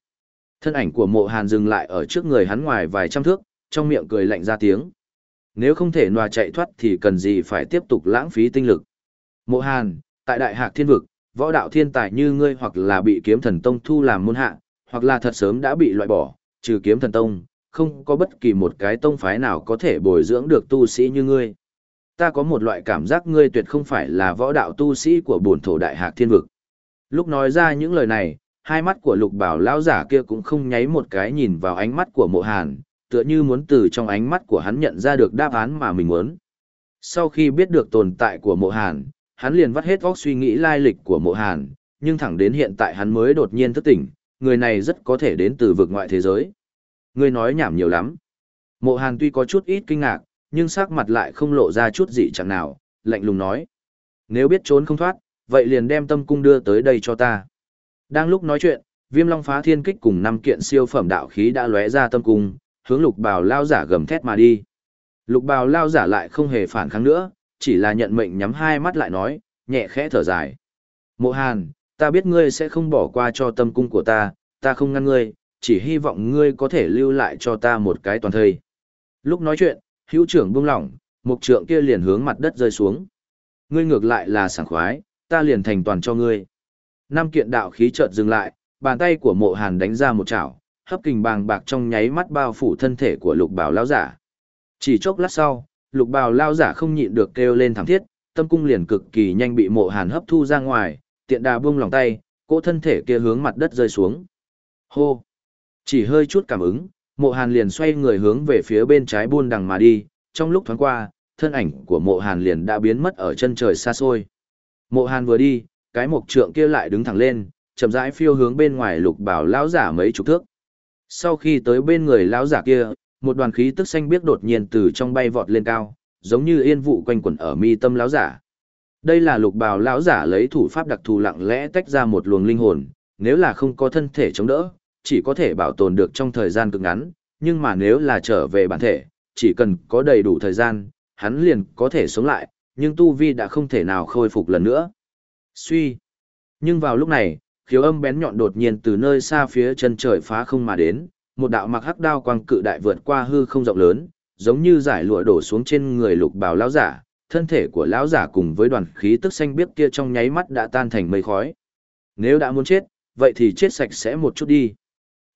Thân ảnh của mộ hàn dừng lại ở trước người hắn ngoài vài trăm thước, trong miệng cười lạnh ra tiếng. Nếu không thể nòa chạy thoát thì cần gì phải tiếp tục lãng phí tinh lực. Mộ hàn, tại đại hạc thiên vực, võ đạo thiên tài như ngươi hoặc là bị kiếm thần tông thu làm môn hạ, hoặc là thật sớm đã bị loại bỏ, trừ kiếm thần tông, không có bất kỳ một cái tông phái nào có thể bồi dưỡng được tu sĩ như ngươi. Ta có một loại cảm giác ngươi tuyệt không phải là võ đạo tu sĩ của bổn thổ đại hạc thiên vực. Lúc nói ra những lời này, hai mắt của lục bảo lão giả kia cũng không nháy một cái nhìn vào ánh mắt của mộ hàn, tựa như muốn từ trong ánh mắt của hắn nhận ra được đáp án mà mình muốn. Sau khi biết được tồn tại của mộ hàn, hắn liền vắt hết óc suy nghĩ lai lịch của mộ hàn, nhưng thẳng đến hiện tại hắn mới đột nhiên thức tỉnh, người này rất có thể đến từ vực ngoại thế giới. Người nói nhảm nhiều lắm. Mộ hàn tuy có chút ít kinh ngạc, nhưng sắc mặt lại không lộ ra chút gì chẳng nào, lạnh lùng nói. Nếu biết trốn không thoát, vậy liền đem tâm cung đưa tới đây cho ta. Đang lúc nói chuyện, Viêm Long phá thiên kích cùng năm kiện siêu phẩm đạo khí đã lóe ra tâm cung, hướng Lục Bào lao giả gầm thét mà đi. Lục Bào lao giả lại không hề phản kháng nữa, chỉ là nhận mệnh nhắm hai mắt lại nói, nhẹ khẽ thở dài. Mộ Hàn, ta biết ngươi sẽ không bỏ qua cho tâm cung của ta, ta không ngăn ngươi, chỉ hy vọng ngươi có thể lưu lại cho ta một cái toàn thây. Lúc nói chuyện, hữu trưởng buông lỏng, mục trượng kia liền hướng mặt đất rơi xuống. Ngươi ngược lại là sảng khoái, ta liền thành toàn cho ngươi. Năm kiện đạo khí chợt dừng lại, bàn tay của mộ hàn đánh ra một chảo, hấp kình bàng bạc trong nháy mắt bao phủ thân thể của lục bảo lão giả. Chỉ chốc lát sau, lục bào lao giả không nhịn được kêu lên thảm thiết, tâm cung liền cực kỳ nhanh bị mộ hàn hấp thu ra ngoài, tiện đà buông lòng tay, cỗ thân thể kia hướng mặt đất rơi xuống. Hô! Chỉ hơi chút cảm ứng, mộ hàn liền xoay người hướng về phía bên trái buôn đằng mà đi, trong lúc thoáng qua, thân ảnh của mộ hàn liền đã biến mất ở chân trời xa xôi. Mộ hàn vừa đi, cái mộc trượng kia lại đứng thẳng lên, chậm rãi phiêu hướng bên ngoài lục bảo lão giả mấy chục thước. Sau khi tới bên người lão giả kia, một đoàn khí tức xanh biếc đột nhiên từ trong bay vọt lên cao, giống như yên vụ quanh quẩn ở mi tâm lão giả. Đây là lục bào lão giả lấy thủ pháp đặc thù lặng lẽ tách ra một luồng linh hồn, nếu là không có thân thể chống đỡ, chỉ có thể bảo tồn được trong thời gian cực ngắn, nhưng mà nếu là trở về bản thể, chỉ cần có đầy đủ thời gian, hắn liền có thể sống lại, nhưng tu vi đã không thể nào khôi phục lần nữa. Suy. Nhưng vào lúc này, khiếu âm bén nhọn đột nhiên từ nơi xa phía chân trời phá không mà đến, một đạo mặc hắc đao quang cự đại vượt qua hư không rộng lớn, giống như giải lụa đổ xuống trên người lục bào lão giả, thân thể của lão giả cùng với đoàn khí tức xanh biếc kia trong nháy mắt đã tan thành mây khói. Nếu đã muốn chết, vậy thì chết sạch sẽ một chút đi.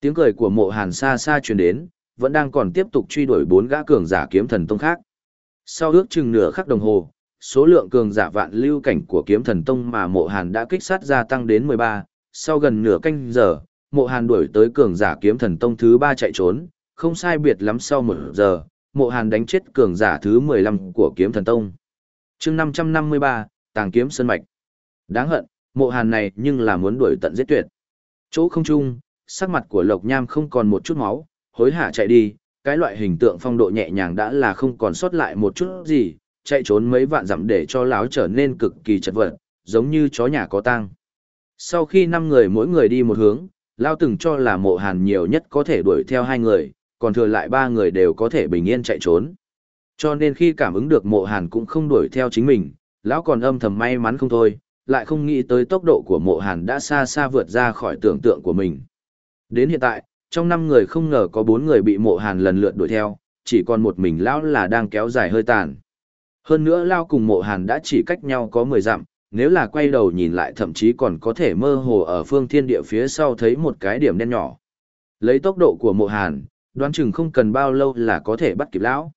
Tiếng cười của mộ hàn xa xa truyền đến, vẫn đang còn tiếp tục truy đuổi bốn gã cường giả kiếm thần tông khác. Sau ước chừng nửa khắc đồng hồ, số lượng cường giả vạn lưu cảnh của kiếm thần tông mà mộ hàn đã kích sát gia tăng đến 13, sau gần nửa canh giờ, mộ hàn đuổi tới cường giả kiếm thần tông thứ 3 chạy trốn, không sai biệt lắm sau một giờ, mộ hàn đánh chết cường giả thứ 15 của kiếm thần tông. chương 553, tàng kiếm sơn mạch. Đáng hận, mộ hàn này nhưng là muốn đuổi tận giết tuyệt. Chỗ không chung, sắc mặt của lộc nham không còn một chút máu, hối hả chạy đi, cái loại hình tượng phong độ nhẹ nhàng đã là không còn sót lại một chút gì, chạy trốn mấy vạn dặm để cho lão trở nên cực kỳ chật vật, giống như chó nhà có tang. Sau khi năm người mỗi người đi một hướng, Lao từng cho là mộ hàn nhiều nhất có thể đuổi theo hai người, còn thừa lại ba người đều có thể bình yên chạy trốn. Cho nên khi cảm ứng được mộ hàn cũng không đuổi theo chính mình, lão còn âm thầm may mắn không thôi, lại không nghĩ tới tốc độ của mộ hàn đã xa xa vượt ra khỏi tưởng tượng của mình. Đến hiện tại, trong năm người không ngờ có bốn người bị mộ hàn lần lượt đuổi theo, chỉ còn một mình lão là đang kéo dài hơi tàn. Hơn nữa Lao cùng mộ hàn đã chỉ cách nhau có 10 dặm, nếu là quay đầu nhìn lại thậm chí còn có thể mơ hồ ở phương thiên địa phía sau thấy một cái điểm đen nhỏ. Lấy tốc độ của mộ hàn, đoán chừng không cần bao lâu là có thể bắt kịp lão.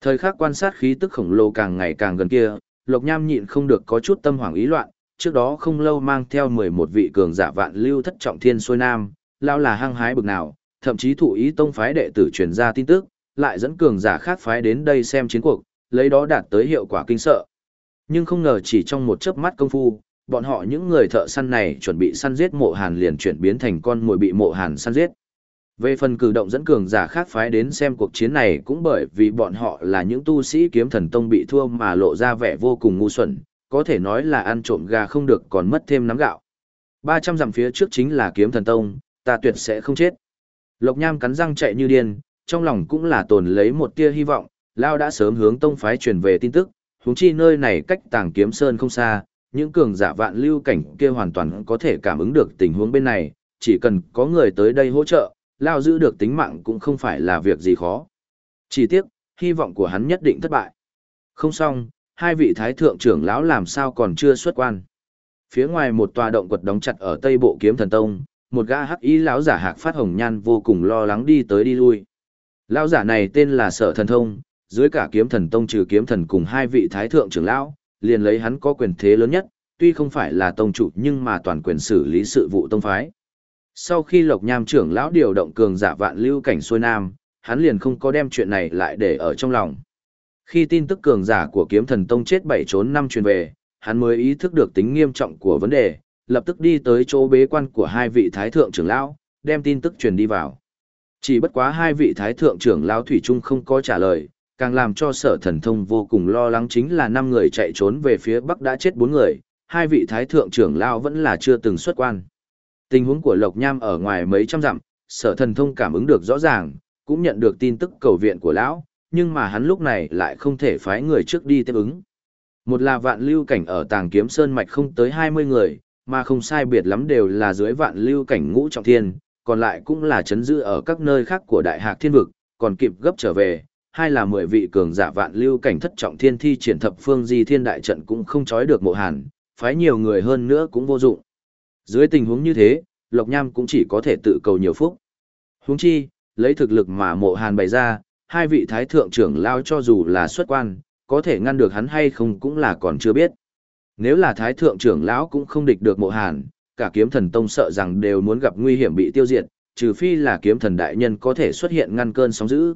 Thời khắc quan sát khí tức khổng lồ càng ngày càng gần kia, Lộc Nham nhịn không được có chút tâm hoảng ý loạn, trước đó không lâu mang theo 11 vị cường giả vạn lưu thất trọng thiên xuôi nam, lão là hăng hái bực nào, thậm chí thụ ý tông phái đệ tử truyền ra tin tức, lại dẫn cường giả khác phái đến đây xem chiến cuộc, lấy đó đạt tới hiệu quả kinh sợ. Nhưng không ngờ chỉ trong một chớp mắt công phu, bọn họ những người thợ săn này chuẩn bị săn giết mộ hàn liền chuyển biến thành con mồi bị mộ hàn săn giết. Về phần cử động dẫn cường giả khác phái đến xem cuộc chiến này cũng bởi vì bọn họ là những tu sĩ kiếm thần tông bị thua mà lộ ra vẻ vô cùng ngu xuẩn, có thể nói là ăn trộm gà không được còn mất thêm nắm gạo. 300 dặm phía trước chính là kiếm thần tông, ta tuyệt sẽ không chết. Lộc Nham cắn răng chạy như điên, trong lòng cũng là tồn lấy một tia hy vọng, Lao đã sớm hướng tông phái truyền về tin tức, huống chi nơi này cách tàng kiếm sơn không xa, những cường giả vạn lưu cảnh kia hoàn toàn có thể cảm ứng được tình huống bên này, chỉ cần có người tới đây hỗ trợ, Lao giữ được tính mạng cũng không phải là việc gì khó. Chỉ tiếc, hy vọng của hắn nhất định thất bại. Không xong, hai vị thái thượng trưởng lão làm sao còn chưa xuất quan. Phía ngoài một tòa động quật đóng chặt ở tây bộ kiếm thần tông, một gã hắc ý lão giả hạc phát hồng nhan vô cùng lo lắng đi tới đi lui. Lão giả này tên là Sở Thần Thông, dưới cả kiếm thần tông trừ kiếm thần cùng hai vị thái thượng trưởng lão, liền lấy hắn có quyền thế lớn nhất, tuy không phải là tông chủ nhưng mà toàn quyền xử lý sự vụ tông phái. Sau khi Lộc Nham trưởng lão điều động cường giả vạn lưu cảnh xuôi nam, hắn liền không có đem chuyện này lại để ở trong lòng. Khi tin tức cường giả của kiếm thần tông chết bảy trốn năm truyền về, hắn mới ý thức được tính nghiêm trọng của vấn đề, lập tức đi tới chỗ bế quan của hai vị thái thượng trưởng lão, đem tin tức truyền đi vào. Chỉ bất quá hai vị thái thượng trưởng lão thủy trung không có trả lời, càng làm cho sở thần thông vô cùng lo lắng chính là năm người chạy trốn về phía bắc đã chết bốn người, hai vị thái thượng trưởng lão vẫn là chưa từng xuất quan. Tình huống của Lộc Nham ở ngoài mấy trăm dặm, sở thần thông cảm ứng được rõ ràng, cũng nhận được tin tức cầu viện của lão, nhưng mà hắn lúc này lại không thể phái người trước đi tiếp ứng. Một là vạn lưu cảnh ở tàng kiếm sơn mạch không tới 20 người, mà không sai biệt lắm đều là dưới vạn lưu cảnh ngũ trọng thiên, còn lại cũng là chấn giữ ở các nơi khác của đại hạc thiên vực, còn kịp gấp trở về, hai là 10 vị cường giả vạn lưu cảnh thất trọng thiên thi triển thập phương di thiên đại trận cũng không trói được mộ hàn, phái nhiều người hơn nữa cũng vô dụng. Dưới tình huống như thế, Lộc Nham cũng chỉ có thể tự cầu nhiều phúc. Huống chi, lấy thực lực mà mộ hàn bày ra, hai vị thái thượng trưởng lao cho dù là xuất quan, có thể ngăn được hắn hay không cũng là còn chưa biết. Nếu là thái thượng trưởng lão cũng không địch được mộ hàn, cả kiếm thần tông sợ rằng đều muốn gặp nguy hiểm bị tiêu diệt, trừ phi là kiếm thần đại nhân có thể xuất hiện ngăn cơn sóng dữ.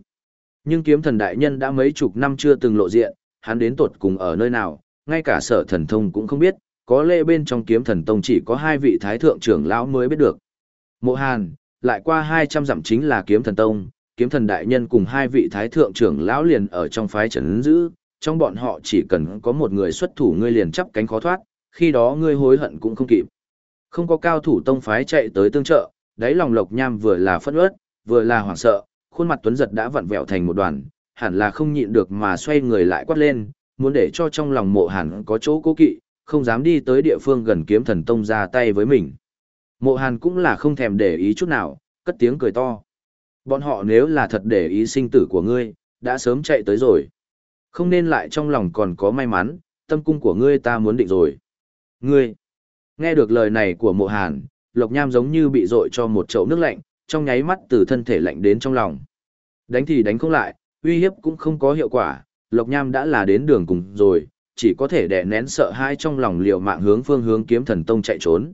Nhưng kiếm thần đại nhân đã mấy chục năm chưa từng lộ diện, hắn đến tuột cùng ở nơi nào, ngay cả sở thần thông cũng không biết, có lẽ bên trong kiếm thần tông chỉ có hai vị thái thượng trưởng lão mới biết được. Mộ Hàn, lại qua 200 dặm chính là kiếm thần tông, kiếm thần đại nhân cùng hai vị thái thượng trưởng lão liền ở trong phái trấn giữ, trong bọn họ chỉ cần có một người xuất thủ ngươi liền chắp cánh khó thoát, khi đó ngươi hối hận cũng không kịp. Không có cao thủ tông phái chạy tới tương trợ, đáy lòng Lộc Nham vừa là phẫn uất, vừa là hoảng sợ, khuôn mặt tuấn giật đã vặn vẹo thành một đoàn, hẳn là không nhịn được mà xoay người lại quát lên, muốn để cho trong lòng Mộ Hàn có chỗ cố kỵ, không dám đi tới địa phương gần kiếm thần tông ra tay với mình. Mộ Hàn cũng là không thèm để ý chút nào, cất tiếng cười to. Bọn họ nếu là thật để ý sinh tử của ngươi, đã sớm chạy tới rồi. Không nên lại trong lòng còn có may mắn, tâm cung của ngươi ta muốn định rồi. Ngươi, nghe được lời này của mộ hàn, Lộc Nham giống như bị dội cho một chậu nước lạnh, trong nháy mắt từ thân thể lạnh đến trong lòng. Đánh thì đánh không lại, uy hiếp cũng không có hiệu quả, Lộc Nham đã là đến đường cùng rồi, chỉ có thể đè nén sợ hãi trong lòng liều mạng hướng phương hướng kiếm thần tông chạy trốn.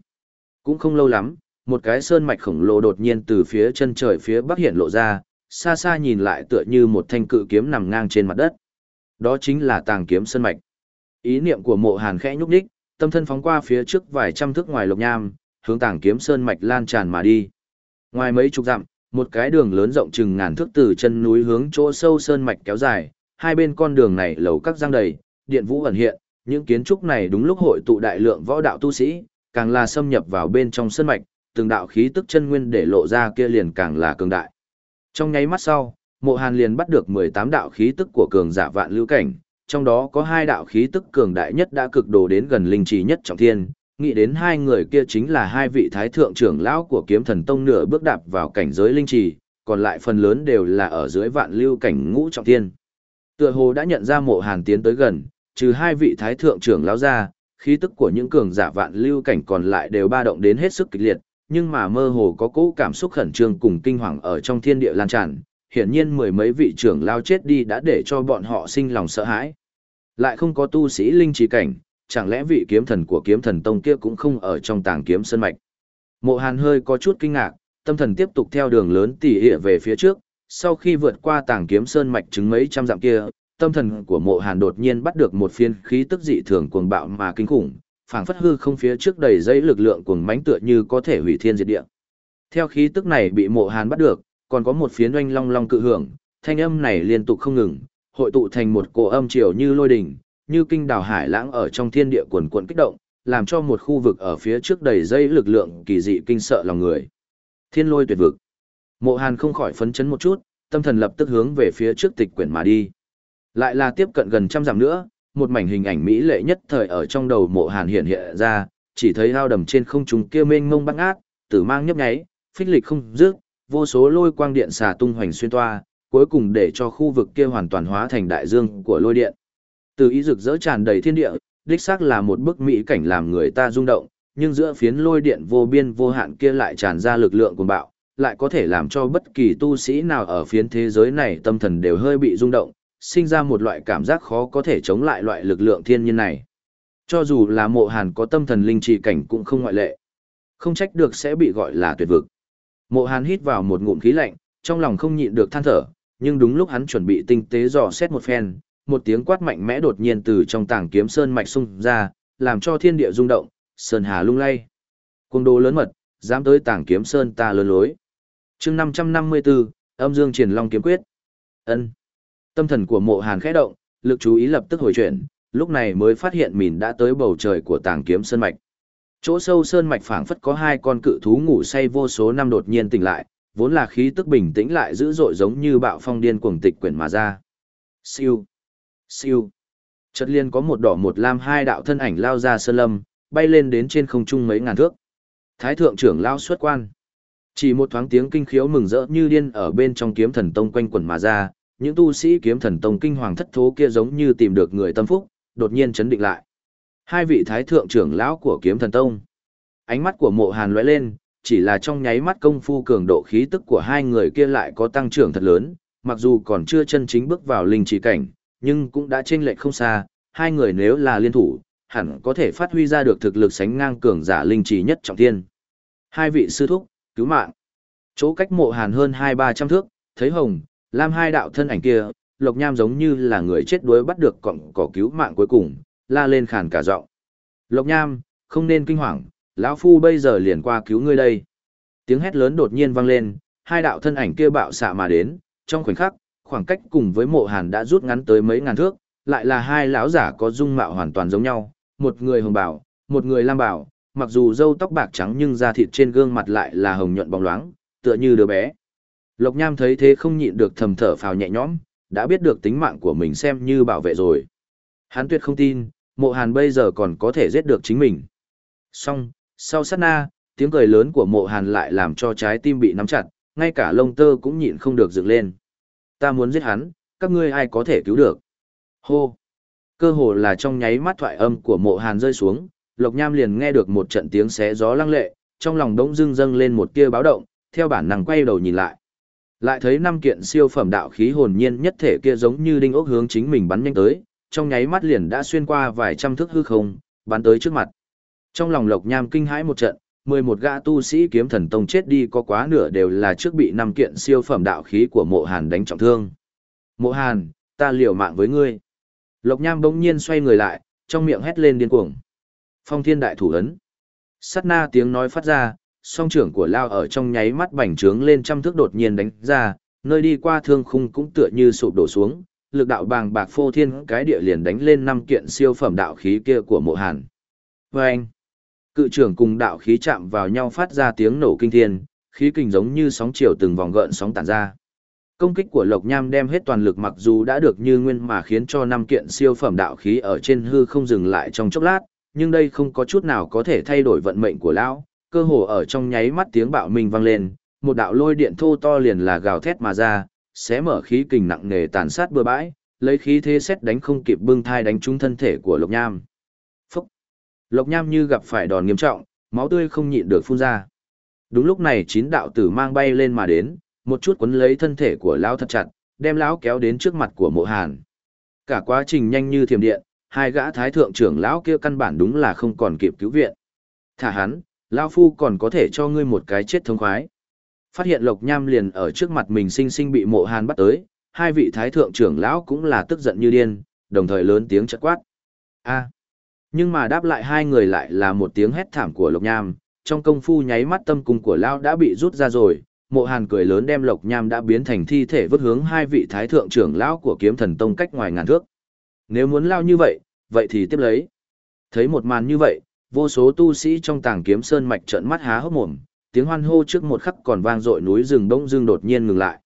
Cũng không lâu lắm, một cái sơn mạch khổng lồ đột nhiên từ phía chân trời phía bắc hiện lộ ra, xa xa nhìn lại tựa như một thanh cự kiếm nằm ngang trên mặt đất. Đó chính là tàng kiếm sơn mạch. Ý niệm của mộ hàn khẽ nhúc đích, tâm thân phóng qua phía trước vài trăm thước ngoài lộc nham, hướng tàng kiếm sơn mạch lan tràn mà đi. Ngoài mấy chục dặm, một cái đường lớn rộng chừng ngàn thước từ chân núi hướng chỗ sâu sơn mạch kéo dài, hai bên con đường này lầu các giang đầy, điện vũ ẩn hiện, những kiến trúc này đúng lúc hội tụ đại lượng võ đạo tu sĩ, càng là xâm nhập vào bên trong sơn mạch, từng đạo khí tức chân nguyên để lộ ra kia liền càng là cường đại. Trong nháy mắt sau, Mộ Hàn liền bắt được 18 đạo khí tức của cường giả vạn lưu cảnh, trong đó có hai đạo khí tức cường đại nhất đã cực đồ đến gần linh trì nhất trọng thiên, nghĩ đến hai người kia chính là hai vị thái thượng trưởng lão của kiếm thần tông nửa bước đạp vào cảnh giới linh trì, còn lại phần lớn đều là ở dưới vạn lưu cảnh ngũ trọng thiên. Tựa hồ đã nhận ra mộ hàn tiến tới gần, trừ hai vị thái thượng trưởng lão ra, khí tức của những cường giả vạn lưu cảnh còn lại đều ba động đến hết sức kịch liệt, nhưng mà mơ hồ có cỗ cảm xúc khẩn trương cùng kinh hoàng ở trong thiên địa lan tràn, hiển nhiên mười mấy vị trưởng lao chết đi đã để cho bọn họ sinh lòng sợ hãi. Lại không có tu sĩ linh trí cảnh, chẳng lẽ vị kiếm thần của kiếm thần tông kia cũng không ở trong tàng kiếm sơn mạch. Mộ Hàn hơi có chút kinh ngạc, tâm thần tiếp tục theo đường lớn tỉ hệ về phía trước, sau khi vượt qua tàng kiếm sơn mạch chứng mấy trăm dặm kia, tâm thần của Mộ Hàn đột nhiên bắt được một phiên khí tức dị thường cuồng bạo mà kinh khủng, phảng phất hư không phía trước đầy dây lực lượng cuồng mãnh tựa như có thể hủy thiên diệt địa. Theo khí tức này bị Mộ Hàn bắt được, còn có một phiến oanh long long cự hưởng, thanh âm này liên tục không ngừng, hội tụ thành một cổ âm triều như lôi đỉnh, như kinh đào hải lãng ở trong thiên địa quần cuộn kích động, làm cho một khu vực ở phía trước đầy dây lực lượng kỳ dị kinh sợ lòng người. Thiên lôi tuyệt vực. Mộ Hàn không khỏi phấn chấn một chút, tâm thần lập tức hướng về phía trước tịch quyển mà đi. Lại là tiếp cận gần trăm dặm nữa, một mảnh hình ảnh mỹ lệ nhất thời ở trong đầu Mộ Hàn hiện hiện ra, chỉ thấy ao đầm trên không trung kia mênh mông băng ác, tử mang nhấp nháy, phích lịch không dứt, vô số lôi quang điện xà tung hoành xuyên toa, cuối cùng để cho khu vực kia hoàn toàn hóa thành đại dương của lôi điện. Từ ý rực rỡ tràn đầy thiên địa, đích xác là một bức mỹ cảnh làm người ta rung động, nhưng giữa phiến lôi điện vô biên vô hạn kia lại tràn ra lực lượng cuồng bạo, lại có thể làm cho bất kỳ tu sĩ nào ở phiến thế giới này tâm thần đều hơi bị rung động, sinh ra một loại cảm giác khó có thể chống lại loại lực lượng thiên nhiên này. Cho dù là mộ hàn có tâm thần linh trì cảnh cũng không ngoại lệ. Không trách được sẽ bị gọi là tuyệt vực. Mộ hàn hít vào một ngụm khí lạnh, trong lòng không nhịn được than thở, nhưng đúng lúc hắn chuẩn bị tinh tế dò xét một phen, một tiếng quát mạnh mẽ đột nhiên từ trong tảng kiếm sơn mạch xung ra, làm cho thiên địa rung động, sơn hà lung lay. Cung đồ lớn mật, dám tới tảng kiếm sơn ta lớn lối. chương 554, âm dương triển long kiếm quyết. ân Tâm thần của mộ hàn khẽ động, lực chú ý lập tức hồi chuyển, lúc này mới phát hiện mình đã tới bầu trời của tảng kiếm sơn mạch. Chỗ sâu sơn mạch phảng phất có hai con cự thú ngủ say vô số năm đột nhiên tỉnh lại, vốn là khí tức bình tĩnh lại dữ dội giống như bạo phong điên cuồng tịch quyển mà ra. Siêu, siêu. Chợt liên có một đỏ một lam hai đạo thân ảnh lao ra sơn lâm, bay lên đến trên không trung mấy ngàn thước. Thái thượng trưởng lao xuất quan. Chỉ một thoáng tiếng kinh khiếu mừng rỡ như điên ở bên trong kiếm thần tông quanh quẩn mà ra, những tu sĩ kiếm thần tông kinh hoàng thất thố kia giống như tìm được người tâm phúc, đột nhiên chấn định lại. Hai vị thái thượng trưởng lão của kiếm thần tông. Ánh mắt của mộ hàn lóe lên, chỉ là trong nháy mắt công phu cường độ khí tức của hai người kia lại có tăng trưởng thật lớn, mặc dù còn chưa chân chính bước vào linh trí cảnh, nhưng cũng đã chênh lệch không xa, hai người nếu là liên thủ, hẳn có thể phát huy ra được thực lực sánh ngang cường giả linh trí nhất trọng thiên. Hai vị sư thúc, cứu mạng. Chỗ cách mộ hàn hơn hai ba trăm thước, thấy hồng, lam hai đạo thân ảnh kia, lộc nham giống như là người chết đuối bắt được cọng cỏ cứu mạng cuối cùng, la lên khàn cả giọng. Lộc nham, không nên kinh hoàng, lão phu bây giờ liền qua cứu ngươi đây. Tiếng hét lớn đột nhiên vang lên, hai đạo thân ảnh kia bạo xạ mà đến, trong khoảnh khắc, khoảng cách cùng với mộ hàn đã rút ngắn tới mấy ngàn thước, lại là hai lão giả có dung mạo hoàn toàn giống nhau, một người hồng bảo, một người lam bảo, mặc dù râu tóc bạc trắng nhưng da thịt trên gương mặt lại là hồng nhuận bóng loáng, tựa như đứa bé. Lộc Nham thấy thế không nhịn được thầm thở phào nhẹ nhõm, đã biết được tính mạng của mình xem như bảo vệ rồi. Hắn tuyệt không tin, mộ hàn bây giờ còn có thể giết được chính mình. Xong, sau sát na, tiếng cười lớn của mộ hàn lại làm cho trái tim bị nắm chặt, ngay cả lông tơ cũng nhịn không được dựng lên. Ta muốn giết hắn, các ngươi ai có thể cứu được. Hô! Cơ hồ là trong nháy mắt thoại âm của mộ hàn rơi xuống, Lộc Nham liền nghe được một trận tiếng xé gió lăng lệ, trong lòng đống dưng dâng lên một tia báo động, theo bản năng quay đầu nhìn lại. Lại thấy năm kiện siêu phẩm đạo khí hồn nhiên nhất thể kia giống như đinh ốc hướng chính mình bắn nhanh tới, trong nháy mắt liền đã xuyên qua vài trăm thước hư không, bắn tới trước mặt. Trong lòng Lộc Nham kinh hãi một trận, 11 gã tu sĩ kiếm thần tông chết đi có quá nửa đều là trước bị năm kiện siêu phẩm đạo khí của Mộ Hàn đánh trọng thương. Mộ Hàn, ta liều mạng với ngươi. Lộc Nham bỗng nhiên xoay người lại, trong miệng hét lên điên cuồng. Phong thiên đại thủ ấn. Sát na tiếng nói phát ra, song trưởng của Lao ở trong nháy mắt bành trướng lên trăm thước đột nhiên đánh ra, nơi đi qua thương khung cũng tựa như sụp đổ xuống, lực đạo bàng bạc phô thiên cái địa liền đánh lên năm kiện siêu phẩm đạo khí kia của mộ hàn. Vâng! Cự trưởng cùng đạo khí chạm vào nhau phát ra tiếng nổ kinh thiên, khí kình giống như sóng chiều từng vòng gợn sóng tản ra. Công kích của Lộc Nham đem hết toàn lực mặc dù đã được như nguyên mà khiến cho năm kiện siêu phẩm đạo khí ở trên hư không dừng lại trong chốc lát, nhưng đây không có chút nào có thể thay đổi vận mệnh của lão, cơ hồ ở trong nháy mắt tiếng bạo minh vang lên, một đạo lôi điện thô to liền là gào thét mà ra, xé mở khí kình nặng nề tàn sát bừa bãi, lấy khí thế xét đánh không kịp bưng thai đánh trúng thân thể của Lộc Nham. Lộc Nham như gặp phải đòn nghiêm trọng, máu tươi không nhịn được phun ra. Đúng lúc này chín đạo tử mang bay lên mà đến, một chút quấn lấy thân thể của lão thật chặt, đem lão kéo đến trước mặt của Mộ Hàn. Cả quá trình nhanh như thiểm điện, hai gã thái thượng trưởng lão kia căn bản đúng là không còn kịp cứu viện. Thả hắn, lão phu còn có thể cho ngươi một cái chết thông khoái. Phát hiện Lộc Nham liền ở trước mặt mình sinh sinh bị Mộ Hàn bắt tới, hai vị thái thượng trưởng lão cũng là tức giận như điên, đồng thời lớn tiếng chất quát. A. Nhưng mà đáp lại hai người lại là một tiếng hét thảm của Lộc Nham, trong công phu nháy mắt tâm cung của lão đã bị rút ra rồi, Mộ Hàn cười lớn đem Lộc Nham đã biến thành thi thể vứt hướng hai vị thái thượng trưởng lão của Kiếm Thần Tông cách ngoài ngàn thước. Nếu muốn lao như vậy, vậy thì tiếp lấy. Thấy một màn như vậy, vô số tu sĩ trong tàng kiếm sơn mạch trợn mắt há hốc mồm, tiếng hoan hô trước một khắc còn vang dội núi rừng đông dương đột nhiên ngừng lại.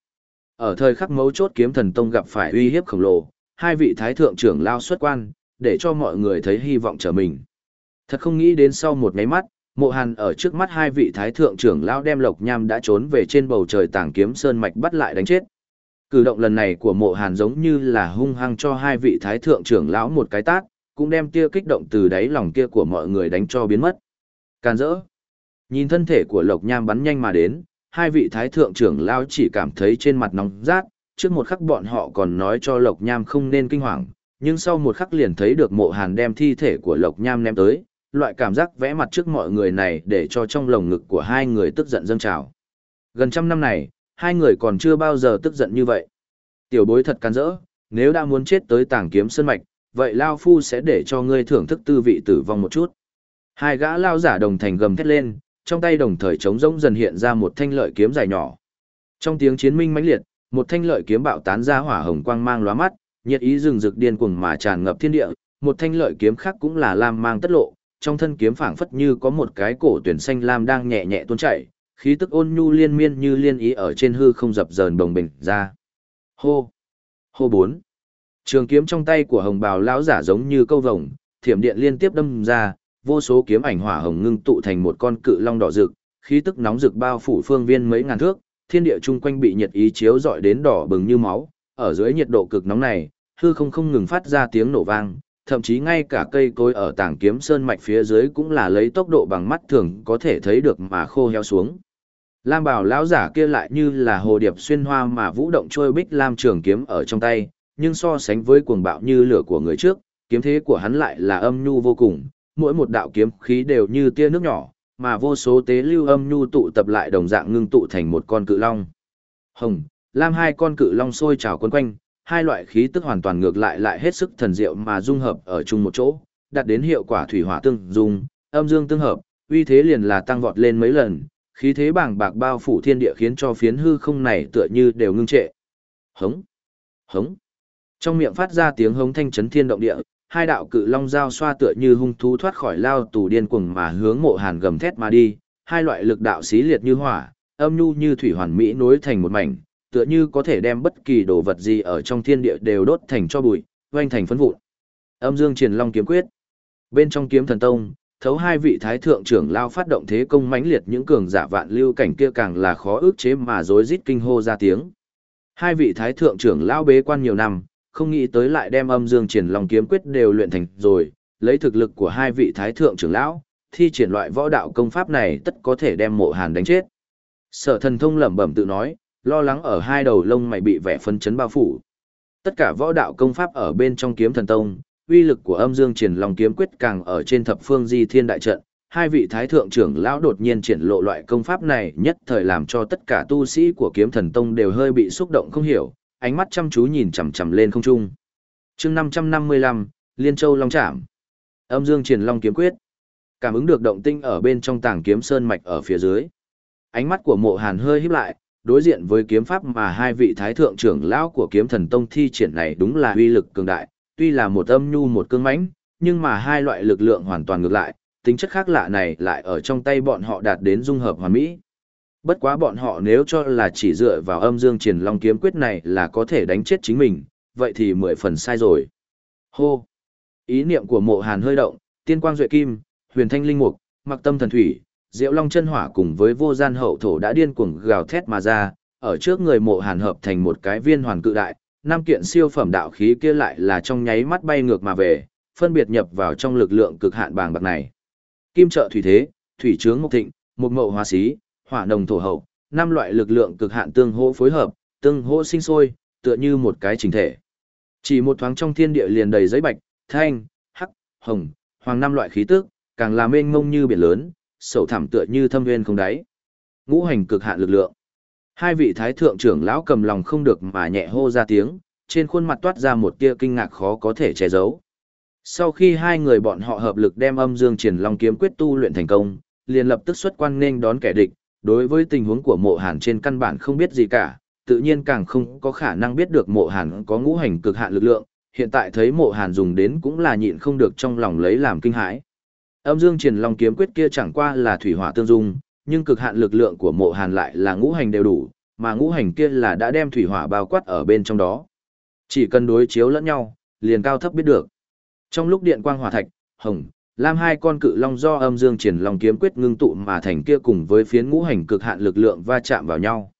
Ở thời khắc mấu chốt kiếm thần tông gặp phải uy hiếp khổng lồ, hai vị thái thượng trưởng lao xuất quan, để cho mọi người thấy hy vọng trở mình. Thật không nghĩ đến sau một mấy mắt, mộ hàn ở trước mắt hai vị thái thượng trưởng lao đem lộc nham đã trốn về trên bầu trời tàng kiếm sơn mạch bắt lại đánh chết. Cử động lần này của mộ hàn giống như là hung hăng cho hai vị thái thượng trưởng lão một cái tát, cũng đem tia kích động từ đáy lòng kia của mọi người đánh cho biến mất. Càn rỡ. Nhìn thân thể của lộc nham bắn nhanh mà đến, hai vị thái thượng trưởng lão chỉ cảm thấy trên mặt nóng rát, trước một khắc bọn họ còn nói cho lộc nham không nên kinh hoàng, nhưng sau một khắc liền thấy được mộ hàn đem thi thể của lộc nham ném tới, loại cảm giác vẽ mặt trước mọi người này để cho trong lồng ngực của hai người tức giận dâng trào. Gần trăm năm này, hai người còn chưa bao giờ tức giận như vậy. Tiểu bối thật can rỡ, nếu đã muốn chết tới tảng kiếm sơn mạch, vậy Lao Phu sẽ để cho ngươi thưởng thức tư vị tử vong một chút. Hai gã Lao giả đồng thành gầm thét lên, trong tay đồng thời trống rỗng dần hiện ra một thanh lợi kiếm dài nhỏ. Trong tiếng chiến minh mãnh liệt, một thanh lợi kiếm bạo tán ra hỏa hồng quang mang lóa mắt, nhiệt ý rừng rực điên cuồng mà tràn ngập thiên địa, một thanh lợi kiếm khác cũng là lam mang tất lộ, trong thân kiếm phảng phất như có một cái cổ tuyển xanh lam đang nhẹ nhẹ tuôn chảy, khí tức ôn nhu liên miên như liên ý ở trên hư không dập dờn đồng bình ra. Hô! Hô bốn! Trường kiếm trong tay của hồng bào lão giả giống như câu vồng, thiểm điện liên tiếp đâm ra, vô số kiếm ảnh hỏa hồng ngưng tụ thành một con cự long đỏ rực, khí tức nóng rực bao phủ phương viên mấy ngàn thước, thiên địa chung quanh bị nhiệt ý chiếu rọi đến đỏ bừng như máu, ở dưới nhiệt độ cực nóng này, hư không không ngừng phát ra tiếng nổ vang, thậm chí ngay cả cây cối ở tảng kiếm sơn mạch phía dưới cũng là lấy tốc độ bằng mắt thường có thể thấy được mà khô heo xuống. Lam bảo lão giả kia lại như là hồ điệp xuyên hoa mà vũ động trôi bích lam trường kiếm ở trong tay, nhưng so sánh với cuồng bạo như lửa của người trước, kiếm thế của hắn lại là âm nhu vô cùng, mỗi một đạo kiếm khí đều như tia nước nhỏ, mà vô số tế lưu âm nhu tụ tập lại đồng dạng ngưng tụ thành một con cự long. Hồng, lam hai con cự long sôi trào quấn quanh, hai loại khí tức hoàn toàn ngược lại lại hết sức thần diệu mà dung hợp ở chung một chỗ, đạt đến hiệu quả thủy hỏa tương dung, âm dương tương hợp, uy thế liền là tăng vọt lên mấy lần, khí thế bàng bạc bao phủ thiên địa khiến cho phiến hư không này tựa như đều ngưng trệ. Hống, hống. Trong miệng phát ra tiếng hống thanh chấn thiên động địa, hai đạo cự long giao xoa tựa như hung thú thoát khỏi lao tù điên cuồng mà hướng mộ hàn gầm thét mà đi, hai loại lực đạo xí liệt như hỏa, âm nhu như thủy hoàn mỹ nối thành một mảnh, tựa như có thể đem bất kỳ đồ vật gì ở trong thiên địa đều đốt thành cho bụi, oanh thành phấn vụn. Âm Dương Triển Long kiếm quyết. Bên trong kiếm thần tông, thấu hai vị thái thượng trưởng lao phát động thế công mãnh liệt những cường giả vạn lưu cảnh kia càng là khó ước chế mà rối rít kinh hô ra tiếng. Hai vị thái thượng trưởng lao bế quan nhiều năm, không nghĩ tới lại đem âm dương triển long kiếm quyết đều luyện thành rồi, lấy thực lực của hai vị thái thượng trưởng lão, thi triển loại võ đạo công pháp này tất có thể đem mộ hàn đánh chết. Sở thần thông lẩm bẩm tự nói, lo lắng ở hai đầu lông mày bị vẻ phân chấn bao phủ. Tất cả võ đạo công pháp ở bên trong kiếm thần tông, uy lực của âm dương triển long kiếm quyết càng ở trên thập phương di thiên đại trận. Hai vị thái thượng trưởng lão đột nhiên triển lộ loại công pháp này nhất thời làm cho tất cả tu sĩ của kiếm thần tông đều hơi bị xúc động không hiểu, ánh mắt chăm chú nhìn chằm chằm lên không trung. Chương 555, Liên Châu Long Trảm. Âm Dương Triển Long kiếm quyết. Cảm ứng được động tinh ở bên trong tảng kiếm sơn mạch ở phía dưới. Ánh mắt của Mộ Hàn hơi híp lại, đối diện với kiếm pháp mà hai vị thái thượng trưởng lão của kiếm thần tông thi triển này đúng là uy lực cường đại, tuy là một âm nhu một cương mãnh, nhưng mà hai loại lực lượng hoàn toàn ngược lại, tính chất khác lạ này lại ở trong tay bọn họ đạt đến dung hợp hoàn mỹ. Bất quá bọn họ nếu cho là chỉ dựa vào âm dương triển long kiếm quyết này là có thể đánh chết chính mình, vậy thì mười phần sai rồi. Hô! Ý niệm của mộ hàn hơi động, tiên quang duệ kim, huyền thanh linh mục, mặc tâm thần thủy, diệu long chân hỏa cùng với vô gian hậu thổ đã điên cuồng gào thét mà ra, ở trước người mộ hàn hợp thành một cái viên hoàn cự đại, năm kiện siêu phẩm đạo khí kia lại là trong nháy mắt bay ngược mà về, phân biệt nhập vào trong lực lượng cực hạn bàng bạc này. Kim trợ thủy thế, thủy trướng mục thịnh, mục mậu hóa xí, hỏa nồng thổ hậu, năm loại lực lượng cực hạn tương hỗ phối hợp, tương hỗ sinh sôi, tựa như một cái chỉnh thể. Chỉ một thoáng trong thiên địa liền đầy giấy bạch, thanh, hắc, hồng, hoàng năm loại khí tức, càng làm mênh mông như biển lớn, sầu thẳm tựa như thâm nguyên không đáy. Ngũ hành cực hạn lực lượng. Hai vị thái thượng trưởng lão cầm lòng không được mà nhẹ hô ra tiếng, trên khuôn mặt toát ra một tia kinh ngạc khó có thể che giấu. Sau khi hai người bọn họ hợp lực đem âm dương triển long kiếm quyết tu luyện thành công, liền lập tức xuất quan nên đón kẻ địch, đối với tình huống của mộ hàn trên căn bản không biết gì cả, tự nhiên càng không có khả năng biết được mộ hàn có ngũ hành cực hạn lực lượng, hiện tại thấy mộ hàn dùng đến cũng là nhịn không được trong lòng lấy làm kinh hãi. Âm dương triển long kiếm quyết kia chẳng qua là thủy hỏa tương dung, nhưng cực hạn lực lượng của mộ hàn lại là ngũ hành đều đủ, mà ngũ hành kia là đã đem thủy hỏa bao quát ở bên trong đó. Chỉ cần đối chiếu lẫn nhau, liền cao thấp biết được. Trong lúc điện quang hỏa thạch, hồng, lam hai con cự long do âm dương triển long kiếm quyết ngưng tụ mà thành kia cùng với phiến ngũ hành cực hạn lực lượng va chạm vào nhau.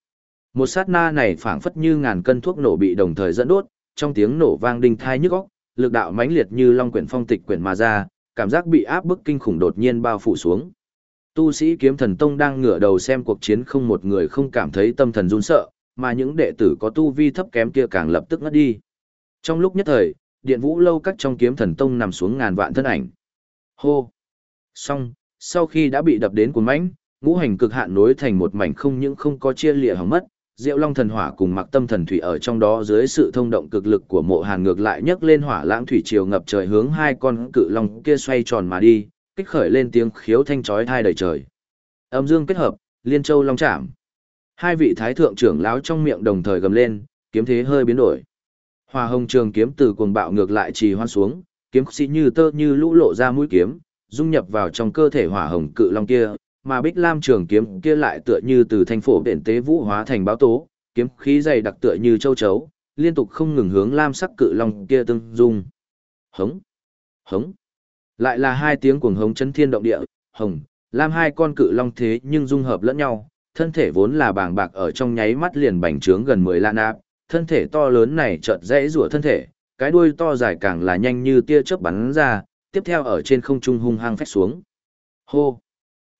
Một sát na này phảng phất như ngàn cân thuốc nổ bị đồng thời dẫn đốt, trong tiếng nổ vang đinh thai nhức óc, lực đạo mãnh liệt như long quyển phong tịch quyển mà ra, cảm giác bị áp bức kinh khủng đột nhiên bao phủ xuống. Tu sĩ kiếm thần tông đang ngửa đầu xem cuộc chiến không một người không cảm thấy tâm thần run sợ, mà những đệ tử có tu vi thấp kém kia càng lập tức ngất đi. Trong lúc nhất thời, điện vũ lâu các trong kiếm thần tông nằm xuống ngàn vạn thân ảnh. Hô! Xong, sau khi đã bị đập đến cuốn mãnh, ngũ hành cực hạn nối thành một mảnh không những không có chia lịa hỏng mất, Diệu Long thần hỏa cùng Mặc Tâm thần thủy ở trong đó dưới sự thông động cực lực của Mộ Hàn ngược lại nhấc lên hỏa lãng thủy triều ngập trời hướng hai con cự long kia xoay tròn mà đi, kích khởi lên tiếng khiếu thanh chói tai đầy trời. Âm dương kết hợp, Liên Châu Long chạm. Hai vị thái thượng trưởng lão trong miệng đồng thời gầm lên, kiếm thế hơi biến đổi. Hoa hồng trường kiếm từ cuồng bạo ngược lại trì hoan xuống, kiếm sĩ như tơ như lũ lộ ra mũi kiếm, dung nhập vào trong cơ thể hỏa hồng cự long kia, mà Bích Lam trường kiếm kia lại tựa như từ thanh phổ đện tế vũ hóa thành báo tố, kiếm khí dày đặc tựa như châu chấu, liên tục không ngừng hướng lam sắc cự long kia tương dung. Hống, hống. Lại là hai tiếng cuồng hống chấn thiên động địa, hồng, lam hai con cự long thế nhưng dung hợp lẫn nhau, thân thể vốn là bàng bạc ở trong nháy mắt liền bành trướng gần 10 lan áp, thân thể to lớn này chợt rẽ rủa thân thể, cái đuôi to dài càng là nhanh như tia chớp bắn ra, tiếp theo ở trên không trung hung hăng phách xuống. Hô!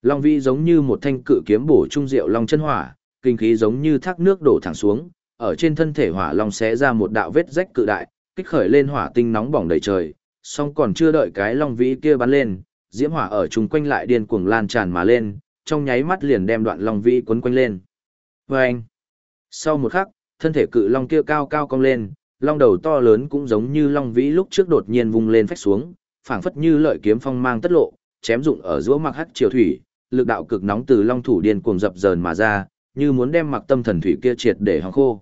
Long vi giống như một thanh cự kiếm bổ trung diệu long chân hỏa, kinh khí giống như thác nước đổ thẳng xuống, ở trên thân thể hỏa long xé ra một đạo vết rách cự đại, kích khởi lên hỏa tinh nóng bỏng đầy trời, song còn chưa đợi cái long vĩ kia bắn lên, diễm hỏa ở chung quanh lại điên cuồng lan tràn mà lên, trong nháy mắt liền đem đoạn long vĩ quấn quanh lên. Vâng! Sau một khắc, thân thể cự long kia cao cao cong lên, long đầu to lớn cũng giống như long vĩ lúc trước đột nhiên vung lên phách xuống, phảng phất như lợi kiếm phong mang tất lộ, chém dụng ở giữa mặc hắc triều thủy, lực đạo cực nóng từ long thủ điên cuồng dập dờn mà ra, như muốn đem mặc tâm thần thủy kia triệt để hóng khô.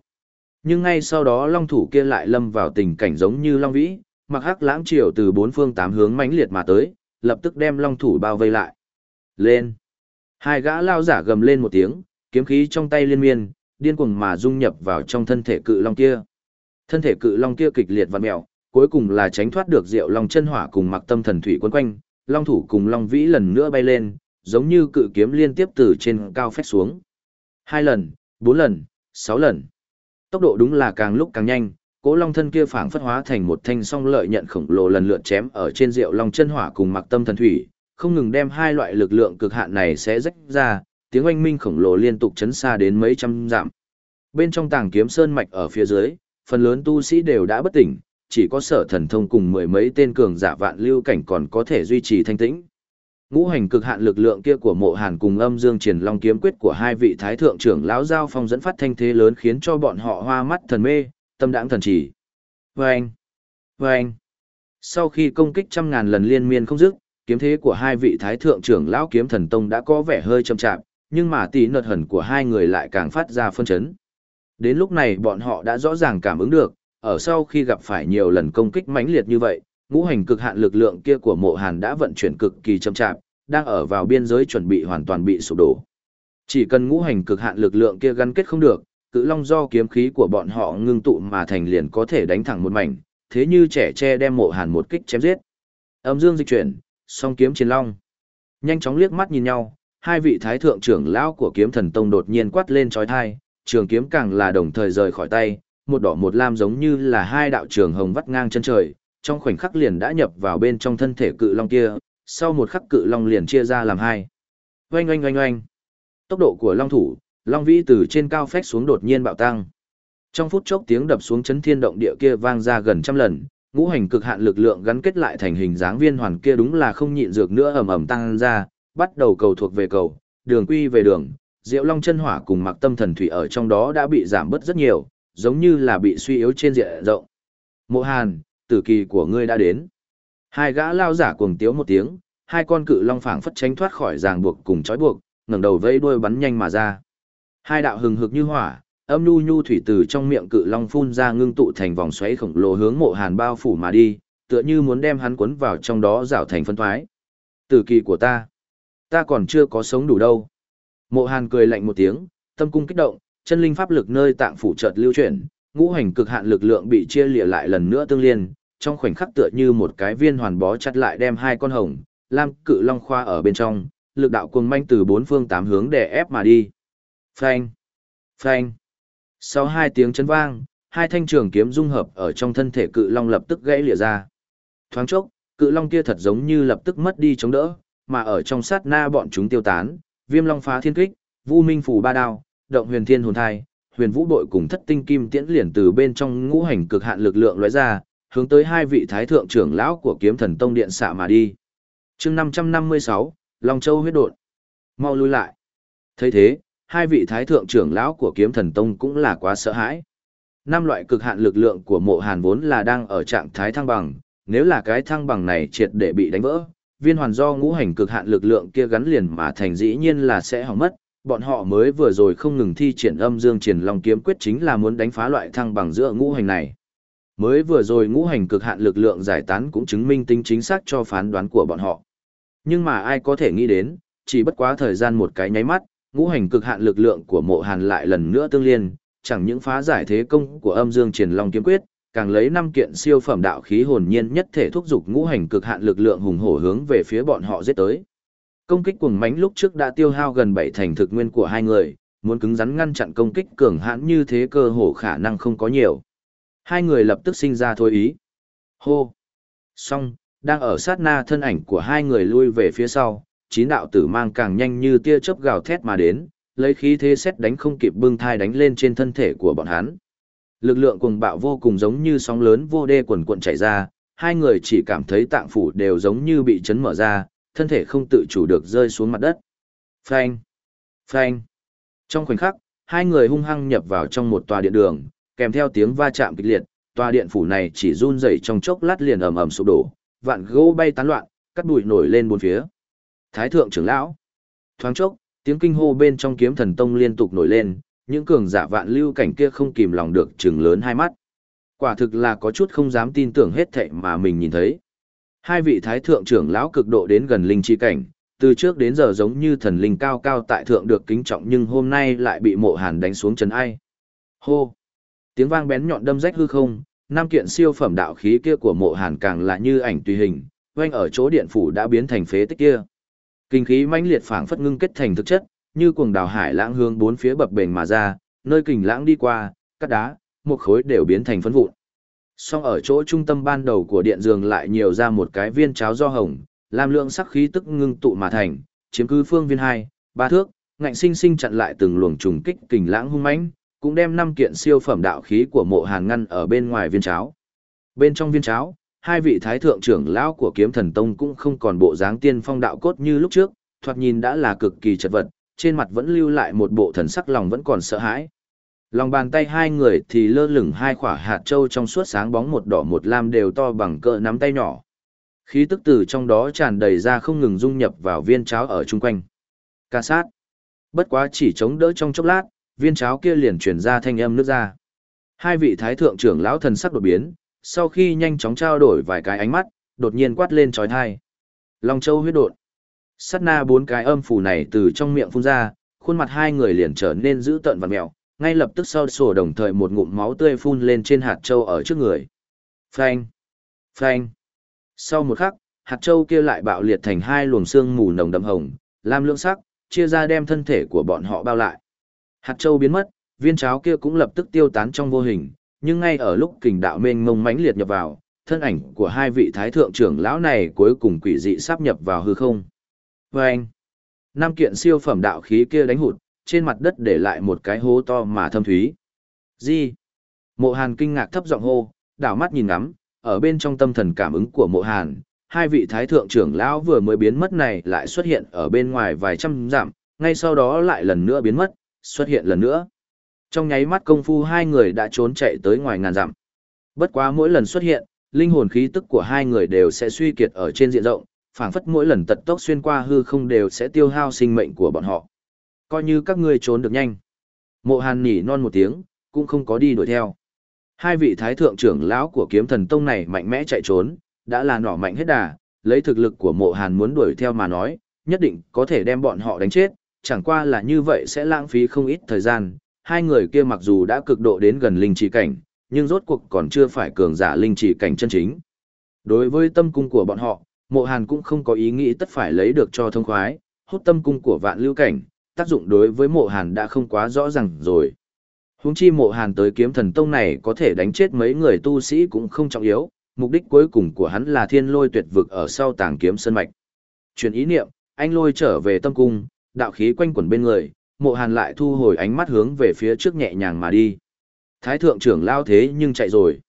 Nhưng ngay sau đó long thủ kia lại lâm vào tình cảnh giống như long vĩ, mặc hắc lãng triều từ bốn phương tám hướng mãnh liệt mà tới, lập tức đem long thủ bao vây lại. Lên! Hai gã lao giả gầm lên một tiếng, kiếm khí trong tay liên miên, điên cuồng mà dung nhập vào trong thân thể cự long kia. Thân thể cự long kia kịch liệt vặn mèo, cuối cùng là tránh thoát được Diệu Long chân hỏa cùng Mặc Tâm thần thủy quấn quanh, long thủ cùng long vĩ lần nữa bay lên, giống như cự kiếm liên tiếp từ trên cao phách xuống. Hai lần, bốn lần, sáu lần. Tốc độ đúng là càng lúc càng nhanh, cỗ Long thân kia phảng phất hóa thành một thanh song lợi nhận khổng lồ lần lượt chém ở trên rượu Long chân hỏa cùng Mặc Tâm thần thủy, không ngừng đem hai loại lực lượng cực hạn này sẽ rách ra, tiếng oanh minh khổng lồ liên tục chấn xa đến mấy trăm dặm. Bên trong tàng kiếm sơn mạch ở phía dưới, phần lớn tu sĩ đều đã bất tỉnh, chỉ có sở thần thông cùng mười mấy tên cường giả vạn lưu cảnh còn có thể duy trì thanh tĩnh. Ngũ hành cực hạn lực lượng kia của Mộ Hàn cùng Âm Dương Triển Long kiếm quyết của hai vị thái thượng trưởng lão giao phong dẫn phát thanh thế lớn khiến cho bọn họ hoa mắt thần mê, tâm đãng thần chỉ. Vâng! Vâng! Sau khi công kích trăm ngàn lần liên miên không dứt, kiếm thế của hai vị thái thượng trưởng lão kiếm thần tông đã có vẻ hơi chậm chạp, nhưng mà tỷ nợt hẩn của hai người lại càng phát ra phân chấn. Đến lúc này bọn họ đã rõ ràng cảm ứng được, ở sau khi gặp phải nhiều lần công kích mãnh liệt như vậy, ngũ hành cực hạn lực lượng kia của mộ hàn đã vận chuyển cực kỳ chậm chạp, đang ở vào biên giới chuẩn bị hoàn toàn bị sụp đổ. Chỉ cần ngũ hành cực hạn lực lượng kia gắn kết không được, cự long do kiếm khí của bọn họ ngưng tụ mà thành liền có thể đánh thẳng một mảnh, thế như trẻ tre đem mộ hàn một kích chém giết. Âm dương dịch chuyển, song kiếm chiến long. Nhanh chóng liếc mắt nhìn nhau, hai vị thái thượng trưởng lão của kiếm thần tông đột nhiên quát lên trói thai, trường kiếm càng là đồng thời rời khỏi tay, một đỏ một lam giống như là hai đạo trường hồng vắt ngang chân trời, trong khoảnh khắc liền đã nhập vào bên trong thân thể cự long kia, sau một khắc cự long liền chia ra làm hai. Oanh oanh oanh oanh. Tốc độ của long thủ, long vĩ từ trên cao phách xuống đột nhiên bạo tăng. Trong phút chốc tiếng đập xuống chấn thiên động địa kia vang ra gần trăm lần, ngũ hành cực hạn lực lượng gắn kết lại thành hình dáng viên hoàn kia đúng là không nhịn dược nữa ầm ầm tăng ra, bắt đầu cầu thuộc về cầu, đường quy về đường, Diệu Long chân hỏa cùng Mặc Tâm thần thủy ở trong đó đã bị giảm bớt rất nhiều, giống như là bị suy yếu trên diện rộng. Mộ Hàn, tử kỳ của ngươi đã đến. Hai gã lao giả cuồng tiếu một tiếng, hai con cự long phảng phất tránh thoát khỏi ràng buộc cùng trói buộc, ngẩng đầu vây đuôi bắn nhanh mà ra. Hai đạo hừng hực như hỏa, âm nhu nhu thủy từ trong miệng cự long phun ra ngưng tụ thành vòng xoáy khổng lồ hướng Mộ Hàn bao phủ mà đi, tựa như muốn đem hắn cuốn vào trong đó rảo thành phân thoái. Tử kỳ của ta, ta còn chưa có sống đủ đâu. Mộ Hàn cười lạnh một tiếng, tâm cung kích động, chân linh pháp lực nơi tạng phủ chợt lưu chuyển, ngũ hành cực hạn lực lượng bị chia lìa lại lần nữa tương liên, trong khoảnh khắc tựa như một cái viên hoàn bó chặt lại đem hai con hồng, lam cự long khoa ở bên trong, lực đạo cuồng manh từ bốn phương tám hướng để ép mà đi. Phanh! Phanh! Sau hai tiếng chấn vang, hai thanh trường kiếm dung hợp ở trong thân thể cự long lập tức gãy lìa ra. Thoáng chốc, cự long kia thật giống như lập tức mất đi chống đỡ, mà ở trong sát na bọn chúng tiêu tán, viêm long phá thiên kích, vu minh phủ ba đao, động huyền thiên hồn thai, huyền vũ đội cùng thất tinh kim tiễn liền từ bên trong ngũ hành cực hạn lực lượng lóe ra, hướng tới hai vị thái thượng trưởng lão của kiếm thần tông điện xạ mà đi. chương 556, Long Châu huyết đột. Mau lui lại. thấy thế, hai vị thái thượng trưởng lão của kiếm thần tông cũng là quá sợ hãi. Năm loại cực hạn lực lượng của mộ hàn vốn là đang ở trạng thái thăng bằng, nếu là cái thăng bằng này triệt để bị đánh vỡ, viên hoàn do ngũ hành cực hạn lực lượng kia gắn liền mà thành dĩ nhiên là sẽ hỏng mất, bọn họ mới vừa rồi không ngừng thi triển âm dương triển long kiếm quyết chính là muốn đánh phá loại thăng bằng giữa ngũ hành này. Mới vừa rồi ngũ hành cực hạn lực lượng giải tán cũng chứng minh tính chính xác cho phán đoán của bọn họ. Nhưng mà ai có thể nghĩ đến, chỉ bất quá thời gian một cái nháy mắt, ngũ hành cực hạn lực lượng của mộ hàn lại lần nữa tương liên, chẳng những phá giải thế công của âm dương triển long kiếm quyết, càng lấy năm kiện siêu phẩm đạo khí hồn nhiên nhất thể thúc dục ngũ hành cực hạn lực lượng hùng hổ hướng về phía bọn họ giết tới. Công kích cuồng mãnh lúc trước đã tiêu hao gần bảy thành thực nguyên của hai người, muốn cứng rắn ngăn chặn công kích cường hãn như thế cơ hồ khả năng không có nhiều. Hai người lập tức sinh ra thôi ý. Hô! Xong, đang ở sát na thân ảnh của hai người lui về phía sau, chín đạo tử mang càng nhanh như tia chớp gào thét mà đến, lấy khí thế xét đánh không kịp bưng thai đánh lên trên thân thể của bọn hắn. Lực lượng cuồng bạo vô cùng giống như sóng lớn vô đê quần cuộn chảy ra, hai người chỉ cảm thấy tạng phủ đều giống như bị chấn mở ra, thân thể không tự chủ được rơi xuống mặt đất. Phanh! Phanh! Trong khoảnh khắc, hai người hung hăng nhập vào trong một tòa điện đường, kèm theo tiếng va chạm kịch liệt, tòa điện phủ này chỉ run rẩy trong chốc lát liền ầm ầm sụp đổ, vạn gỗ bay tán loạn, cắt bụi nổi lên bốn phía. Thái thượng trưởng lão. Thoáng chốc, tiếng kinh hô bên trong kiếm thần tông liên tục nổi lên, những cường giả vạn lưu cảnh kia không kìm lòng được trừng lớn hai mắt. Quả thực là có chút không dám tin tưởng hết thảy mà mình nhìn thấy. Hai vị thái thượng trưởng lão cực độ đến gần linh chi cảnh, từ trước đến giờ giống như thần linh cao cao tại thượng được kính trọng nhưng hôm nay lại bị mộ hàn đánh xuống chân ai. Hô! Tiếng vang bén nhọn đâm rách hư không, nam kiện siêu phẩm đạo khí kia của mộ hàn càng là như ảnh tùy hình, quanh ở chỗ điện phủ đã biến thành phế tích kia. Kinh khí mãnh liệt phảng phất ngưng kết thành thực chất, như cuồng đào hải lãng hướng bốn phía bập bềnh mà ra, nơi kình lãng đi qua, cắt đá, một khối đều biến thành phấn vụn. Song ở chỗ trung tâm ban đầu của điện giường lại nhiều ra một cái viên cháo do hồng, làm lượng sắc khí tức ngưng tụ mà thành, chiếm cứ phương viên hai, ba thước, ngạnh sinh sinh chặn lại từng luồng trùng kích kình lãng hung mãnh, cũng đem năm kiện siêu phẩm đạo khí của mộ hàn ngăn ở bên ngoài viên cháo. Bên trong viên cháo, hai vị thái thượng trưởng lão của kiếm thần tông cũng không còn bộ dáng tiên phong đạo cốt như lúc trước, thoạt nhìn đã là cực kỳ chật vật, trên mặt vẫn lưu lại một bộ thần sắc lòng vẫn còn sợ hãi. Lòng bàn tay hai người thì lơ lửng hai quả hạt châu trong suốt sáng bóng một đỏ một lam đều to bằng cỡ nắm tay nhỏ. Khí tức từ trong đó tràn đầy ra không ngừng dung nhập vào viên cháo ở chung quanh. Ca sát. Bất quá chỉ chống đỡ trong chốc lát, viên cháo kia liền truyền ra thanh âm nước ra. Hai vị thái thượng trưởng lão thần sắc đột biến, sau khi nhanh chóng trao đổi vài cái ánh mắt, đột nhiên quát lên trói thai. Long châu huyết đột. Sát na bốn cái âm phù này từ trong miệng phun ra, khuôn mặt hai người liền trở nên dữ tợn và mẹo, ngay lập tức sau sổ đồng thời một ngụm máu tươi phun lên trên hạt châu ở trước người. Phanh! Phanh! Sau một khắc, hạt châu kia lại bạo liệt thành hai luồng xương mù nồng đậm hồng, lam lưỡng sắc, chia ra đem thân thể của bọn họ bao lại. Hạt châu biến mất, viên cháo kia cũng lập tức tiêu tán trong vô hình, nhưng ngay ở lúc kình đạo mênh mông mãnh liệt nhập vào, thân ảnh của hai vị thái thượng trưởng lão này cuối cùng quỷ dị sắp nhập vào hư không. Và anh, năm kiện siêu phẩm đạo khí kia đánh hụt, trên mặt đất để lại một cái hố to mà thâm thúy. Gì? Mộ Hàn kinh ngạc thấp giọng hô, đảo mắt nhìn ngắm, ở bên trong tâm thần cảm ứng của Mộ Hàn, hai vị thái thượng trưởng lão vừa mới biến mất này lại xuất hiện ở bên ngoài vài trăm dặm, ngay sau đó lại lần nữa biến mất, xuất hiện lần nữa. Trong nháy mắt công phu hai người đã trốn chạy tới ngoài ngàn dặm. Bất quá mỗi lần xuất hiện, linh hồn khí tức của hai người đều sẽ suy kiệt ở trên diện rộng, phảng phất mỗi lần tật tốc xuyên qua hư không đều sẽ tiêu hao sinh mệnh của bọn họ. Coi như các ngươi trốn được nhanh. Mộ Hàn nhỉ non một tiếng, cũng không có đi đuổi theo. Hai vị thái thượng trưởng lão của kiếm thần tông này mạnh mẽ chạy trốn, đã là nỏ mạnh hết đà, lấy thực lực của mộ Hàn muốn đuổi theo mà nói, nhất định có thể đem bọn họ đánh chết, chẳng qua là như vậy sẽ lãng phí không ít thời gian. Hai người kia mặc dù đã cực độ đến gần linh trí cảnh, nhưng rốt cuộc còn chưa phải cường giả linh trí cảnh chân chính. Đối với tâm cung của bọn họ, mộ hàn cũng không có ý nghĩ tất phải lấy được cho thông khoái, hút tâm cung của vạn lưu cảnh, tác dụng đối với mộ hàn đã không quá rõ ràng rồi. Húng chi mộ hàn tới kiếm thần tông này có thể đánh chết mấy người tu sĩ cũng không trọng yếu, mục đích cuối cùng của hắn là thiên lôi tuyệt vực ở sau tàng kiếm sân mạch. Chuyển ý niệm, anh lôi trở về tâm cung, đạo khí quanh quẩn bên người, mộ hàn lại thu hồi ánh mắt hướng về phía trước nhẹ nhàng mà đi. Thái thượng trưởng lao thế nhưng chạy rồi.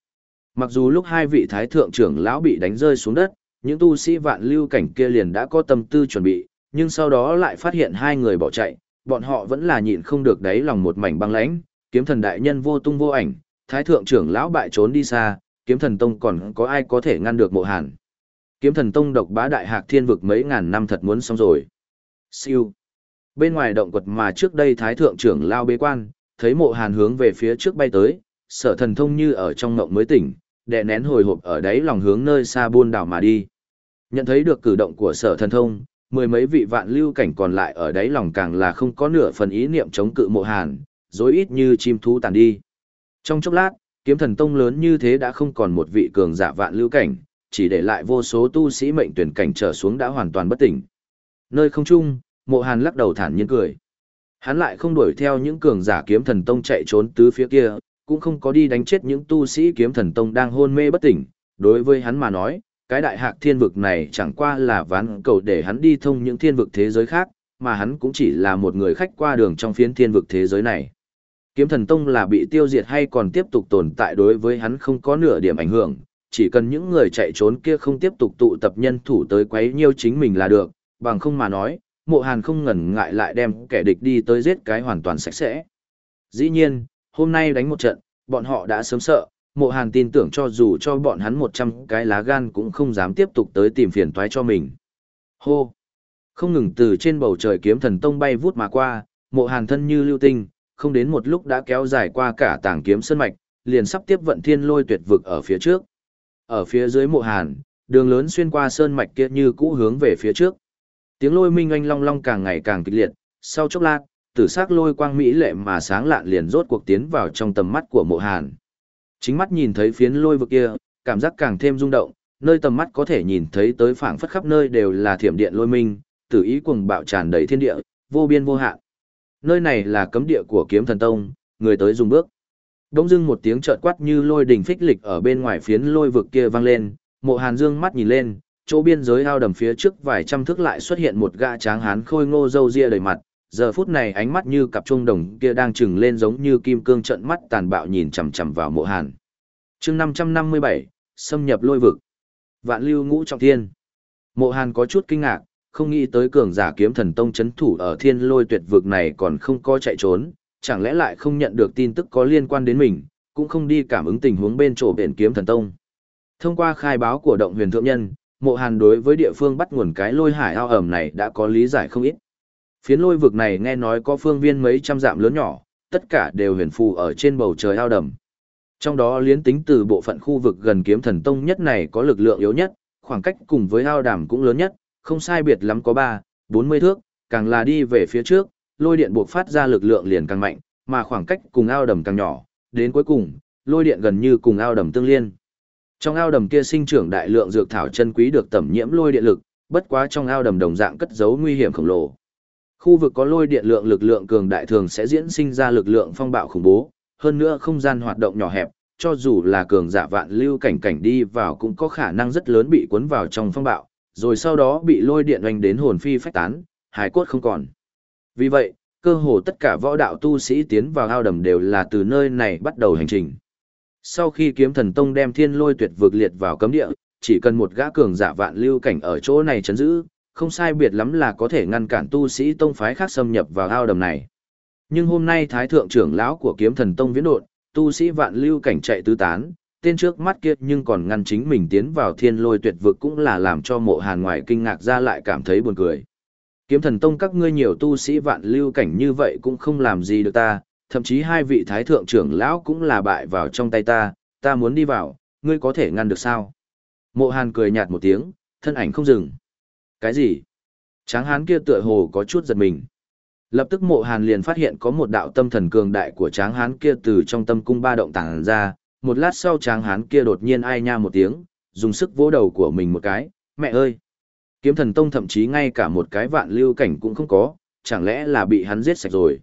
Mặc dù lúc hai vị thái thượng trưởng lão bị đánh rơi xuống đất, những tu sĩ vạn lưu cảnh kia liền đã có tâm tư chuẩn bị, nhưng sau đó lại phát hiện hai người bỏ chạy, bọn họ vẫn là nhịn không được đáy lòng một mảnh băng lãnh, kiếm thần đại nhân vô tung vô ảnh, thái thượng trưởng lão bại trốn đi xa, kiếm thần tông còn có ai có thể ngăn được mộ hàn. Kiếm thần tông độc bá đại hạc thiên vực mấy ngàn năm thật muốn xong rồi. Siêu. Bên ngoài động quật mà trước đây thái thượng trưởng lao bế quan, thấy mộ hàn hướng về phía trước bay tới, sở thần thông như ở trong ngộng mới tỉnh, đè nén hồi hộp ở đấy lòng hướng nơi xa buôn đảo mà đi. Nhận thấy được cử động của sở thần thông, mười mấy vị vạn lưu cảnh còn lại ở đáy lòng càng là không có nửa phần ý niệm chống cự mộ hàn, dối ít như chim thú tàn đi. Trong chốc lát, kiếm thần tông lớn như thế đã không còn một vị cường giả vạn lưu cảnh, chỉ để lại vô số tu sĩ mệnh tuyển cảnh trở xuống đã hoàn toàn bất tỉnh. Nơi không trung, mộ hàn lắc đầu thản nhiên cười. Hắn lại không đuổi theo những cường giả kiếm thần tông chạy trốn tứ phía kia, cũng không có đi đánh chết những tu sĩ kiếm thần tông đang hôn mê bất tỉnh. Đối với hắn mà nói, cái đại hạc thiên vực này chẳng qua là ván cầu để hắn đi thông những thiên vực thế giới khác, mà hắn cũng chỉ là một người khách qua đường trong phiến thiên vực thế giới này. Kiếm thần tông là bị tiêu diệt hay còn tiếp tục tồn tại đối với hắn không có nửa điểm ảnh hưởng, chỉ cần những người chạy trốn kia không tiếp tục tụ tập nhân thủ tới quấy nhiêu chính mình là được, bằng không mà nói, mộ hàn không ngần ngại lại đem kẻ địch đi tới giết cái hoàn toàn sạch sẽ. Dĩ nhiên, hôm nay đánh một trận, bọn họ đã sớm sợ, mộ hàn tin tưởng cho dù cho bọn hắn 100 cái lá gan cũng không dám tiếp tục tới tìm phiền toái cho mình. Hô! Không ngừng từ trên bầu trời kiếm thần tông bay vút mà qua, mộ hàn thân như lưu tinh, không đến một lúc đã kéo dài qua cả tảng kiếm sơn mạch, liền sắp tiếp vận thiên lôi tuyệt vực ở phía trước. Ở phía dưới mộ hàn, đường lớn xuyên qua sơn mạch kia như cũ hướng về phía trước. Tiếng lôi minh anh long long càng ngày càng kịch liệt, sau chốc lát, tử sắc lôi quang mỹ lệ mà sáng lạn liền rốt cuộc tiến vào trong tầm mắt của mộ hàn. Chính mắt nhìn thấy phiến lôi vực kia, cảm giác càng thêm rung động, nơi tầm mắt có thể nhìn thấy tới phảng phất khắp nơi đều là thiểm điện lôi minh, tử ý cuồng bạo tràn đầy thiên địa, vô biên vô hạn. Nơi này là cấm địa của kiếm thần tông, người tới dùng bước. Đống dưng một tiếng chợt quát như lôi đỉnh phích lịch ở bên ngoài phiến lôi vực kia vang lên, mộ hàn dương mắt nhìn lên, chỗ biên giới ao đầm phía trước vài trăm thước lại xuất hiện một gã tráng hán khôi ngô râu ria đầy mặt, giờ phút này ánh mắt như cặp trung đồng kia đang trừng lên giống như kim cương trận mắt tàn bạo nhìn chằm chằm vào mộ hàn. chương 557, xâm nhập lôi vực. Vạn lưu ngũ trọng thiên. Mộ hàn có chút kinh ngạc, không nghĩ tới cường giả kiếm thần tông chấn thủ ở thiên lôi tuyệt vực này còn không có chạy trốn, chẳng lẽ lại không nhận được tin tức có liên quan đến mình, cũng không đi cảm ứng tình huống bên chỗ biển kiếm thần tông. Thông qua khai báo của động huyền thượng nhân, mộ hàn đối với địa phương bắt nguồn cái lôi hải ao ẩm này đã có lý giải không ít. Phiến lôi vực này nghe nói có phương viên mấy trăm dặm lớn nhỏ, tất cả đều huyền phù ở trên bầu trời ao đầm. Trong đó liên tính từ bộ phận khu vực gần kiếm thần tông nhất này có lực lượng yếu nhất, khoảng cách cùng với ao đàm cũng lớn nhất, không sai biệt lắm có 3, 40 thước, càng là đi về phía trước, lôi điện buộc phát ra lực lượng liền càng mạnh, mà khoảng cách cùng ao đầm càng nhỏ, đến cuối cùng, lôi điện gần như cùng ao đầm tương liên. Trong ao đầm kia sinh trưởng đại lượng dược thảo chân quý được tẩm nhiễm lôi điện lực, bất quá trong ao đầm đồng dạng cất giấu nguy hiểm khổng lồ. Khu vực có lôi điện lượng lực lượng cường đại thường sẽ diễn sinh ra lực lượng phong bạo khủng bố, hơn nữa không gian hoạt động nhỏ hẹp, cho dù là cường giả vạn lưu cảnh cảnh đi vào cũng có khả năng rất lớn bị cuốn vào trong phong bạo, rồi sau đó bị lôi điện oanh đến hồn phi phách tán, hài cốt không còn. Vì vậy, cơ hồ tất cả võ đạo tu sĩ tiến vào ao đầm đều là từ nơi này bắt đầu hành trình. Sau khi kiếm thần tông đem thiên lôi tuyệt vực liệt vào cấm địa, chỉ cần một gã cường giả vạn lưu cảnh ở chỗ này chấn giữ, không sai biệt lắm là có thể ngăn cản tu sĩ tông phái khác xâm nhập vào ao đầm này. Nhưng hôm nay thái thượng trưởng lão của kiếm thần tông viễn đột, tu sĩ vạn lưu cảnh chạy tứ tán, tên trước mắt kia nhưng còn ngăn chính mình tiến vào thiên lôi tuyệt vực cũng là làm cho mộ hàn ngoài kinh ngạc ra lại cảm thấy buồn cười. Kiếm thần tông các ngươi nhiều tu sĩ vạn lưu cảnh như vậy cũng không làm gì được ta, thậm chí hai vị thái thượng trưởng lão cũng là bại vào trong tay ta, ta muốn đi vào, ngươi có thể ngăn được sao? Mộ hàn cười nhạt một tiếng, thân ảnh không dừng. Cái gì? Tráng hán kia tựa hồ có chút giật mình. Lập tức mộ hàn liền phát hiện có một đạo tâm thần cường đại của tráng hán kia từ trong tâm cung ba động tàng ra, một lát sau tráng hán kia đột nhiên ai nha một tiếng, dùng sức vỗ đầu của mình một cái, mẹ ơi! Kiếm thần tông thậm chí ngay cả một cái vạn lưu cảnh cũng không có, chẳng lẽ là bị hắn giết sạch rồi.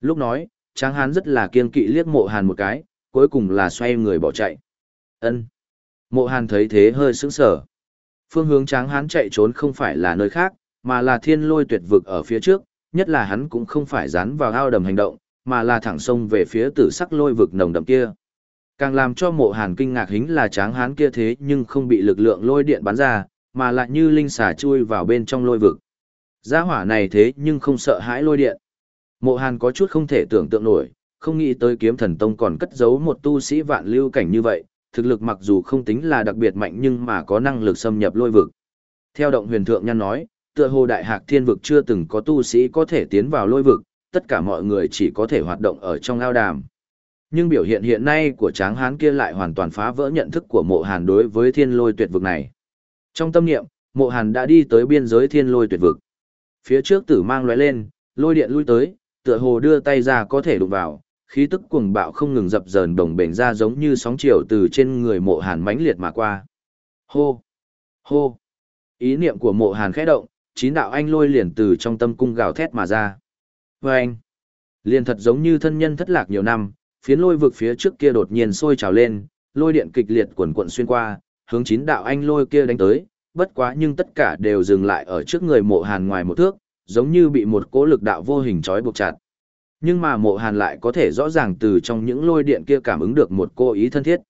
Lúc nói, tráng hán rất là kiên kỵ liếc mộ hàn một cái, cuối cùng là xoay người bỏ chạy. ân Mộ hàn thấy thế hơi sững sở. Phương hướng tráng hán chạy trốn không phải là nơi khác, mà là thiên lôi tuyệt vực ở phía trước, nhất là hắn cũng không phải dán vào ao đầm hành động, mà là thẳng sông về phía tử sắc lôi vực nồng đậm kia. Càng làm cho mộ hàn kinh ngạc hính là tráng hán kia thế nhưng không bị lực lượng lôi điện bắn ra, mà lại như linh xà chui vào bên trong lôi vực. Gia hỏa này thế nhưng không sợ hãi lôi điện. Mộ hàn có chút không thể tưởng tượng nổi, không nghĩ tới kiếm thần tông còn cất giấu một tu sĩ vạn lưu cảnh như vậy, thực lực mặc dù không tính là đặc biệt mạnh nhưng mà có năng lực xâm nhập lôi vực. Theo động huyền thượng nhân nói, tựa hồ đại hạc thiên vực chưa từng có tu sĩ có thể tiến vào lôi vực, tất cả mọi người chỉ có thể hoạt động ở trong ao đàm. Nhưng biểu hiện hiện nay của tráng hán kia lại hoàn toàn phá vỡ nhận thức của mộ hàn đối với thiên lôi tuyệt vực này. Trong tâm niệm, Mộ Hàn đã đi tới biên giới thiên lôi tuyệt vực. Phía trước tử mang lóe lên, lôi điện lui tới, tựa hồ đưa tay ra có thể đụng vào, khí tức cuồng bạo không ngừng dập dờn đồng bền ra giống như sóng chiều từ trên người mộ hàn mãnh liệt mà qua. Hô! Hô! Ý niệm của mộ hàn khẽ động, chín đạo anh lôi liền từ trong tâm cung gào thét mà ra. Và anh! Liền thật giống như thân nhân thất lạc nhiều năm, phiến lôi vực phía trước kia đột nhiên sôi trào lên, lôi điện kịch liệt quần quận xuyên qua, hướng chín đạo anh lôi kia đánh tới, bất quá nhưng tất cả đều dừng lại ở trước người mộ hàn ngoài một thước, giống như bị một cỗ lực đạo vô hình trói buộc chặt. Nhưng mà mộ hàn lại có thể rõ ràng từ trong những lôi điện kia cảm ứng được một cô ý thân thiết.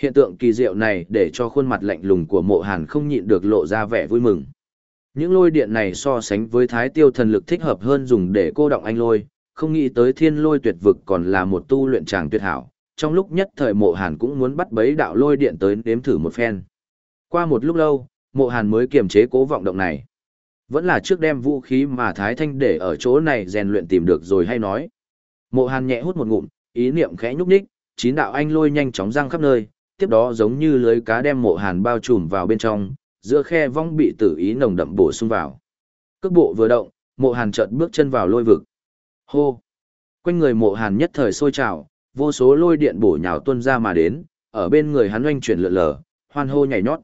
Hiện tượng kỳ diệu này để cho khuôn mặt lạnh lùng của mộ hàn không nhịn được lộ ra vẻ vui mừng. Những lôi điện này so sánh với thái tiêu thần lực thích hợp hơn dùng để cô động anh lôi, không nghĩ tới thiên lôi tuyệt vực còn là một tu luyện tràng tuyệt hảo. Trong lúc nhất thời mộ hàn cũng muốn bắt bấy đạo lôi điện tới nếm thử một phen. Qua một lúc lâu, mộ hàn mới kiềm chế cố vọng động này. Vẫn là trước đem vũ khí mà Thái Thanh để ở chỗ này rèn luyện tìm được rồi hay nói. Mộ Hàn nhẹ hút một ngụm, ý niệm khẽ nhúc nhích, chín đạo anh lôi nhanh chóng răng khắp nơi, tiếp đó giống như lưới cá đem Mộ Hàn bao trùm vào bên trong, giữa khe vong bị tử ý nồng đậm bổ sung vào. Cước bộ vừa động, Mộ Hàn chợt bước chân vào lôi vực. Hô! Quanh người Mộ Hàn nhất thời sôi trào, vô số lôi điện bổ nhào tuôn ra mà đến, ở bên người hắn oanh chuyển lượn lờ, hoan hô nhảy nhót.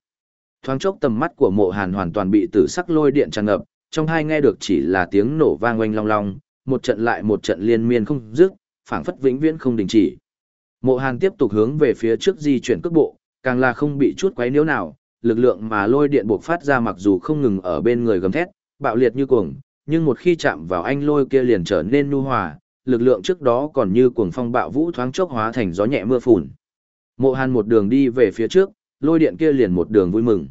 Thoáng chốc tầm mắt của mộ hàn hoàn toàn bị tử sắc lôi điện tràn ngập, trong hai nghe được chỉ là tiếng nổ vang oanh long long, một trận lại một trận liên miên không dứt, phảng phất vĩnh viễn không đình chỉ. Mộ hàn tiếp tục hướng về phía trước di chuyển cước bộ, càng là không bị chút quấy nhiễu nào, lực lượng mà lôi điện buộc phát ra mặc dù không ngừng ở bên người gầm thét, bạo liệt như cuồng, nhưng một khi chạm vào anh lôi kia liền trở nên nhu hòa, lực lượng trước đó còn như cuồng phong bạo vũ thoáng chốc hóa thành gió nhẹ mưa phùn. Mộ Hàn một đường đi về phía trước, lôi điện kia liền một đường vui mừng.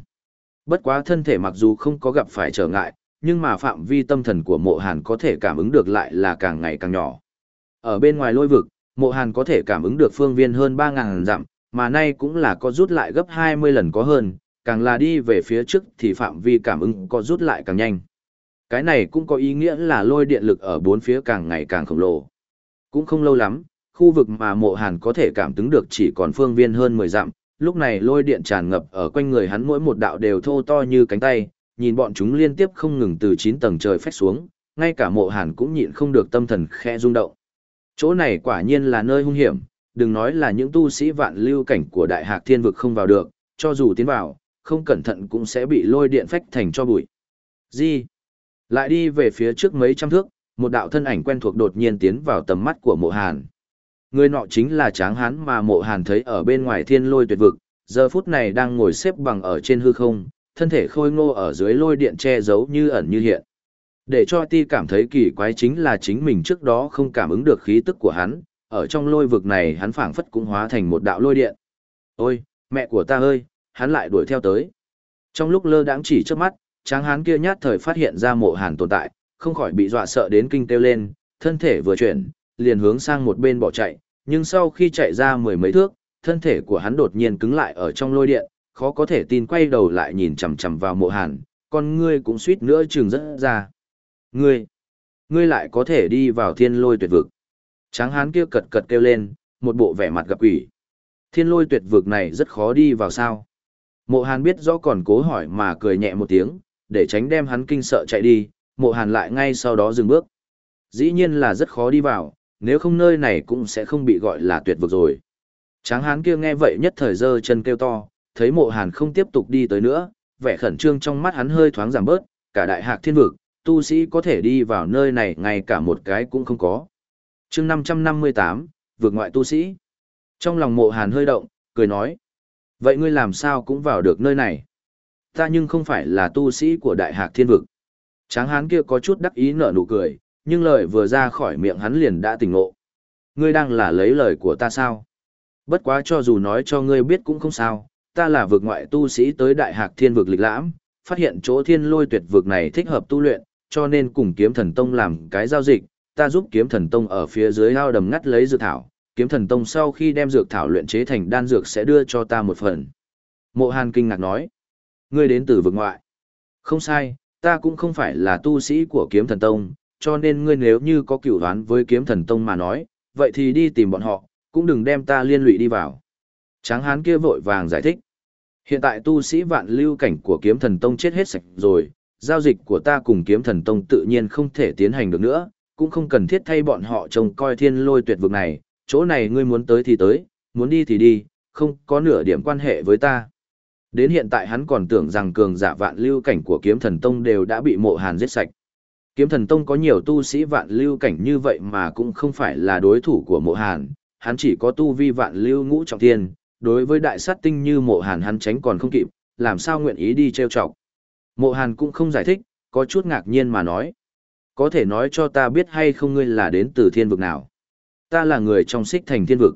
Bất quá thân thể mặc dù không có gặp phải trở ngại, nhưng mà phạm vi tâm thần của mộ hàn có thể cảm ứng được lại là càng ngày càng nhỏ. Ở bên ngoài lôi vực, mộ hàn có thể cảm ứng được phương viên hơn 3.000 dặm, mà nay cũng là có rút lại gấp 20 lần có hơn, càng là đi về phía trước thì phạm vi cảm ứng có rút lại càng nhanh. Cái này cũng có ý nghĩa là lôi điện lực ở bốn phía càng ngày càng khổng lồ. Cũng không lâu lắm, khu vực mà mộ hàn có thể cảm ứng được chỉ còn phương viên hơn 10 dặm, lúc này lôi điện tràn ngập ở quanh người hắn mỗi một đạo đều thô to như cánh tay, nhìn bọn chúng liên tiếp không ngừng từ 9 tầng trời phách xuống, ngay cả mộ hàn cũng nhịn không được tâm thần khẽ rung động. Chỗ này quả nhiên là nơi hung hiểm, đừng nói là những tu sĩ vạn lưu cảnh của đại hạc thiên vực không vào được, cho dù tiến vào, không cẩn thận cũng sẽ bị lôi điện phách thành cho bụi. Gì? Lại đi về phía trước mấy trăm thước, một đạo thân ảnh quen thuộc đột nhiên tiến vào tầm mắt của mộ hàn. Người nọ chính là tráng hán mà mộ hàn thấy ở bên ngoài thiên lôi tuyệt vực, giờ phút này đang ngồi xếp bằng ở trên hư không, thân thể khôi ngô ở dưới lôi điện che giấu như ẩn như hiện. Để cho ti cảm thấy kỳ quái chính là chính mình trước đó không cảm ứng được khí tức của hắn, ở trong lôi vực này hắn phảng phất cũng hóa thành một đạo lôi điện. Ôi, mẹ của ta ơi, hắn lại đuổi theo tới. Trong lúc lơ đãng chỉ trước mắt, tráng hán kia nhát thời phát hiện ra mộ hàn tồn tại, không khỏi bị dọa sợ đến kinh kêu lên, thân thể vừa chuyển, liền hướng sang một bên bỏ chạy, nhưng sau khi chạy ra mười mấy thước, thân thể của hắn đột nhiên cứng lại ở trong lôi điện, khó có thể tin quay đầu lại nhìn chằm chằm vào mộ hàn, con ngươi cũng suýt nữa trừng rất ra. Ngươi, ngươi lại có thể đi vào thiên lôi tuyệt vực. Tráng hán kia cật cật kêu lên, một bộ vẻ mặt gặp quỷ. Thiên lôi tuyệt vực này rất khó đi vào sao. Mộ hàn biết rõ còn cố hỏi mà cười nhẹ một tiếng, để tránh đem hắn kinh sợ chạy đi, mộ hàn lại ngay sau đó dừng bước. Dĩ nhiên là rất khó đi vào, nếu không nơi này cũng sẽ không bị gọi là tuyệt vực rồi. Tráng hán kia nghe vậy nhất thời giơ chân kêu to, thấy mộ hàn không tiếp tục đi tới nữa, vẻ khẩn trương trong mắt hắn hơi thoáng giảm bớt, cả đại hạc thiên vực, tu sĩ có thể đi vào nơi này ngay cả một cái cũng không có. chương 558, vượt ngoại tu sĩ. Trong lòng mộ hàn hơi động, cười nói. Vậy ngươi làm sao cũng vào được nơi này? Ta nhưng không phải là tu sĩ của đại hạc thiên vực. Tráng hán kia có chút đắc ý nở nụ cười, nhưng lời vừa ra khỏi miệng hắn liền đã tỉnh ngộ. Ngươi đang là lấy lời của ta sao? Bất quá cho dù nói cho ngươi biết cũng không sao, ta là vực ngoại tu sĩ tới đại hạc thiên vực lịch lãm, phát hiện chỗ thiên lôi tuyệt vực này thích hợp tu luyện, cho nên cùng kiếm thần tông làm cái giao dịch, ta giúp kiếm thần tông ở phía dưới ao đầm ngắt lấy dược thảo, kiếm thần tông sau khi đem dược thảo luyện chế thành đan dược sẽ đưa cho ta một phần. Mộ Hàn kinh ngạc nói, ngươi đến từ vực ngoại. Không sai, ta cũng không phải là tu sĩ của kiếm thần tông, cho nên ngươi nếu như có cửu đoán với kiếm thần tông mà nói, vậy thì đi tìm bọn họ, cũng đừng đem ta liên lụy đi vào. Tráng hán kia vội vàng giải thích. Hiện tại tu sĩ vạn lưu cảnh của kiếm thần tông chết hết sạch rồi, giao dịch của ta cùng kiếm thần tông tự nhiên không thể tiến hành được nữa, cũng không cần thiết thay bọn họ trông coi thiên lôi tuyệt vực này, chỗ này ngươi muốn tới thì tới, muốn đi thì đi, không có nửa điểm quan hệ với ta. Đến hiện tại hắn còn tưởng rằng cường giả vạn lưu cảnh của kiếm thần tông đều đã bị mộ hàn giết sạch. Kiếm thần tông có nhiều tu sĩ vạn lưu cảnh như vậy mà cũng không phải là đối thủ của mộ hàn, hắn chỉ có tu vi vạn lưu ngũ trọng thiên, đối với đại sát tinh như mộ hàn hắn tránh còn không kịp, làm sao nguyện ý đi treo chọc. Mộ hàn cũng không giải thích, có chút ngạc nhiên mà nói. Có thể nói cho ta biết hay không ngươi là đến từ thiên vực nào. Ta là người trong xích thành thiên vực.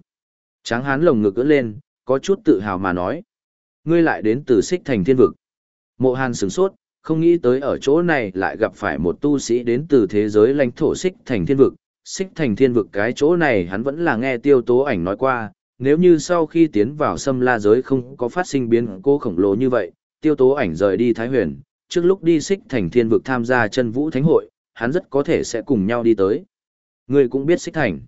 Tráng hán lồng ngực ưỡn lên, có chút tự hào mà nói. Ngươi lại đến từ xích thành thiên vực. Mộ hàn sửng sốt, không nghĩ tới ở chỗ này lại gặp phải một tu sĩ đến từ thế giới lãnh thổ xích thành thiên vực. Xích thành thiên vực cái chỗ này hắn vẫn là nghe tiêu tố ảnh nói qua, nếu như sau khi tiến vào xâm la giới không có phát sinh biến cố khổng lồ như vậy, tiêu tố ảnh rời đi Thái Huyền, trước lúc đi xích thành thiên vực tham gia chân vũ thánh hội, hắn rất có thể sẽ cùng nhau đi tới. Người cũng biết xích thành.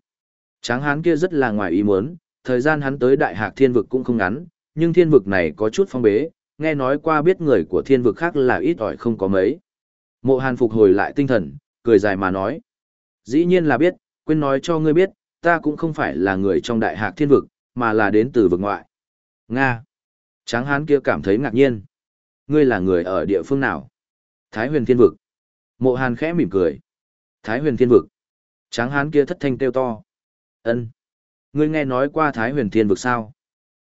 Tráng hán kia rất là ngoài ý muốn, thời gian hắn tới đại hạc thiên vực cũng không ngắn, nhưng thiên vực này có chút phong bế, nghe nói qua biết người của thiên vực khác là ít ỏi không có mấy. Mộ hàn phục hồi lại tinh thần, cười dài mà nói. Dĩ nhiên là biết, quên nói cho ngươi biết, ta cũng không phải là người trong đại hạc thiên vực, mà là đến từ vực ngoại. Nga. Tráng hán kia cảm thấy ngạc nhiên. Ngươi là người ở địa phương nào? Thái huyền thiên vực. Mộ hàn khẽ mỉm cười. Thái huyền thiên vực. Tráng hán kia thất thanh kêu to. ân Ngươi nghe nói qua Thái huyền thiên vực sao?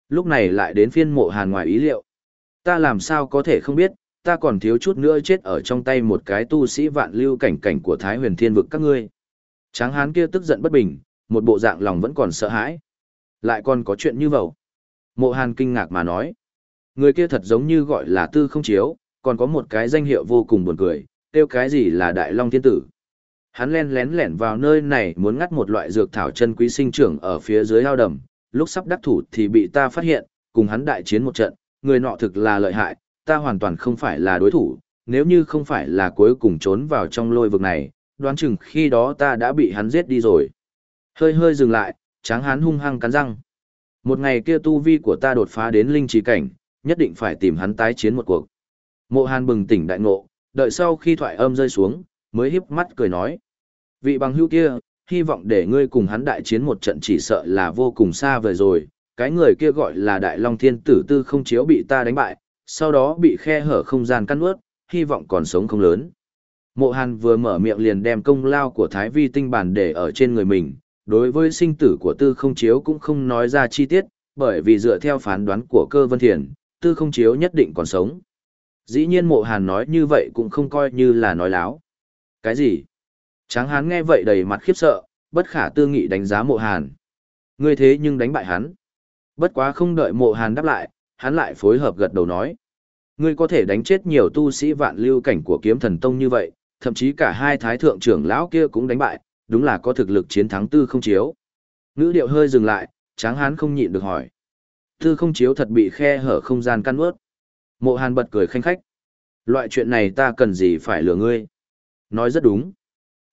Lúc này lại đến phiên mộ hàn ngoài ý liệu. Ta làm sao có thể không biết, ta còn thiếu chút nữa chết ở trong tay một cái tu sĩ vạn lưu cảnh cảnh của Thái huyền thiên vực các ngươi. Tráng hán kia tức giận bất bình, một bộ dạng lòng vẫn còn sợ hãi. Lại còn có chuyện như vậy. Mộ hàn kinh ngạc mà nói. Người kia thật giống như gọi là tư không chiếu, còn có một cái danh hiệu vô cùng buồn cười, tiêu cái gì là Đại Long Thiên Tử. Hắn len lén lẻn vào nơi này muốn ngắt một loại dược thảo chân quý sinh trưởng ở phía dưới ao đầm, lúc sắp đắc thủ thì bị ta phát hiện, cùng hắn đại chiến một trận, người nọ thực là lợi hại, ta hoàn toàn không phải là đối thủ, nếu như không phải là cuối cùng trốn vào trong lôi vực này, đoán chừng khi đó ta đã bị hắn giết đi rồi. Hơi hơi dừng lại, tráng hán hung hăng cắn răng. Một ngày kia tu vi của ta đột phá đến linh trí cảnh, nhất định phải tìm hắn tái chiến một cuộc. Mộ Hàn bừng tỉnh đại ngộ, đợi sau khi thoại âm rơi xuống, mới híp mắt cười nói. Vị bằng hữu kia, hy vọng để ngươi cùng hắn đại chiến một trận chỉ sợ là vô cùng xa vời rồi, cái người kia gọi là Đại Long Thiên Tử Tư không chiếu bị ta đánh bại, sau đó bị khe hở không gian cắt ướt, hy vọng còn sống không lớn. Mộ Hàn vừa mở miệng liền đem công lao của Thái Vi tinh bản để ở trên người mình, đối với sinh tử của Tư không chiếu cũng không nói ra chi tiết, bởi vì dựa theo phán đoán của cơ vân thiền, Tư không chiếu nhất định còn sống. Dĩ nhiên mộ hàn nói như vậy cũng không coi như là nói láo. Cái gì? Tráng hán nghe vậy đầy mặt khiếp sợ, bất khả tư nghị đánh giá mộ hàn. Ngươi thế nhưng đánh bại hắn. Bất quá không đợi mộ hàn đáp lại, hắn lại phối hợp gật đầu nói. Ngươi có thể đánh chết nhiều tu sĩ vạn lưu cảnh của kiếm thần tông như vậy, thậm chí cả hai thái thượng trưởng lão kia cũng đánh bại, đúng là có thực lực chiến thắng tư không chiếu. Ngữ điệu hơi dừng lại, tráng hán không nhịn được hỏi. Tư không chiếu thật bị khe hở không gian căn ướt. Mộ hàn bật cười khanh khách. Loại chuyện này ta cần gì phải lừa ngươi. Nói rất đúng.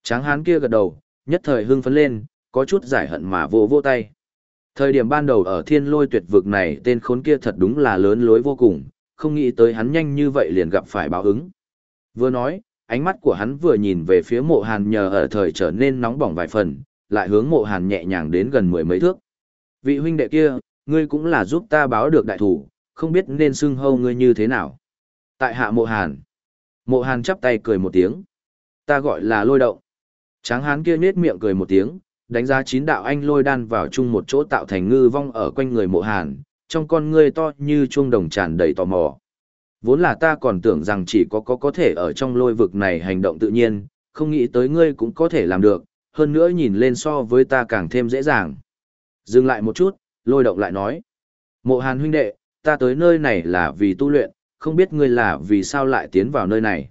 Tráng hán kia gật đầu, nhất thời hưng phấn lên, có chút giải hận mà vô vô tay. Thời điểm ban đầu ở thiên lôi tuyệt vực này tên khốn kia thật đúng là lớn lối vô cùng, không nghĩ tới hắn nhanh như vậy liền gặp phải báo ứng. Vừa nói, ánh mắt của hắn vừa nhìn về phía mộ hàn nhờ ở thời trở nên nóng bỏng vài phần, lại hướng mộ hàn nhẹ nhàng đến gần mười mấy thước. Vị huynh đệ kia, ngươi cũng là giúp ta báo được đại thủ, không biết nên xưng hâu ngươi như thế nào. Tại hạ mộ hàn. Mộ hàn chắp tay cười một tiếng. Ta gọi là lôi động. Tráng hán kia nết miệng cười một tiếng, đánh giá chín đạo anh lôi đan vào chung một chỗ tạo thành ngư vong ở quanh người mộ hàn, trong con ngươi to như chuông đồng tràn đầy tò mò. Vốn là ta còn tưởng rằng chỉ có có có thể ở trong lôi vực này hành động tự nhiên, không nghĩ tới ngươi cũng có thể làm được, hơn nữa nhìn lên so với ta càng thêm dễ dàng. Dừng lại một chút, lôi động lại nói. Mộ hàn huynh đệ, ta tới nơi này là vì tu luyện, không biết ngươi là vì sao lại tiến vào nơi này.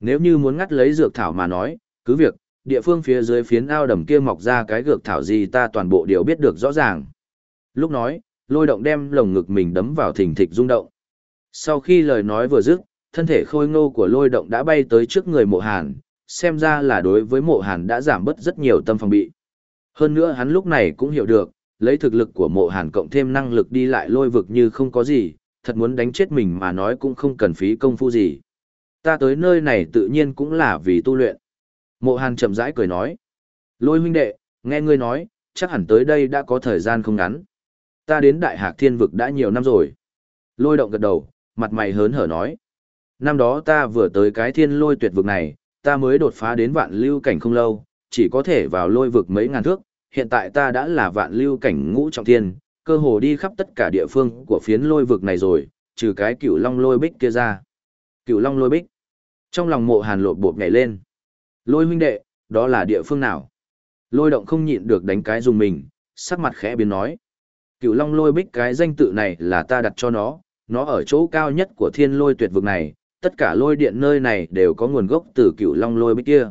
Nếu như muốn ngắt lấy dược thảo mà nói, cứ việc, địa phương phía dưới phiến ao đầm kia mọc ra cái gược thảo gì ta toàn bộ đều biết được rõ ràng. Lúc nói, lôi động đem lồng ngực mình đấm vào thình thịch rung động. Sau khi lời nói vừa dứt, thân thể khôi ngô của lôi động đã bay tới trước người mộ hàn, xem ra là đối với mộ hàn đã giảm bớt rất nhiều tâm phòng bị. Hơn nữa hắn lúc này cũng hiểu được, lấy thực lực của mộ hàn cộng thêm năng lực đi lại lôi vực như không có gì, thật muốn đánh chết mình mà nói cũng không cần phí công phu gì. Ta tới nơi này tự nhiên cũng là vì tu luyện. Mộ Hàn chậm rãi cười nói. Lôi huynh đệ, nghe ngươi nói, chắc hẳn tới đây đã có thời gian không ngắn. Ta đến Đại Hạc Thiên Vực đã nhiều năm rồi. Lôi động gật đầu, mặt mày hớn hở nói. Năm đó ta vừa tới cái thiên lôi tuyệt vực này, ta mới đột phá đến vạn lưu cảnh không lâu, chỉ có thể vào lôi vực mấy ngàn thước, hiện tại ta đã là vạn lưu cảnh ngũ trọng thiên, cơ hồ đi khắp tất cả địa phương của phiến lôi vực này rồi, trừ cái cửu long lôi bích kia ra. Cửu long lôi bích. Trong lòng mộ hàn lột bột nhảy lên. Lôi huynh đệ, đó là địa phương nào? Lôi động không nhịn được đánh cái dùng mình, sắc mặt khẽ biến nói. Cửu long lôi bích cái danh tự này là ta đặt cho nó, nó ở chỗ cao nhất của thiên lôi tuyệt vực này, tất cả lôi điện nơi này đều có nguồn gốc từ cửu long lôi bích kia.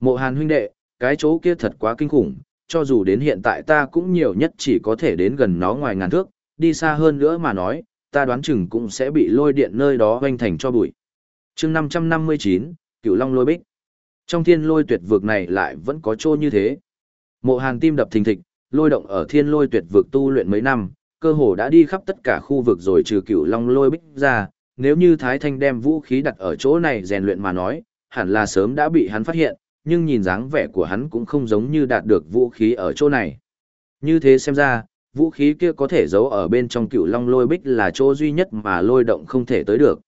Mộ hàn huynh đệ, cái chỗ kia thật quá kinh khủng, cho dù đến hiện tại ta cũng nhiều nhất chỉ có thể đến gần nó ngoài ngàn thước, đi xa hơn nữa mà nói, ta đoán chừng cũng sẽ bị lôi điện nơi đó hoanh thành cho bụi. chương 559, Cửu Long lôi bích. Trong thiên lôi tuyệt vực này lại vẫn có chỗ như thế. Mộ hàn tim đập thình thịch, lôi động ở thiên lôi tuyệt vực tu luyện mấy năm, cơ hồ đã đi khắp tất cả khu vực rồi trừ Cửu Long lôi bích ra, nếu như Thái Thanh đem vũ khí đặt ở chỗ này rèn luyện mà nói, hẳn là sớm đã bị hắn phát hiện, nhưng nhìn dáng vẻ của hắn cũng không giống như đạt được vũ khí ở chỗ này. Như thế xem ra, vũ khí kia có thể giấu ở bên trong cựu long lôi bích là chỗ duy nhất mà lôi động không thể tới được.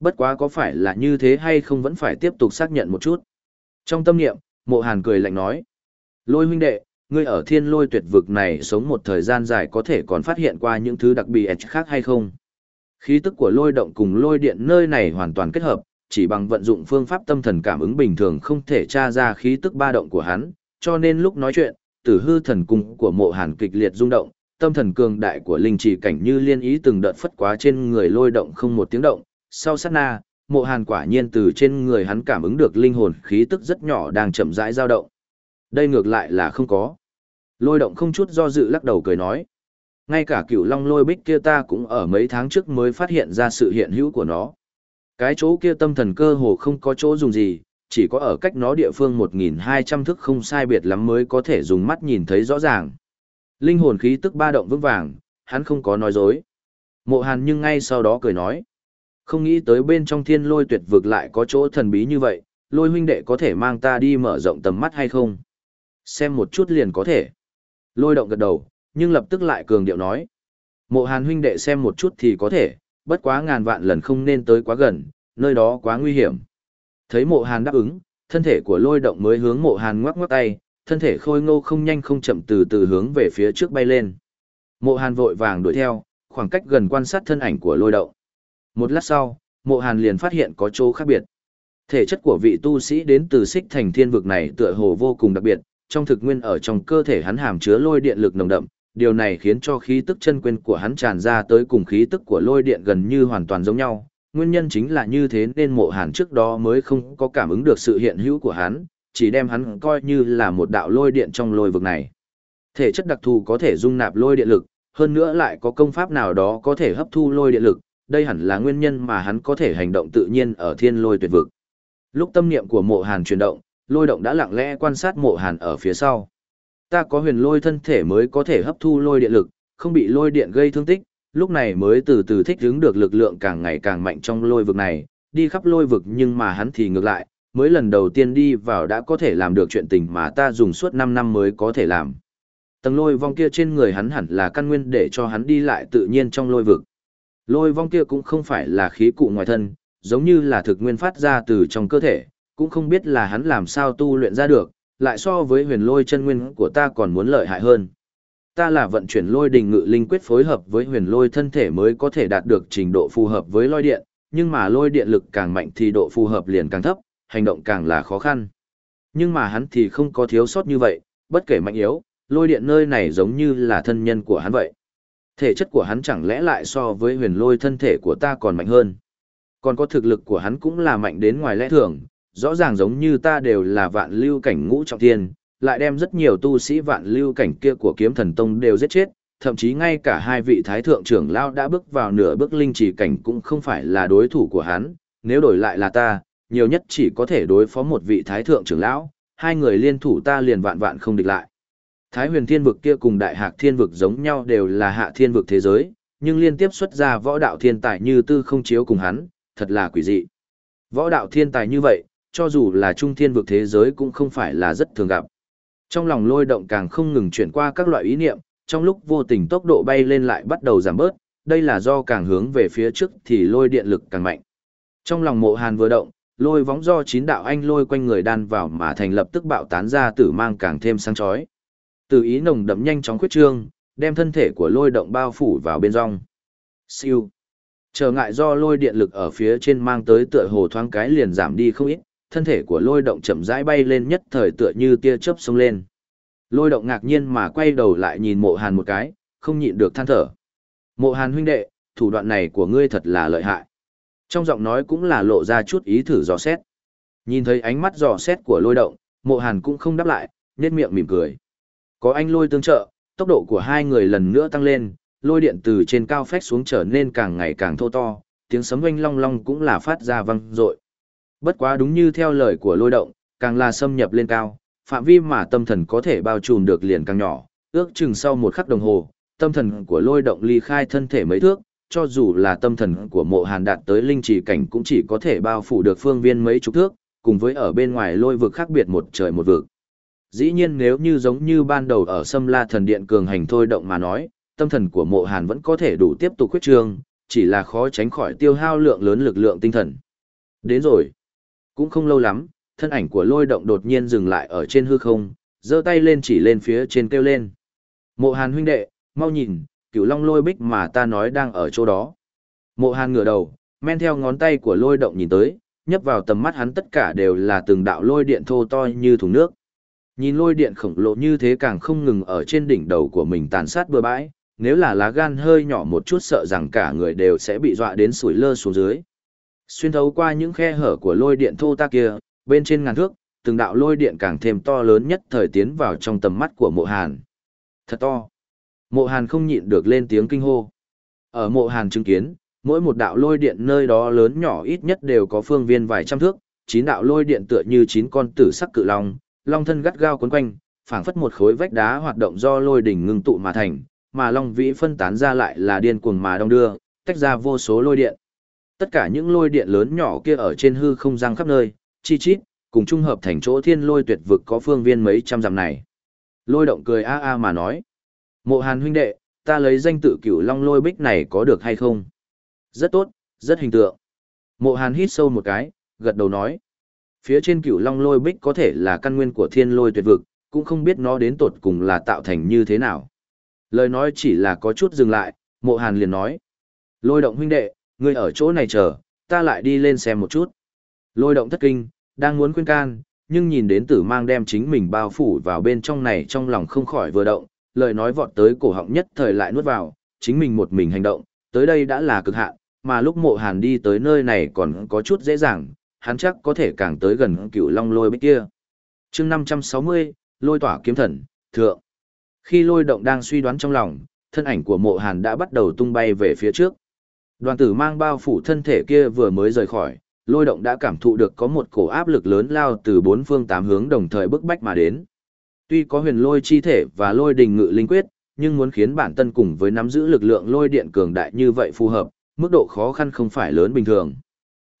Bất quá có phải là như thế hay không vẫn phải tiếp tục xác nhận một chút. Trong tâm niệm, mộ hàn cười lạnh nói. Lôi huynh đệ, ngươi ở thiên lôi tuyệt vực này sống một thời gian dài có thể còn phát hiện qua những thứ đặc biệt khác hay không? Khí tức của lôi động cùng lôi điện nơi này hoàn toàn kết hợp, chỉ bằng vận dụng phương pháp tâm thần cảm ứng bình thường không thể tra ra khí tức ba động của hắn, cho nên lúc nói chuyện, tử hư thần cung của mộ hàn kịch liệt rung động, tâm thần cường đại của linh trì cảnh như liên ý từng đợt phất quá trên người lôi động không một tiếng động, sau sát na, mộ hàn quả nhiên từ trên người hắn cảm ứng được linh hồn khí tức rất nhỏ đang chậm rãi dao động. Đây ngược lại là không có. Lôi động không chút do dự lắc đầu cười nói. Ngay cả cửu long lôi bích kia ta cũng ở mấy tháng trước mới phát hiện ra sự hiện hữu của nó. Cái chỗ kia tâm thần cơ hồ không có chỗ dùng gì, chỉ có ở cách nó địa phương 1.200 thước không sai biệt lắm mới có thể dùng mắt nhìn thấy rõ ràng. Linh hồn khí tức ba động vững vàng, hắn không có nói dối. Mộ hàn nhưng ngay sau đó cười nói. Không nghĩ tới bên trong thiên lôi tuyệt vực lại có chỗ thần bí như vậy, lôi huynh đệ có thể mang ta đi mở rộng tầm mắt hay không? Xem một chút liền có thể. Lôi động gật đầu, nhưng lập tức lại cường điệu nói. Mộ hàn huynh đệ xem một chút thì có thể, bất quá ngàn vạn lần không nên tới quá gần, nơi đó quá nguy hiểm. Thấy mộ hàn đáp ứng, thân thể của lôi động mới hướng mộ hàn ngoắc ngoắc tay, thân thể khôi ngô không nhanh không chậm từ từ hướng về phía trước bay lên. Mộ hàn vội vàng đuổi theo, khoảng cách gần quan sát thân ảnh của lôi động. Một lát sau, mộ hàn liền phát hiện có chỗ khác biệt. Thể chất của vị tu sĩ đến từ xích thành thiên vực này tựa hồ vô cùng đặc biệt, trong thực nguyên ở trong cơ thể hắn hàm chứa lôi điện lực nồng đậm, điều này khiến cho khí tức chân nguyên của hắn tràn ra tới cùng khí tức của lôi điện gần như hoàn toàn giống nhau. Nguyên nhân chính là như thế nên mộ hàn trước đó mới không có cảm ứng được sự hiện hữu của hắn, chỉ đem hắn coi như là một đạo lôi điện trong lôi vực này. Thể chất đặc thù có thể dung nạp lôi điện lực, hơn nữa lại có công pháp nào đó có thể hấp thu lôi điện lực, đây hẳn là nguyên nhân mà hắn có thể hành động tự nhiên ở thiên lôi tuyệt vực. Lúc tâm niệm của mộ hàn chuyển động, lôi động đã lặng lẽ quan sát mộ hàn ở phía sau. Ta có huyền lôi thân thể mới có thể hấp thu lôi điện lực, không bị lôi điện gây thương tích, lúc này mới từ từ thích ứng được lực lượng càng ngày càng mạnh trong lôi vực này, đi khắp lôi vực nhưng mà hắn thì ngược lại, mới lần đầu tiên đi vào đã có thể làm được chuyện tình mà ta dùng suốt 5 năm mới có thể làm. Tầng lôi vong kia trên người hắn hẳn là căn nguyên để cho hắn đi lại tự nhiên trong lôi vực. Lôi vong kia cũng không phải là khí cụ ngoài thân, giống như là thực nguyên phát ra từ trong cơ thể, cũng không biết là hắn làm sao tu luyện ra được, lại so với huyền lôi chân nguyên của ta còn muốn lợi hại hơn. Ta là vận chuyển lôi đình ngự linh quyết phối hợp với huyền lôi thân thể mới có thể đạt được trình độ phù hợp với lôi điện, nhưng mà lôi điện lực càng mạnh thì độ phù hợp liền càng thấp, hành động càng là khó khăn. Nhưng mà hắn thì không có thiếu sót như vậy, bất kể mạnh yếu, lôi điện nơi này giống như là thân nhân của hắn vậy. Thể chất của hắn chẳng lẽ lại so với huyền lôi thân thể của ta còn mạnh hơn. Còn có thực lực của hắn cũng là mạnh đến ngoài lẽ thường, rõ ràng giống như ta đều là vạn lưu cảnh ngũ trọng thiên, lại đem rất nhiều tu sĩ vạn lưu cảnh kia của kiếm thần tông đều giết chết, thậm chí ngay cả hai vị thái thượng trưởng lao đã bước vào nửa bước linh chỉ cảnh cũng không phải là đối thủ của hắn, nếu đổi lại là ta, nhiều nhất chỉ có thể đối phó một vị thái thượng trưởng lão, hai người liên thủ ta liền vạn vạn không địch lại. Thái huyền thiên vực kia cùng đại hạc thiên vực giống nhau đều là hạ thiên vực thế giới, nhưng liên tiếp xuất ra võ đạo thiên tài như tư không chiếu cùng hắn, thật là quỷ dị. Võ đạo thiên tài như vậy, cho dù là trung thiên vực thế giới cũng không phải là rất thường gặp. Trong lòng lôi động càng không ngừng chuyển qua các loại ý niệm, trong lúc vô tình tốc độ bay lên lại bắt đầu giảm bớt, đây là do càng hướng về phía trước thì lôi điện lực càng mạnh. Trong lòng mộ hàn vừa động, lôi vóng do chín đạo anh lôi quanh người đan vào mà thành lập tức bạo tán ra tử mang càng thêm sáng chói. Từ ý nồng đậm nhanh chóng khuyết trương, đem thân thể của lôi động bao phủ vào bên trong. Siêu. Trở ngại do lôi điện lực ở phía trên mang tới tựa hồ thoáng cái liền giảm đi không ít, thân thể của lôi động chậm rãi bay lên nhất thời tựa như tia chớp xông lên. Lôi động ngạc nhiên mà quay đầu lại nhìn mộ hàn một cái, không nhịn được than thở. Mộ hàn huynh đệ, thủ đoạn này của ngươi thật là lợi hại. Trong giọng nói cũng là lộ ra chút ý thử dò xét. Nhìn thấy ánh mắt dò xét của lôi động, mộ hàn cũng không đáp lại, nhét miệng mỉm cười. Có anh lôi tương trợ, tốc độ của hai người lần nữa tăng lên, lôi điện từ trên cao phách xuống trở nên càng ngày càng thô to, tiếng sấm oanh long long cũng là phát ra vang dội. Bất quá đúng như theo lời của lôi động, càng là xâm nhập lên cao, phạm vi mà tâm thần có thể bao trùm được liền càng nhỏ, ước chừng sau một khắc đồng hồ, tâm thần của lôi động ly khai thân thể mấy thước, cho dù là tâm thần của mộ hàn đạt tới linh trì cảnh cũng chỉ có thể bao phủ được phương viên mấy chục thước, cùng với ở bên ngoài lôi vực khác biệt một trời một vực. Dĩ nhiên nếu như giống như ban đầu ở Sâm La Thần Điện cường hành thôi động mà nói, tâm thần của mộ hàn vẫn có thể đủ tiếp tục khuyết trương, chỉ là khó tránh khỏi tiêu hao lượng lớn lực lượng tinh thần. Đến rồi. Cũng không lâu lắm, thân ảnh của lôi động đột nhiên dừng lại ở trên hư không, giơ tay lên chỉ lên phía trên kêu lên. Mộ hàn huynh đệ, mau nhìn, cửu long lôi bích mà ta nói đang ở chỗ đó. Mộ hàn ngửa đầu, men theo ngón tay của lôi động nhìn tới, nhấp vào tầm mắt hắn tất cả đều là từng đạo lôi điện thô to như thùng nước. Nhìn lôi điện khổng lồ như thế càng không ngừng ở trên đỉnh đầu của mình tàn sát bừa bãi, nếu là lá gan hơi nhỏ một chút sợ rằng cả người đều sẽ bị dọa đến sủi lơ xuống dưới. Xuyên thấu qua những khe hở của lôi điện thô ta kia, bên trên ngàn thước, từng đạo lôi điện càng thêm to lớn nhất thời tiến vào trong tầm mắt của mộ hàn. Thật to. Mộ hàn không nhịn được lên tiếng kinh hô. Ở mộ hàn chứng kiến, mỗi một đạo lôi điện nơi đó lớn nhỏ ít nhất đều có phương viên vài trăm thước, chín đạo lôi điện tựa như chín con tử sắc cự long, long thân gắt gao quấn quanh, phảng phất một khối vách đá hoạt động do lôi đỉnh ngưng tụ mà thành, mà long vĩ phân tán ra lại là điên cuồng mà đông đưa, tách ra vô số lôi điện. Tất cả những lôi điện lớn nhỏ kia ở trên hư không giang khắp nơi, chi chít, cùng trung hợp thành chỗ thiên lôi tuyệt vực có phương viên mấy trăm dặm này. Lôi động cười a a mà nói. Mộ hàn huynh đệ, ta lấy danh tự cửu long lôi bích này có được hay không? Rất tốt, rất hình tượng. Mộ hàn hít sâu một cái, gật đầu nói. Phía trên cựu long lôi bích có thể là căn nguyên của thiên lôi tuyệt vực, cũng không biết nó đến tột cùng là tạo thành như thế nào. Lời nói chỉ là có chút dừng lại, mộ hàn liền nói. Lôi động huynh đệ, ngươi ở chỗ này chờ, ta lại đi lên xem một chút. Lôi động thất kinh, đang muốn khuyên can, nhưng nhìn đến tử mang đem chính mình bao phủ vào bên trong này trong lòng không khỏi vừa động, lời nói vọt tới cổ họng nhất thời lại nuốt vào, chính mình một mình hành động, tới đây đã là cực hạn, mà lúc mộ hàn đi tới nơi này còn có chút dễ dàng, hắn chắc có thể càng tới gần cựu long lôi bích kia. chương 560, lôi tỏa kiếm thần, thượng. Khi lôi động đang suy đoán trong lòng, thân ảnh của mộ hàn đã bắt đầu tung bay về phía trước. Đoàn tử mang bao phủ thân thể kia vừa mới rời khỏi, lôi động đã cảm thụ được có một cổ áp lực lớn lao từ bốn phương tám hướng đồng thời bức bách mà đến. Tuy có huyền lôi chi thể và lôi đình ngự linh quyết, nhưng muốn khiến bản thân cùng với nắm giữ lực lượng lôi điện cường đại như vậy phù hợp, mức độ khó khăn không phải lớn bình thường.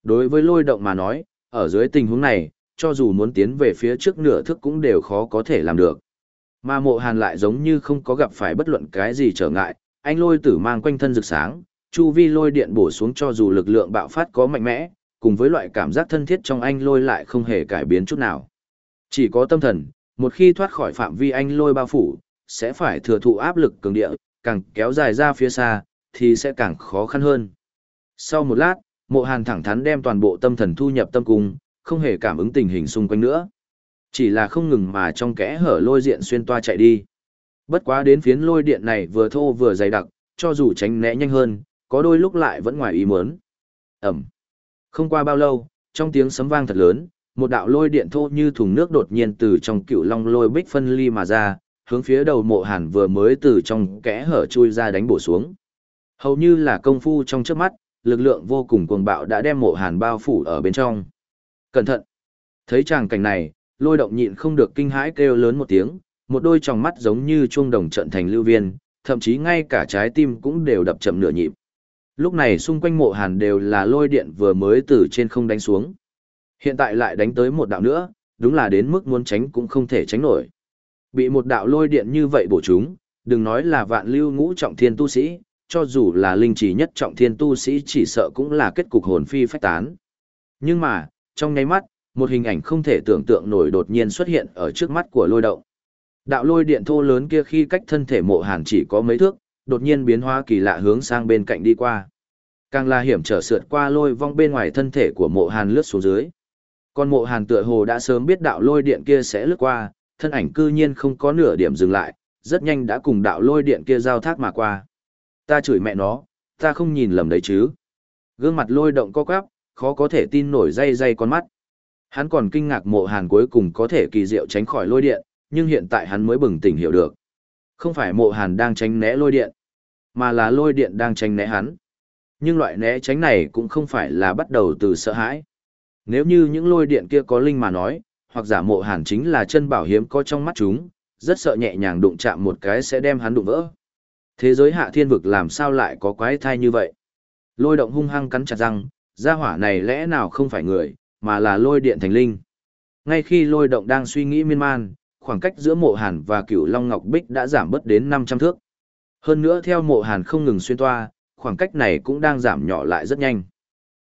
Đối với lôi động mà nói, ở dưới tình huống này, cho dù muốn tiến về phía trước nửa thức cũng đều khó có thể làm được. Mà mộ hàn lại giống như không có gặp phải bất luận cái gì trở ngại, anh lôi tử mang quanh thân rực sáng, chu vi lôi điện bổ xuống cho dù lực lượng bạo phát có mạnh mẽ, cùng với loại cảm giác thân thiết trong anh lôi lại không hề cải biến chút nào. Chỉ có tâm thần, một khi thoát khỏi phạm vi anh lôi bao phủ, sẽ phải thừa thụ áp lực cường địa, càng kéo dài ra phía xa, thì sẽ càng khó khăn hơn. Sau một lát, mộ hàn thẳng thắn đem toàn bộ tâm thần thu nhập tâm cung, không hề cảm ứng tình hình xung quanh nữa. Chỉ là không ngừng mà trong kẽ hở lôi diện xuyên toa chạy đi. Bất quá đến phiến lôi điện này vừa thô vừa dày đặc, cho dù tránh né nhanh hơn, có đôi lúc lại vẫn ngoài ý muốn. Ẩm. Không qua bao lâu, trong tiếng sấm vang thật lớn, một đạo lôi điện thô như thùng nước đột nhiên từ trong cựu long lôi bích phân ly mà ra, hướng phía đầu mộ hàn vừa mới từ trong kẽ hở chui ra đánh bổ xuống. Hầu như là công phu trong trước mắt, lực lượng vô cùng cuồng bạo đã đem mộ hàn bao phủ ở bên trong. Cẩn thận! Thấy chàng cảnh này, lôi động nhịn không được kinh hãi kêu lớn một tiếng, một đôi tròng mắt giống như chuông đồng trận thành lưu viên, thậm chí ngay cả trái tim cũng đều đập chậm nửa nhịp. Lúc này xung quanh mộ hàn đều là lôi điện vừa mới từ trên không đánh xuống. Hiện tại lại đánh tới một đạo nữa, đúng là đến mức muốn tránh cũng không thể tránh nổi. Bị một đạo lôi điện như vậy bổ chúng, đừng nói là vạn lưu ngũ trọng thiên tu sĩ, cho dù là linh chỉ nhất trọng thiên tu sĩ chỉ sợ cũng là kết cục hồn phi phách tán. Nhưng mà, trong nháy mắt, một hình ảnh không thể tưởng tượng nổi đột nhiên xuất hiện ở trước mắt của lôi động. Đạo lôi điện thô lớn kia khi cách thân thể mộ hàn chỉ có mấy thước, đột nhiên biến hóa kỳ lạ hướng sang bên cạnh đi qua. Càng là hiểm trở sượt qua lôi vong bên ngoài thân thể của mộ hàn lướt xuống dưới. Còn mộ hàn tựa hồ đã sớm biết đạo lôi điện kia sẽ lướt qua, thân ảnh cư nhiên không có nửa điểm dừng lại, rất nhanh đã cùng đạo lôi điện kia giao thác mà qua. Ta chửi mẹ nó, ta không nhìn lầm đấy chứ. Gương mặt lôi động co quắp, khó có thể tin nổi dây dây con mắt. Hắn còn kinh ngạc mộ hàn cuối cùng có thể kỳ diệu tránh khỏi lôi điện, nhưng hiện tại hắn mới bừng tỉnh hiểu được. Không phải mộ hàn đang tránh né lôi điện, mà là lôi điện đang tránh né hắn. Nhưng loại né tránh này cũng không phải là bắt đầu từ sợ hãi. Nếu như những lôi điện kia có linh mà nói, hoặc giả mộ hàn chính là chân bảo hiếm có trong mắt chúng, rất sợ nhẹ nhàng đụng chạm một cái sẽ đem hắn đụng vỡ. Thế giới hạ thiên vực làm sao lại có quái thai như vậy? Lôi động hung hăng cắn chặt răng, gia hỏa này lẽ nào không phải người, mà là lôi điện thành linh. Ngay khi lôi động đang suy nghĩ miên man, khoảng cách giữa mộ hàn và cửu Long Ngọc Bích đã giảm bớt đến 500 thước. Hơn nữa theo mộ hàn không ngừng xuyên toa, khoảng cách này cũng đang giảm nhỏ lại rất nhanh.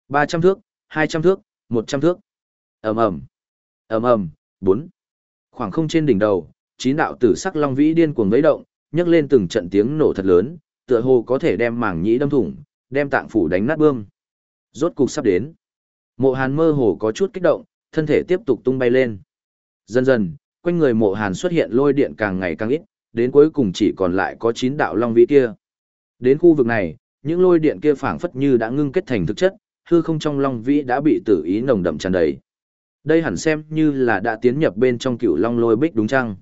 300 thước, 200 thước, 100 thước. ầm ầm ầm ầm bốn Khoảng không trên đỉnh đầu, chín đạo tử sắc long vĩ điên cuồng vẫy động, nhấc lên từng trận tiếng nổ thật lớn, tựa hồ có thể đem mảng nhĩ đâm thủng, đem tạng phủ đánh nát bươm. Rốt cục sắp đến. Mộ Hàn mơ hồ có chút kích động, thân thể tiếp tục tung bay lên. Dần dần, quanh người Mộ Hàn xuất hiện lôi điện càng ngày càng ít, đến cuối cùng chỉ còn lại có 9 đạo long vĩ kia. Đến khu vực này, những lôi điện kia phảng phất như đã ngưng kết thành thực chất, hư không trong long vĩ đã bị tử ý nồng đậm tràn đầy. Đây hẳn xem như là đã tiến nhập bên trong cựu long lôi bích đúng chăng?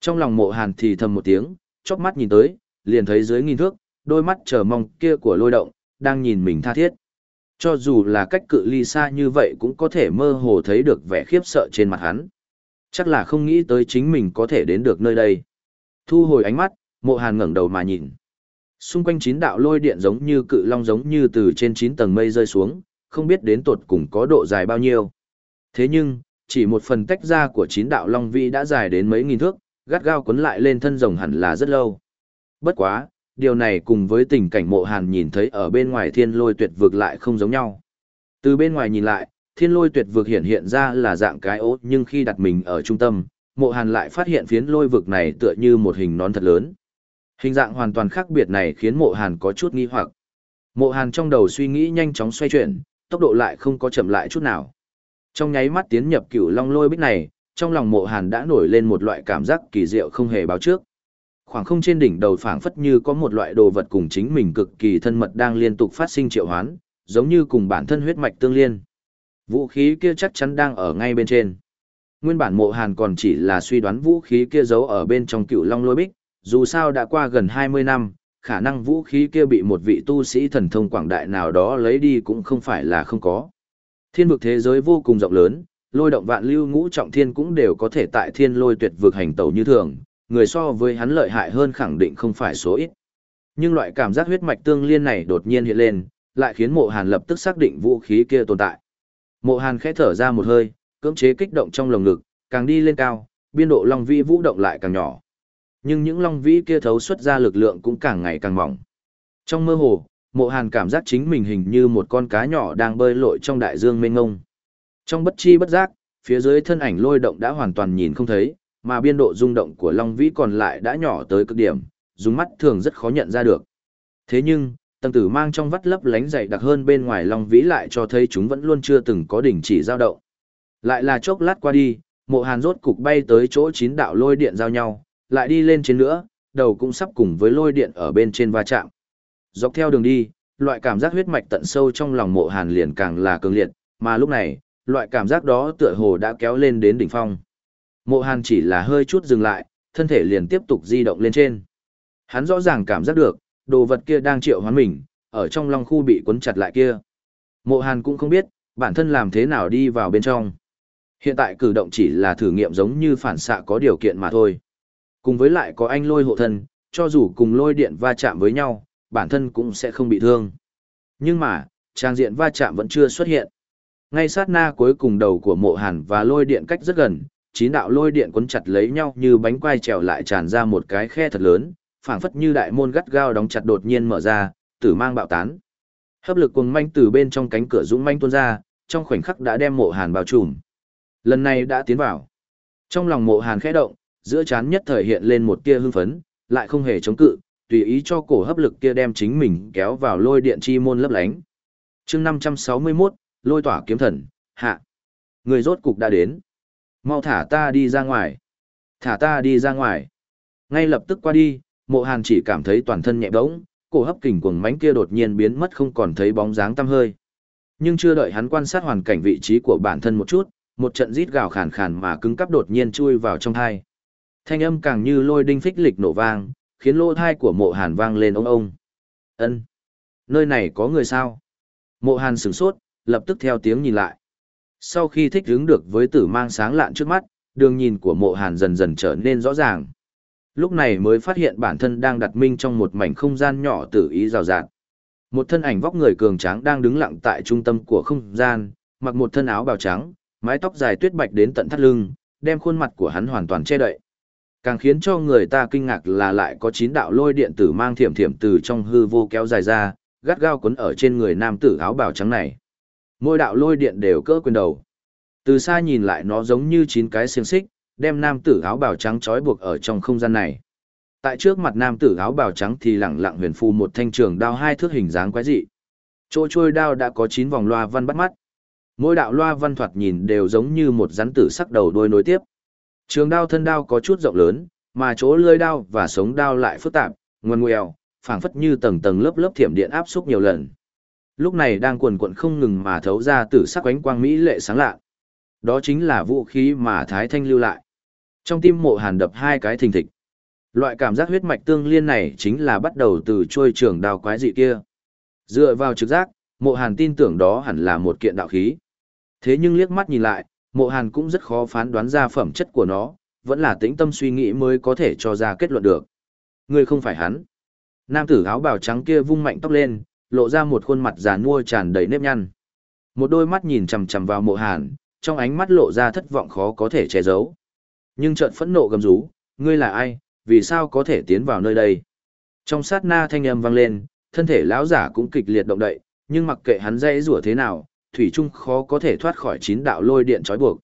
Trong lòng mộ hàn thì thầm một tiếng, chóp mắt nhìn tới, liền thấy dưới nghìn thước, đôi mắt chờ mong kia của lôi động, đang nhìn mình tha thiết. Cho dù là cách cự ly xa như vậy cũng có thể mơ hồ thấy được vẻ khiếp sợ trên mặt hắn. Chắc là không nghĩ tới chính mình có thể đến được nơi đây. Thu hồi ánh mắt, mộ hàn ngẩng đầu mà nhìn. Xung quanh chín đạo lôi điện giống như cự long giống như từ trên chín tầng mây rơi xuống, không biết đến tột cùng có độ dài bao nhiêu. Thế nhưng, chỉ một phần tách ra của chín đạo long vi đã dài đến mấy nghìn thước, gắt gao quấn lại lên thân rồng hẳn là rất lâu. Bất quá, điều này cùng với tình cảnh mộ hàn nhìn thấy ở bên ngoài thiên lôi tuyệt vực lại không giống nhau. Từ bên ngoài nhìn lại, thiên lôi tuyệt vực hiện hiện ra là dạng cái ố nhưng khi đặt mình ở trung tâm, mộ hàn lại phát hiện phiến lôi vực này tựa như một hình nón thật lớn. Hình dạng hoàn toàn khác biệt này khiến mộ hàn có chút nghi hoặc. Mộ hàn trong đầu suy nghĩ nhanh chóng xoay chuyển, tốc độ lại không có chậm lại chút nào. Trong nháy mắt tiến nhập cửu long lôi bích này, trong lòng mộ hàn đã nổi lên một loại cảm giác kỳ diệu không hề báo trước. Khoảng không trên đỉnh đầu phảng phất như có một loại đồ vật cùng chính mình cực kỳ thân mật đang liên tục phát sinh triệu hoán, giống như cùng bản thân huyết mạch tương liên. Vũ khí kia chắc chắn đang ở ngay bên trên. Nguyên bản mộ hàn còn chỉ là suy đoán vũ khí kia giấu ở bên trong cựu long lôi bích, dù sao đã qua gần 20 năm, khả năng vũ khí kia bị một vị tu sĩ thần thông quảng đại nào đó lấy đi cũng không phải là không có. Thiên vực thế giới vô cùng rộng lớn, lôi động vạn lưu ngũ trọng thiên cũng đều có thể tại thiên lôi tuyệt vực hành tẩu như thường, người so với hắn lợi hại hơn khẳng định không phải số ít. Nhưng loại cảm giác huyết mạch tương liên này đột nhiên hiện lên, lại khiến mộ hàn lập tức xác định vũ khí kia tồn tại. Mộ hàn khẽ thở ra một hơi, cưỡng chế kích động trong lồng ngực, càng đi lên cao, biên độ long vi vũ động lại càng nhỏ. Nhưng những long vĩ kia thấu xuất ra lực lượng cũng càng ngày càng mỏng. Trong mơ hồ, mộ hàn cảm giác chính mình hình như một con cá nhỏ đang bơi lội trong đại dương mênh ngông. Trong bất chi bất giác, phía dưới thân ảnh lôi động đã hoàn toàn nhìn không thấy, mà biên độ rung động của long vĩ còn lại đã nhỏ tới cực điểm, dùng mắt thường rất khó nhận ra được. Thế nhưng, tầng tử mang trong vắt lấp lánh dày đặc hơn bên ngoài long vĩ lại cho thấy chúng vẫn luôn chưa từng có đỉnh chỉ dao động. Lại là chốc lát qua đi, mộ hàn rốt cục bay tới chỗ chín đạo lôi điện giao nhau, lại đi lên trên nữa, đầu cũng sắp cùng với lôi điện ở bên trên va chạm. Dọc theo đường đi, loại cảm giác huyết mạch tận sâu trong lòng mộ hàn liền càng là cường liệt, mà lúc này, loại cảm giác đó tựa hồ đã kéo lên đến đỉnh phong. Mộ hàn chỉ là hơi chút dừng lại, thân thể liền tiếp tục di động lên trên. Hắn rõ ràng cảm giác được, đồ vật kia đang triệu hoán mình, ở trong long khu bị cuốn chặt lại kia. Mộ hàn cũng không biết, bản thân làm thế nào đi vào bên trong. Hiện tại cử động chỉ là thử nghiệm giống như phản xạ có điều kiện mà thôi. Cùng với lại có anh lôi hộ thân, cho dù cùng lôi điện va chạm với nhau, bản thân cũng sẽ không bị thương. Nhưng mà, trang diện va chạm vẫn chưa xuất hiện. Ngay sát na cuối cùng đầu của mộ hàn và lôi điện cách rất gần, chín đạo lôi điện quấn chặt lấy nhau như bánh quai trèo lại tràn ra một cái khe thật lớn, phảng phất như đại môn gắt gao đóng chặt đột nhiên mở ra, tử mang bạo tán. Hấp lực cuồng manh từ bên trong cánh cửa dũng manh tuôn ra, trong khoảnh khắc đã đem mộ hàn bao trùm. Lần này đã tiến vào. Trong lòng mộ hàn khẽ động, giữa chán nhất thời hiện lên một tia hưng phấn, lại không hề chống cự, tùy ý cho cổ hấp lực kia đem chính mình kéo vào lôi điện chi môn lấp lánh. chương 561, lôi tỏa kiếm thần, hạ. Người rốt cục đã đến. Mau thả ta đi ra ngoài. Thả ta đi ra ngoài. Ngay lập tức qua đi, mộ hàn chỉ cảm thấy toàn thân nhẹ bỗng, cổ hấp kình cuồng mánh kia đột nhiên biến mất không còn thấy bóng dáng tăm hơi. Nhưng chưa đợi hắn quan sát hoàn cảnh vị trí của bản thân một chút, một trận rít gào khàn khàn mà cứng cắp đột nhiên chui vào trong thai. Thanh âm càng như lôi đinh phích lịch nổ vang, khiến lỗ thai của mộ hàn vang lên ông ông. ân Nơi này có người sao? Mộ hàn sửng sốt, lập tức theo tiếng nhìn lại. Sau khi thích hứng được với tử mang sáng lạn trước mắt, đường nhìn của mộ hàn dần dần trở nên rõ ràng. Lúc này mới phát hiện bản thân đang đặt minh trong một mảnh không gian nhỏ tử ý rào rạt. Một thân ảnh vóc người cường tráng đang đứng lặng tại trung tâm của không gian, mặc một thân áo bào trắng, mái tóc dài tuyết bạch đến tận thắt lưng, đem khuôn mặt của hắn hoàn toàn che đậy. Càng khiến cho người ta kinh ngạc là lại có chín đạo lôi điện tử mang thiểm thiểm từ trong hư vô kéo dài ra, gắt gao quấn ở trên người nam tử áo bào trắng này. Mỗi đạo lôi điện đều cỡ quyền đầu. Từ xa nhìn lại nó giống như chín cái xiềng xích, đem nam tử áo bào trắng trói buộc ở trong không gian này. Tại trước mặt nam tử áo bào trắng thì lẳng lặng huyền phù một thanh trường đao hai thước hình dáng quái dị. Chỗ trôi đao đã có chín vòng loa văn bắt mắt. Mỗi đạo loa văn thoạt nhìn đều giống như một rắn tử sắc đầu đuôi nối tiếp. Trường đao thân đao có chút rộng lớn, mà chỗ lưỡi đao và sống đao lại phức tạp, ngoằn ngoèo, phảng phất như tầng tầng lớp lớp thiểm điện áp xúc nhiều lần. Lúc này đang cuồn cuộn không ngừng mà thấu ra tử sắc ánh quang mỹ lệ sáng lạ. Đó chính là vũ khí mà Thái Thanh lưu lại. Trong tim mộ hàn đập hai cái thình thịch. Loại cảm giác huyết mạch tương liên này chính là bắt đầu từ trôi trường đào quái dị kia. Dựa vào trực giác, mộ hàn tin tưởng đó hẳn là một kiện đạo khí. Thế nhưng liếc mắt nhìn lại, mộ hàn cũng rất khó phán đoán ra phẩm chất của nó, vẫn là tĩnh tâm suy nghĩ mới có thể cho ra kết luận được. Người không phải hắn. Nam tử áo bào trắng kia vung mạnh tóc lên, lộ ra một khuôn mặt già nua tràn đầy nếp nhăn. Một đôi mắt nhìn chằm chằm vào mộ hàn, trong ánh mắt lộ ra thất vọng khó có thể che giấu. Nhưng chợt phẫn nộ gầm rú, ngươi là ai, vì sao có thể tiến vào nơi đây? Trong sát na thanh âm vang lên, thân thể lão giả cũng kịch liệt động đậy, nhưng mặc kệ hắn dãy rủa thế nào, thủy trung khó có thể thoát khỏi chín đạo lôi điện trói buộc.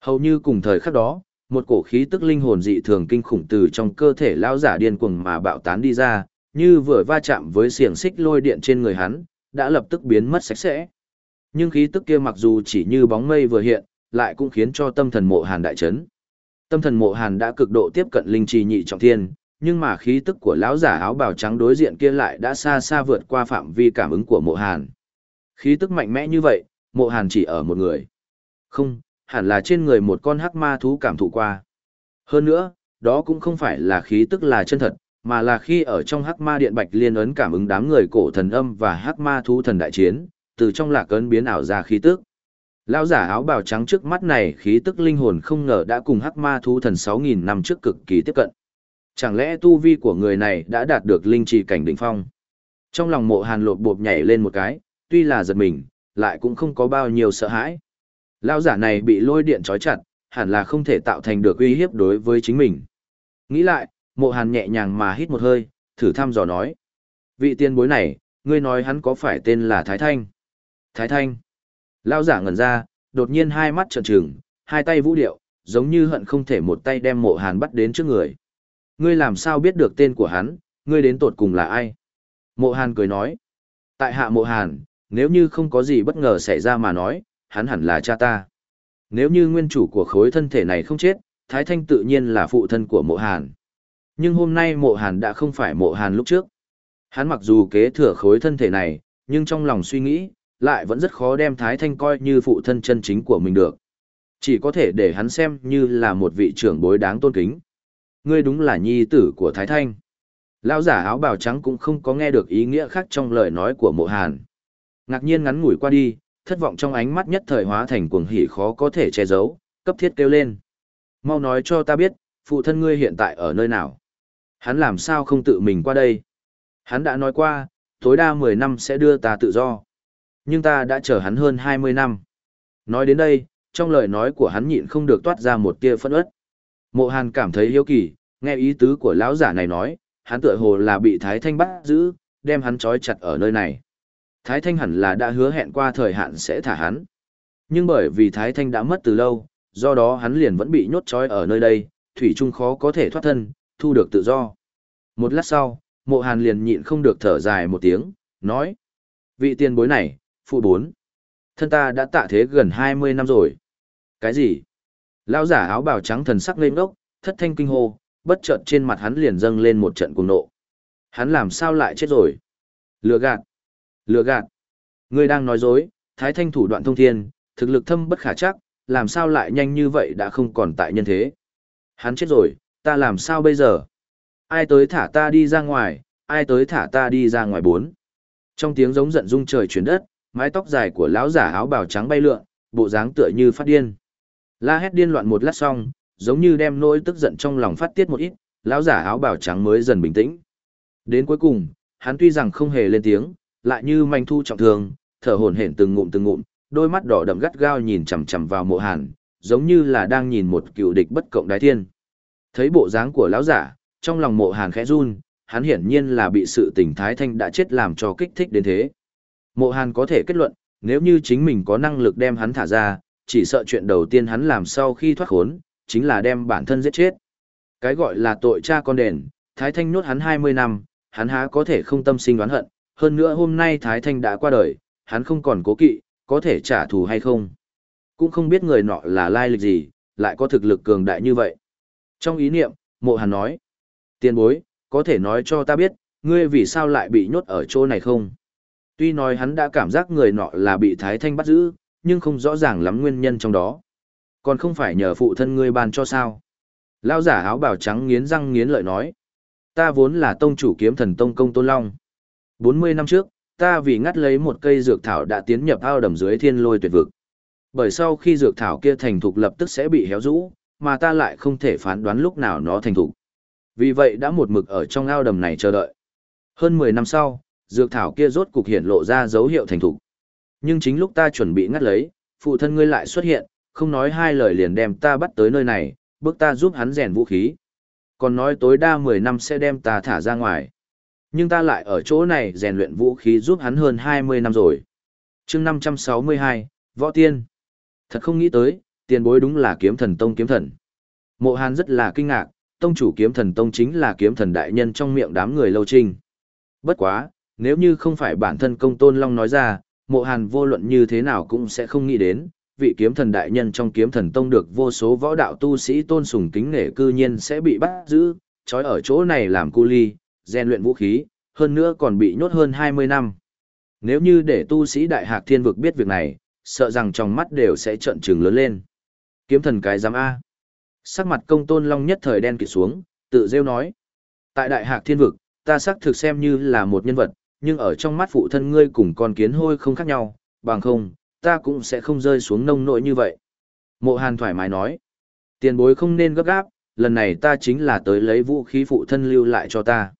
Hầu như cùng thời khắc đó, một cổ khí tức linh hồn dị thường kinh khủng từ trong cơ thể lão giả điên cuồng mà bạo tán đi ra, như vừa va chạm với xiềng xích lôi điện trên người hắn, đã lập tức biến mất sạch sẽ. Nhưng khí tức kia mặc dù chỉ như bóng mây vừa hiện, lại cũng khiến cho tâm thần mộ hàn đại chấn. Tâm thần mộ hàn đã cực độ tiếp cận linh trì nhị trọng thiên, nhưng mà khí tức của lão giả áo bào trắng đối diện kia lại đã xa xa vượt qua phạm vi cảm ứng của mộ hàn. Khí tức mạnh mẽ như vậy, mộ hàn chỉ ở một người. Không, hẳn là trên người một con hắc ma thú cảm thụ qua. Hơn nữa, đó cũng không phải là khí tức là chân thật, mà là khi ở trong hắc ma điện bạch liên ấn cảm ứng đám người cổ thần âm và hắc ma thú thần đại chiến, từ trong lạc ấn biến ảo ra khí tức. Lão giả áo bào trắng trước mắt này khí tức linh hồn không ngờ đã cùng hắc ma thú thần 6.000 năm trước cực kỳ tiếp cận. Chẳng lẽ tu vi của người này đã đạt được linh trì cảnh đỉnh phong? Trong lòng mộ hàn lột bột nhảy lên một cái, tuy là giật mình, lại cũng không có bao nhiêu sợ hãi. Lão giả này bị lôi điện trói chặt, hẳn là không thể tạo thành được uy hiếp đối với chính mình. Nghĩ lại, mộ hàn nhẹ nhàng mà hít một hơi, thử thăm dò nói. Vị tiên bối này, ngươi nói hắn có phải tên là Thái Thanh? Thái Thanh. Lão giả ngẩn ra, đột nhiên hai mắt trợn trừng, hai tay vũ điệu, giống như hận không thể một tay đem mộ hàn bắt đến trước người. Ngươi làm sao biết được tên của hắn, ngươi đến tột cùng là ai? Mộ hàn cười nói. Tại hạ mộ hàn, nếu như không có gì bất ngờ xảy ra mà nói, hắn hẳn là cha ta. Nếu như nguyên chủ của khối thân thể này không chết, Thái Thanh tự nhiên là phụ thân của mộ hàn. Nhưng hôm nay mộ hàn đã không phải mộ hàn lúc trước. Hắn mặc dù kế thừa khối thân thể này, nhưng trong lòng suy nghĩ, lại vẫn rất khó đem Thái Thanh coi như phụ thân chân chính của mình được. Chỉ có thể để hắn xem như là một vị trưởng bối đáng tôn kính. Ngươi đúng là nhi tử của Thái Thanh. Lão giả áo bào trắng cũng không có nghe được ý nghĩa khác trong lời nói của mộ hàn. Ngạc nhiên ngắn ngủi qua đi, thất vọng trong ánh mắt nhất thời hóa thành cuồng hỉ khó có thể che giấu, cấp thiết kêu lên. Mau nói cho ta biết, phụ thân ngươi hiện tại ở nơi nào? Hắn làm sao không tự mình qua đây? Hắn đã nói qua, tối đa 10 năm sẽ đưa ta tự do. Nhưng ta đã chờ hắn hơn 20 năm. Nói đến đây, trong lời nói của hắn nhịn không được toát ra một tia phẫn uất. Mộ Hàn cảm thấy hiếu kỳ, nghe ý tứ của lão giả này nói, hắn tựa hồ là bị Thái Thanh bắt giữ, đem hắn trói chặt ở nơi này. Thái Thanh hẳn là đã hứa hẹn qua thời hạn sẽ thả hắn. Nhưng bởi vì Thái Thanh đã mất từ lâu, do đó hắn liền vẫn bị nhốt trói ở nơi đây, thủy chung khó có thể thoát thân, thu được tự do. Một lát sau, mộ hàn liền nhịn không được thở dài một tiếng, nói. Vị tiền bối này, phụ bốn. Thân ta đã tạ thế gần 20 năm rồi. Cái gì? Lão giả áo bào trắng thần sắc lên ngốc, thất thanh kinh hô, bất chợt trên mặt hắn liền dâng lên một trận cuồng nộ. Hắn làm sao lại chết rồi? Lừa gạt. Lừa gạt. Ngươi đang nói dối, thái thanh thủ đoạn thông thiên, thực lực thâm bất khả chắc, làm sao lại nhanh như vậy đã không còn tại nhân thế. Hắn chết rồi, ta làm sao bây giờ? Ai tới thả ta đi ra ngoài, ai tới thả ta đi ra ngoài bốn. Trong tiếng giống giận rung trời chuyển đất, mái tóc dài của lão giả áo bào trắng bay lượn, bộ dáng tựa như phát điên. La hét điên loạn một lát xong, giống như đem nỗi tức giận trong lòng phát tiết một ít, lão giả áo bào trắng mới dần bình tĩnh. Đến cuối cùng, hắn tuy rằng không hề lên tiếng, lại như manh thu trọng thương, thở hổn hển từng ngụm từng ngụm, đôi mắt đỏ đậm gắt gao nhìn chằm chằm vào Mộ Hàn, giống như là đang nhìn một cựu địch bất cộng đái thiên. Thấy bộ dáng của lão giả, trong lòng Mộ Hàn khẽ run, hắn hiển nhiên là bị sự tình thái thanh đã chết làm cho kích thích đến thế. Mộ Hàn có thể kết luận, nếu như chính mình có năng lực đem hắn thả ra, chỉ sợ chuyện đầu tiên hắn làm sau khi thoát khốn, chính là đem bản thân giết chết. Cái gọi là tội cha con đền, Thái Thanh nhốt hắn 20 năm, hắn há có thể không tâm sinh oán hận, hơn nữa hôm nay Thái Thanh đã qua đời, hắn không còn cố kỵ, có thể trả thù hay không. Cũng không biết người nọ là lai lịch gì, lại có thực lực cường đại như vậy. Trong ý niệm, mộ hàn nói, tiền bối, có thể nói cho ta biết, ngươi vì sao lại bị nhốt ở chỗ này không? Tuy nói hắn đã cảm giác người nọ là bị Thái Thanh bắt giữ, nhưng không rõ ràng lắm nguyên nhân trong đó. Còn không phải nhờ phụ thân ngươi ban cho sao? Lao giả áo bào trắng nghiến răng nghiến lợi nói. Ta vốn là tông chủ kiếm thần tông công tôn long. 40 năm trước, ta vì ngắt lấy một cây dược thảo đã tiến nhập ao đầm dưới thiên lôi tuyệt vực. Bởi sau khi dược thảo kia thành thục lập tức sẽ bị héo rũ, mà ta lại không thể phán đoán lúc nào nó thành thục. Vì vậy đã một mực ở trong ao đầm này chờ đợi. Hơn 10 năm sau, dược thảo kia rốt cục hiện lộ ra dấu hiệu thành thục. Nhưng chính lúc ta chuẩn bị ngắt lấy, phụ thân ngươi lại xuất hiện, không nói hai lời liền đem ta bắt tới nơi này, bước ta giúp hắn rèn vũ khí. Còn nói tối đa 10 năm sẽ đem ta thả ra ngoài. Nhưng ta lại ở chỗ này rèn luyện vũ khí giúp hắn hơn 20 năm rồi. chương 562, Võ Tiên. Thật không nghĩ tới, tiền bối đúng là kiếm thần tông kiếm thần. Mộ Hàn rất là kinh ngạc, tông chủ kiếm thần tông chính là kiếm thần đại nhân trong miệng đám người lâu trinh. Bất quá, nếu như không phải bản thân công tôn long nói ra, mộ hàn vô luận như thế nào cũng sẽ không nghĩ đến, vị kiếm thần đại nhân trong kiếm thần tông được vô số võ đạo tu sĩ tôn sùng kính nể cư nhiên sẽ bị bắt giữ, trói ở chỗ này làm cu ly, rèn luyện vũ khí, hơn nữa còn bị nhốt hơn 20 năm. Nếu như để tu sĩ đại hạc thiên vực biết việc này, sợ rằng trong mắt đều sẽ trợn trừng lớn lên. Kiếm thần cái giám A. Sắc mặt công tôn long nhất thời đen kịt xuống, tự rêu nói. Tại đại hạc thiên vực, ta xác thực xem như là một nhân vật, nhưng ở trong mắt phụ thân ngươi cùng con kiến hôi không khác nhau, bằng không, ta cũng sẽ không rơi xuống nông nỗi như vậy. Mộ Hàn thoải mái nói, tiền bối không nên gấp gáp, lần này ta chính là tới lấy vũ khí phụ thân lưu lại cho ta.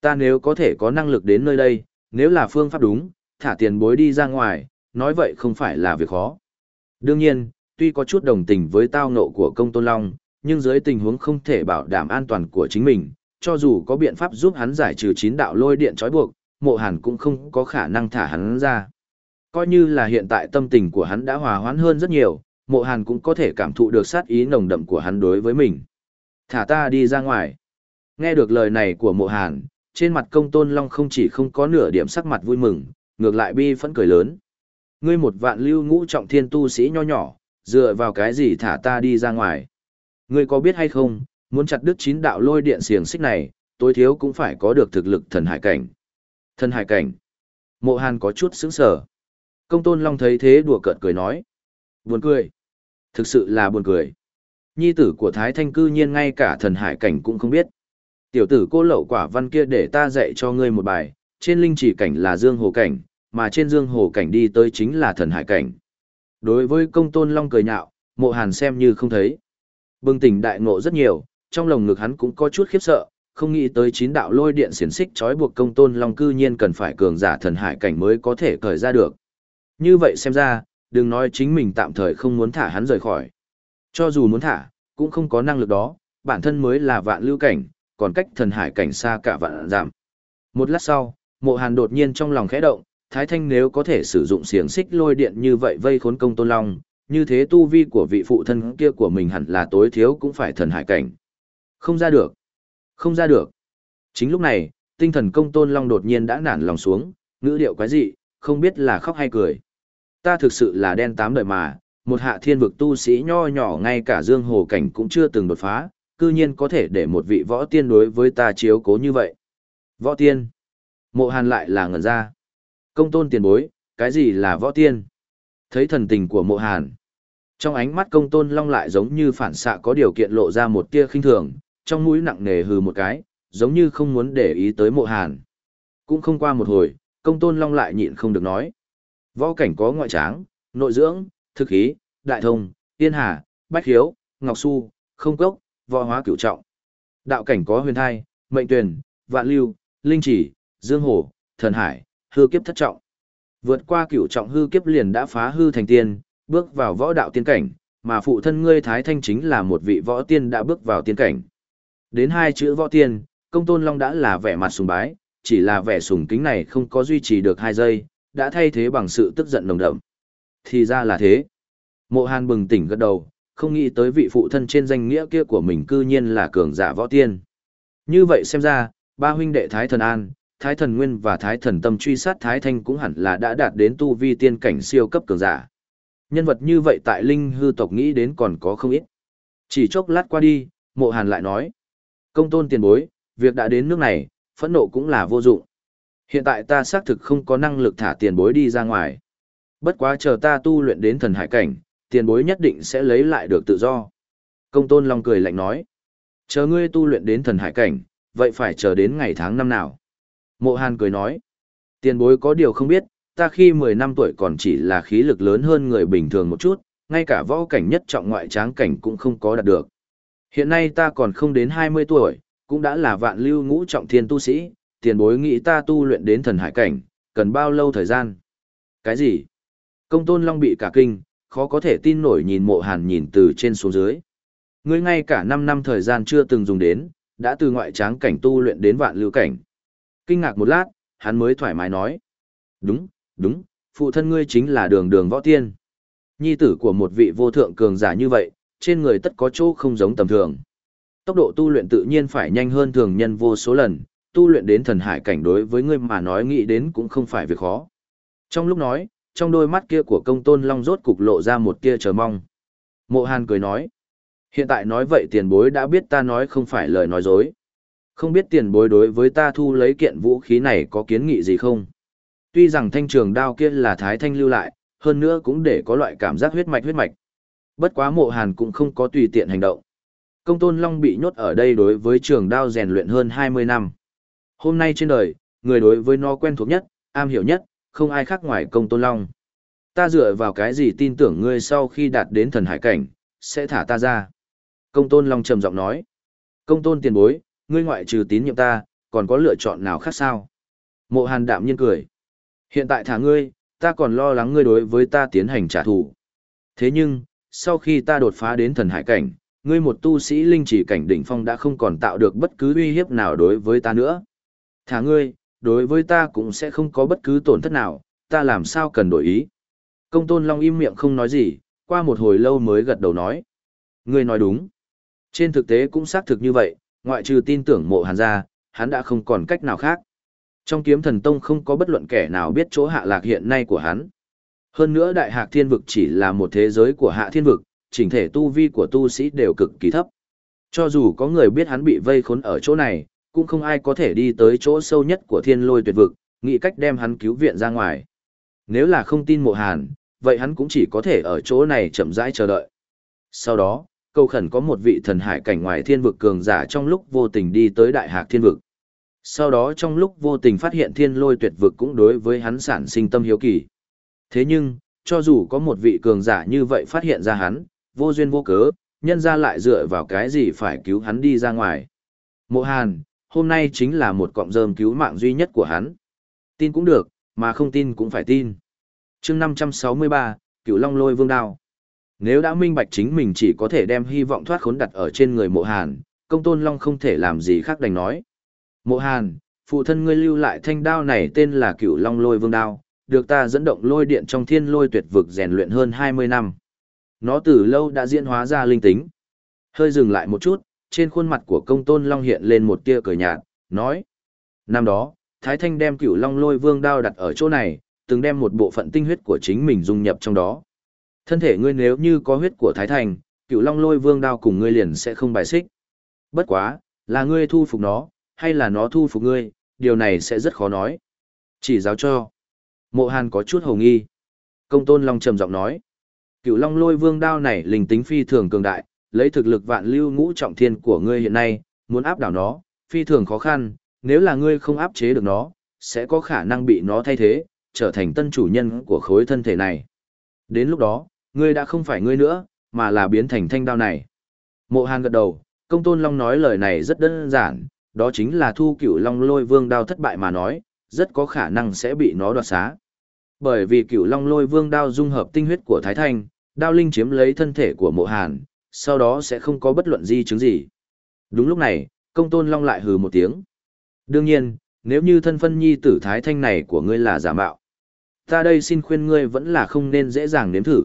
Ta nếu có thể có năng lực đến nơi đây, nếu là phương pháp đúng, thả tiền bối đi ra ngoài, nói vậy không phải là việc khó. Đương nhiên, tuy có chút đồng tình với tao nộ của công tôn long, nhưng dưới tình huống không thể bảo đảm an toàn của chính mình, cho dù có biện pháp giúp hắn giải trừ chín đạo lôi điện trói buộc, mộ hàn cũng không có khả năng thả hắn ra. Coi như là hiện tại tâm tình của hắn đã hòa hoãn hơn rất nhiều, mộ hàn cũng có thể cảm thụ được sát ý nồng đậm của hắn đối với mình. Thả ta đi ra ngoài. Nghe được lời này của mộ hàn, trên mặt công tôn long không chỉ không có nửa điểm sắc mặt vui mừng, ngược lại bi phẫn cười lớn. Ngươi một vạn lưu ngũ trọng thiên tu sĩ nho nhỏ, dựa vào cái gì thả ta đi ra ngoài. Ngươi có biết hay không, muốn chặt đứt chín đạo lôi điện xiềng xích này, tối thiếu cũng phải có được thực lực thần hải cảnh. Thần hải cảnh. Mộ Hàn có chút sững sở. Công tôn long thấy thế đùa cợt cười nói. Buồn cười. Thực sự là buồn cười. Nhi tử của Thái Thanh cư nhiên ngay cả thần hải cảnh cũng không biết. Tiểu tử cô lậu quả văn kia để ta dạy cho ngươi một bài, trên linh chỉ cảnh là dương hồ cảnh, mà trên dương hồ cảnh đi tới chính là thần hải cảnh. Đối với công tôn long cười nhạo, mộ hàn xem như không thấy. Bừng tỉnh đại ngộ rất nhiều, trong lòng ngực hắn cũng có chút khiếp sợ, không nghĩ tới chín đạo lôi điện xiển xích trói buộc công tôn long cư nhiên cần phải cường giả thần hải cảnh mới có thể cởi ra được. Như vậy xem ra, đừng nói chính mình tạm thời không muốn thả hắn rời khỏi. Cho dù muốn thả, cũng không có năng lực đó, bản thân mới là vạn lưu cảnh, còn cách thần hải cảnh xa cả vạn giảm. Một lát sau, mộ hàn đột nhiên trong lòng khẽ động, Thái Thanh nếu có thể sử dụng xiềng xích lôi điện như vậy vây khốn công tôn long, như thế tu vi của vị phụ thân kia của mình hẳn là tối thiếu cũng phải thần hải cảnh. Không ra được. Không ra được. Chính lúc này, tinh thần công tôn long đột nhiên đã nản lòng xuống, ngữ điệu quái dị, không biết là khóc hay cười. Ta thực sự là đen tám đời mà, một hạ thiên vực tu sĩ nho nhỏ ngay cả dương hồ cảnh cũng chưa từng đột phá, cư nhiên có thể để một vị võ tiên đối với ta chiếu cố như vậy. Võ tiên. Mộ hàn lại là ngẩn ra. Công tôn tiền bối, cái gì là võ tiên? Thấy thần tình của mộ hàn. Trong ánh mắt công tôn long lại giống như phản xạ có điều kiện lộ ra một tia khinh thường, trong mũi nặng nề hừ một cái, giống như không muốn để ý tới mộ hàn. Cũng không qua một hồi, công tôn long lại nhịn không được nói. Võ cảnh có ngoại tráng, nội dưỡng, thực khí, đại thông, tiên hà, bách hiếu, ngọc su, không cốc, võ hóa cửu trọng. Đạo cảnh có huyền thai, mệnh tuyển, vạn lưu, linh chỉ, dương hổ, thần hải, hư kiếp thất trọng. Vượt qua cửu trọng hư kiếp liền đã phá hư thành tiên, bước vào võ đạo tiên cảnh, mà phụ thân ngươi Thái Thanh chính là một vị võ tiên đã bước vào tiên cảnh. Đến hai chữ võ tiên, công tôn long đã là vẻ mặt sùng bái, chỉ là vẻ sùng kính này không có duy trì được hai giây, đã thay thế bằng sự tức giận nồng đậm. Thì ra là thế. Mộ Hàn bừng tỉnh gật đầu, không nghĩ tới vị phụ thân trên danh nghĩa kia của mình cư nhiên là cường giả võ tiên. Như vậy xem ra, ba huynh đệ Thái Thần An, Thái Thần Nguyên và Thái Thần Tâm truy sát Thái Thanh cũng hẳn là đã đạt đến tu vi tiên cảnh siêu cấp cường giả. Nhân vật như vậy tại Linh hư tộc nghĩ đến còn có không ít. Chỉ chốc lát qua đi, Mộ Hàn lại nói. Công tôn tiền bối, việc đã đến nước này, phẫn nộ cũng là vô dụng. Hiện tại ta xác thực không có năng lực thả tiền bối đi ra ngoài. Bất quá chờ ta tu luyện đến thần hải cảnh, tiền bối nhất định sẽ lấy lại được tự do. Công tôn long cười lạnh nói. Chờ ngươi tu luyện đến thần hải cảnh, vậy phải chờ đến ngày tháng năm nào. Mộ hàn cười nói. Tiền bối có điều không biết, ta khi 10 năm tuổi còn chỉ là khí lực lớn hơn người bình thường một chút, ngay cả võ cảnh nhất trọng ngoại tráng cảnh cũng không có đạt được. Hiện nay ta còn không đến 20 tuổi, cũng đã là vạn lưu ngũ trọng thiên tu sĩ, tiền bối nghĩ ta tu luyện đến thần hải cảnh, cần bao lâu thời gian? Cái gì? Công tôn long bị cả kinh, khó có thể tin nổi nhìn mộ hàn nhìn từ trên xuống dưới. Ngươi ngay cả 5 năm thời gian chưa từng dùng đến, đã từ ngoại tráng cảnh tu luyện đến vạn lưu cảnh. Kinh ngạc một lát, hắn mới thoải mái nói. Đúng, đúng, phụ thân ngươi chính là đường đường võ tiên. Nhi tử của một vị vô thượng cường giả như vậy, trên người tất có chỗ không giống tầm thường. Tốc độ tu luyện tự nhiên phải nhanh hơn thường nhân vô số lần, tu luyện đến thần hải cảnh đối với ngươi mà nói nghĩ đến cũng không phải việc khó. Trong lúc nói, trong đôi mắt kia của công tôn long rốt cục lộ ra một kia chờ mong. Mộ Hàn cười nói, hiện tại nói vậy tiền bối đã biết ta nói không phải lời nói dối. Không biết tiền bối đối với ta thu lấy kiện vũ khí này có kiến nghị gì không? Tuy rằng thanh trường đao kia là thái thanh lưu lại, hơn nữa cũng để có loại cảm giác huyết mạch huyết mạch. Bất quá mộ hàn cũng không có tùy tiện hành động. Công tôn long bị nhốt ở đây đối với trường đao rèn luyện hơn 20 năm. Hôm nay trên đời, người đối với nó quen thuộc nhất, am hiểu nhất, không ai khác ngoài công tôn long. Ta dựa vào cái gì tin tưởng ngươi sau khi đạt đến thần hải cảnh, sẽ thả ta ra. Công tôn long trầm giọng nói. Công tôn tiền bối, ngươi ngoại trừ tín nhiệm ta, còn có lựa chọn nào khác sao? Mộ hàn đạm nhiên cười. Hiện tại thả ngươi, ta còn lo lắng ngươi đối với ta tiến hành trả thù. Thế nhưng, sau khi ta đột phá đến thần hải cảnh, ngươi một tu sĩ linh chỉ cảnh đỉnh phong đã không còn tạo được bất cứ uy hiếp nào đối với ta nữa. Thả ngươi, đối với ta cũng sẽ không có bất cứ tổn thất nào, ta làm sao cần đổi ý. Công tôn long im miệng không nói gì, qua một hồi lâu mới gật đầu nói. Ngươi nói đúng. Trên thực tế cũng xác thực như vậy, ngoại trừ tin tưởng mộ hàn ra, hắn đã không còn cách nào khác. Trong kiếm thần tông không có bất luận kẻ nào biết chỗ hạ lạc hiện nay của hắn. Hơn nữa đại hạc thiên vực chỉ là một thế giới của hạ thiên vực, chỉnh thể tu vi của tu sĩ đều cực kỳ thấp. Cho dù có người biết hắn bị vây khốn ở chỗ này, cũng không ai có thể đi tới chỗ sâu nhất của thiên lôi tuyệt vực, nghĩ cách đem hắn cứu viện ra ngoài. Nếu là không tin mộ hàn, vậy hắn cũng chỉ có thể ở chỗ này chậm rãi chờ đợi. Sau đó, câu khẩn có một vị thần hải cảnh ngoài thiên vực cường giả trong lúc vô tình đi tới đại hạc thiên vực. Sau đó trong lúc vô tình phát hiện thiên lôi tuyệt vực cũng đối với hắn sản sinh tâm hiếu kỳ. Thế nhưng, cho dù có một vị cường giả như vậy phát hiện ra hắn, vô duyên vô cớ, nhân ra lại dựa vào cái gì phải cứu hắn đi ra ngoài. Mộ Hàn, hôm nay chính là một cọng rơm cứu mạng duy nhất của hắn. Tin cũng được, mà không tin cũng phải tin. chương 563, Cửu Long Lôi Vương Đao. Nếu đã minh bạch chính mình chỉ có thể đem hy vọng thoát khốn đặt ở trên người mộ hàn, công tôn long không thể làm gì khác đành nói. Mộ hàn, phụ thân ngươi lưu lại thanh đao này tên là Cửu Long Lôi Vương Đao, được ta dẫn động lôi điện trong thiên lôi tuyệt vực rèn luyện hơn 20 năm. Nó từ lâu đã diễn hóa ra linh tính. Hơi dừng lại một chút, trên khuôn mặt của công tôn long hiện lên một tia cười nhạt, nói. Năm đó, Thái Thanh đem cửu long lôi vương đao đặt ở chỗ này, từng đem một bộ phận tinh huyết của chính mình dung nhập trong đó. Thân thể ngươi nếu như có huyết của Thái Thanh, cửu long lôi vương đao cùng ngươi liền sẽ không bài xích. Bất quá, là ngươi thu phục nó, hay là nó thu phục ngươi, điều này sẽ rất khó nói. Chỉ giáo cho. Mộ Hàn có chút hồng nghi. Công tôn long trầm giọng nói. Cửu long lôi vương đao này linh tính phi thường cường đại, lấy thực lực vạn lưu ngũ trọng thiên của ngươi hiện nay, muốn áp đảo nó, phi thường khó khăn, nếu là ngươi không áp chế được nó, sẽ có khả năng bị nó thay thế, trở thành tân chủ nhân của khối thân thể này. Đến lúc đó, ngươi đã không phải ngươi nữa, mà là biến thành thanh đao này. Mộ Hàn gật đầu, công tôn long nói lời này rất đơn giản, đó chính là thu cửu long lôi vương đao thất bại mà nói, rất có khả năng sẽ bị nó đoạt xá. Bởi vì cửu long lôi vương đao dung hợp tinh huyết của Thái Thanh, đao linh chiếm lấy thân thể của mộ hàn, sau đó sẽ không có bất luận di chứng gì. Đúng lúc này, công tôn long lại hừ một tiếng. Đương nhiên, nếu như thân phân nhi tử thái thanh này của ngươi là giả mạo, ta đây xin khuyên ngươi vẫn là không nên dễ dàng nếm thử.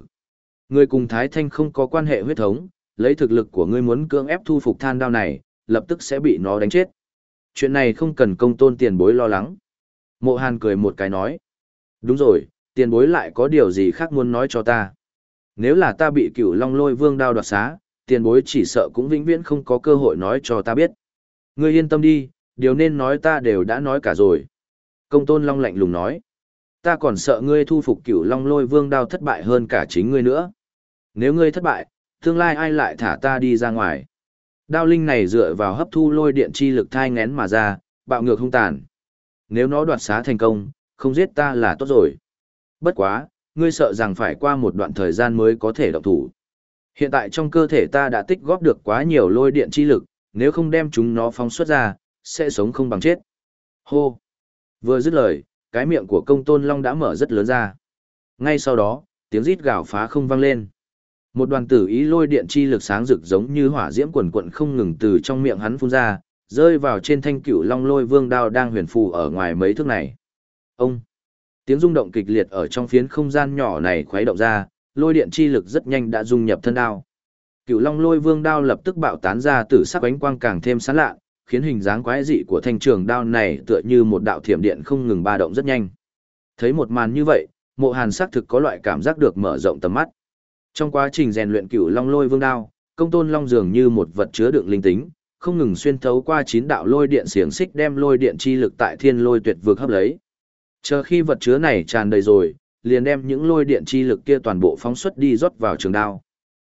Ngươi cùng thái thanh không có quan hệ huyết thống, lấy thực lực của ngươi muốn cưỡng ép thu phục than đao này, lập tức sẽ bị nó đánh chết. Chuyện này không cần công tôn tiền bối lo lắng. Mộ hàn cười một cái nói. Đúng rồi, tiền bối lại có điều gì khác muốn nói cho ta. Nếu là ta bị cửu long lôi vương đao đoạt xá, tiền bối chỉ sợ cũng vĩnh viễn không có cơ hội nói cho ta biết. Ngươi yên tâm đi, điều nên nói ta đều đã nói cả rồi. Công tôn long lạnh lùng nói. Ta còn sợ ngươi thu phục cửu long lôi vương đao thất bại hơn cả chính ngươi nữa. Nếu ngươi thất bại, tương lai ai lại thả ta đi ra ngoài. Đao linh này dựa vào hấp thu lôi điện chi lực thai ngén mà ra, bạo ngược hung tàn. Nếu nó đoạt xá thành công, không giết ta là tốt rồi. Bất quá, ngươi sợ rằng phải qua một đoạn thời gian mới có thể động thủ. Hiện tại trong cơ thể ta đã tích góp được quá nhiều lôi điện chi lực, nếu không đem chúng nó phóng xuất ra, sẽ sống không bằng chết. Hô! Vừa dứt lời, cái miệng của công tôn long đã mở rất lớn ra. Ngay sau đó, tiếng rít gào phá không vang lên. Một đoàn tử ý lôi điện chi lực sáng rực giống như hỏa diễm quần quận không ngừng từ trong miệng hắn phun ra, rơi vào trên thanh cửu long lôi vương đao đang huyền phù ở ngoài mấy thước này. Ông! tiếng rung động kịch liệt ở trong phiến không gian nhỏ này khuấy động ra, lôi điện chi lực rất nhanh đã dung nhập thân đao. Cựu Long Lôi Vương đao lập tức bạo tán ra tử sắc ánh quang càng thêm sáng lạ, khiến hình dáng quái dị của thanh trường đao này tựa như một đạo thiểm điện không ngừng ba động rất nhanh. Thấy một màn như vậy, Mộ Hàn xác thực có loại cảm giác được mở rộng tầm mắt. Trong quá trình rèn luyện Cựu Long Lôi Vương đao, công tôn long dường như một vật chứa đựng linh tính, không ngừng xuyên thấu qua chín đạo lôi điện xiềng xích đem lôi điện chi lực tại thiên lôi tuyệt vực hấp lấy, Chờ khi vật chứa này tràn đầy rồi, liền đem những lôi điện chi lực kia toàn bộ phóng xuất đi rót vào trường đao.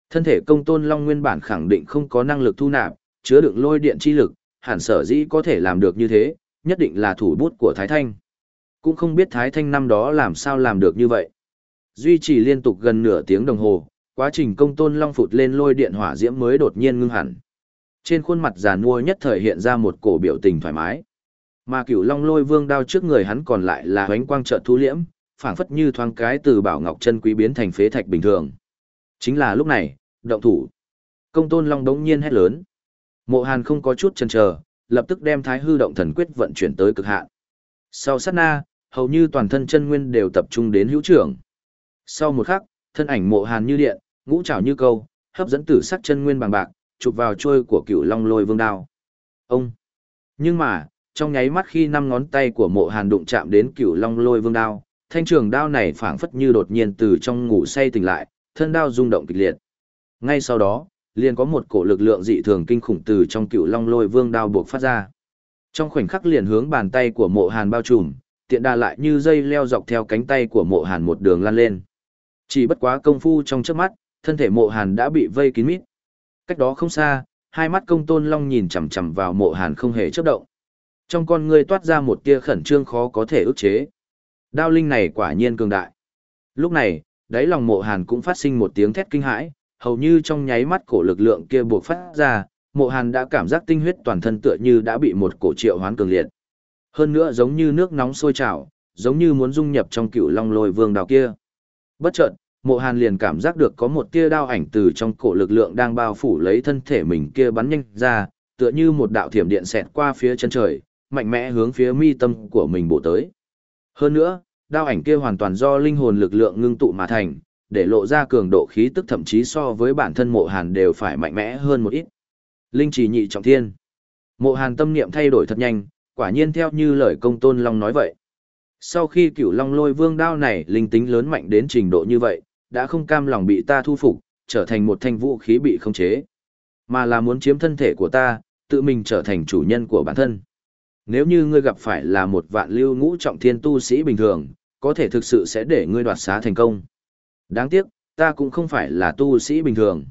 Thân thể công tôn long nguyên bản khẳng định không có năng lực thu nạp, chứa đựng lôi điện chi lực, hẳn sở dĩ có thể làm được như thế, nhất định là thủ bút của Thái Thanh. Cũng không biết Thái Thanh năm đó làm sao làm được như vậy. Duy trì liên tục gần nửa tiếng đồng hồ, quá trình công tôn long phụt lên lôi điện hỏa diễm mới đột nhiên ngưng hẳn. Trên khuôn mặt già nua nhất thời hiện ra một cổ biểu tình thoải mái. Mà cửu long lôi vương đao trước người hắn còn lại là hoánh quang trợ thu liễm, phảng phất như thoáng cái từ bảo ngọc chân quý biến thành phế thạch bình thường. Chính là lúc này, động thủ. Công tôn long đống nhiên hét lớn. Mộ hàn không có chút chần chờ, lập tức đem thái hư động thần quyết vận chuyển tới cực hạn. Sau sát na, hầu như toàn thân chân nguyên đều tập trung đến hữu trưởng. Sau một khắc, thân ảnh mộ hàn như điện, ngũ trảo như câu, hấp dẫn tử sắc chân nguyên bằng bạc, chụp vào chuôi của cửu long lôi vương đao. Ông! Nhưng mà, trong nháy mắt khi năm ngón tay của mộ hàn đụng chạm đến cửu long lôi vương đao, thanh trường đao này phảng phất như đột nhiên từ trong ngủ say tỉnh lại, thân đao rung động kịch liệt. Ngay sau đó, liền có một cổ lực lượng dị thường kinh khủng từ trong cửu long lôi vương đao buộc phát ra. Trong khoảnh khắc liền hướng bàn tay của mộ hàn bao trùm, tiện đà lại như dây leo dọc theo cánh tay của mộ hàn một đường lan lên. Chỉ bất quá công phu trong chớp mắt, thân thể mộ hàn đã bị vây kín mít. Cách đó không xa, hai mắt công tôn long nhìn chằm chằm vào mộ hàn không hề chớp động. Trong con ngươi toát ra một tia khẩn trương khó có thể ức chế. Đao linh này quả nhiên cường đại. Lúc này, đáy lòng mộ hàn cũng phát sinh một tiếng thét kinh hãi, hầu như trong nháy mắt cổ lực lượng kia buộc phát ra, mộ hàn đã cảm giác tinh huyết toàn thân tựa như đã bị một cổ triệu hoán cường liệt. Hơn nữa giống như nước nóng sôi trào, giống như muốn dung nhập trong cựu long lôi vương đào kia. Bất chợt, mộ hàn liền cảm giác được có một tia đao ảnh từ trong cổ lực lượng đang bao phủ lấy thân thể mình kia bắn nhanh ra, tựa như một đạo thiểm điện xẹt qua phía chân trời, mạnh mẽ hướng phía mi tâm của mình bổ tới. Hơn nữa, đao ảnh kia hoàn toàn do linh hồn lực lượng ngưng tụ mà thành, để lộ ra cường độ khí tức thậm chí so với bản thân mộ hàn đều phải mạnh mẽ hơn một ít. Linh chỉ nhị trọng thiên. Mộ hàn tâm niệm thay đổi thật nhanh, quả nhiên theo như lời công tôn long nói vậy. Sau khi cửu long lôi vương đao này linh tính lớn mạnh đến trình độ như vậy, đã không cam lòng bị ta thu phục, trở thành một thanh vũ khí bị khống chế. Mà là muốn chiếm thân thể của ta, tự mình trở thành chủ nhân của bản thân. Nếu như ngươi gặp phải là một vạn lưu ngũ trọng thiên tu sĩ bình thường, có thể thực sự sẽ để ngươi đoạt xá thành công. Đáng tiếc, ta cũng không phải là tu sĩ bình thường.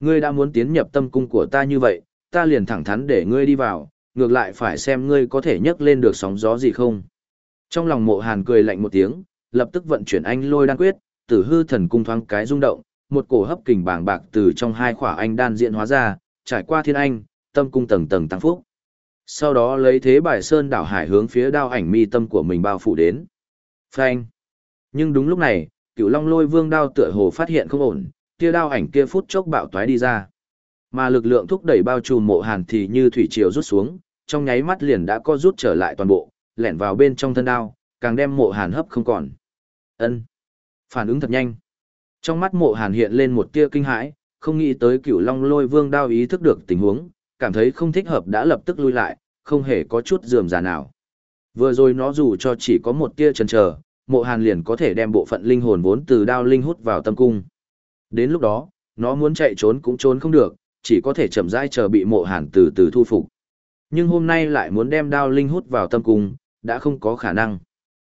Ngươi đã muốn tiến nhập tâm cung của ta như vậy, ta liền thẳng thắn để ngươi đi vào, ngược lại phải xem ngươi có thể nhấc lên được sóng gió gì không. Trong lòng mộ hàn cười lạnh một tiếng, lập tức vận chuyển anh lôi đan quyết, tử hư thần cung thoáng cái rung động, một cổ hấp kình bàng bạc từ trong hai khỏa anh đan diện hóa ra, trải qua thiên anh, tâm cung tầng tầng tăng phúc. Sau đó lấy thế bài sơn đảo hải hướng phía đao ảnh mi tâm của mình bao phủ đến. Phanh. Nhưng đúng lúc này, cựu long lôi vương đao tựa hồ phát hiện không ổn, kia đao ảnh kia phút chốc bạo toái đi ra. Mà lực lượng thúc đẩy bao trùm mộ hàn thì như thủy triều rút xuống, trong nháy mắt liền đã co rút trở lại toàn bộ, lẻn vào bên trong thân đao, càng đem mộ hàn hấp không còn. ân Phản ứng thật nhanh. Trong mắt mộ hàn hiện lên một tia kinh hãi, không nghĩ tới cửu long lôi vương đao ý thức được tình huống, cảm thấy không thích hợp đã lập tức lui lại, không hề có chút dườm già nào. Vừa rồi nó dù cho chỉ có một tia chần chờ, mộ hàn liền có thể đem bộ phận linh hồn vốn từ đao linh hút vào tâm cung. Đến lúc đó, nó muốn chạy trốn cũng trốn không được, chỉ có thể chậm rãi chờ bị mộ hàn từ từ thu phục. Nhưng hôm nay lại muốn đem đao linh hút vào tâm cung, đã không có khả năng.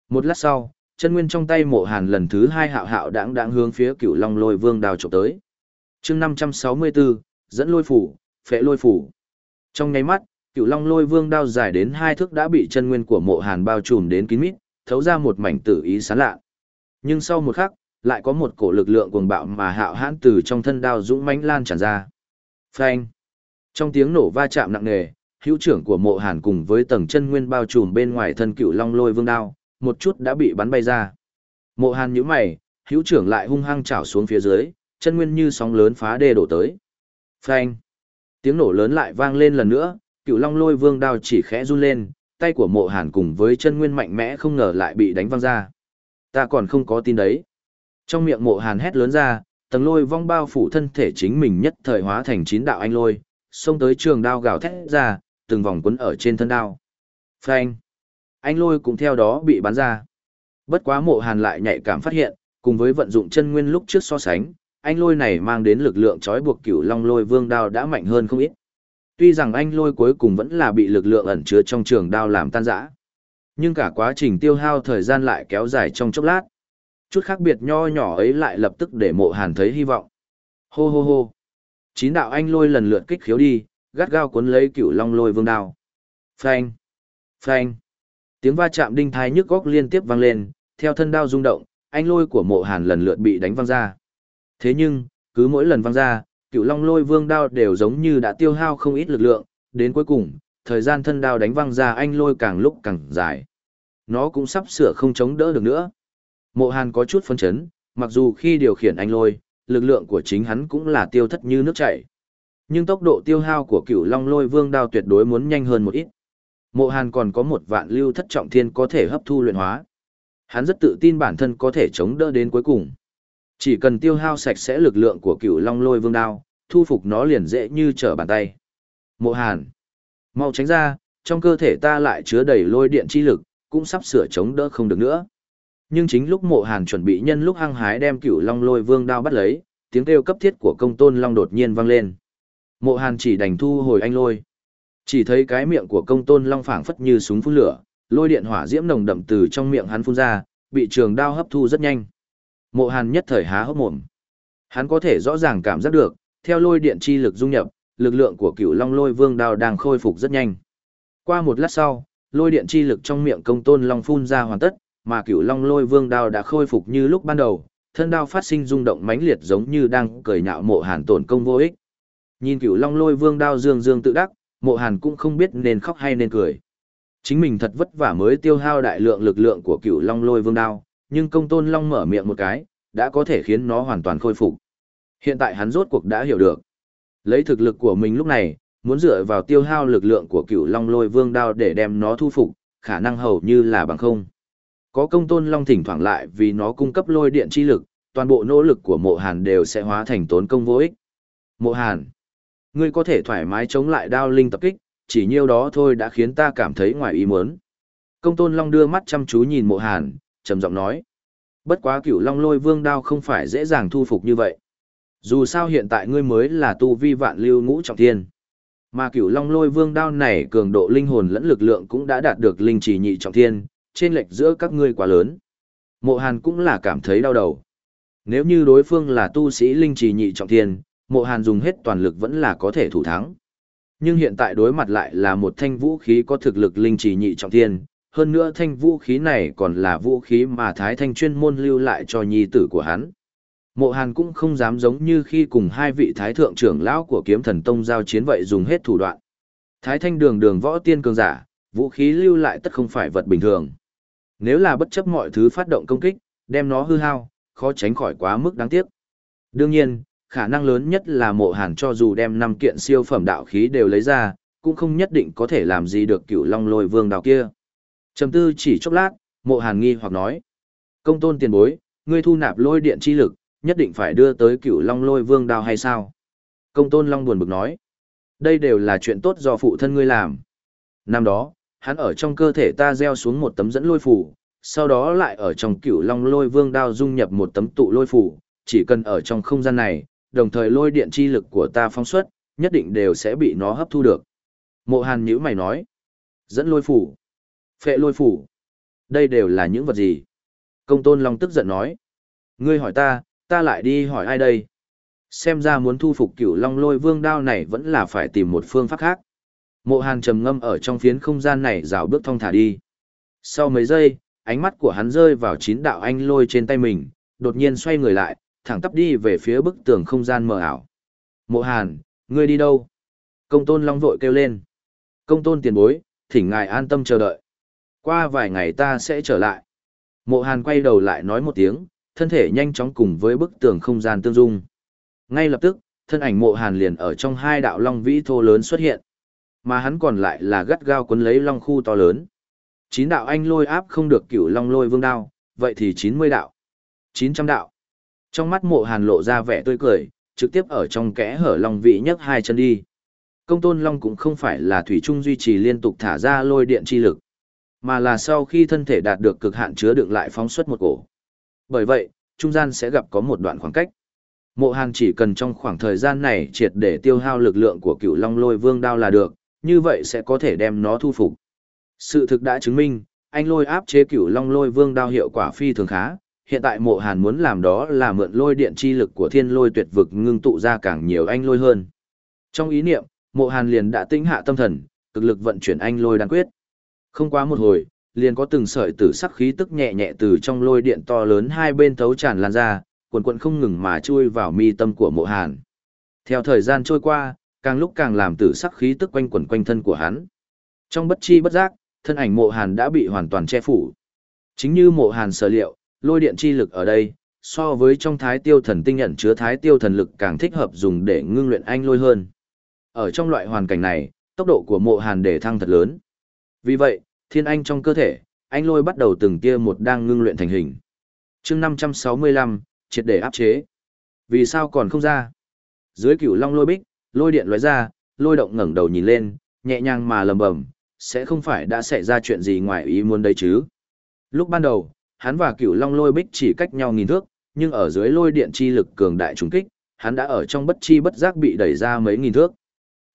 Một lát sau, chân nguyên trong tay mộ hàn lần thứ hai hạo hạo đáng đáng hướng phía cửu long lôi vương đào trộm tới. chương 564, dẫn lôi phủ, phệ lôi phủ. Trong nháy mắt, cựu long lôi vương đao dài đến hai thước đã bị chân nguyên của mộ hàn bao trùm đến kín mít, thấu ra một mảnh tử ý sán lạ. Nhưng sau một khắc, lại có một cổ lực lượng cuồng bạo mà hạo hãn từ trong thân đao dũng mãnh lan tràn ra. Phanh! Trong tiếng nổ va chạm nặng nề, hữu trưởng của mộ hàn cùng với tầng chân nguyên bao trùm bên ngoài thân cựu long lôi vương đao, một chút đã bị bắn bay ra. Mộ hàn nhíu mày, hữu trưởng lại hung hăng chảo xuống phía dưới, chân nguyên như sóng lớn phá đê đổ tới. Phanh! Tiếng nổ lớn lại vang lên lần nữa, cựu long lôi vương đao chỉ khẽ run lên, tay của mộ hàn cùng với chân nguyên mạnh mẽ không ngờ lại bị đánh văng ra. Ta còn không có tin đấy. Trong miệng mộ hàn hét lớn ra, tầng lôi vong bao phủ thân thể chính mình nhất thời hóa thành chín đạo anh lôi, xông tới trường đao gào thét ra, từng vòng quấn ở trên thân đao. Phanh! Anh lôi cũng theo đó bị bắn ra. Bất quá mộ hàn lại nhạy cảm phát hiện, cùng với vận dụng chân nguyên lúc trước so sánh, anh lôi này mang đến lực lượng trói buộc cửu long lôi vương đao đã mạnh hơn không ít. Tuy rằng anh lôi cuối cùng vẫn là bị lực lượng ẩn chứa trong trường đao làm tan rã. Nhưng cả quá trình tiêu hao thời gian lại kéo dài trong chốc lát. Chút khác biệt nho nhỏ ấy lại lập tức để mộ hàn thấy hy vọng. Hô hô hô. Chín đạo anh lôi lần lượt kích khiếu đi, gắt gao cuốn lấy cửu long lôi vương đao. Phanh. Phanh. Tiếng va chạm đinh thai nhức góc liên tiếp vang lên, theo thân đao rung động, anh lôi của mộ hàn lần lượt bị đánh văng ra. Thế nhưng, cứ mỗi lần văng ra, cựu long lôi vương đao đều giống như đã tiêu hao không ít lực lượng, đến cuối cùng, thời gian thân đao đánh văng ra anh lôi càng lúc càng dài. Nó cũng sắp sửa không chống đỡ được nữa. Mộ Hàn có chút phân chấn, mặc dù khi điều khiển anh lôi, lực lượng của chính hắn cũng là tiêu thất như nước chảy. Nhưng tốc độ tiêu hao của cửu long lôi vương đao tuyệt đối muốn nhanh hơn một ít. Mộ Hàn còn có một vạn lưu thất trọng thiên có thể hấp thu luyện hóa. Hắn rất tự tin bản thân có thể chống đỡ đến cuối cùng. Chỉ cần tiêu hao sạch sẽ lực lượng của cửu long lôi vương đao, thu phục nó liền dễ như trở bàn tay. Mộ hàn. Mau tránh ra, trong cơ thể ta lại chứa đầy lôi điện chi lực, cũng sắp sửa chống đỡ không được nữa. Nhưng chính lúc mộ hàn chuẩn bị nhân lúc hăng hái đem cửu long lôi vương đao bắt lấy, tiếng kêu cấp thiết của công tôn long đột nhiên vang lên. Mộ hàn chỉ đành thu hồi anh lôi. Chỉ thấy cái miệng của công tôn long phảng phất như súng phun lửa, lôi điện hỏa diễm nồng đậm từ trong miệng hắn phun ra, bị trường đao hấp thu rất nhanh. Mộ Hàn nhất thời há hốc mồm. Hắn có thể rõ ràng cảm giác được, theo lôi điện chi lực dung nhập, lực lượng của cựu long lôi vương đao đang khôi phục rất nhanh. Qua một lát sau, lôi điện chi lực trong miệng công tôn long phun ra hoàn tất, mà cựu long lôi vương đao đã khôi phục như lúc ban đầu, thân đao phát sinh rung động mãnh liệt giống như đang cười nhạo mộ hàn tổn công vô ích. Nhìn cửu long lôi vương đao dương dương tự đắc, mộ hàn cũng không biết nên khóc hay nên cười. Chính mình thật vất vả mới tiêu hao đại lượng lực lượng của cửu long lôi vương đao, nhưng công tôn long mở miệng một cái, đã có thể khiến nó hoàn toàn khôi phục. Hiện tại hắn rốt cuộc đã hiểu được. Lấy thực lực của mình lúc này, muốn dựa vào tiêu hao lực lượng của cửu long lôi vương đao để đem nó thu phục, khả năng hầu như là bằng không. Có công tôn long thỉnh thoảng lại vì nó cung cấp lôi điện chi lực, toàn bộ nỗ lực của mộ hàn đều sẽ hóa thành tốn công vô ích. Mộ hàn, ngươi có thể thoải mái chống lại đao linh tập kích, chỉ nhiêu đó thôi đã khiến ta cảm thấy ngoài ý muốn. Công tôn long đưa mắt chăm chú nhìn mộ hàn, trầm giọng nói. Bất quá cửu long lôi vương đao không phải dễ dàng thu phục như vậy. Dù sao hiện tại ngươi mới là tu vi vạn lưu ngũ trọng thiên. Mà cửu long lôi vương đao này cường độ linh hồn lẫn lực lượng cũng đã đạt được linh chỉ nhị trọng thiên, trên lệch giữa các ngươi quá lớn. Mộ hàn cũng là cảm thấy đau đầu. Nếu như đối phương là tu sĩ linh trì nhị trọng thiên, mộ hàn dùng hết toàn lực vẫn là có thể thủ thắng. Nhưng hiện tại đối mặt lại là một thanh vũ khí có thực lực linh trì nhị trọng thiên, hơn nữa thanh vũ khí này còn là vũ khí mà Thái Thanh chuyên môn lưu lại cho nhi tử của hắn. Mộ Hàn cũng không dám giống như khi cùng hai vị Thái Thượng trưởng lão của kiếm thần tông giao chiến vậy dùng hết thủ đoạn. Thái Thanh đường đường võ tiên cường giả, vũ khí lưu lại tất không phải vật bình thường. Nếu là bất chấp mọi thứ phát động công kích, đem nó hư hao, khó tránh khỏi quá mức đáng tiếc. Đương nhiên, khả năng lớn nhất là mộ hàn cho dù đem năm kiện siêu phẩm đạo khí đều lấy ra, cũng không nhất định có thể làm gì được cửu long lôi vương đào kia. Chầm tư chỉ chốc lát, mộ hàn nghi hoặc nói. Công tôn tiền bối, ngươi thu nạp lôi điện chi lực, nhất định phải đưa tới cửu long lôi vương đao hay sao? Công tôn long buồn bực nói. Đây đều là chuyện tốt do phụ thân ngươi làm. Năm đó, hắn ở trong cơ thể ta gieo xuống một tấm dẫn lôi phủ, sau đó lại ở trong cửu long lôi vương đao dung nhập một tấm tụ lôi phủ, chỉ cần ở trong không gian này, đồng thời lôi điện chi lực của ta phong xuất, nhất định đều sẽ bị nó hấp thu được. Mộ hàn nhữ mày nói, dẫn lôi phủ, phệ lôi phủ, đây đều là những vật gì? Công tôn long tức giận nói, ngươi hỏi ta, ta lại đi hỏi ai đây? Xem ra muốn thu phục cửu long lôi vương đao này vẫn là phải tìm một phương pháp khác. Mộ hàn trầm ngâm ở trong phiến không gian này rào bước thong thả đi. Sau mấy giây, ánh mắt của hắn rơi vào chín đạo anh lôi trên tay mình, đột nhiên xoay người lại, thẳng tắp đi về phía bức tường không gian mờ ảo. Mộ hàn, ngươi đi đâu? Công tôn long vội kêu lên. Công tôn tiền bối, thỉnh ngài an tâm chờ đợi. Qua vài ngày ta sẽ trở lại. Mộ hàn quay đầu lại nói một tiếng, thân thể nhanh chóng cùng với bức tường không gian tương dung. Ngay lập tức, thân ảnh mộ hàn liền ở trong hai đạo long vĩ thô lớn xuất hiện. Mà hắn còn lại là gắt gao cuốn lấy long khu to lớn. Chín đạo anh lôi áp không được cửu long lôi vương đao, vậy thì chín mươi đạo. chín trăm đạo. Trong mắt mộ hàn lộ ra vẻ tươi cười, trực tiếp ở trong kẽ hở long vị nhấc hai chân đi. Công tôn long cũng không phải là thủy trung duy trì liên tục thả ra lôi điện chi lực, mà là sau khi thân thể đạt được cực hạn chứa đựng lại phóng xuất một cổ. Bởi vậy, trung gian sẽ gặp có một đoạn khoảng cách. Mộ Hàn chỉ cần trong khoảng thời gian này triệt để tiêu hao lực lượng của cựu Long Lôi Vương đao là được, như vậy sẽ có thể đem nó thu phục. Sự thực đã chứng minh, anh lôi áp chế cửu long lôi vương đao hiệu quả phi thường khá, hiện tại mộ hàn muốn làm đó là mượn lôi điện chi lực của thiên lôi tuyệt vực ngưng tụ ra càng nhiều anh lôi hơn. Trong ý niệm, mộ hàn liền đã tinh hạ tâm thần, cực lực vận chuyển anh lôi đan quyết. Không quá một hồi, liền có từng sợi tử sắc khí tức nhẹ nhẹ từ trong lôi điện to lớn hai bên thấu tràn lan ra, quần quần không ngừng mà chui vào mi tâm của mộ hàn. Theo thời gian trôi qua, càng lúc càng làm tử sắc khí tức quanh quần quanh thân của hắn. Trong bất chi bất giác, thân ảnh mộ hàn đã bị hoàn toàn che phủ. Chính như mộ hàn sở liệu, lôi điện chi lực ở đây, so với trong thái tiêu thần tinh nhận chứa thái tiêu thần lực càng thích hợp dùng để ngưng luyện anh lôi hơn. Ở trong loại hoàn cảnh này, tốc độ của mộ hàn để thăng thật lớn. Vì vậy, thiên anh trong cơ thể, anh lôi bắt đầu từng tia một đang ngưng luyện thành hình. chương 565, triệt để áp chế. Vì sao còn không ra? Dưới cửu long lôi bích, lôi điện lóe ra, lôi động ngẩng đầu nhìn lên, nhẹ nhàng mà lầm bầm, sẽ không phải đã xảy ra chuyện gì ngoài ý muốn đấy chứ. Lúc ban đầu, hắn và cửu long lôi bích chỉ cách nhau nghìn thước, nhưng ở dưới lôi điện chi lực cường đại trùng kích, hắn đã ở trong bất chi bất giác bị đẩy ra mấy nghìn thước.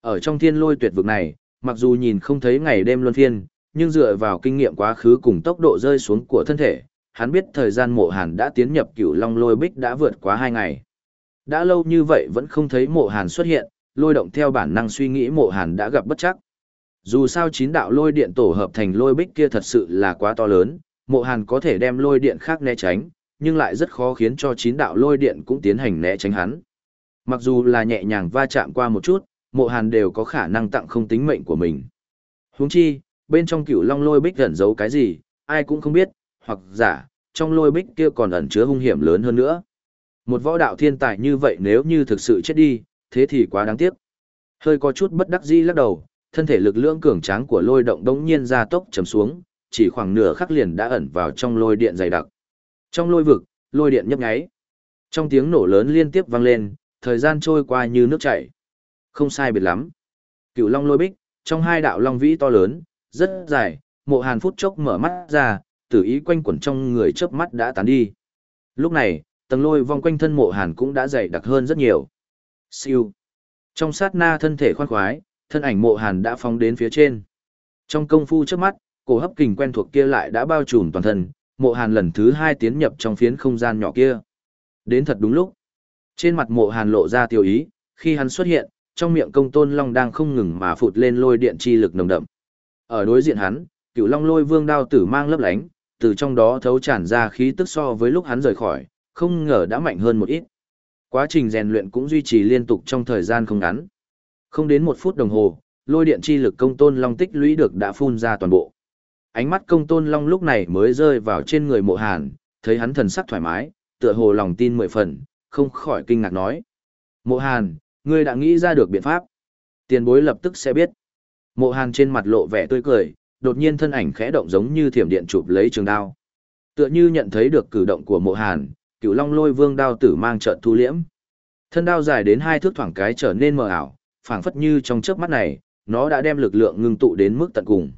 Ở trong thiên lôi tuyệt vực này, mặc dù nhìn không thấy ngày đêm luân phiên, nhưng dựa vào kinh nghiệm quá khứ cùng tốc độ rơi xuống của thân thể, hắn biết thời gian mộ hàn đã tiến nhập cửu long lôi bích đã vượt quá hai ngày. Đã lâu như vậy vẫn không thấy mộ hàn xuất hiện, lôi động theo bản năng suy nghĩ mộ hàn đã gặp bất chắc. Dù sao chín đạo lôi điện tổ hợp thành lôi bích kia thật sự là quá to lớn, mộ hàn có thể đem lôi điện khác né tránh, nhưng lại rất khó khiến cho chín đạo lôi điện cũng tiến hành né tránh hắn. Mặc dù là nhẹ nhàng va chạm qua một chút, mộ hàn đều có khả năng tặng không tính mệnh của mình. Huống chi, bên trong cửu long lôi bích ẩn giấu cái gì, ai cũng không biết, hoặc giả, trong lôi bích kia còn ẩn chứa hung hiểm lớn hơn nữa. Một võ đạo thiên tài như vậy nếu như thực sự chết đi, thế thì quá đáng tiếc. Hơi có chút bất đắc dĩ lắc đầu, thân thể lực lượng cường tráng của lôi động đống nhiên ra tốc chấm xuống, chỉ khoảng nửa khắc liền đã ẩn vào trong lôi điện dày đặc. Trong lôi vực, lôi điện nhấp nháy. Trong tiếng nổ lớn liên tiếp vang lên, thời gian trôi qua như nước chảy. Không sai biệt lắm. Cựu long lôi bích, trong hai đạo long vĩ to lớn, rất dài, mộ hàn phút chốc mở mắt ra, tử ý quanh quẩn trong người chớp mắt đã tán đi. Lúc này, tầng lôi vòng quanh thân mộ hàn cũng đã dày đặc hơn rất nhiều. Siêu. Trong sát na thân thể khoan khoái, thân ảnh mộ hàn đã phóng đến phía trên. Trong công phu trước mắt, cổ hấp kình quen thuộc kia lại đã bao trùm toàn thân, mộ hàn lần thứ hai tiến nhập trong phiến không gian nhỏ kia. Đến thật đúng lúc. Trên mặt mộ hàn lộ ra tiêu ý, khi hắn xuất hiện, trong miệng công tôn long đang không ngừng mà phụt lên lôi điện chi lực nồng đậm. Ở đối diện hắn, cựu long lôi vương đao tử mang lấp lánh, từ trong đó thấu tràn ra khí tức so với lúc hắn rời khỏi, không ngờ đã mạnh hơn một ít. Quá trình rèn luyện cũng duy trì liên tục trong thời gian không ngắn. Không đến một phút đồng hồ, lôi điện chi lực công tôn long tích lũy được đã phun ra toàn bộ. Ánh mắt công tôn long lúc này mới rơi vào trên người mộ hàn, thấy hắn thần sắc thoải mái, tựa hồ lòng tin mười phần, không khỏi kinh ngạc nói. Mộ hàn, ngươi đã nghĩ ra được biện pháp. Tiền bối lập tức sẽ biết. Mộ hàn trên mặt lộ vẻ tươi cười, đột nhiên thân ảnh khẽ động giống như thiểm điện chụp lấy trường đao. Tựa như nhận thấy được cử động của mộ hàn, cửu long lôi vương đao tử mang trợn thu liễm. Thân đao dài đến hai thước thoảng cái trở nên mờ ảo, phảng phất như trong chớp mắt này, nó đã đem lực lượng ngưng tụ đến mức tận cùng.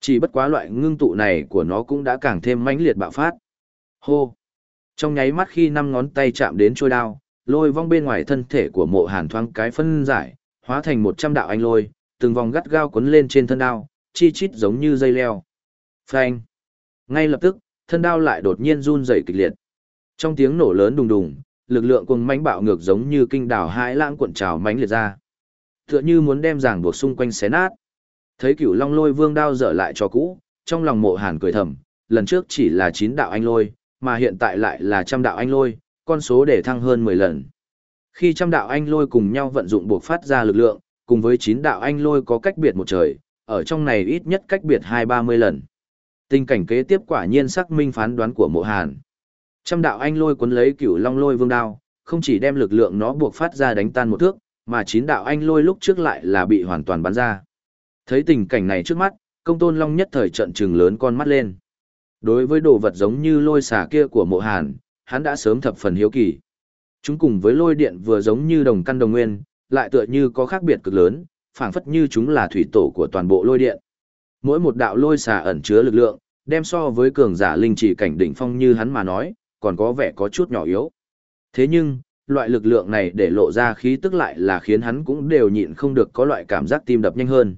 Chỉ bất quá loại ngưng tụ này của nó cũng đã càng thêm mãnh liệt bạo phát. Hô! Trong nháy mắt khi năm ngón tay chạm đến trôi đao, lôi vong bên ngoài thân thể của mộ hàn thoáng cái phân giải, hóa thành một trăm đạo anh lôi, từng vòng gắt gao quấn lên trên thân đao, chi chít giống như dây leo. Phanh! Ngay lập tức, thân đao lại đột nhiên run rẩy kịch liệt. Trong tiếng nổ lớn đùng đùng, lực lượng cùng mãnh bạo ngược giống như kinh đảo hãi lãng cuộn trào mãnh liệt ra. Tựa như muốn đem ràng buộc xung quanh xé nát. Thấy cửu long lôi vương đao dở lại cho cũ, trong lòng mộ hàn cười thầm, lần trước chỉ là chín đạo anh lôi, mà hiện tại lại là trăm đạo anh lôi, con số để thăng hơn 10 lần. Khi trăm đạo anh lôi cùng nhau vận dụng buộc phát ra lực lượng, cùng với chín đạo anh lôi có cách biệt một trời, ở trong này ít nhất cách biệt hai ba mươi lần. Tình cảnh kế tiếp quả nhiên xác minh phán đoán của mộ hàn. Trăm đạo anh lôi cuốn lấy cửu long lôi vương đao, không chỉ đem lực lượng nó buộc phát ra đánh tan một thước, mà chín đạo anh lôi lúc trước lại là bị hoàn toàn bắn ra. Thấy tình cảnh này trước mắt, công tôn long nhất thời trận trừng lớn con mắt lên. Đối với đồ vật giống như lôi xà kia của mộ hàn, hắn đã sớm thập phần hiếu kỳ. Chúng cùng với lôi điện vừa giống như đồng căn đồng nguyên, lại tựa như có khác biệt cực lớn, phảng phất như chúng là thủy tổ của toàn bộ lôi điện. Mỗi một đạo lôi xà ẩn chứa lực lượng, đem so với cường giả linh chỉ cảnh đỉnh phong như hắn mà nói, còn có vẻ có chút nhỏ yếu. Thế nhưng, loại lực lượng này để lộ ra khí tức lại là khiến hắn cũng đều nhịn không được có loại cảm giác tim đập nhanh hơn.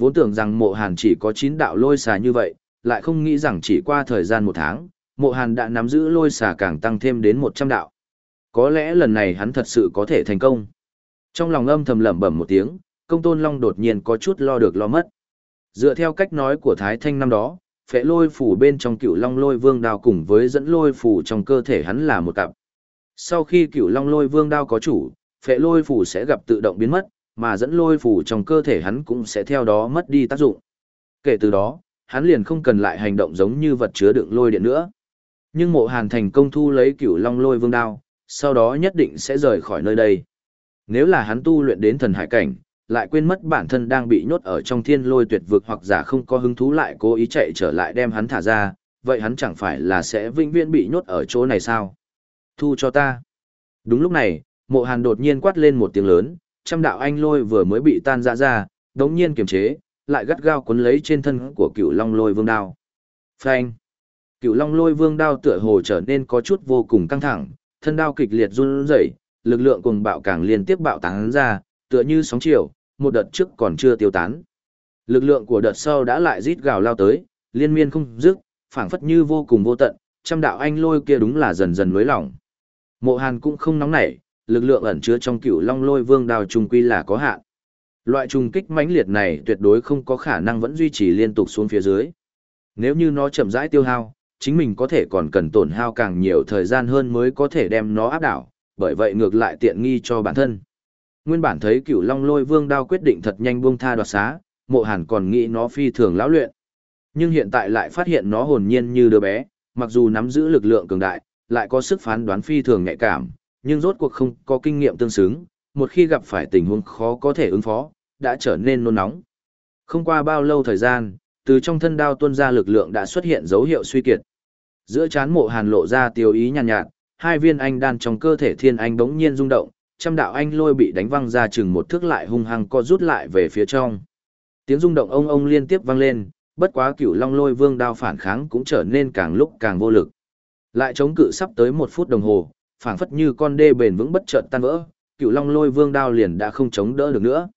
Vốn tưởng rằng mộ hàn chỉ có 9 đạo lôi xà như vậy, lại không nghĩ rằng chỉ qua thời gian một tháng, mộ hàn đã nắm giữ lôi xà càng tăng thêm đến 100 đạo. Có lẽ lần này hắn thật sự có thể thành công. Trong lòng âm thầm lẩm bẩm một tiếng, công tôn long đột nhiên có chút lo được lo mất. Dựa theo cách nói của Thái Thanh năm đó, phệ lôi phủ bên trong cựu long lôi vương đao cùng với dẫn lôi phủ trong cơ thể hắn là một cặp. Sau khi cựu long lôi vương đao có chủ, phệ lôi phủ sẽ gặp tự động biến mất, mà dẫn lôi phủ trong cơ thể hắn cũng sẽ theo đó mất đi tác dụng. Kể từ đó, hắn liền không cần lại hành động giống như vật chứa đựng lôi điện nữa. Nhưng mộ hàn thành công thu lấy cửu long lôi vương đao, sau đó nhất định sẽ rời khỏi nơi đây. Nếu là hắn tu luyện đến thần hải cảnh, lại quên mất bản thân đang bị nhốt ở trong thiên lôi tuyệt vực hoặc giả không có hứng thú lại cố ý chạy trở lại đem hắn thả ra, vậy hắn chẳng phải là sẽ vĩnh viễn bị nhốt ở chỗ này sao? Thu cho ta. Đúng lúc này, mộ hàn đột nhiên quát lên một tiếng lớn, trăm đạo anh lôi vừa mới bị tan ra ra, đống nhiên kiềm chế, lại gắt gao cuốn lấy trên thân của cựu long lôi vương đao. Phanh! Cựu long lôi vương đao tựa hồ trở nên có chút vô cùng căng thẳng, thân đao kịch liệt run rẩy, lực lượng cùng bạo càng liên tiếp bạo tán ra, tựa như sóng chiều, một đợt trước còn chưa tiêu tán. Lực lượng của đợt sau đã lại rít gào lao tới, liên miên không dứt, phảng phất như vô cùng vô tận, trăm đạo anh lôi kia đúng là dần dần nối lỏng. Mộ Hàn cũng không nóng nảy, lực lượng ẩn chứa trong cựu long lôi vương đao trùng quy là có hạn. Loại trùng kích mãnh liệt này tuyệt đối không có khả năng vẫn duy trì liên tục xuống phía dưới. Nếu như nó chậm rãi tiêu hao, chính mình có thể còn cần tổn hao càng nhiều thời gian hơn mới có thể đem nó áp đảo, bởi vậy ngược lại tiện nghi cho bản thân. Nguyên bản thấy cựu long lôi vương đao quyết định thật nhanh buông tha đoạt xá, mộ hàn còn nghĩ nó phi thường lão luyện. Nhưng hiện tại lại phát hiện nó hồn nhiên như đứa bé, mặc dù nắm giữ lực lượng cường đại, lại có sức phán đoán phi thường nhạy cảm, nhưng rốt cuộc không có kinh nghiệm tương xứng, một khi gặp phải tình huống khó có thể ứng phó, đã trở nên nôn nóng. Không qua bao lâu thời gian, từ trong thân đao tuôn ra lực lượng đã xuất hiện dấu hiệu suy kiệt. Giữa chán mộ hàn lộ ra tiêu ý nhàn nhạt, nhạt, hai viên anh đan trong cơ thể thiên anh bỗng nhiên rung động, trăm đạo anh lôi bị đánh văng ra chừng một thước lại hung hăng co rút lại về phía trong. Tiếng rung động ông ông liên tiếp vang lên, bất quá cửu long lôi vương đao phản kháng cũng trở nên càng lúc càng vô lực. Lại chống cự sắp tới một phút đồng hồ, phảng phất như con đê bền vững bất chợt tan vỡ, cựu long lôi vương đao liền đã không chống đỡ được nữa.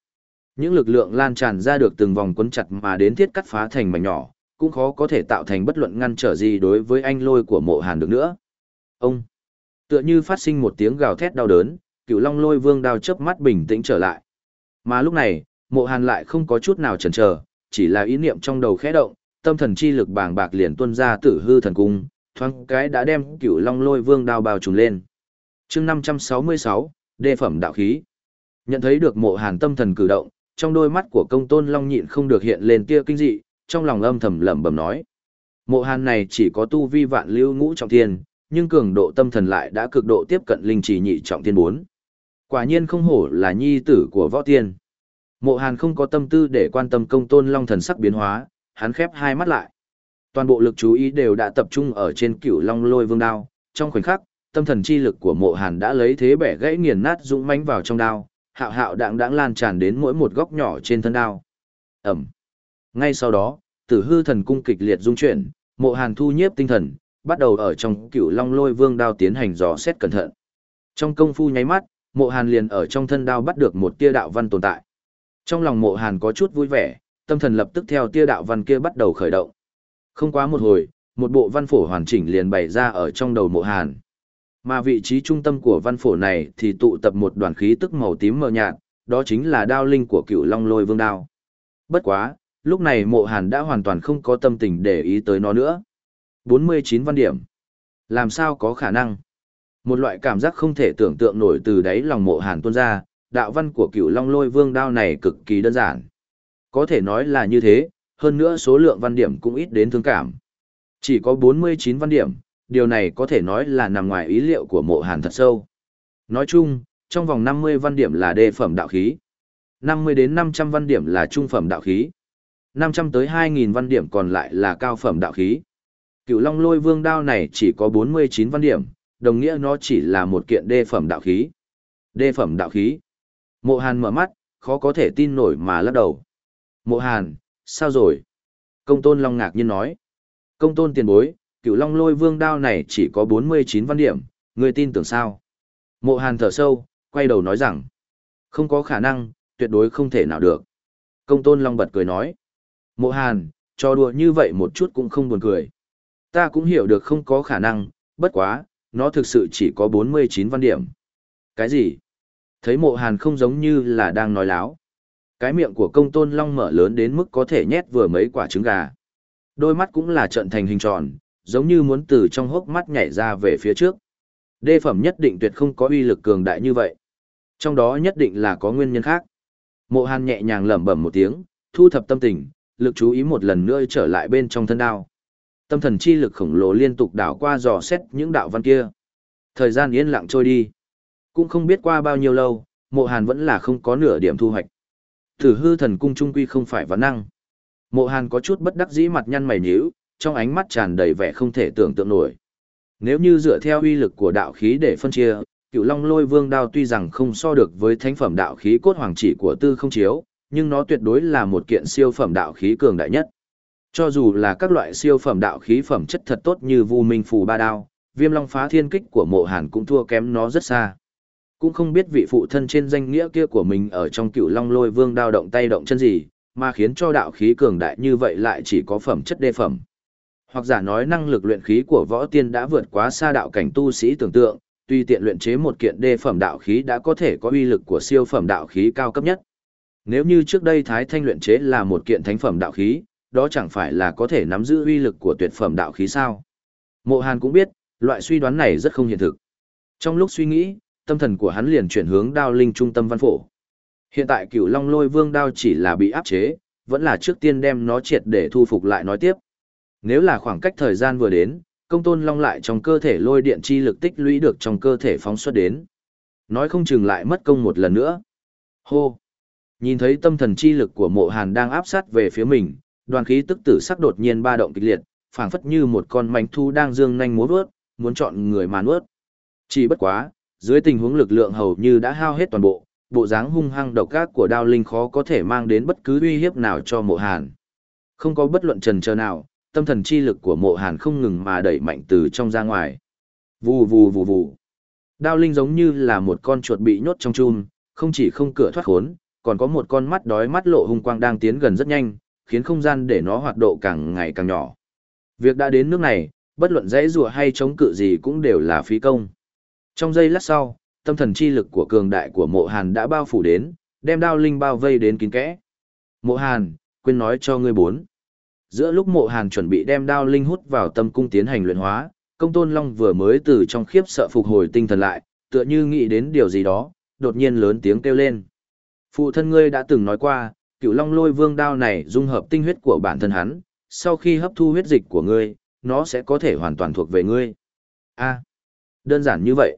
Những lực lượng lan tràn ra được từng vòng quấn chặt mà đến thiết cắt phá thành mảnh nhỏ, cũng khó có thể tạo thành bất luận ngăn trở gì đối với anh lôi của mộ hàn được nữa. Ông, tựa như phát sinh một tiếng gào thét đau đớn, cựu long lôi vương đao chớp mắt bình tĩnh trở lại. Mà lúc này, mộ hàn lại không có chút nào chần chờ chỉ là ý niệm trong đầu khẽ động, tâm thần chi lực bàng bạc liền tuôn ra tử hư thần cung, thoáng cái đã đem cựu long lôi vương đao bào trùm lên chương 566, đề phẩm đạo khí. Nhận thấy được mộ hàn tâm thần cử động, trong đôi mắt của công tôn long nhịn không được hiện lên tia kinh dị, trong lòng âm thầm lẩm bẩm nói. Mộ hàn này chỉ có tu vi vạn lưu ngũ trọng thiên, nhưng cường độ tâm thần lại đã cực độ tiếp cận linh chỉ nhị trọng thiên 4. Quả nhiên không hổ là nhi tử của võ tiên. Mộ hàn không có tâm tư để quan tâm công tôn long thần sắc biến hóa, hắn khép hai mắt lại. Toàn bộ lực chú ý đều đã tập trung ở trên cửu long lôi vương đao, trong khoảnh khắc, tâm thần chi lực của mộ hàn đã lấy thế bẻ gãy nghiền nát dũng mãnh vào trong đao, hạo hạo đạng đãng lan tràn đến mỗi một góc nhỏ trên thân đao. Ẩm. Ngay sau đó, tử hư thần cung kịch liệt dung chuyển, mộ hàn thu nhiếp tinh thần, bắt đầu ở trong cửu long lôi vương đao tiến hành dò xét cẩn thận. Trong công phu nháy mắt, mộ hàn liền ở trong thân đao bắt được một tia đạo văn tồn tại. Trong lòng mộ hàn có chút vui vẻ, tâm thần lập tức theo tia đạo văn kia bắt đầu khởi động. Không quá một hồi, một bộ văn phổ hoàn chỉnh liền bày ra ở trong đầu mộ hàn. Mà vị trí trung tâm của văn phổ này thì tụ tập một đoàn khí tức màu tím mờ nhạt, đó chính là đao linh của cựu long lôi vương đao. Bất quá, lúc này mộ hàn đã hoàn toàn không có tâm tình để ý tới nó nữa. 49 văn điểm. Làm sao có khả năng? Một loại cảm giác không thể tưởng tượng nổi từ đáy lòng mộ hàn tuôn ra, đạo văn của cựu long lôi vương đao này cực kỳ đơn giản. Có thể nói là như thế, hơn nữa số lượng văn điểm cũng ít đến thương cảm. Chỉ có 49 văn điểm, điều này có thể nói là nằm ngoài ý liệu của mộ hàn thật sâu. Nói chung, trong vòng 50 văn điểm là đề phẩm đạo khí. 50 đến 500 văn điểm là trung phẩm đạo khí. 500 tới 2.000 văn điểm còn lại là cao phẩm đạo khí. Cựu Long Lôi Vương đao này chỉ có 49 văn điểm, đồng nghĩa nó chỉ là một kiện đề phẩm đạo khí. đề phẩm đạo khí. Mộ Hàn mở mắt, khó có thể tin nổi mà lắc đầu. Mộ Hàn, sao rồi? Công tôn Long ngạc nhiên nói. Công tôn tiền bối, cựu Long lôi vương đao này chỉ có 49 văn điểm, người tin tưởng sao? Mộ Hàn thở sâu, quay đầu nói rằng. Không có khả năng, tuyệt đối không thể nào được. Công tôn Long bật cười nói. Mộ Hàn, cho đùa như vậy một chút cũng không buồn cười. Ta cũng hiểu được không có khả năng, bất quá, nó thực sự chỉ có 49 văn điểm. Cái gì? Thấy mộ hàn không giống như là đang nói láo. Cái miệng của công tôn long mở lớn đến mức có thể nhét vừa mấy quả trứng gà. Đôi mắt cũng là trận thành hình tròn, giống như muốn từ trong hốc mắt nhảy ra về phía trước. Đê phẩm nhất định tuyệt không có uy lực cường đại như vậy. Trong đó nhất định là có nguyên nhân khác. Mộ hàn nhẹ nhàng lẩm bẩm một tiếng, thu thập tâm tình, lực chú ý một lần nữa trở lại bên trong thân đao. Tâm thần chi lực khổng lồ liên tục đảo qua dò xét những đạo văn kia. Thời gian yên lặng trôi đi. Cũng không biết qua bao nhiêu lâu, mộ hàn vẫn là không có nửa điểm thu hoạch. Thử hư thần cung trung quy không phải vấn năng. Mộ hàn có chút bất đắc dĩ mặt nhăn mày nhíu, trong ánh mắt tràn đầy vẻ không thể tưởng tượng nổi. Nếu như dựa theo uy lực của đạo khí để phân chia, cựu long lôi vương đao tuy rằng không so được với thánh phẩm đạo khí cốt hoàng chỉ của tư không chiếu, nhưng nó tuyệt đối là một kiện siêu phẩm đạo khí cường đại nhất. Cho dù là các loại siêu phẩm đạo khí phẩm chất thật tốt như vu minh phù ba đao, viêm long phá thiên kích của mộ hàn cũng thua kém nó rất xa cũng không biết vị phụ thân trên danh nghĩa kia của mình ở trong cựu long lôi vương đao động tay động chân gì, mà khiến cho đạo khí cường đại như vậy lại chỉ có phẩm chất đê phẩm. Hoặc giả nói năng lực luyện khí của võ tiên đã vượt quá xa đạo cảnh tu sĩ tưởng tượng, tuy tiện luyện chế một kiện đê phẩm đạo khí đã có thể có uy lực của siêu phẩm đạo khí cao cấp nhất. Nếu như trước đây Thái Thanh luyện chế là một kiện thánh phẩm đạo khí, đó chẳng phải là có thể nắm giữ uy lực của tuyệt phẩm đạo khí sao? Mộ Hàn cũng biết, loại suy đoán này rất không hiện thực. Trong lúc suy nghĩ, tâm thần của hắn liền chuyển hướng đao linh trung tâm văn phổ. Hiện tại cửu long lôi vương đao chỉ là bị áp chế, vẫn là trước tiên đem nó triệt để thu phục lại nói tiếp. Nếu là khoảng cách thời gian vừa đến, công tôn long lại trong cơ thể lôi điện chi lực tích lũy được trong cơ thể phóng xuất đến. Nói không chừng lại mất công một lần nữa. Hô! Nhìn thấy tâm thần chi lực của mộ hàn đang áp sát về phía mình, đoàn khí tức tử sắc đột nhiên ba động kịch liệt, phảng phất như một con mánh thu đang dương nhanh múa vớt, muốn chọn người mà nuốt. Chỉ bất quá, dưới tình huống lực lượng hầu như đã hao hết toàn bộ, bộ dáng hung hăng độc ác của đao linh khó có thể mang đến bất cứ uy hiếp nào cho mộ hàn. Không có bất luận trần chờ nào, tâm thần chi lực của mộ hàn không ngừng mà đẩy mạnh từ trong ra ngoài. Vù vù vù vù. Đao linh giống như là một con chuột bị nhốt trong chum, không chỉ không cửa thoát khốn, còn có một con mắt đói mắt lộ hung quang đang tiến gần rất nhanh, khiến không gian để nó hoạt độ càng ngày càng nhỏ. Việc đã đến nước này, bất luận dãy rùa hay chống cự gì cũng đều là phí công. Trong giây lát sau, tâm thần chi lực của cường đại của mộ hàn đã bao phủ đến, đem đao linh bao vây đến kín kẽ. Mộ hàn, quên nói cho ngươi bốn. Giữa lúc mộ hàn chuẩn bị đem đao linh hút vào tâm cung tiến hành luyện hóa, công tôn long vừa mới từ trong khiếp sợ phục hồi tinh thần lại, tựa như nghĩ đến điều gì đó, đột nhiên lớn tiếng kêu lên. Phụ thân ngươi đã từng nói qua, cựu long lôi vương đao này dung hợp tinh huyết của bản thân hắn, sau khi hấp thu huyết dịch của ngươi, nó sẽ có thể hoàn toàn thuộc về ngươi. a đơn giản như vậy.